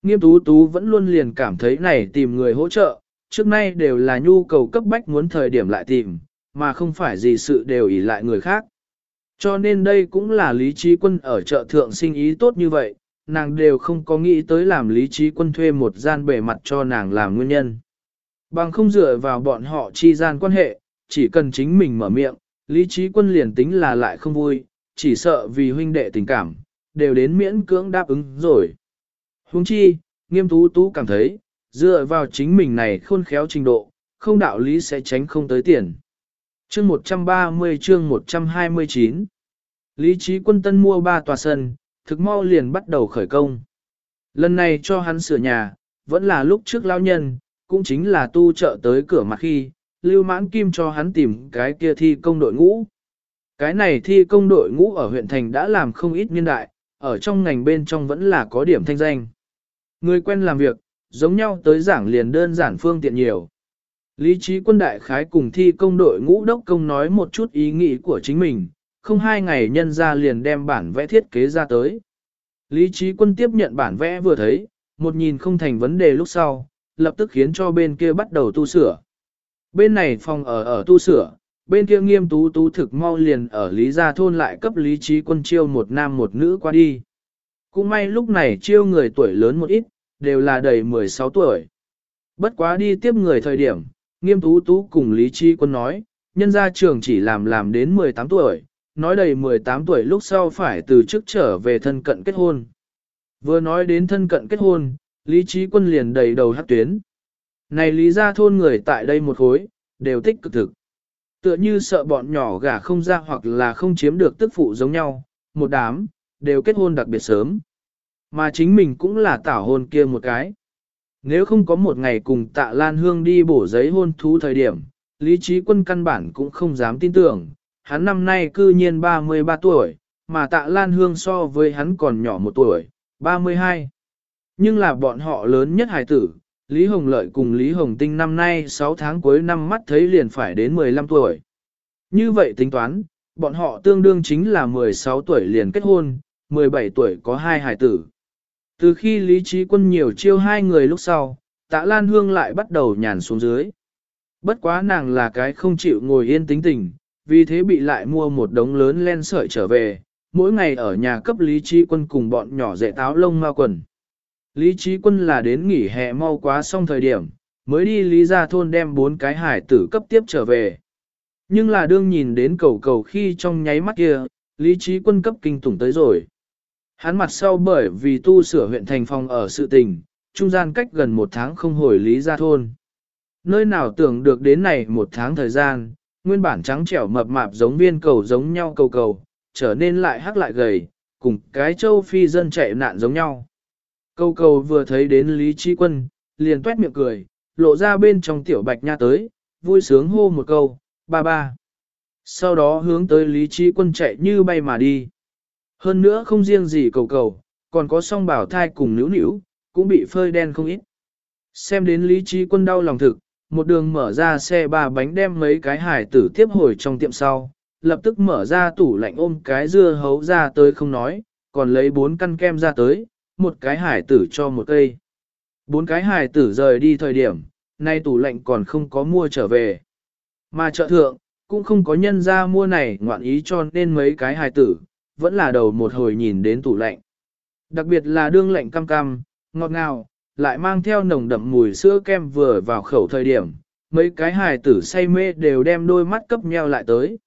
Nghiêm tú tú vẫn luôn liền cảm thấy này tìm người hỗ trợ, trước nay đều là nhu cầu cấp bách muốn thời điểm lại tìm, mà không phải gì sự đều ỷ lại người khác. Cho nên đây cũng là lý trí quân ở chợ thượng sinh ý tốt như vậy, nàng đều không có nghĩ tới làm lý trí quân thuê một gian bề mặt cho nàng làm nguyên nhân. Bằng không dựa vào bọn họ chi gian quan hệ, chỉ cần chính mình mở miệng, lý trí quân liền tính là lại không vui, chỉ sợ vì huynh đệ tình cảm, đều đến miễn cưỡng đáp ứng rồi. Huống chi, nghiêm tú tú cảm thấy, dựa vào chính mình này khôn khéo trình độ, không đạo lý sẽ tránh không tới tiền. Chương 130 chương 129 Lý trí quân tân mua ba tòa sân, thực mau liền bắt đầu khởi công. Lần này cho hắn sửa nhà, vẫn là lúc trước lao nhân, cũng chính là tu trợ tới cửa mặt khi, Lưu Mãn Kim cho hắn tìm cái kia thi công đội ngũ. Cái này thi công đội ngũ ở huyện thành đã làm không ít niên đại, ở trong ngành bên trong vẫn là có điểm thanh danh. Người quen làm việc, giống nhau tới giảng liền đơn giản phương tiện nhiều. Lý trí quân đại khái cùng thi công đội ngũ đốc công nói một chút ý nghĩ của chính mình, không hai ngày nhân ra liền đem bản vẽ thiết kế ra tới. Lý trí quân tiếp nhận bản vẽ vừa thấy, một nhìn không thành vấn đề lúc sau, lập tức khiến cho bên kia bắt đầu tu sửa. Bên này phòng ở ở tu sửa, bên kia nghiêm tú tú thực mau liền ở Lý Gia Thôn lại cấp Lý trí quân chiêu một nam một nữ qua đi. Cũng may lúc này chiêu người tuổi lớn một ít, đều là đầy 16 tuổi. Bất quá đi tiếp người thời điểm, nghiêm tú tú cùng Lý Trí Quân nói, nhân gia trường chỉ làm làm đến 18 tuổi, nói đầy 18 tuổi lúc sau phải từ chức trở về thân cận kết hôn. Vừa nói đến thân cận kết hôn, Lý Trí Quân liền đầy đầu hát tuyến. Này Lý gia thôn người tại đây một khối, đều tích cực thực. Tựa như sợ bọn nhỏ gả không ra hoặc là không chiếm được tức phụ giống nhau, một đám, đều kết hôn đặc biệt sớm. Mà chính mình cũng là tảo hôn kia một cái. Nếu không có một ngày cùng tạ Lan Hương đi bổ giấy hôn thú thời điểm, Lý Trí Quân căn bản cũng không dám tin tưởng, hắn năm nay cư nhiên 33 tuổi, mà tạ Lan Hương so với hắn còn nhỏ một tuổi, 32. Nhưng là bọn họ lớn nhất hài tử, Lý Hồng Lợi cùng Lý Hồng Tinh năm nay 6 tháng cuối năm mắt thấy liền phải đến 15 tuổi. Như vậy tính toán, bọn họ tương đương chính là 16 tuổi liền kết hôn, 17 tuổi có hai hài tử. Từ khi Lý Trí Quân nhiều chiêu hai người lúc sau, tạ Lan Hương lại bắt đầu nhàn xuống dưới. Bất quá nàng là cái không chịu ngồi yên tính tình, vì thế bị lại mua một đống lớn len sợi trở về, mỗi ngày ở nhà cấp Lý Trí Quân cùng bọn nhỏ dạy táo lông ma quần. Lý Trí Quân là đến nghỉ hè mau quá xong thời điểm, mới đi Lý Gia Thôn đem bốn cái hải tử cấp tiếp trở về. Nhưng là đương nhìn đến cầu cầu khi trong nháy mắt kia, Lý Trí Quân cấp kinh tủng tới rồi. Hắn mặt sau bởi vì tu sửa huyện thành phòng ở sự tình, trung gian cách gần một tháng không hồi lý gia thôn. Nơi nào tưởng được đến này một tháng thời gian, nguyên bản trắng trẻo mập mạp giống viên cầu giống nhau cầu cầu, trở nên lại hắc lại gầy, cùng cái châu phi dân chạy nạn giống nhau. Cầu cầu vừa thấy đến Lý Trí Quân, liền tuét miệng cười, lộ ra bên trong tiểu bạch nha tới, vui sướng hô một câu, ba ba. Sau đó hướng tới Lý Trí Quân chạy như bay mà đi. Hơn nữa không riêng gì cầu cầu, còn có song bảo thai cùng nữ nữ, cũng bị phơi đen không ít. Xem đến lý trí quân đau lòng thực, một đường mở ra xe ba bánh đem mấy cái hải tử tiếp hồi trong tiệm sau, lập tức mở ra tủ lạnh ôm cái dưa hấu ra tới không nói, còn lấy bốn căn kem ra tới, một cái hải tử cho một cây. Bốn cái hải tử rời đi thời điểm, nay tủ lạnh còn không có mua trở về. Mà chợ thượng, cũng không có nhân ra mua này ngoạn ý cho nên mấy cái hải tử, vẫn là đầu một hồi nhìn đến tủ lạnh. Đặc biệt là đương lạnh cam cam, ngọt ngào, lại mang theo nồng đậm mùi sữa kem vừa vào khẩu thời điểm, mấy cái hài tử say mê đều đem đôi mắt cấp nheo lại tới.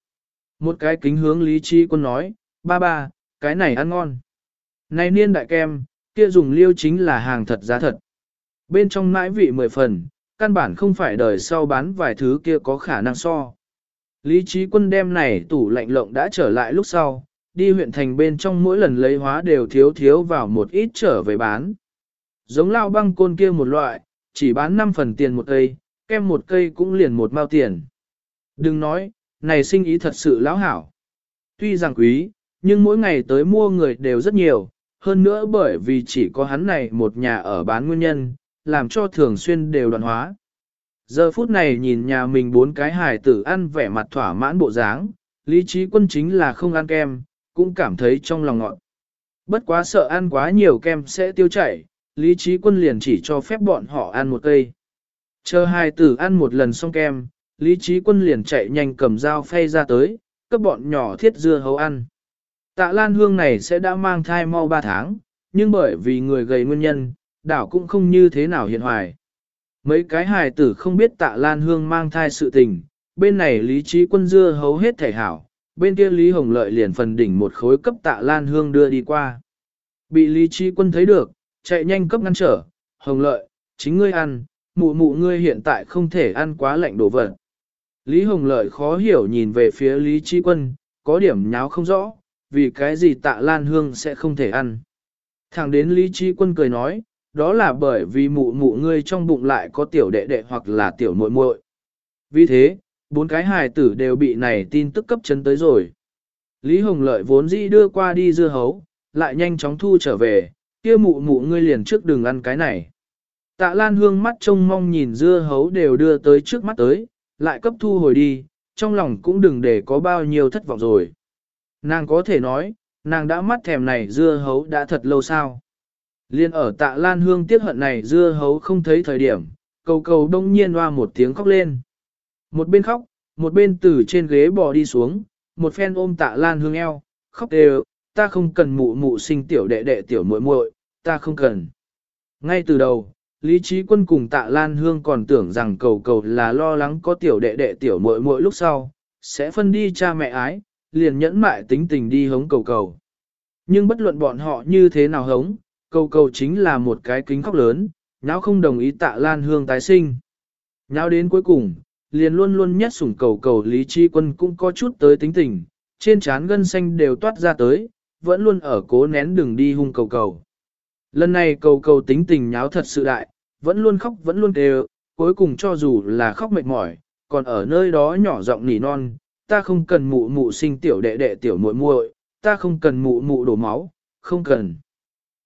Một cái kính hướng lý trí quân nói, ba ba, cái này ăn ngon. Này niên đại kem, kia dùng liêu chính là hàng thật giá thật. Bên trong mãi vị mười phần, căn bản không phải đời sau bán vài thứ kia có khả năng so. Lý trí quân đem này tủ lạnh lộng đã trở lại lúc sau, đi huyện thành bên trong mỗi lần lấy hóa đều thiếu thiếu vào một ít trở về bán. Giống lao băng côn kia một loại, chỉ bán 5 phần tiền một cây, kem một cây cũng liền một mao tiền. Đừng nói, này sinh ý thật sự lão hảo. Tuy rằng quý, nhưng mỗi ngày tới mua người đều rất nhiều, hơn nữa bởi vì chỉ có hắn này một nhà ở bán nguyên nhân, làm cho thường xuyên đều đoạn hóa. Giờ phút này nhìn nhà mình bốn cái hài tử ăn vẻ mặt thỏa mãn bộ dáng, lý trí quân chính là không ăn kem, cũng cảm thấy trong lòng ngọt. Bất quá sợ ăn quá nhiều kem sẽ tiêu chảy, lý trí quân liền chỉ cho phép bọn họ ăn một cây. Chờ hài tử ăn một lần xong kem, lý trí quân liền chạy nhanh cầm dao phay ra tới, cấp bọn nhỏ thiết dưa hấu ăn. Tạ Lan Hương này sẽ đã mang thai mau 3 tháng, nhưng bởi vì người gầy nguyên nhân, đảo cũng không như thế nào hiện hoài. Mấy cái hài tử không biết tạ Lan Hương mang thai sự tình, bên này lý trí quân dưa hấu hết thể hảo, bên kia Lý Hồng Lợi liền phần đỉnh một khối cấp tạ Lan Hương đưa đi qua. Bị lý trí quân thấy được, chạy nhanh cấp ngăn trở, Hồng Lợi, chính ngươi ăn, mụ mụ ngươi hiện tại không thể ăn quá lạnh đồ vật. Lý Hồng Lợi khó hiểu nhìn về phía Lý Trí Quân, có điểm nháo không rõ, vì cái gì tạ Lan Hương sẽ không thể ăn. Thẳng đến Lý Trí Quân cười nói, đó là bởi vì mụ mụ ngươi trong bụng lại có tiểu đệ đệ hoặc là tiểu muội muội. Vì thế, bốn cái hài tử đều bị này tin tức cấp chân tới rồi. Lý Hồng Lợi vốn dĩ đưa qua đi dưa hấu, lại nhanh chóng thu trở về, kia mụ mụ ngươi liền trước đừng ăn cái này. Tạ Lan Hương mắt trông mong nhìn dưa hấu đều đưa tới trước mắt tới, lại cấp thu hồi đi, trong lòng cũng đừng để có bao nhiêu thất vọng rồi. Nàng có thể nói, nàng đã mắt thèm này dưa hấu đã thật lâu sao. Liên ở tạ lan hương tiếc hận này dưa hấu không thấy thời điểm, cầu cầu đông nhiên hoa một tiếng khóc lên. Một bên khóc, một bên từ trên ghế bò đi xuống, một phen ôm tạ lan hương eo, khóc đều, ta không cần mụ mụ sinh tiểu đệ đệ tiểu muội muội, ta không cần. Ngay từ đầu, Lý Trí Quân cùng Tạ Lan Hương còn tưởng rằng cầu cầu là lo lắng có tiểu đệ đệ tiểu muội muội lúc sau, sẽ phân đi cha mẹ ái, liền nhẫn mại tính tình đi hống cầu cầu. Nhưng bất luận bọn họ như thế nào hống, cầu cầu chính là một cái kính khóc lớn, nháo không đồng ý Tạ Lan Hương tái sinh. Nháo đến cuối cùng, liền luôn luôn nhất sủng cầu cầu Lý chi Quân cũng có chút tới tính tình, trên trán gân xanh đều toát ra tới, vẫn luôn ở cố nén đừng đi hung cầu cầu. Lần này cầu cầu tính tình nháo thật sự đại, vẫn luôn khóc vẫn luôn đều cuối cùng cho dù là khóc mệt mỏi, còn ở nơi đó nhỏ giọng nỉ non, ta không cần mụ mụ sinh tiểu đệ đệ tiểu muội muội, ta không cần mụ mụ đổ máu, không cần.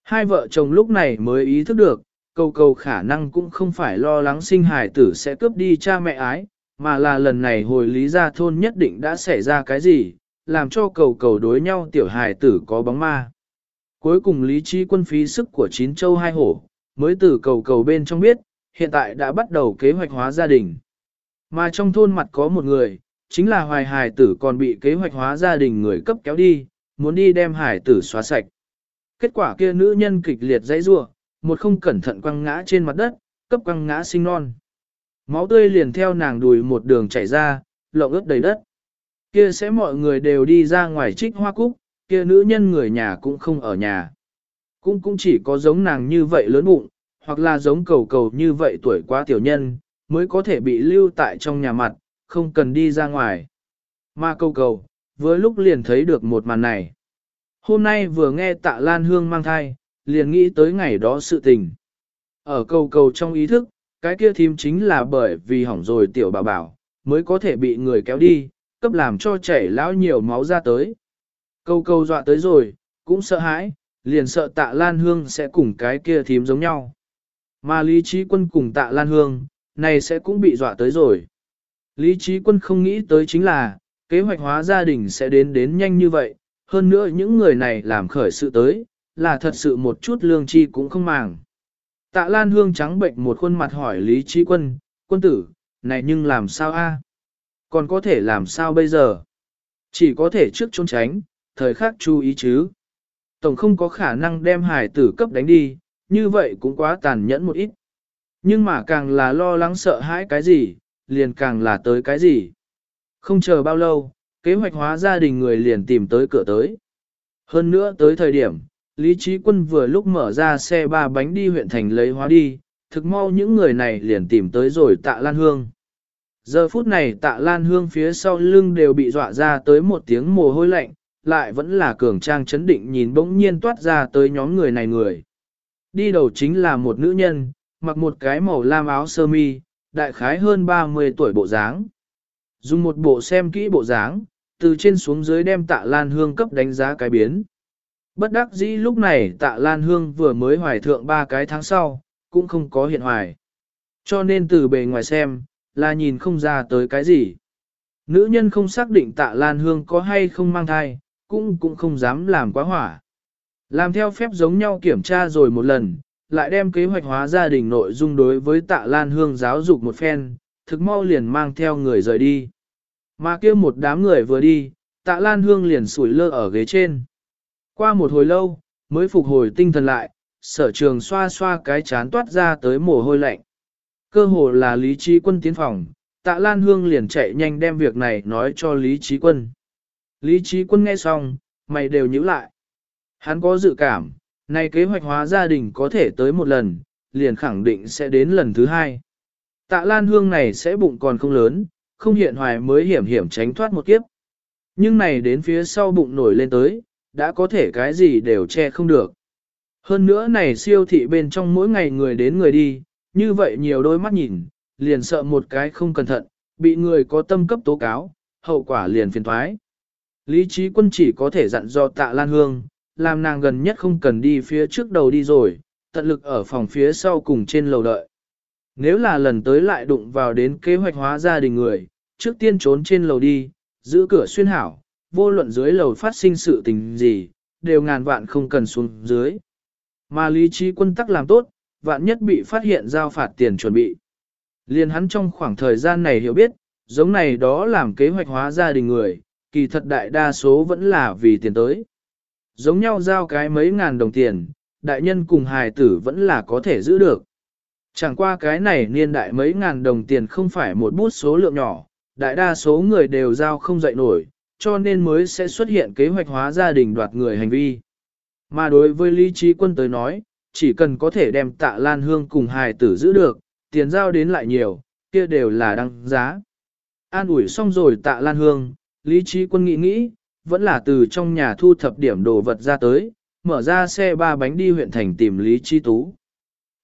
Hai vợ chồng lúc này mới ý thức được, cầu cầu khả năng cũng không phải lo lắng sinh hài tử sẽ cướp đi cha mẹ ái, mà là lần này hồi lý gia thôn nhất định đã xảy ra cái gì, làm cho cầu cầu đối nhau tiểu hài tử có bóng ma. Cuối cùng lý trí quân phí sức của chín châu hai hổ, mới từ cầu cầu bên trong biết, hiện tại đã bắt đầu kế hoạch hóa gia đình. Mà trong thôn mặt có một người, chính là hoài hải tử còn bị kế hoạch hóa gia đình người cấp kéo đi, muốn đi đem hải tử xóa sạch. Kết quả kia nữ nhân kịch liệt dãy rua, một không cẩn thận quăng ngã trên mặt đất, cấp quăng ngã sinh non. Máu tươi liền theo nàng đùi một đường chảy ra, lộng ướt đầy đất. Kia sẽ mọi người đều đi ra ngoài trích hoa cúc, kia nữ nhân người nhà cũng không ở nhà. Cũng cũng chỉ có giống nàng như vậy lớn bụng, hoặc là giống cầu cầu như vậy tuổi quá tiểu nhân, mới có thể bị lưu tại trong nhà mặt, không cần đi ra ngoài. Mà Câu cầu, với lúc liền thấy được một màn này. Hôm nay vừa nghe tạ Lan Hương mang thai, liền nghĩ tới ngày đó sự tình. Ở Câu cầu trong ý thức, cái kia thím chính là bởi vì hỏng rồi tiểu bảo bảo, mới có thể bị người kéo đi, cấp làm cho chảy lão nhiều máu ra tới. Câu cầu dọa tới rồi, cũng sợ hãi, liền sợ tạ Lan Hương sẽ cùng cái kia thím giống nhau. Mà Lý Trí Quân cùng tạ Lan Hương, này sẽ cũng bị dọa tới rồi. Lý Trí Quân không nghĩ tới chính là, kế hoạch hóa gia đình sẽ đến đến nhanh như vậy, hơn nữa những người này làm khởi sự tới, là thật sự một chút lương chi cũng không màng. Tạ Lan Hương trắng bệnh một khuôn mặt hỏi Lý Trí Quân, quân tử, này nhưng làm sao a? Còn có thể làm sao bây giờ? Chỉ có thể trước trốn tránh, thời khắc chú ý chứ. Tổng không có khả năng đem hải tử cấp đánh đi, như vậy cũng quá tàn nhẫn một ít. Nhưng mà càng là lo lắng sợ hãi cái gì, liền càng là tới cái gì. Không chờ bao lâu, kế hoạch hóa gia đình người liền tìm tới cửa tới. Hơn nữa tới thời điểm, Lý Trí Quân vừa lúc mở ra xe ba bánh đi huyện thành lấy hóa đi, thực mau những người này liền tìm tới rồi tạ Lan Hương. Giờ phút này tạ Lan Hương phía sau lưng đều bị dọa ra tới một tiếng mồ hôi lạnh, lại vẫn là cường trang chấn định nhìn bỗng nhiên toát ra tới nhóm người này người. Đi đầu chính là một nữ nhân, mặc một cái màu lam áo sơ mi, đại khái hơn 30 tuổi bộ dáng. Dùng một bộ xem kỹ bộ dáng, từ trên xuống dưới đem tạ Lan Hương cấp đánh giá cái biến. Bất đắc dĩ lúc này tạ Lan Hương vừa mới hoài thượng ba cái tháng sau, cũng không có hiện hoài. Cho nên từ bề ngoài xem, là nhìn không ra tới cái gì. Nữ nhân không xác định tạ Lan Hương có hay không mang thai, cũng cũng không dám làm quá hỏa. Làm theo phép giống nhau kiểm tra rồi một lần, lại đem kế hoạch hóa gia đình nội dung đối với tạ Lan Hương giáo dục một phen, thực mau liền mang theo người rời đi. Mà kia một đám người vừa đi, tạ Lan Hương liền sủi lơ ở ghế trên. Qua một hồi lâu, mới phục hồi tinh thần lại, sở trường xoa xoa cái chán toát ra tới mồ hôi lạnh. Cơ hồ là Lý Trí Quân tiến phòng, tạ Lan Hương liền chạy nhanh đem việc này nói cho Lý Trí Quân. Lý Trí Quân nghe xong, mày đều nhíu lại. Hắn có dự cảm, này kế hoạch hóa gia đình có thể tới một lần, liền khẳng định sẽ đến lần thứ hai. Tạ Lan Hương này sẽ bụng còn không lớn, không hiện hoài mới hiểm hiểm tránh thoát một kiếp. Nhưng này đến phía sau bụng nổi lên tới, đã có thể cái gì đều che không được. Hơn nữa này siêu thị bên trong mỗi ngày người đến người đi, như vậy nhiều đôi mắt nhìn, liền sợ một cái không cẩn thận, bị người có tâm cấp tố cáo, hậu quả liền phiền thoái. Lý trí quân chỉ có thể dặn do tạ Lan Hương, làm nàng gần nhất không cần đi phía trước đầu đi rồi, tận lực ở phòng phía sau cùng trên lầu đợi. Nếu là lần tới lại đụng vào đến kế hoạch hóa gia đình người, trước tiên trốn trên lầu đi, giữ cửa xuyên hảo, vô luận dưới lầu phát sinh sự tình gì, đều ngàn vạn không cần xuống dưới. Mà lý trí quân tắc làm tốt, vạn nhất bị phát hiện giao phạt tiền chuẩn bị. Liên hắn trong khoảng thời gian này hiểu biết, giống này đó làm kế hoạch hóa gia đình người, kỳ thật đại đa số vẫn là vì tiền tới. Giống nhau giao cái mấy ngàn đồng tiền, đại nhân cùng hài tử vẫn là có thể giữ được. Chẳng qua cái này niên đại mấy ngàn đồng tiền không phải một bút số lượng nhỏ, đại đa số người đều giao không dậy nổi, cho nên mới sẽ xuất hiện kế hoạch hóa gia đình đoạt người hành vi. Mà đối với lý trí quân tới nói, chỉ cần có thể đem tạ lan hương cùng hài tử giữ được, tiền giao đến lại nhiều, kia đều là đăng giá. An ủi xong rồi tạ lan hương, lý trí quân nghĩ nghĩ, vẫn là từ trong nhà thu thập điểm đồ vật ra tới, mở ra xe ba bánh đi huyện thành tìm Lý chi Tú.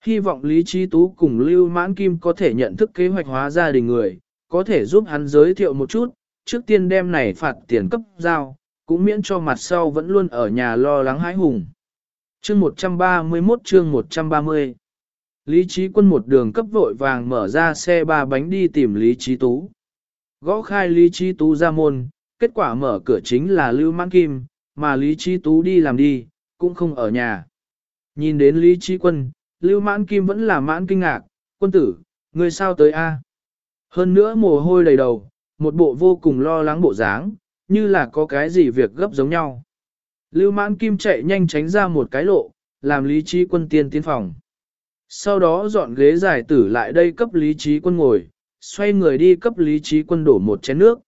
Hy vọng Lý chi Tú cùng Lưu Mãn Kim có thể nhận thức kế hoạch hóa gia đình người, có thể giúp hắn giới thiệu một chút, trước tiên đem này phạt tiền cấp giao, cũng miễn cho mặt sau vẫn luôn ở nhà lo lắng hãi hùng. Chương 131 chương 130 Lý Trí Quân một đường cấp vội vàng mở ra xe ba bánh đi tìm Lý Trí Tú. Gõ khai Lý Trí Tú ra môn, kết quả mở cửa chính là Lưu Mãn Kim, mà Lý Trí Tú đi làm đi, cũng không ở nhà. Nhìn đến Lý Trí Quân, Lưu Mãn Kim vẫn là mãn kinh ngạc, quân tử, người sao tới a? Hơn nữa mồ hôi đầy đầu, một bộ vô cùng lo lắng bộ dáng, như là có cái gì việc gấp giống nhau. Lưu Mãn Kim chạy nhanh tránh ra một cái lộ, làm Lý Trí Quân tiên tiến phòng. Sau đó dọn ghế giải tử lại đây cấp Lý Trí Quân ngồi, xoay người đi cấp Lý Trí Quân đổ một chén nước.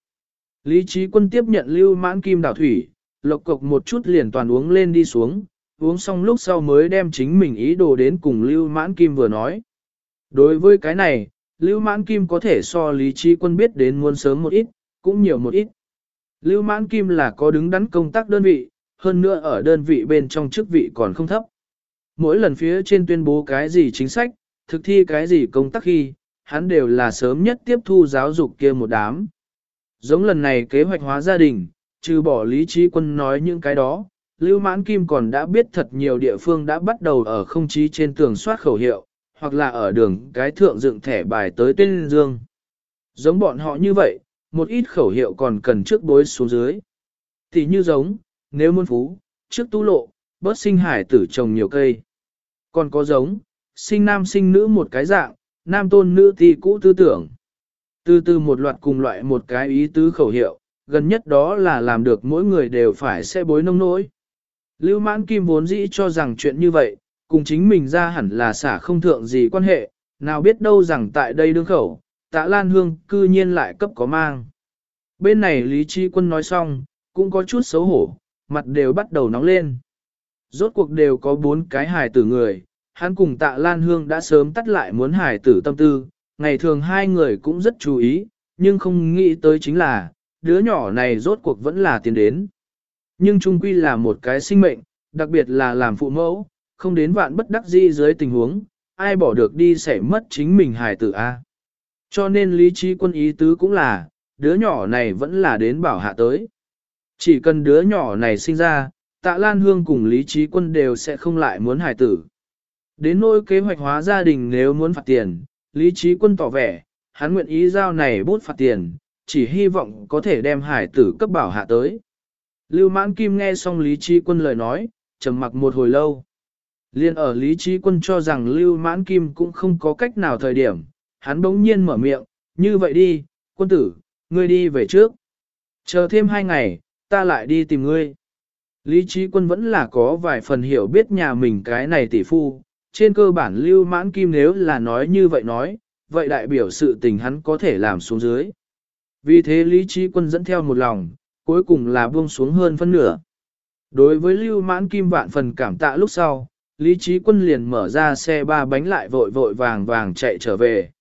Lý trí quân tiếp nhận lưu mãn kim đảo thủy, lộc cộc một chút liền toàn uống lên đi xuống, uống xong lúc sau mới đem chính mình ý đồ đến cùng lưu mãn kim vừa nói. Đối với cái này, lưu mãn kim có thể so lý trí quân biết đến muôn sớm một ít, cũng nhiều một ít. Lưu mãn kim là có đứng đắn công tác đơn vị, hơn nữa ở đơn vị bên trong chức vị còn không thấp. Mỗi lần phía trên tuyên bố cái gì chính sách, thực thi cái gì công tác khi, hắn đều là sớm nhất tiếp thu giáo dục kia một đám. Giống lần này kế hoạch hóa gia đình, trừ bỏ lý trí quân nói những cái đó, Lưu Mãn Kim còn đã biết thật nhiều địa phương đã bắt đầu ở không chí trên tường soát khẩu hiệu, hoặc là ở đường cái thượng dựng thẻ bài tới tên dương. Giống bọn họ như vậy, một ít khẩu hiệu còn cần trước bối xuống dưới. Thì như giống, nếu muốn phú, trước tu lộ, bớt sinh hải tử trồng nhiều cây. Còn có giống, sinh nam sinh nữ một cái dạng, nam tôn nữ thì cũ tư tưởng. Từ từ một loạt cùng loại một cái ý tứ khẩu hiệu, gần nhất đó là làm được mỗi người đều phải sẽ bối nông nỗi. Lưu mãn kim vốn dĩ cho rằng chuyện như vậy, cùng chính mình ra hẳn là xả không thượng gì quan hệ, nào biết đâu rằng tại đây đương khẩu, tạ lan hương cư nhiên lại cấp có mang. Bên này Lý Chi Quân nói xong, cũng có chút xấu hổ, mặt đều bắt đầu nóng lên. Rốt cuộc đều có bốn cái hài tử người, hắn cùng tạ lan hương đã sớm tắt lại muốn hài tử tâm tư, ngày thường hai người cũng rất chú ý, nhưng không nghĩ tới chính là, đứa nhỏ này rốt cuộc vẫn là tiến đến. Nhưng trung quy là một cái sinh mệnh, đặc biệt là làm phụ mẫu, không đến vạn bất đắc di dưới tình huống, ai bỏ được đi sẽ mất chính mình hài tử A. Cho nên lý trí quân ý tứ cũng là, đứa nhỏ này vẫn là đến bảo hạ tới. Chỉ cần đứa nhỏ này sinh ra, tạ Lan Hương cùng Lý Trí Quân đều sẽ không lại muốn hài tử. Đến nỗi kế hoạch hóa gia đình nếu muốn phạt tiền, Lý Trí Quân tỏ vẻ, hắn nguyện ý giao này bút phạt tiền, chỉ hy vọng có thể đem hải tử cấp bảo hạ tới. Lưu Mãn Kim nghe xong Lý Trí Quân lời nói, trầm mặc một hồi lâu. Liên ở Lý Trí Quân cho rằng Lưu Mãn Kim cũng không có cách nào thời điểm, hắn bỗng nhiên mở miệng, như vậy đi, quân tử, ngươi đi về trước. Chờ thêm hai ngày, ta lại đi tìm ngươi. Lý trí quân vẫn là có vài phần hiểu biết nhà mình cái này tỷ phu, trên cơ bản lưu mãn kim nếu là nói như vậy nói, vậy đại biểu sự tình hắn có thể làm xuống dưới. Vì thế lý trí quân dẫn theo một lòng, cuối cùng là buông xuống hơn phân nửa. Đối với lưu mãn kim vạn phần cảm tạ lúc sau, lý trí quân liền mở ra xe ba bánh lại vội vội vàng vàng chạy trở về.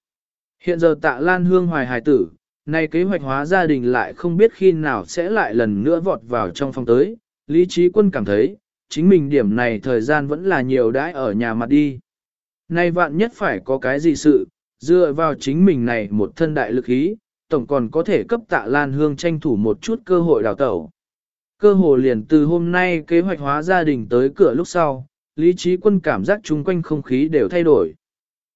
Hiện giờ tạ lan hương hoài hài tử, nay kế hoạch hóa gia đình lại không biết khi nào sẽ lại lần nữa vọt vào trong phòng tới, Lý Trí Quân cảm thấy, chính mình điểm này thời gian vẫn là nhiều đãi ở nhà mặt đi. Nay vạn nhất phải có cái gì sự, dựa vào chính mình này một thân đại lực ý, tổng còn có thể cấp tạ Lan Hương tranh thủ một chút cơ hội đào tẩu. Cơ hội liền từ hôm nay kế hoạch hóa gia đình tới cửa lúc sau, Lý Trí Quân cảm giác chung quanh không khí đều thay đổi.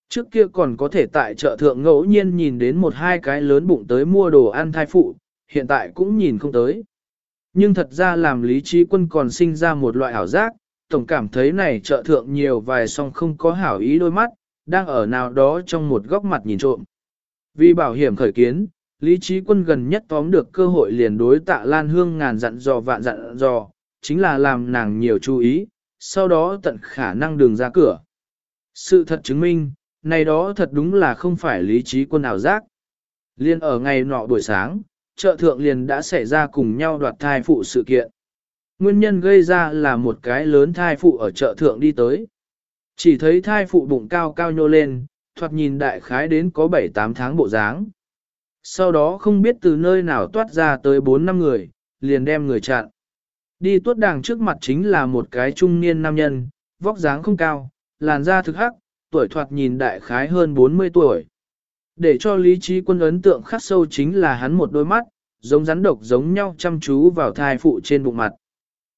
Trước kia còn có thể tại chợ thượng ngẫu nhiên nhìn đến một hai cái lớn bụng tới mua đồ ăn thai phụ, hiện tại cũng nhìn không tới. Nhưng thật ra làm lý trí quân còn sinh ra một loại ảo giác, tổng cảm thấy này trợ thượng nhiều vài song không có hảo ý đôi mắt, đang ở nào đó trong một góc mặt nhìn trộm. Vì bảo hiểm khởi kiến, lý trí quân gần nhất tóm được cơ hội liền đối tạ Lan Hương ngàn dặn dò vạn dặn dò, chính là làm nàng nhiều chú ý, sau đó tận khả năng đường ra cửa. Sự thật chứng minh, này đó thật đúng là không phải lý trí quân ảo giác. Liên ở ngày nọ buổi sáng, chợ thượng liền đã xảy ra cùng nhau đoạt thai phụ sự kiện. Nguyên nhân gây ra là một cái lớn thai phụ ở chợ thượng đi tới. Chỉ thấy thai phụ bụng cao cao nhô lên, thoạt nhìn đại khái đến có 7-8 tháng bộ dáng. Sau đó không biết từ nơi nào toát ra tới 4 năm người, liền đem người chặn. Đi tuốt đàng trước mặt chính là một cái trung niên nam nhân, vóc dáng không cao, làn da thực hắc, tuổi thoạt nhìn đại khái hơn 40 tuổi. Để cho lý trí quân ấn tượng khắc sâu chính là hắn một đôi mắt, giống rắn độc giống nhau chăm chú vào thai phụ trên bụng mặt.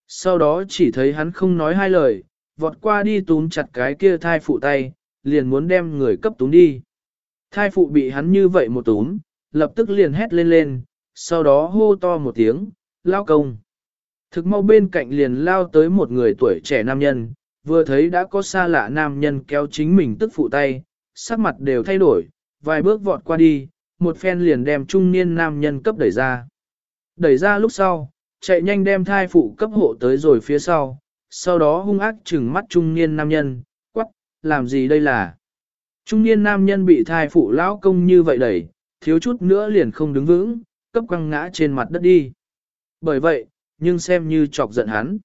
Sau đó chỉ thấy hắn không nói hai lời, vọt qua đi túm chặt cái kia thai phụ tay, liền muốn đem người cấp túm đi. Thai phụ bị hắn như vậy một túm, lập tức liền hét lên lên, sau đó hô to một tiếng, lao công. Thực mau bên cạnh liền lao tới một người tuổi trẻ nam nhân, vừa thấy đã có xa lạ nam nhân kéo chính mình tức phụ tay, sắc mặt đều thay đổi, vài bước vọt qua đi, một phen liền đem trung niên nam nhân cấp đẩy ra. Đẩy ra lúc sau, chạy nhanh đem thai phụ cấp hộ tới rồi phía sau, sau đó hung ác trừng mắt trung niên nam nhân, quắc, làm gì đây là. Trung niên nam nhân bị thai phụ lão công như vậy đẩy, thiếu chút nữa liền không đứng vững, cấp quăng ngã trên mặt đất đi. Bởi vậy, nhưng xem như chọc giận hắn.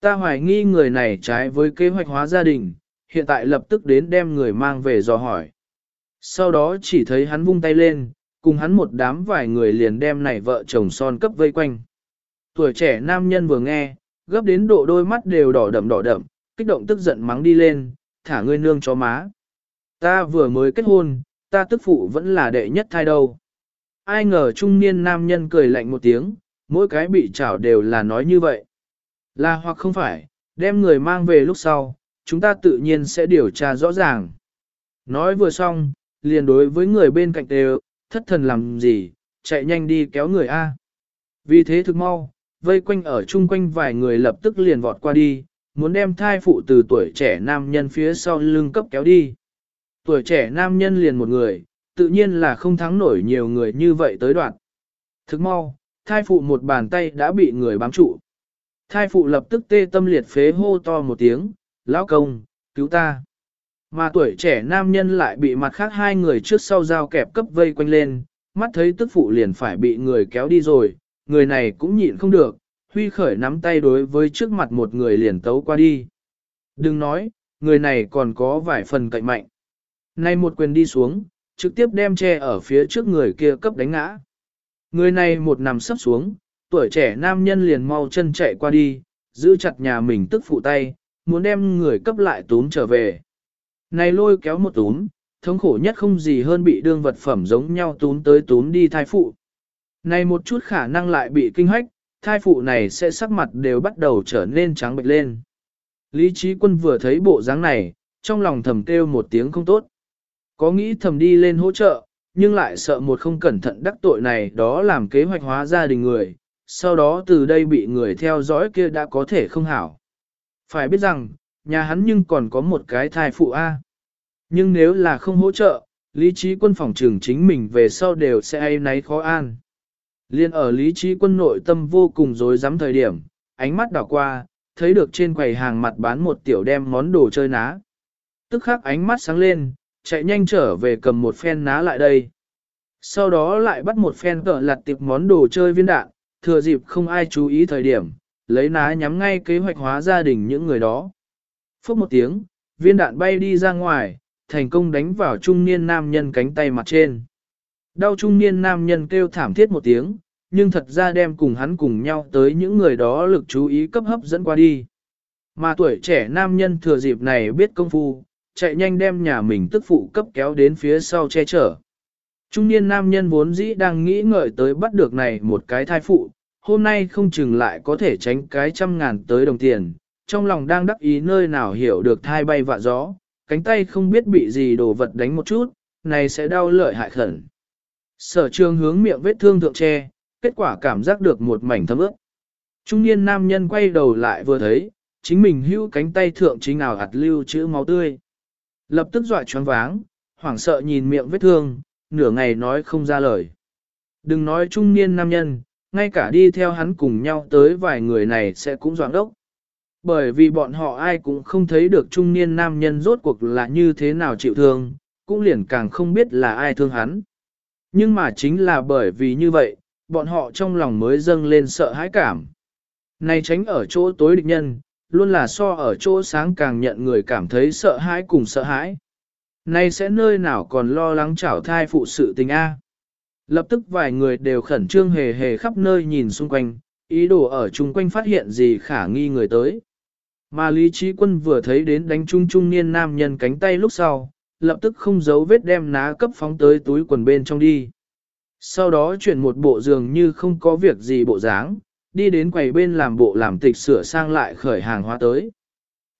Ta hoài nghi người này trái với kế hoạch hóa gia đình, hiện tại lập tức đến đem người mang về dò hỏi. Sau đó chỉ thấy hắn vung tay lên, cùng hắn một đám vài người liền đem này vợ chồng son cấp vây quanh. Tuổi trẻ nam nhân vừa nghe, gấp đến độ đôi mắt đều đỏ đậm đỏ đậm, kích động tức giận mắng đi lên, thả ngươi nương cho má. Ta vừa mới kết hôn, ta tức phụ vẫn là đệ nhất thai đâu. Ai ngờ trung niên nam nhân cười lạnh một tiếng, mỗi cái bị chảo đều là nói như vậy. Là hoặc không phải, đem người mang về lúc sau, chúng ta tự nhiên sẽ điều tra rõ ràng. Nói vừa xong, liền đối với người bên cạnh đều, thất thần làm gì, chạy nhanh đi kéo người A. Vì thế thực mau, vây quanh ở chung quanh vài người lập tức liền vọt qua đi, muốn đem thai phụ từ tuổi trẻ nam nhân phía sau lưng cấp kéo đi. Tuổi trẻ nam nhân liền một người, tự nhiên là không thắng nổi nhiều người như vậy tới đoạn. Thực mau, thai phụ một bàn tay đã bị người bám trụ. Thai phụ lập tức tê tâm liệt phế hô to một tiếng, lão công, cứu ta. Mà tuổi trẻ nam nhân lại bị mặt khác hai người trước sau dao kẹp cấp vây quanh lên, mắt thấy tức phụ liền phải bị người kéo đi rồi, người này cũng nhịn không được, huy khởi nắm tay đối với trước mặt một người liền tấu qua đi. Đừng nói, người này còn có vài phần cạnh mạnh. Nay một quyền đi xuống, trực tiếp đem che ở phía trước người kia cấp đánh ngã. Người này một nằm sấp xuống, tuổi trẻ nam nhân liền mau chân chạy qua đi, giữ chặt nhà mình tức phụ tay, muốn đem người cấp lại túm trở về. Này lôi kéo một túm, thống khổ nhất không gì hơn bị đương vật phẩm giống nhau túm tới túm đi thai phụ. Này một chút khả năng lại bị kinh hách, thai phụ này sẽ sắc mặt đều bắt đầu trở nên trắng bệch lên. Lý trí quân vừa thấy bộ dáng này, trong lòng thầm kêu một tiếng không tốt. Có nghĩ thầm đi lên hỗ trợ, nhưng lại sợ một không cẩn thận đắc tội này đó làm kế hoạch hóa gia đình người, sau đó từ đây bị người theo dõi kia đã có thể không hảo. Phải biết rằng, nhà hắn nhưng còn có một cái thai phụ A. Nhưng nếu là không hỗ trợ, lý trí quân phòng trường chính mình về sau đều sẽ ai nấy khó an. Liên ở lý trí quân nội tâm vô cùng rối rắm thời điểm, ánh mắt đảo qua, thấy được trên quầy hàng mặt bán một tiểu đem món đồ chơi ná. Tức khắc ánh mắt sáng lên, chạy nhanh trở về cầm một phen ná lại đây. Sau đó lại bắt một phen cỡ lặt tiệp món đồ chơi viên đạn, thừa dịp không ai chú ý thời điểm, lấy ná nhắm ngay kế hoạch hóa gia đình những người đó. Phúc một tiếng, viên đạn bay đi ra ngoài, thành công đánh vào trung niên nam nhân cánh tay mặt trên. Đau trung niên nam nhân kêu thảm thiết một tiếng, nhưng thật ra đem cùng hắn cùng nhau tới những người đó lực chú ý cấp hấp dẫn qua đi. Mà tuổi trẻ nam nhân thừa dịp này biết công phu, chạy nhanh đem nhà mình tức phụ cấp kéo đến phía sau che chở. Trung niên nam nhân vốn dĩ đang nghĩ ngợi tới bắt được này một cái thai phụ, hôm nay không chừng lại có thể tránh cái trăm ngàn tới đồng tiền, trong lòng đang đắc ý nơi nào hiểu được thai bay vạ gió, cánh tay không biết bị gì đồ vật đánh một chút, này sẽ đau lợi hại khẩn. Sở trường hướng miệng vết thương thượng tre, kết quả cảm giác được một mảnh thấm ướt. Trung niên nam nhân quay đầu lại vừa thấy, chính mình hưu cánh tay thượng chính nào hạt lưu chữ máu tươi. Lập tức dọa choáng váng, hoảng sợ nhìn miệng vết thương, nửa ngày nói không ra lời. Đừng nói trung niên nam nhân, ngay cả đi theo hắn cùng nhau tới vài người này sẽ cũng doãn đốc. Bởi vì bọn họ ai cũng không thấy được trung niên nam nhân rốt cuộc là như thế nào chịu thương, cũng liền càng không biết là ai thương hắn. Nhưng mà chính là bởi vì như vậy, bọn họ trong lòng mới dâng lên sợ hãi cảm. Này tránh ở chỗ tối địch nhân, luôn là so ở chỗ sáng càng nhận người cảm thấy sợ hãi cùng sợ hãi. Này sẽ nơi nào còn lo lắng chảo thai phụ sự tình A. Lập tức vài người đều khẩn trương hề hề khắp nơi nhìn xung quanh, ý đồ ở chung quanh phát hiện gì khả nghi người tới. Mà Lý Trí Quân vừa thấy đến đánh trung trung niên nam nhân cánh tay lúc sau, lập tức không giấu vết đem ná cấp phóng tới túi quần bên trong đi. Sau đó chuyển một bộ giường như không có việc gì bộ dáng, đi đến quầy bên làm bộ làm tịch sửa sang lại khởi hàng hóa tới.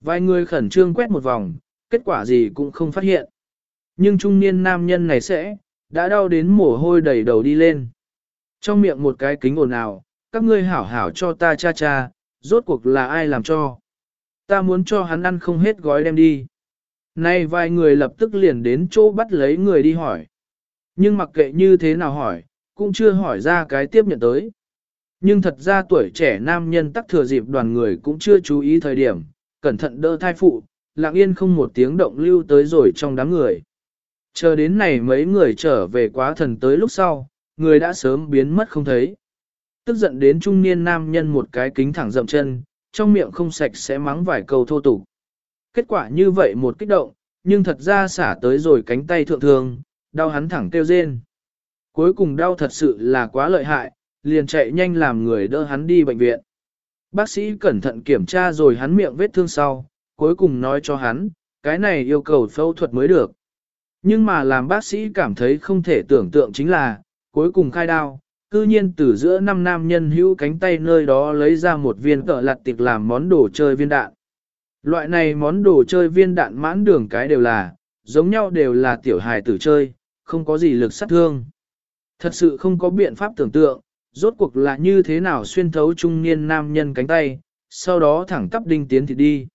Vài người khẩn trương quét một vòng, kết quả gì cũng không phát hiện. Nhưng trung niên nam nhân này sẽ, đã đau đến mồ hôi đầy đầu đi lên. Trong miệng một cái kính ồn ào, các ngươi hảo hảo cho ta cha cha, rốt cuộc là ai làm cho. Ta muốn cho hắn ăn không hết gói đem đi. Nay vài người lập tức liền đến chỗ bắt lấy người đi hỏi. Nhưng mặc kệ như thế nào hỏi, cũng chưa hỏi ra cái tiếp nhận tới. Nhưng thật ra tuổi trẻ nam nhân tắc thừa dịp đoàn người cũng chưa chú ý thời điểm, cẩn thận đỡ thai phụ, lặng yên không một tiếng động lưu tới rồi trong đám người. Chờ đến này mấy người trở về quá thần tới lúc sau, người đã sớm biến mất không thấy. Tức giận đến trung niên nam nhân một cái kính thẳng dậm chân, trong miệng không sạch sẽ mắng vài câu thô tục. Kết quả như vậy một kích động, nhưng thật ra xả tới rồi cánh tay thượng thường, đau hắn thẳng kêu rên. Cuối cùng đau thật sự là quá lợi hại, liền chạy nhanh làm người đỡ hắn đi bệnh viện. Bác sĩ cẩn thận kiểm tra rồi hắn miệng vết thương sau, cuối cùng nói cho hắn, cái này yêu cầu phẫu thuật mới được. Nhưng mà làm bác sĩ cảm thấy không thể tưởng tượng chính là, cuối cùng khai đao, cư nhiên từ giữa năm nam nhân hữu cánh tay nơi đó lấy ra một viên cỡ lặt tiệc làm món đồ chơi viên đạn. Loại này món đồ chơi viên đạn mãn đường cái đều là, giống nhau đều là tiểu hài tử chơi, không có gì lực sát thương. Thật sự không có biện pháp tưởng tượng, rốt cuộc là như thế nào xuyên thấu trung niên nam nhân cánh tay, sau đó thẳng tắp đinh tiến thì đi.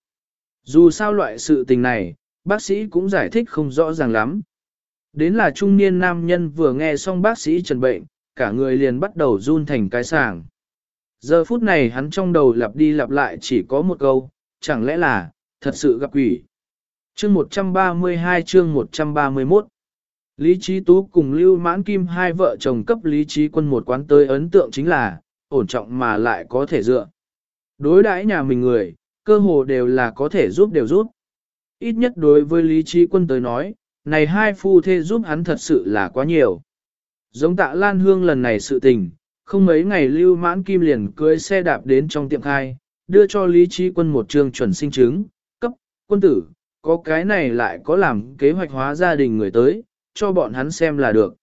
Dù sao loại sự tình này, bác sĩ cũng giải thích không rõ ràng lắm. Đến là trung niên nam nhân vừa nghe xong bác sĩ trần bệnh, cả người liền bắt đầu run thành cái sàng. Giờ phút này hắn trong đầu lặp đi lặp lại chỉ có một câu, chẳng lẽ là, thật sự gặp quỷ. Chương 132 chương 131 Lý Trí Tú cùng Lưu Mãn Kim hai vợ chồng cấp Lý Trí Quân một quán tới ấn tượng chính là, ổn trọng mà lại có thể dựa. Đối đãi nhà mình người, cơ hồ đều là có thể giúp đều giúp. Ít nhất đối với Lý Trí Quân tới nói, này hai phu thê giúp hắn thật sự là quá nhiều. Giống tạ Lan Hương lần này sự tình, không mấy ngày Lưu Mãn Kim liền cưới xe đạp đến trong tiệm khai, đưa cho Lý Trí Quân một trường chuẩn sinh chứng, cấp, quân tử, có cái này lại có làm kế hoạch hóa gia đình người tới, cho bọn hắn xem là được.